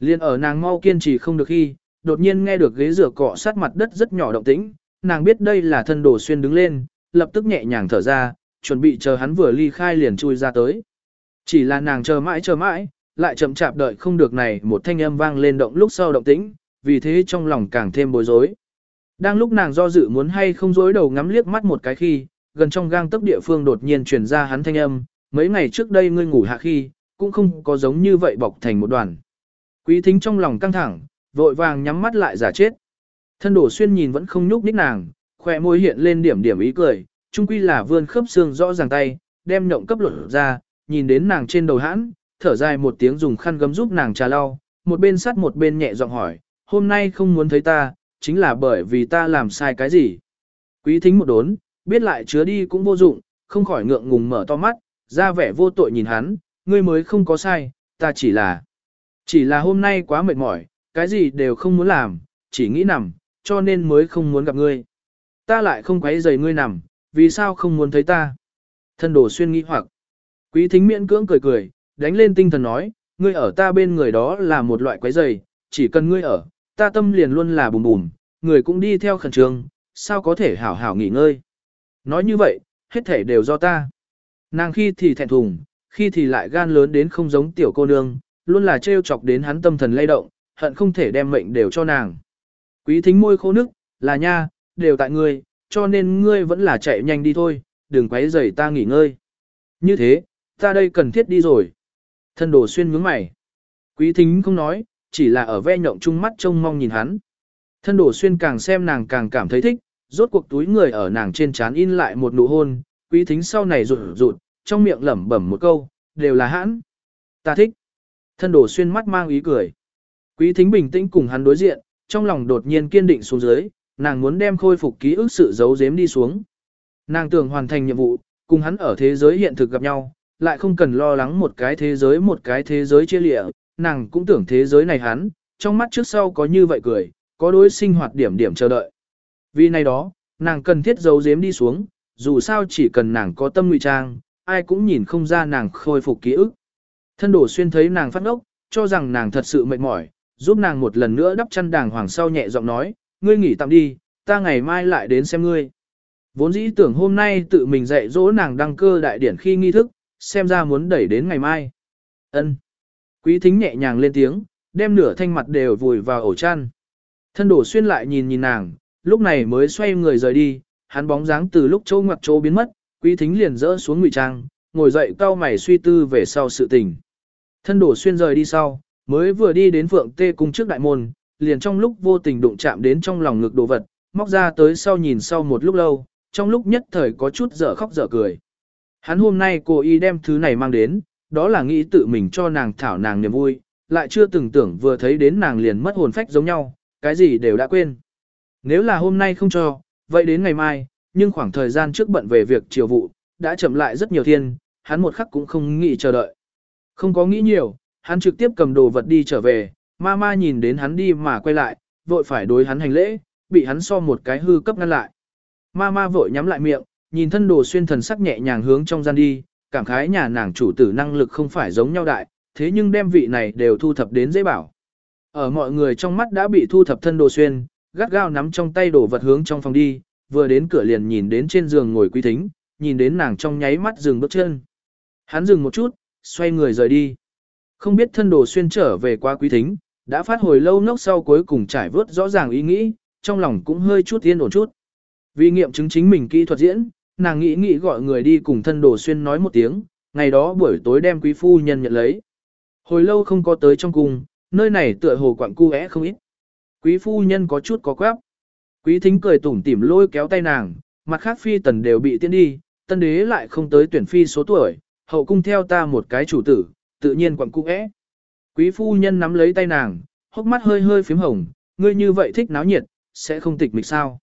Liên ở nàng mau kiên trì không được khi, đột nhiên nghe được ghế rửa cọ sát mặt đất rất nhỏ động tĩnh, nàng biết đây là thân đồ xuyên đứng lên, lập tức nhẹ nhàng thở ra, chuẩn bị chờ hắn vừa ly khai liền chui ra tới. Chỉ là nàng chờ mãi chờ mãi, lại chậm chạp đợi không được này một thanh âm vang lên động lúc sau động tĩnh, vì thế trong lòng càng thêm bối rối. Đang lúc nàng do dự muốn hay không dối đầu ngắm liếc mắt một cái khi, gần trong gang tấc địa phương đột nhiên truyền ra hắn thanh âm, mấy ngày trước đây ngươi ngủ hạ khi, cũng không có giống như vậy bọc thành một đoàn. Quý thính trong lòng căng thẳng, vội vàng nhắm mắt lại giả chết. Thân đổ xuyên nhìn vẫn không nhúc nhích nàng, khỏe môi hiện lên điểm điểm ý cười, chung quy là vươn khớp xương rõ ràng tay, đem nhộng cấp luật ra, nhìn đến nàng trên đầu hãn, thở dài một tiếng dùng khăn gấm giúp nàng trà lau, một bên sắt một bên nhẹ giọng hỏi, hôm nay không muốn thấy ta, chính là bởi vì ta làm sai cái gì. Quý thính một đốn, biết lại chứa đi cũng vô dụng, không khỏi ngượng ngùng mở to mắt, ra vẻ vô tội nhìn hắn, ngươi mới không có sai, ta chỉ là, chỉ là hôm nay quá mệt mỏi, cái gì đều không muốn làm, chỉ nghĩ nằm, cho nên mới không muốn gặp ngươi. Ta lại không quấy rầy ngươi nằm, vì sao không muốn thấy ta? Thân đồ xuyên nghĩ hoặc, quý thính miễn cưỡng cười cười, đánh lên tinh thần nói, ngươi ở ta bên người đó là một loại quấy rầy, chỉ cần ngươi ở, ta tâm liền luôn là bùm bùm, người cũng đi theo khẩn trương, sao có thể hảo hảo nghỉ ngơi. Nói như vậy, hết thể đều do ta. Nàng khi thì thẹn thùng, khi thì lại gan lớn đến không giống tiểu cô nương, luôn là trêu chọc đến hắn tâm thần lay động, hận không thể đem mệnh đều cho nàng. Quý thính môi khô nước, là nha, đều tại ngươi, cho nên ngươi vẫn là chạy nhanh đi thôi, đừng quấy rầy ta nghỉ ngơi. Như thế, ta đây cần thiết đi rồi. Thân đồ xuyên nhướng mày. Quý thính không nói, chỉ là ở ve nhộng chung mắt trông mong nhìn hắn. Thân đồ xuyên càng xem nàng càng cảm thấy thích, rốt cuộc túi người ở nàng trên trán in lại một nụ hôn, quý thính sau này rụt rụt, trong miệng lẩm bẩm một câu, đều là hãn. Ta thích. Thân đồ xuyên mắt mang ý cười. Quý thính bình tĩnh cùng hắn đối diện, trong lòng đột nhiên kiên định xuống dưới, nàng muốn đem khôi phục ký ức sự giấu giếm đi xuống. Nàng tưởng hoàn thành nhiệm vụ, cùng hắn ở thế giới hiện thực gặp nhau, lại không cần lo lắng một cái thế giới một cái thế giới chia lịa, nàng cũng tưởng thế giới này hắn, trong mắt trước sau có như vậy cười, có đối sinh hoạt điểm điểm chờ đợi. Vì này đó, nàng cần thiết giấu giếm đi xuống, dù sao chỉ cần nàng có tâm ngụy trang, ai cũng nhìn không ra nàng khôi phục ký ức. Thân đổ xuyên thấy nàng phát ngốc, cho rằng nàng thật sự mệt mỏi, giúp nàng một lần nữa đắp chăn đàng hoàng sau nhẹ giọng nói, ngươi nghỉ tạm đi, ta ngày mai lại đến xem ngươi. Vốn dĩ tưởng hôm nay tự mình dạy dỗ nàng đăng cơ đại điển khi nghi thức, xem ra muốn đẩy đến ngày mai. Ân. Quý thính nhẹ nhàng lên tiếng, đem nửa thanh mặt đều vùi vào ổ chăn. Thân đổ xuyên lại nhìn nhìn nàng, lúc này mới xoay người rời đi, hắn bóng dáng từ lúc chỗ ngoặc chỗ biến mất, quý thính liền rỡ xuống ngụy trang, ngồi dậy cau mày suy tư về sau sự tình. Thân đổ xuyên rời đi sau, mới vừa đi đến phượng tê cung trước đại môn, liền trong lúc vô tình đụng chạm đến trong lòng ngực đồ vật, móc ra tới sau nhìn sau một lúc lâu, trong lúc nhất thời có chút dở khóc dở cười. Hắn hôm nay cô y đem thứ này mang đến, đó là nghĩ tự mình cho nàng thảo nàng niềm vui, lại chưa từng tưởng vừa thấy đến nàng liền mất hồn phách giống nhau, cái gì đều đã quên. Nếu là hôm nay không cho, vậy đến ngày mai, nhưng khoảng thời gian trước bận về việc triều vụ, đã chậm lại rất nhiều thiên, hắn một khắc cũng không nghĩ chờ đợi. Không có nghĩ nhiều, hắn trực tiếp cầm đồ vật đi trở về, ma ma nhìn đến hắn đi mà quay lại, vội phải đối hắn hành lễ, bị hắn so một cái hư cấp ngăn lại. Ma ma vội nhắm lại miệng, nhìn thân đồ xuyên thần sắc nhẹ nhàng hướng trong gian đi, cảm khái nhà nàng chủ tử năng lực không phải giống nhau đại, thế nhưng đem vị này đều thu thập đến dễ bảo. Ở mọi người trong mắt đã bị thu thập thân đồ xuyên, gắt gao nắm trong tay đồ vật hướng trong phòng đi, vừa đến cửa liền nhìn đến trên giường ngồi quý thính, nhìn đến nàng trong nháy mắt dừng bước chân. Hắn dừng một chút, xoay người rời đi. Không biết thân đồ xuyên trở về qua quý thính, đã phát hồi lâu nốc sau cuối cùng trải vớt rõ ràng ý nghĩ, trong lòng cũng hơi chút yên ổn chút. Vì nghiệm chứng chính mình kỹ thuật diễn, nàng nghĩ nghĩ gọi người đi cùng thân đồ xuyên nói một tiếng, ngày đó buổi tối đem quý phu nhân nhận lấy. Hồi lâu không có tới trong cung, nơi này tựa hồ quặng cu é không ít. Quý phu nhân có chút có quáp. Quý thính cười tủm tỉm lôi kéo tay nàng, mặt khác phi tần đều bị tiến đi, tân đế lại không tới tuyển phi số tuổi, hậu cung theo ta một cái chủ tử, tự nhiên quặng cung ẽ. Quý phu nhân nắm lấy tay nàng, hốc mắt hơi hơi phím hồng, ngươi như vậy thích náo nhiệt, sẽ không tịch mịch sao.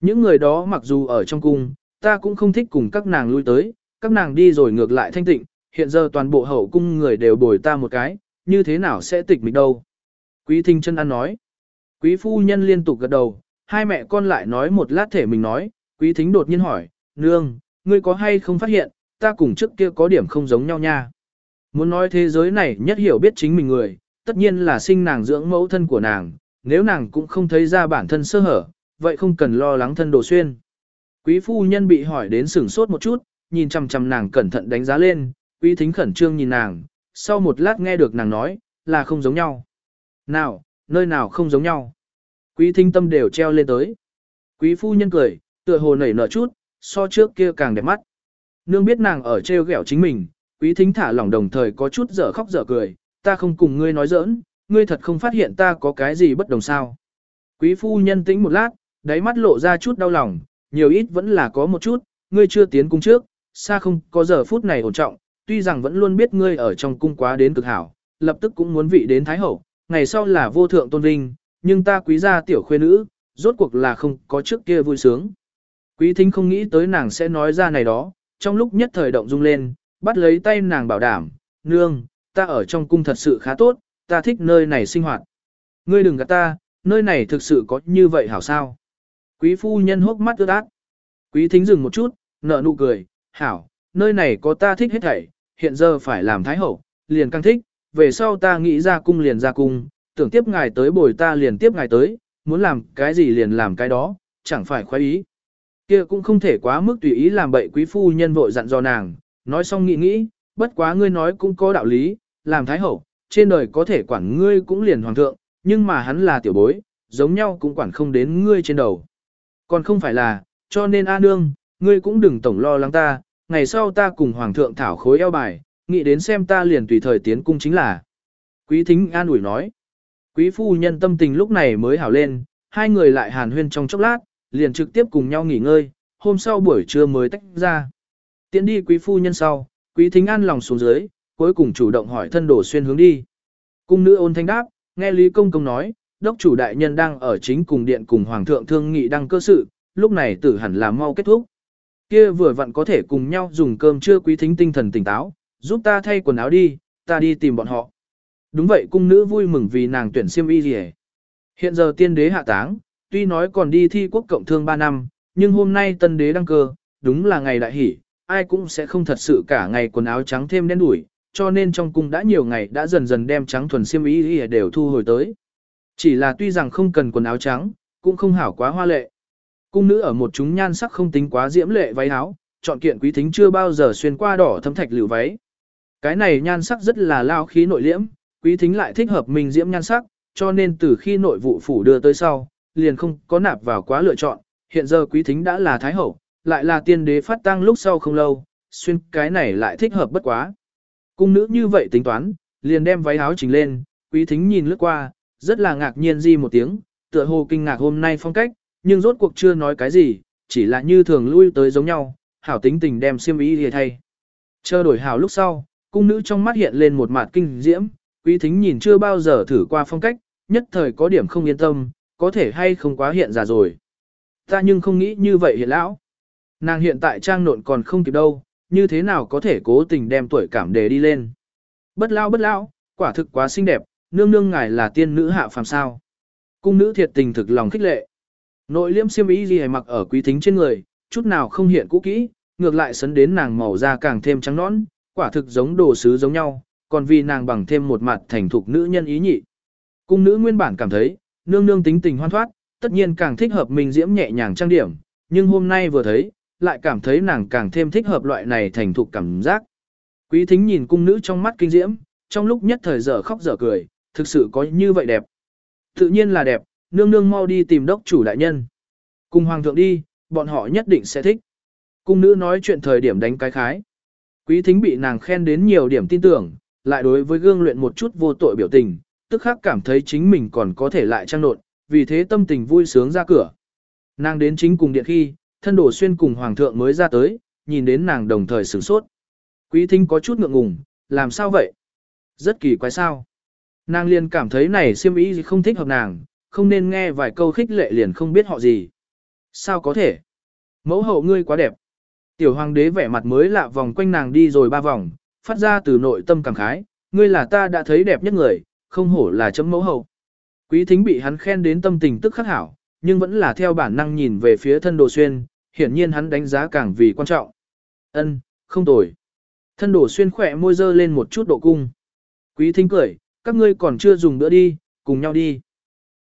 Những người đó mặc dù ở trong cung, ta cũng không thích cùng các nàng lui tới, các nàng đi rồi ngược lại thanh tịnh, hiện giờ toàn bộ hậu cung người đều bồi ta một cái, như thế nào sẽ tịch mịch đâu. Quý thinh chân ăn nói. Quý phu nhân liên tục gật đầu, hai mẹ con lại nói một lát thể mình nói, quý thính đột nhiên hỏi, nương, ngươi có hay không phát hiện, ta cùng trước kia có điểm không giống nhau nha. Muốn nói thế giới này nhất hiểu biết chính mình người, tất nhiên là sinh nàng dưỡng mẫu thân của nàng, nếu nàng cũng không thấy ra bản thân sơ hở, vậy không cần lo lắng thân đồ xuyên. Quý phu nhân bị hỏi đến sửng sốt một chút, nhìn chằm chằm nàng cẩn thận đánh giá lên, quý thính khẩn trương nhìn nàng, sau một lát nghe được nàng nói, là không giống nhau. Nào, nơi nào không giống nhau. Quý thính tâm đều treo lên tới. Quý phu nhân cười, tựa hồ nảy nở chút, so trước kia càng đẹp mắt. Nương biết nàng ở treo ghẹo chính mình, quý thính thả lỏng đồng thời có chút dở khóc dở cười, ta không cùng ngươi nói giỡn, ngươi thật không phát hiện ta có cái gì bất đồng sao. Quý phu nhân tĩnh một lát, đáy mắt lộ ra chút đau lòng, nhiều ít vẫn là có một chút, ngươi chưa tiến cung trước, xa không có giờ phút này ổn trọng, tuy rằng vẫn luôn biết ngươi ở trong cung quá đến cực hảo, lập tức cũng muốn vị đến thái hậu, ngày sau là vô thượng tôn vinh, nhưng ta quý gia tiểu khuê nữ, rốt cuộc là không có trước kia vui sướng. Quý thính không nghĩ tới nàng sẽ nói ra này đó, trong lúc nhất thời động dung lên, bắt lấy tay nàng bảo đảm, nương, ta ở trong cung thật sự khá tốt, ta thích nơi này sinh hoạt. Ngươi đừng gạt ta, nơi này thực sự có như vậy hảo sao. Quý phu nhân hốc mắt ướt át. Quý thính dừng một chút, nở nụ cười, hảo, nơi này có ta thích hết thảy, hiện giờ phải làm thái hậu, liền căng thích, về sau ta nghĩ ra cung liền ra cung, tưởng tiếp ngài tới bồi ta liền tiếp ngài tới, muốn làm cái gì liền làm cái đó, chẳng phải khoái ý. Kia cũng không thể quá mức tùy ý làm bậy quý phu nhân vội dặn dò nàng, nói xong nghĩ nghĩ, bất quá ngươi nói cũng có đạo lý, làm thái hậu, trên đời có thể quản ngươi cũng liền hoàng thượng, nhưng mà hắn là tiểu bối, giống nhau cũng quản không đến ngươi trên đầu. Còn không phải là, cho nên A Nương, ngươi cũng đừng tổng lo lắng ta, ngày sau ta cùng Hoàng thượng thảo khối eo bài, nghĩ đến xem ta liền tùy thời tiến cung chính là. Quý thính an ủi nói. Quý phu nhân tâm tình lúc này mới hảo lên, hai người lại hàn huyên trong chốc lát, liền trực tiếp cùng nhau nghỉ ngơi, hôm sau buổi trưa mới tách ra. Tiến đi quý phu nhân sau, quý thính an lòng xuống dưới, cuối cùng chủ động hỏi thân đổ xuyên hướng đi. Cung nữ ôn thanh đáp, nghe Lý Công Công nói, đốc chủ đại nhân đang ở chính cùng điện cùng hoàng thượng thương nghị đăng cơ sự, lúc này tử hẳn là mau kết thúc. Kia vừa vặn có thể cùng nhau dùng cơm trưa quý thính tinh thần tỉnh táo, giúp ta thay quần áo đi, ta đi tìm bọn họ. Đúng vậy cung nữ vui mừng vì nàng tuyển siêm y gì Hiện giờ tiên đế hạ táng, tuy nói còn đi thi quốc cộng thương 3 năm, nhưng hôm nay tân đế đăng cơ, đúng là ngày đại hỷ, ai cũng sẽ không thật sự cả ngày quần áo trắng thêm đen đuổi, cho nên trong cung đã nhiều ngày đã dần dần đem trắng thuần xiêm ý đều thu hồi tới. Chỉ là tuy rằng không cần quần áo trắng, cũng không hảo quá hoa lệ. Cung nữ ở một chúng nhan sắc không tính quá diễm lệ váy áo, chọn kiện quý thính chưa bao giờ xuyên qua đỏ thấm thạch liều váy. Cái này nhan sắc rất là lao khí nội liễm, quý thính lại thích hợp mình diễm nhan sắc, cho nên từ khi nội vụ phủ đưa tới sau, liền không có nạp vào quá lựa chọn. Hiện giờ quý thính đã là thái hậu, lại là tiên đế phát tăng lúc sau không lâu, xuyên cái này lại thích hợp bất quá. Cung nữ như vậy tính toán, liền đem váy áo chỉnh lên, quý thính nhìn lướt qua, rất là ngạc nhiên di một tiếng, tựa hồ kinh ngạc hôm nay phong cách, nhưng rốt cuộc chưa nói cái gì, chỉ là như thường lui tới giống nhau, hảo tính tình đem xiêm ý thì thay. Chờ đổi hảo lúc sau, cung nữ trong mắt hiện lên một mặt kinh diễm, quý thính nhìn chưa bao giờ thử qua phong cách, nhất thời có điểm không yên tâm, có thể hay không quá hiện già rồi. Ta nhưng không nghĩ như vậy hiện lão. Nàng hiện tại trang nộn còn không kịp đâu, như thế nào có thể cố tình đem tuổi cảm đề đi lên. Bất lao bất lao, quả thực quá xinh đẹp, nương nương ngài là tiên nữ hạ phàm sao. Cung nữ thiệt tình thực lòng khích lệ. Nội liêm xiêm y gì mặc ở quý thính trên người, chút nào không hiện cũ kỹ, ngược lại sấn đến nàng màu da càng thêm trắng nõn, quả thực giống đồ sứ giống nhau, còn vì nàng bằng thêm một mặt thành thục nữ nhân ý nhị. Cung nữ nguyên bản cảm thấy, nương nương tính tình hoan thoát, tất nhiên càng thích hợp mình diễm nhẹ nhàng trang điểm, nhưng hôm nay vừa thấy, lại cảm thấy nàng càng thêm thích hợp loại này thành thục cảm giác. Quý thính nhìn cung nữ trong mắt kinh diễm, trong lúc nhất thời dở khóc dở cười, thực sự có như vậy đẹp. Tự nhiên là đẹp, nương nương mau đi tìm đốc chủ đại nhân. Cùng hoàng thượng đi, bọn họ nhất định sẽ thích. Cung nữ nói chuyện thời điểm đánh cái khái. Quý thính bị nàng khen đến nhiều điểm tin tưởng, lại đối với gương luyện một chút vô tội biểu tình, tức khắc cảm thấy chính mình còn có thể lại trang nộn, vì thế tâm tình vui sướng ra cửa. Nàng đến chính cùng điện khi, thân đổ xuyên cùng hoàng thượng mới ra tới, nhìn đến nàng đồng thời sửng sốt. Quý thính có chút ngượng ngùng, làm sao vậy? Rất kỳ quái sao? Nàng liền cảm thấy này siêm ý không thích hợp nàng, không nên nghe vài câu khích lệ liền không biết họ gì. Sao có thể? Mẫu hậu ngươi quá đẹp. Tiểu hoàng đế vẻ mặt mới lạ vòng quanh nàng đi rồi ba vòng, phát ra từ nội tâm cảm khái, ngươi là ta đã thấy đẹp nhất người, không hổ là chấm mẫu hậu. Quý thính bị hắn khen đến tâm tình tức khắc hảo, nhưng vẫn là theo bản năng nhìn về phía thân đồ xuyên, hiển nhiên hắn đánh giá càng vì quan trọng. Ân, không tồi. Thân đồ xuyên khỏe môi dơ lên một chút độ cung. Quý thính cười, các ngươi còn chưa dùng bữa đi, cùng nhau đi.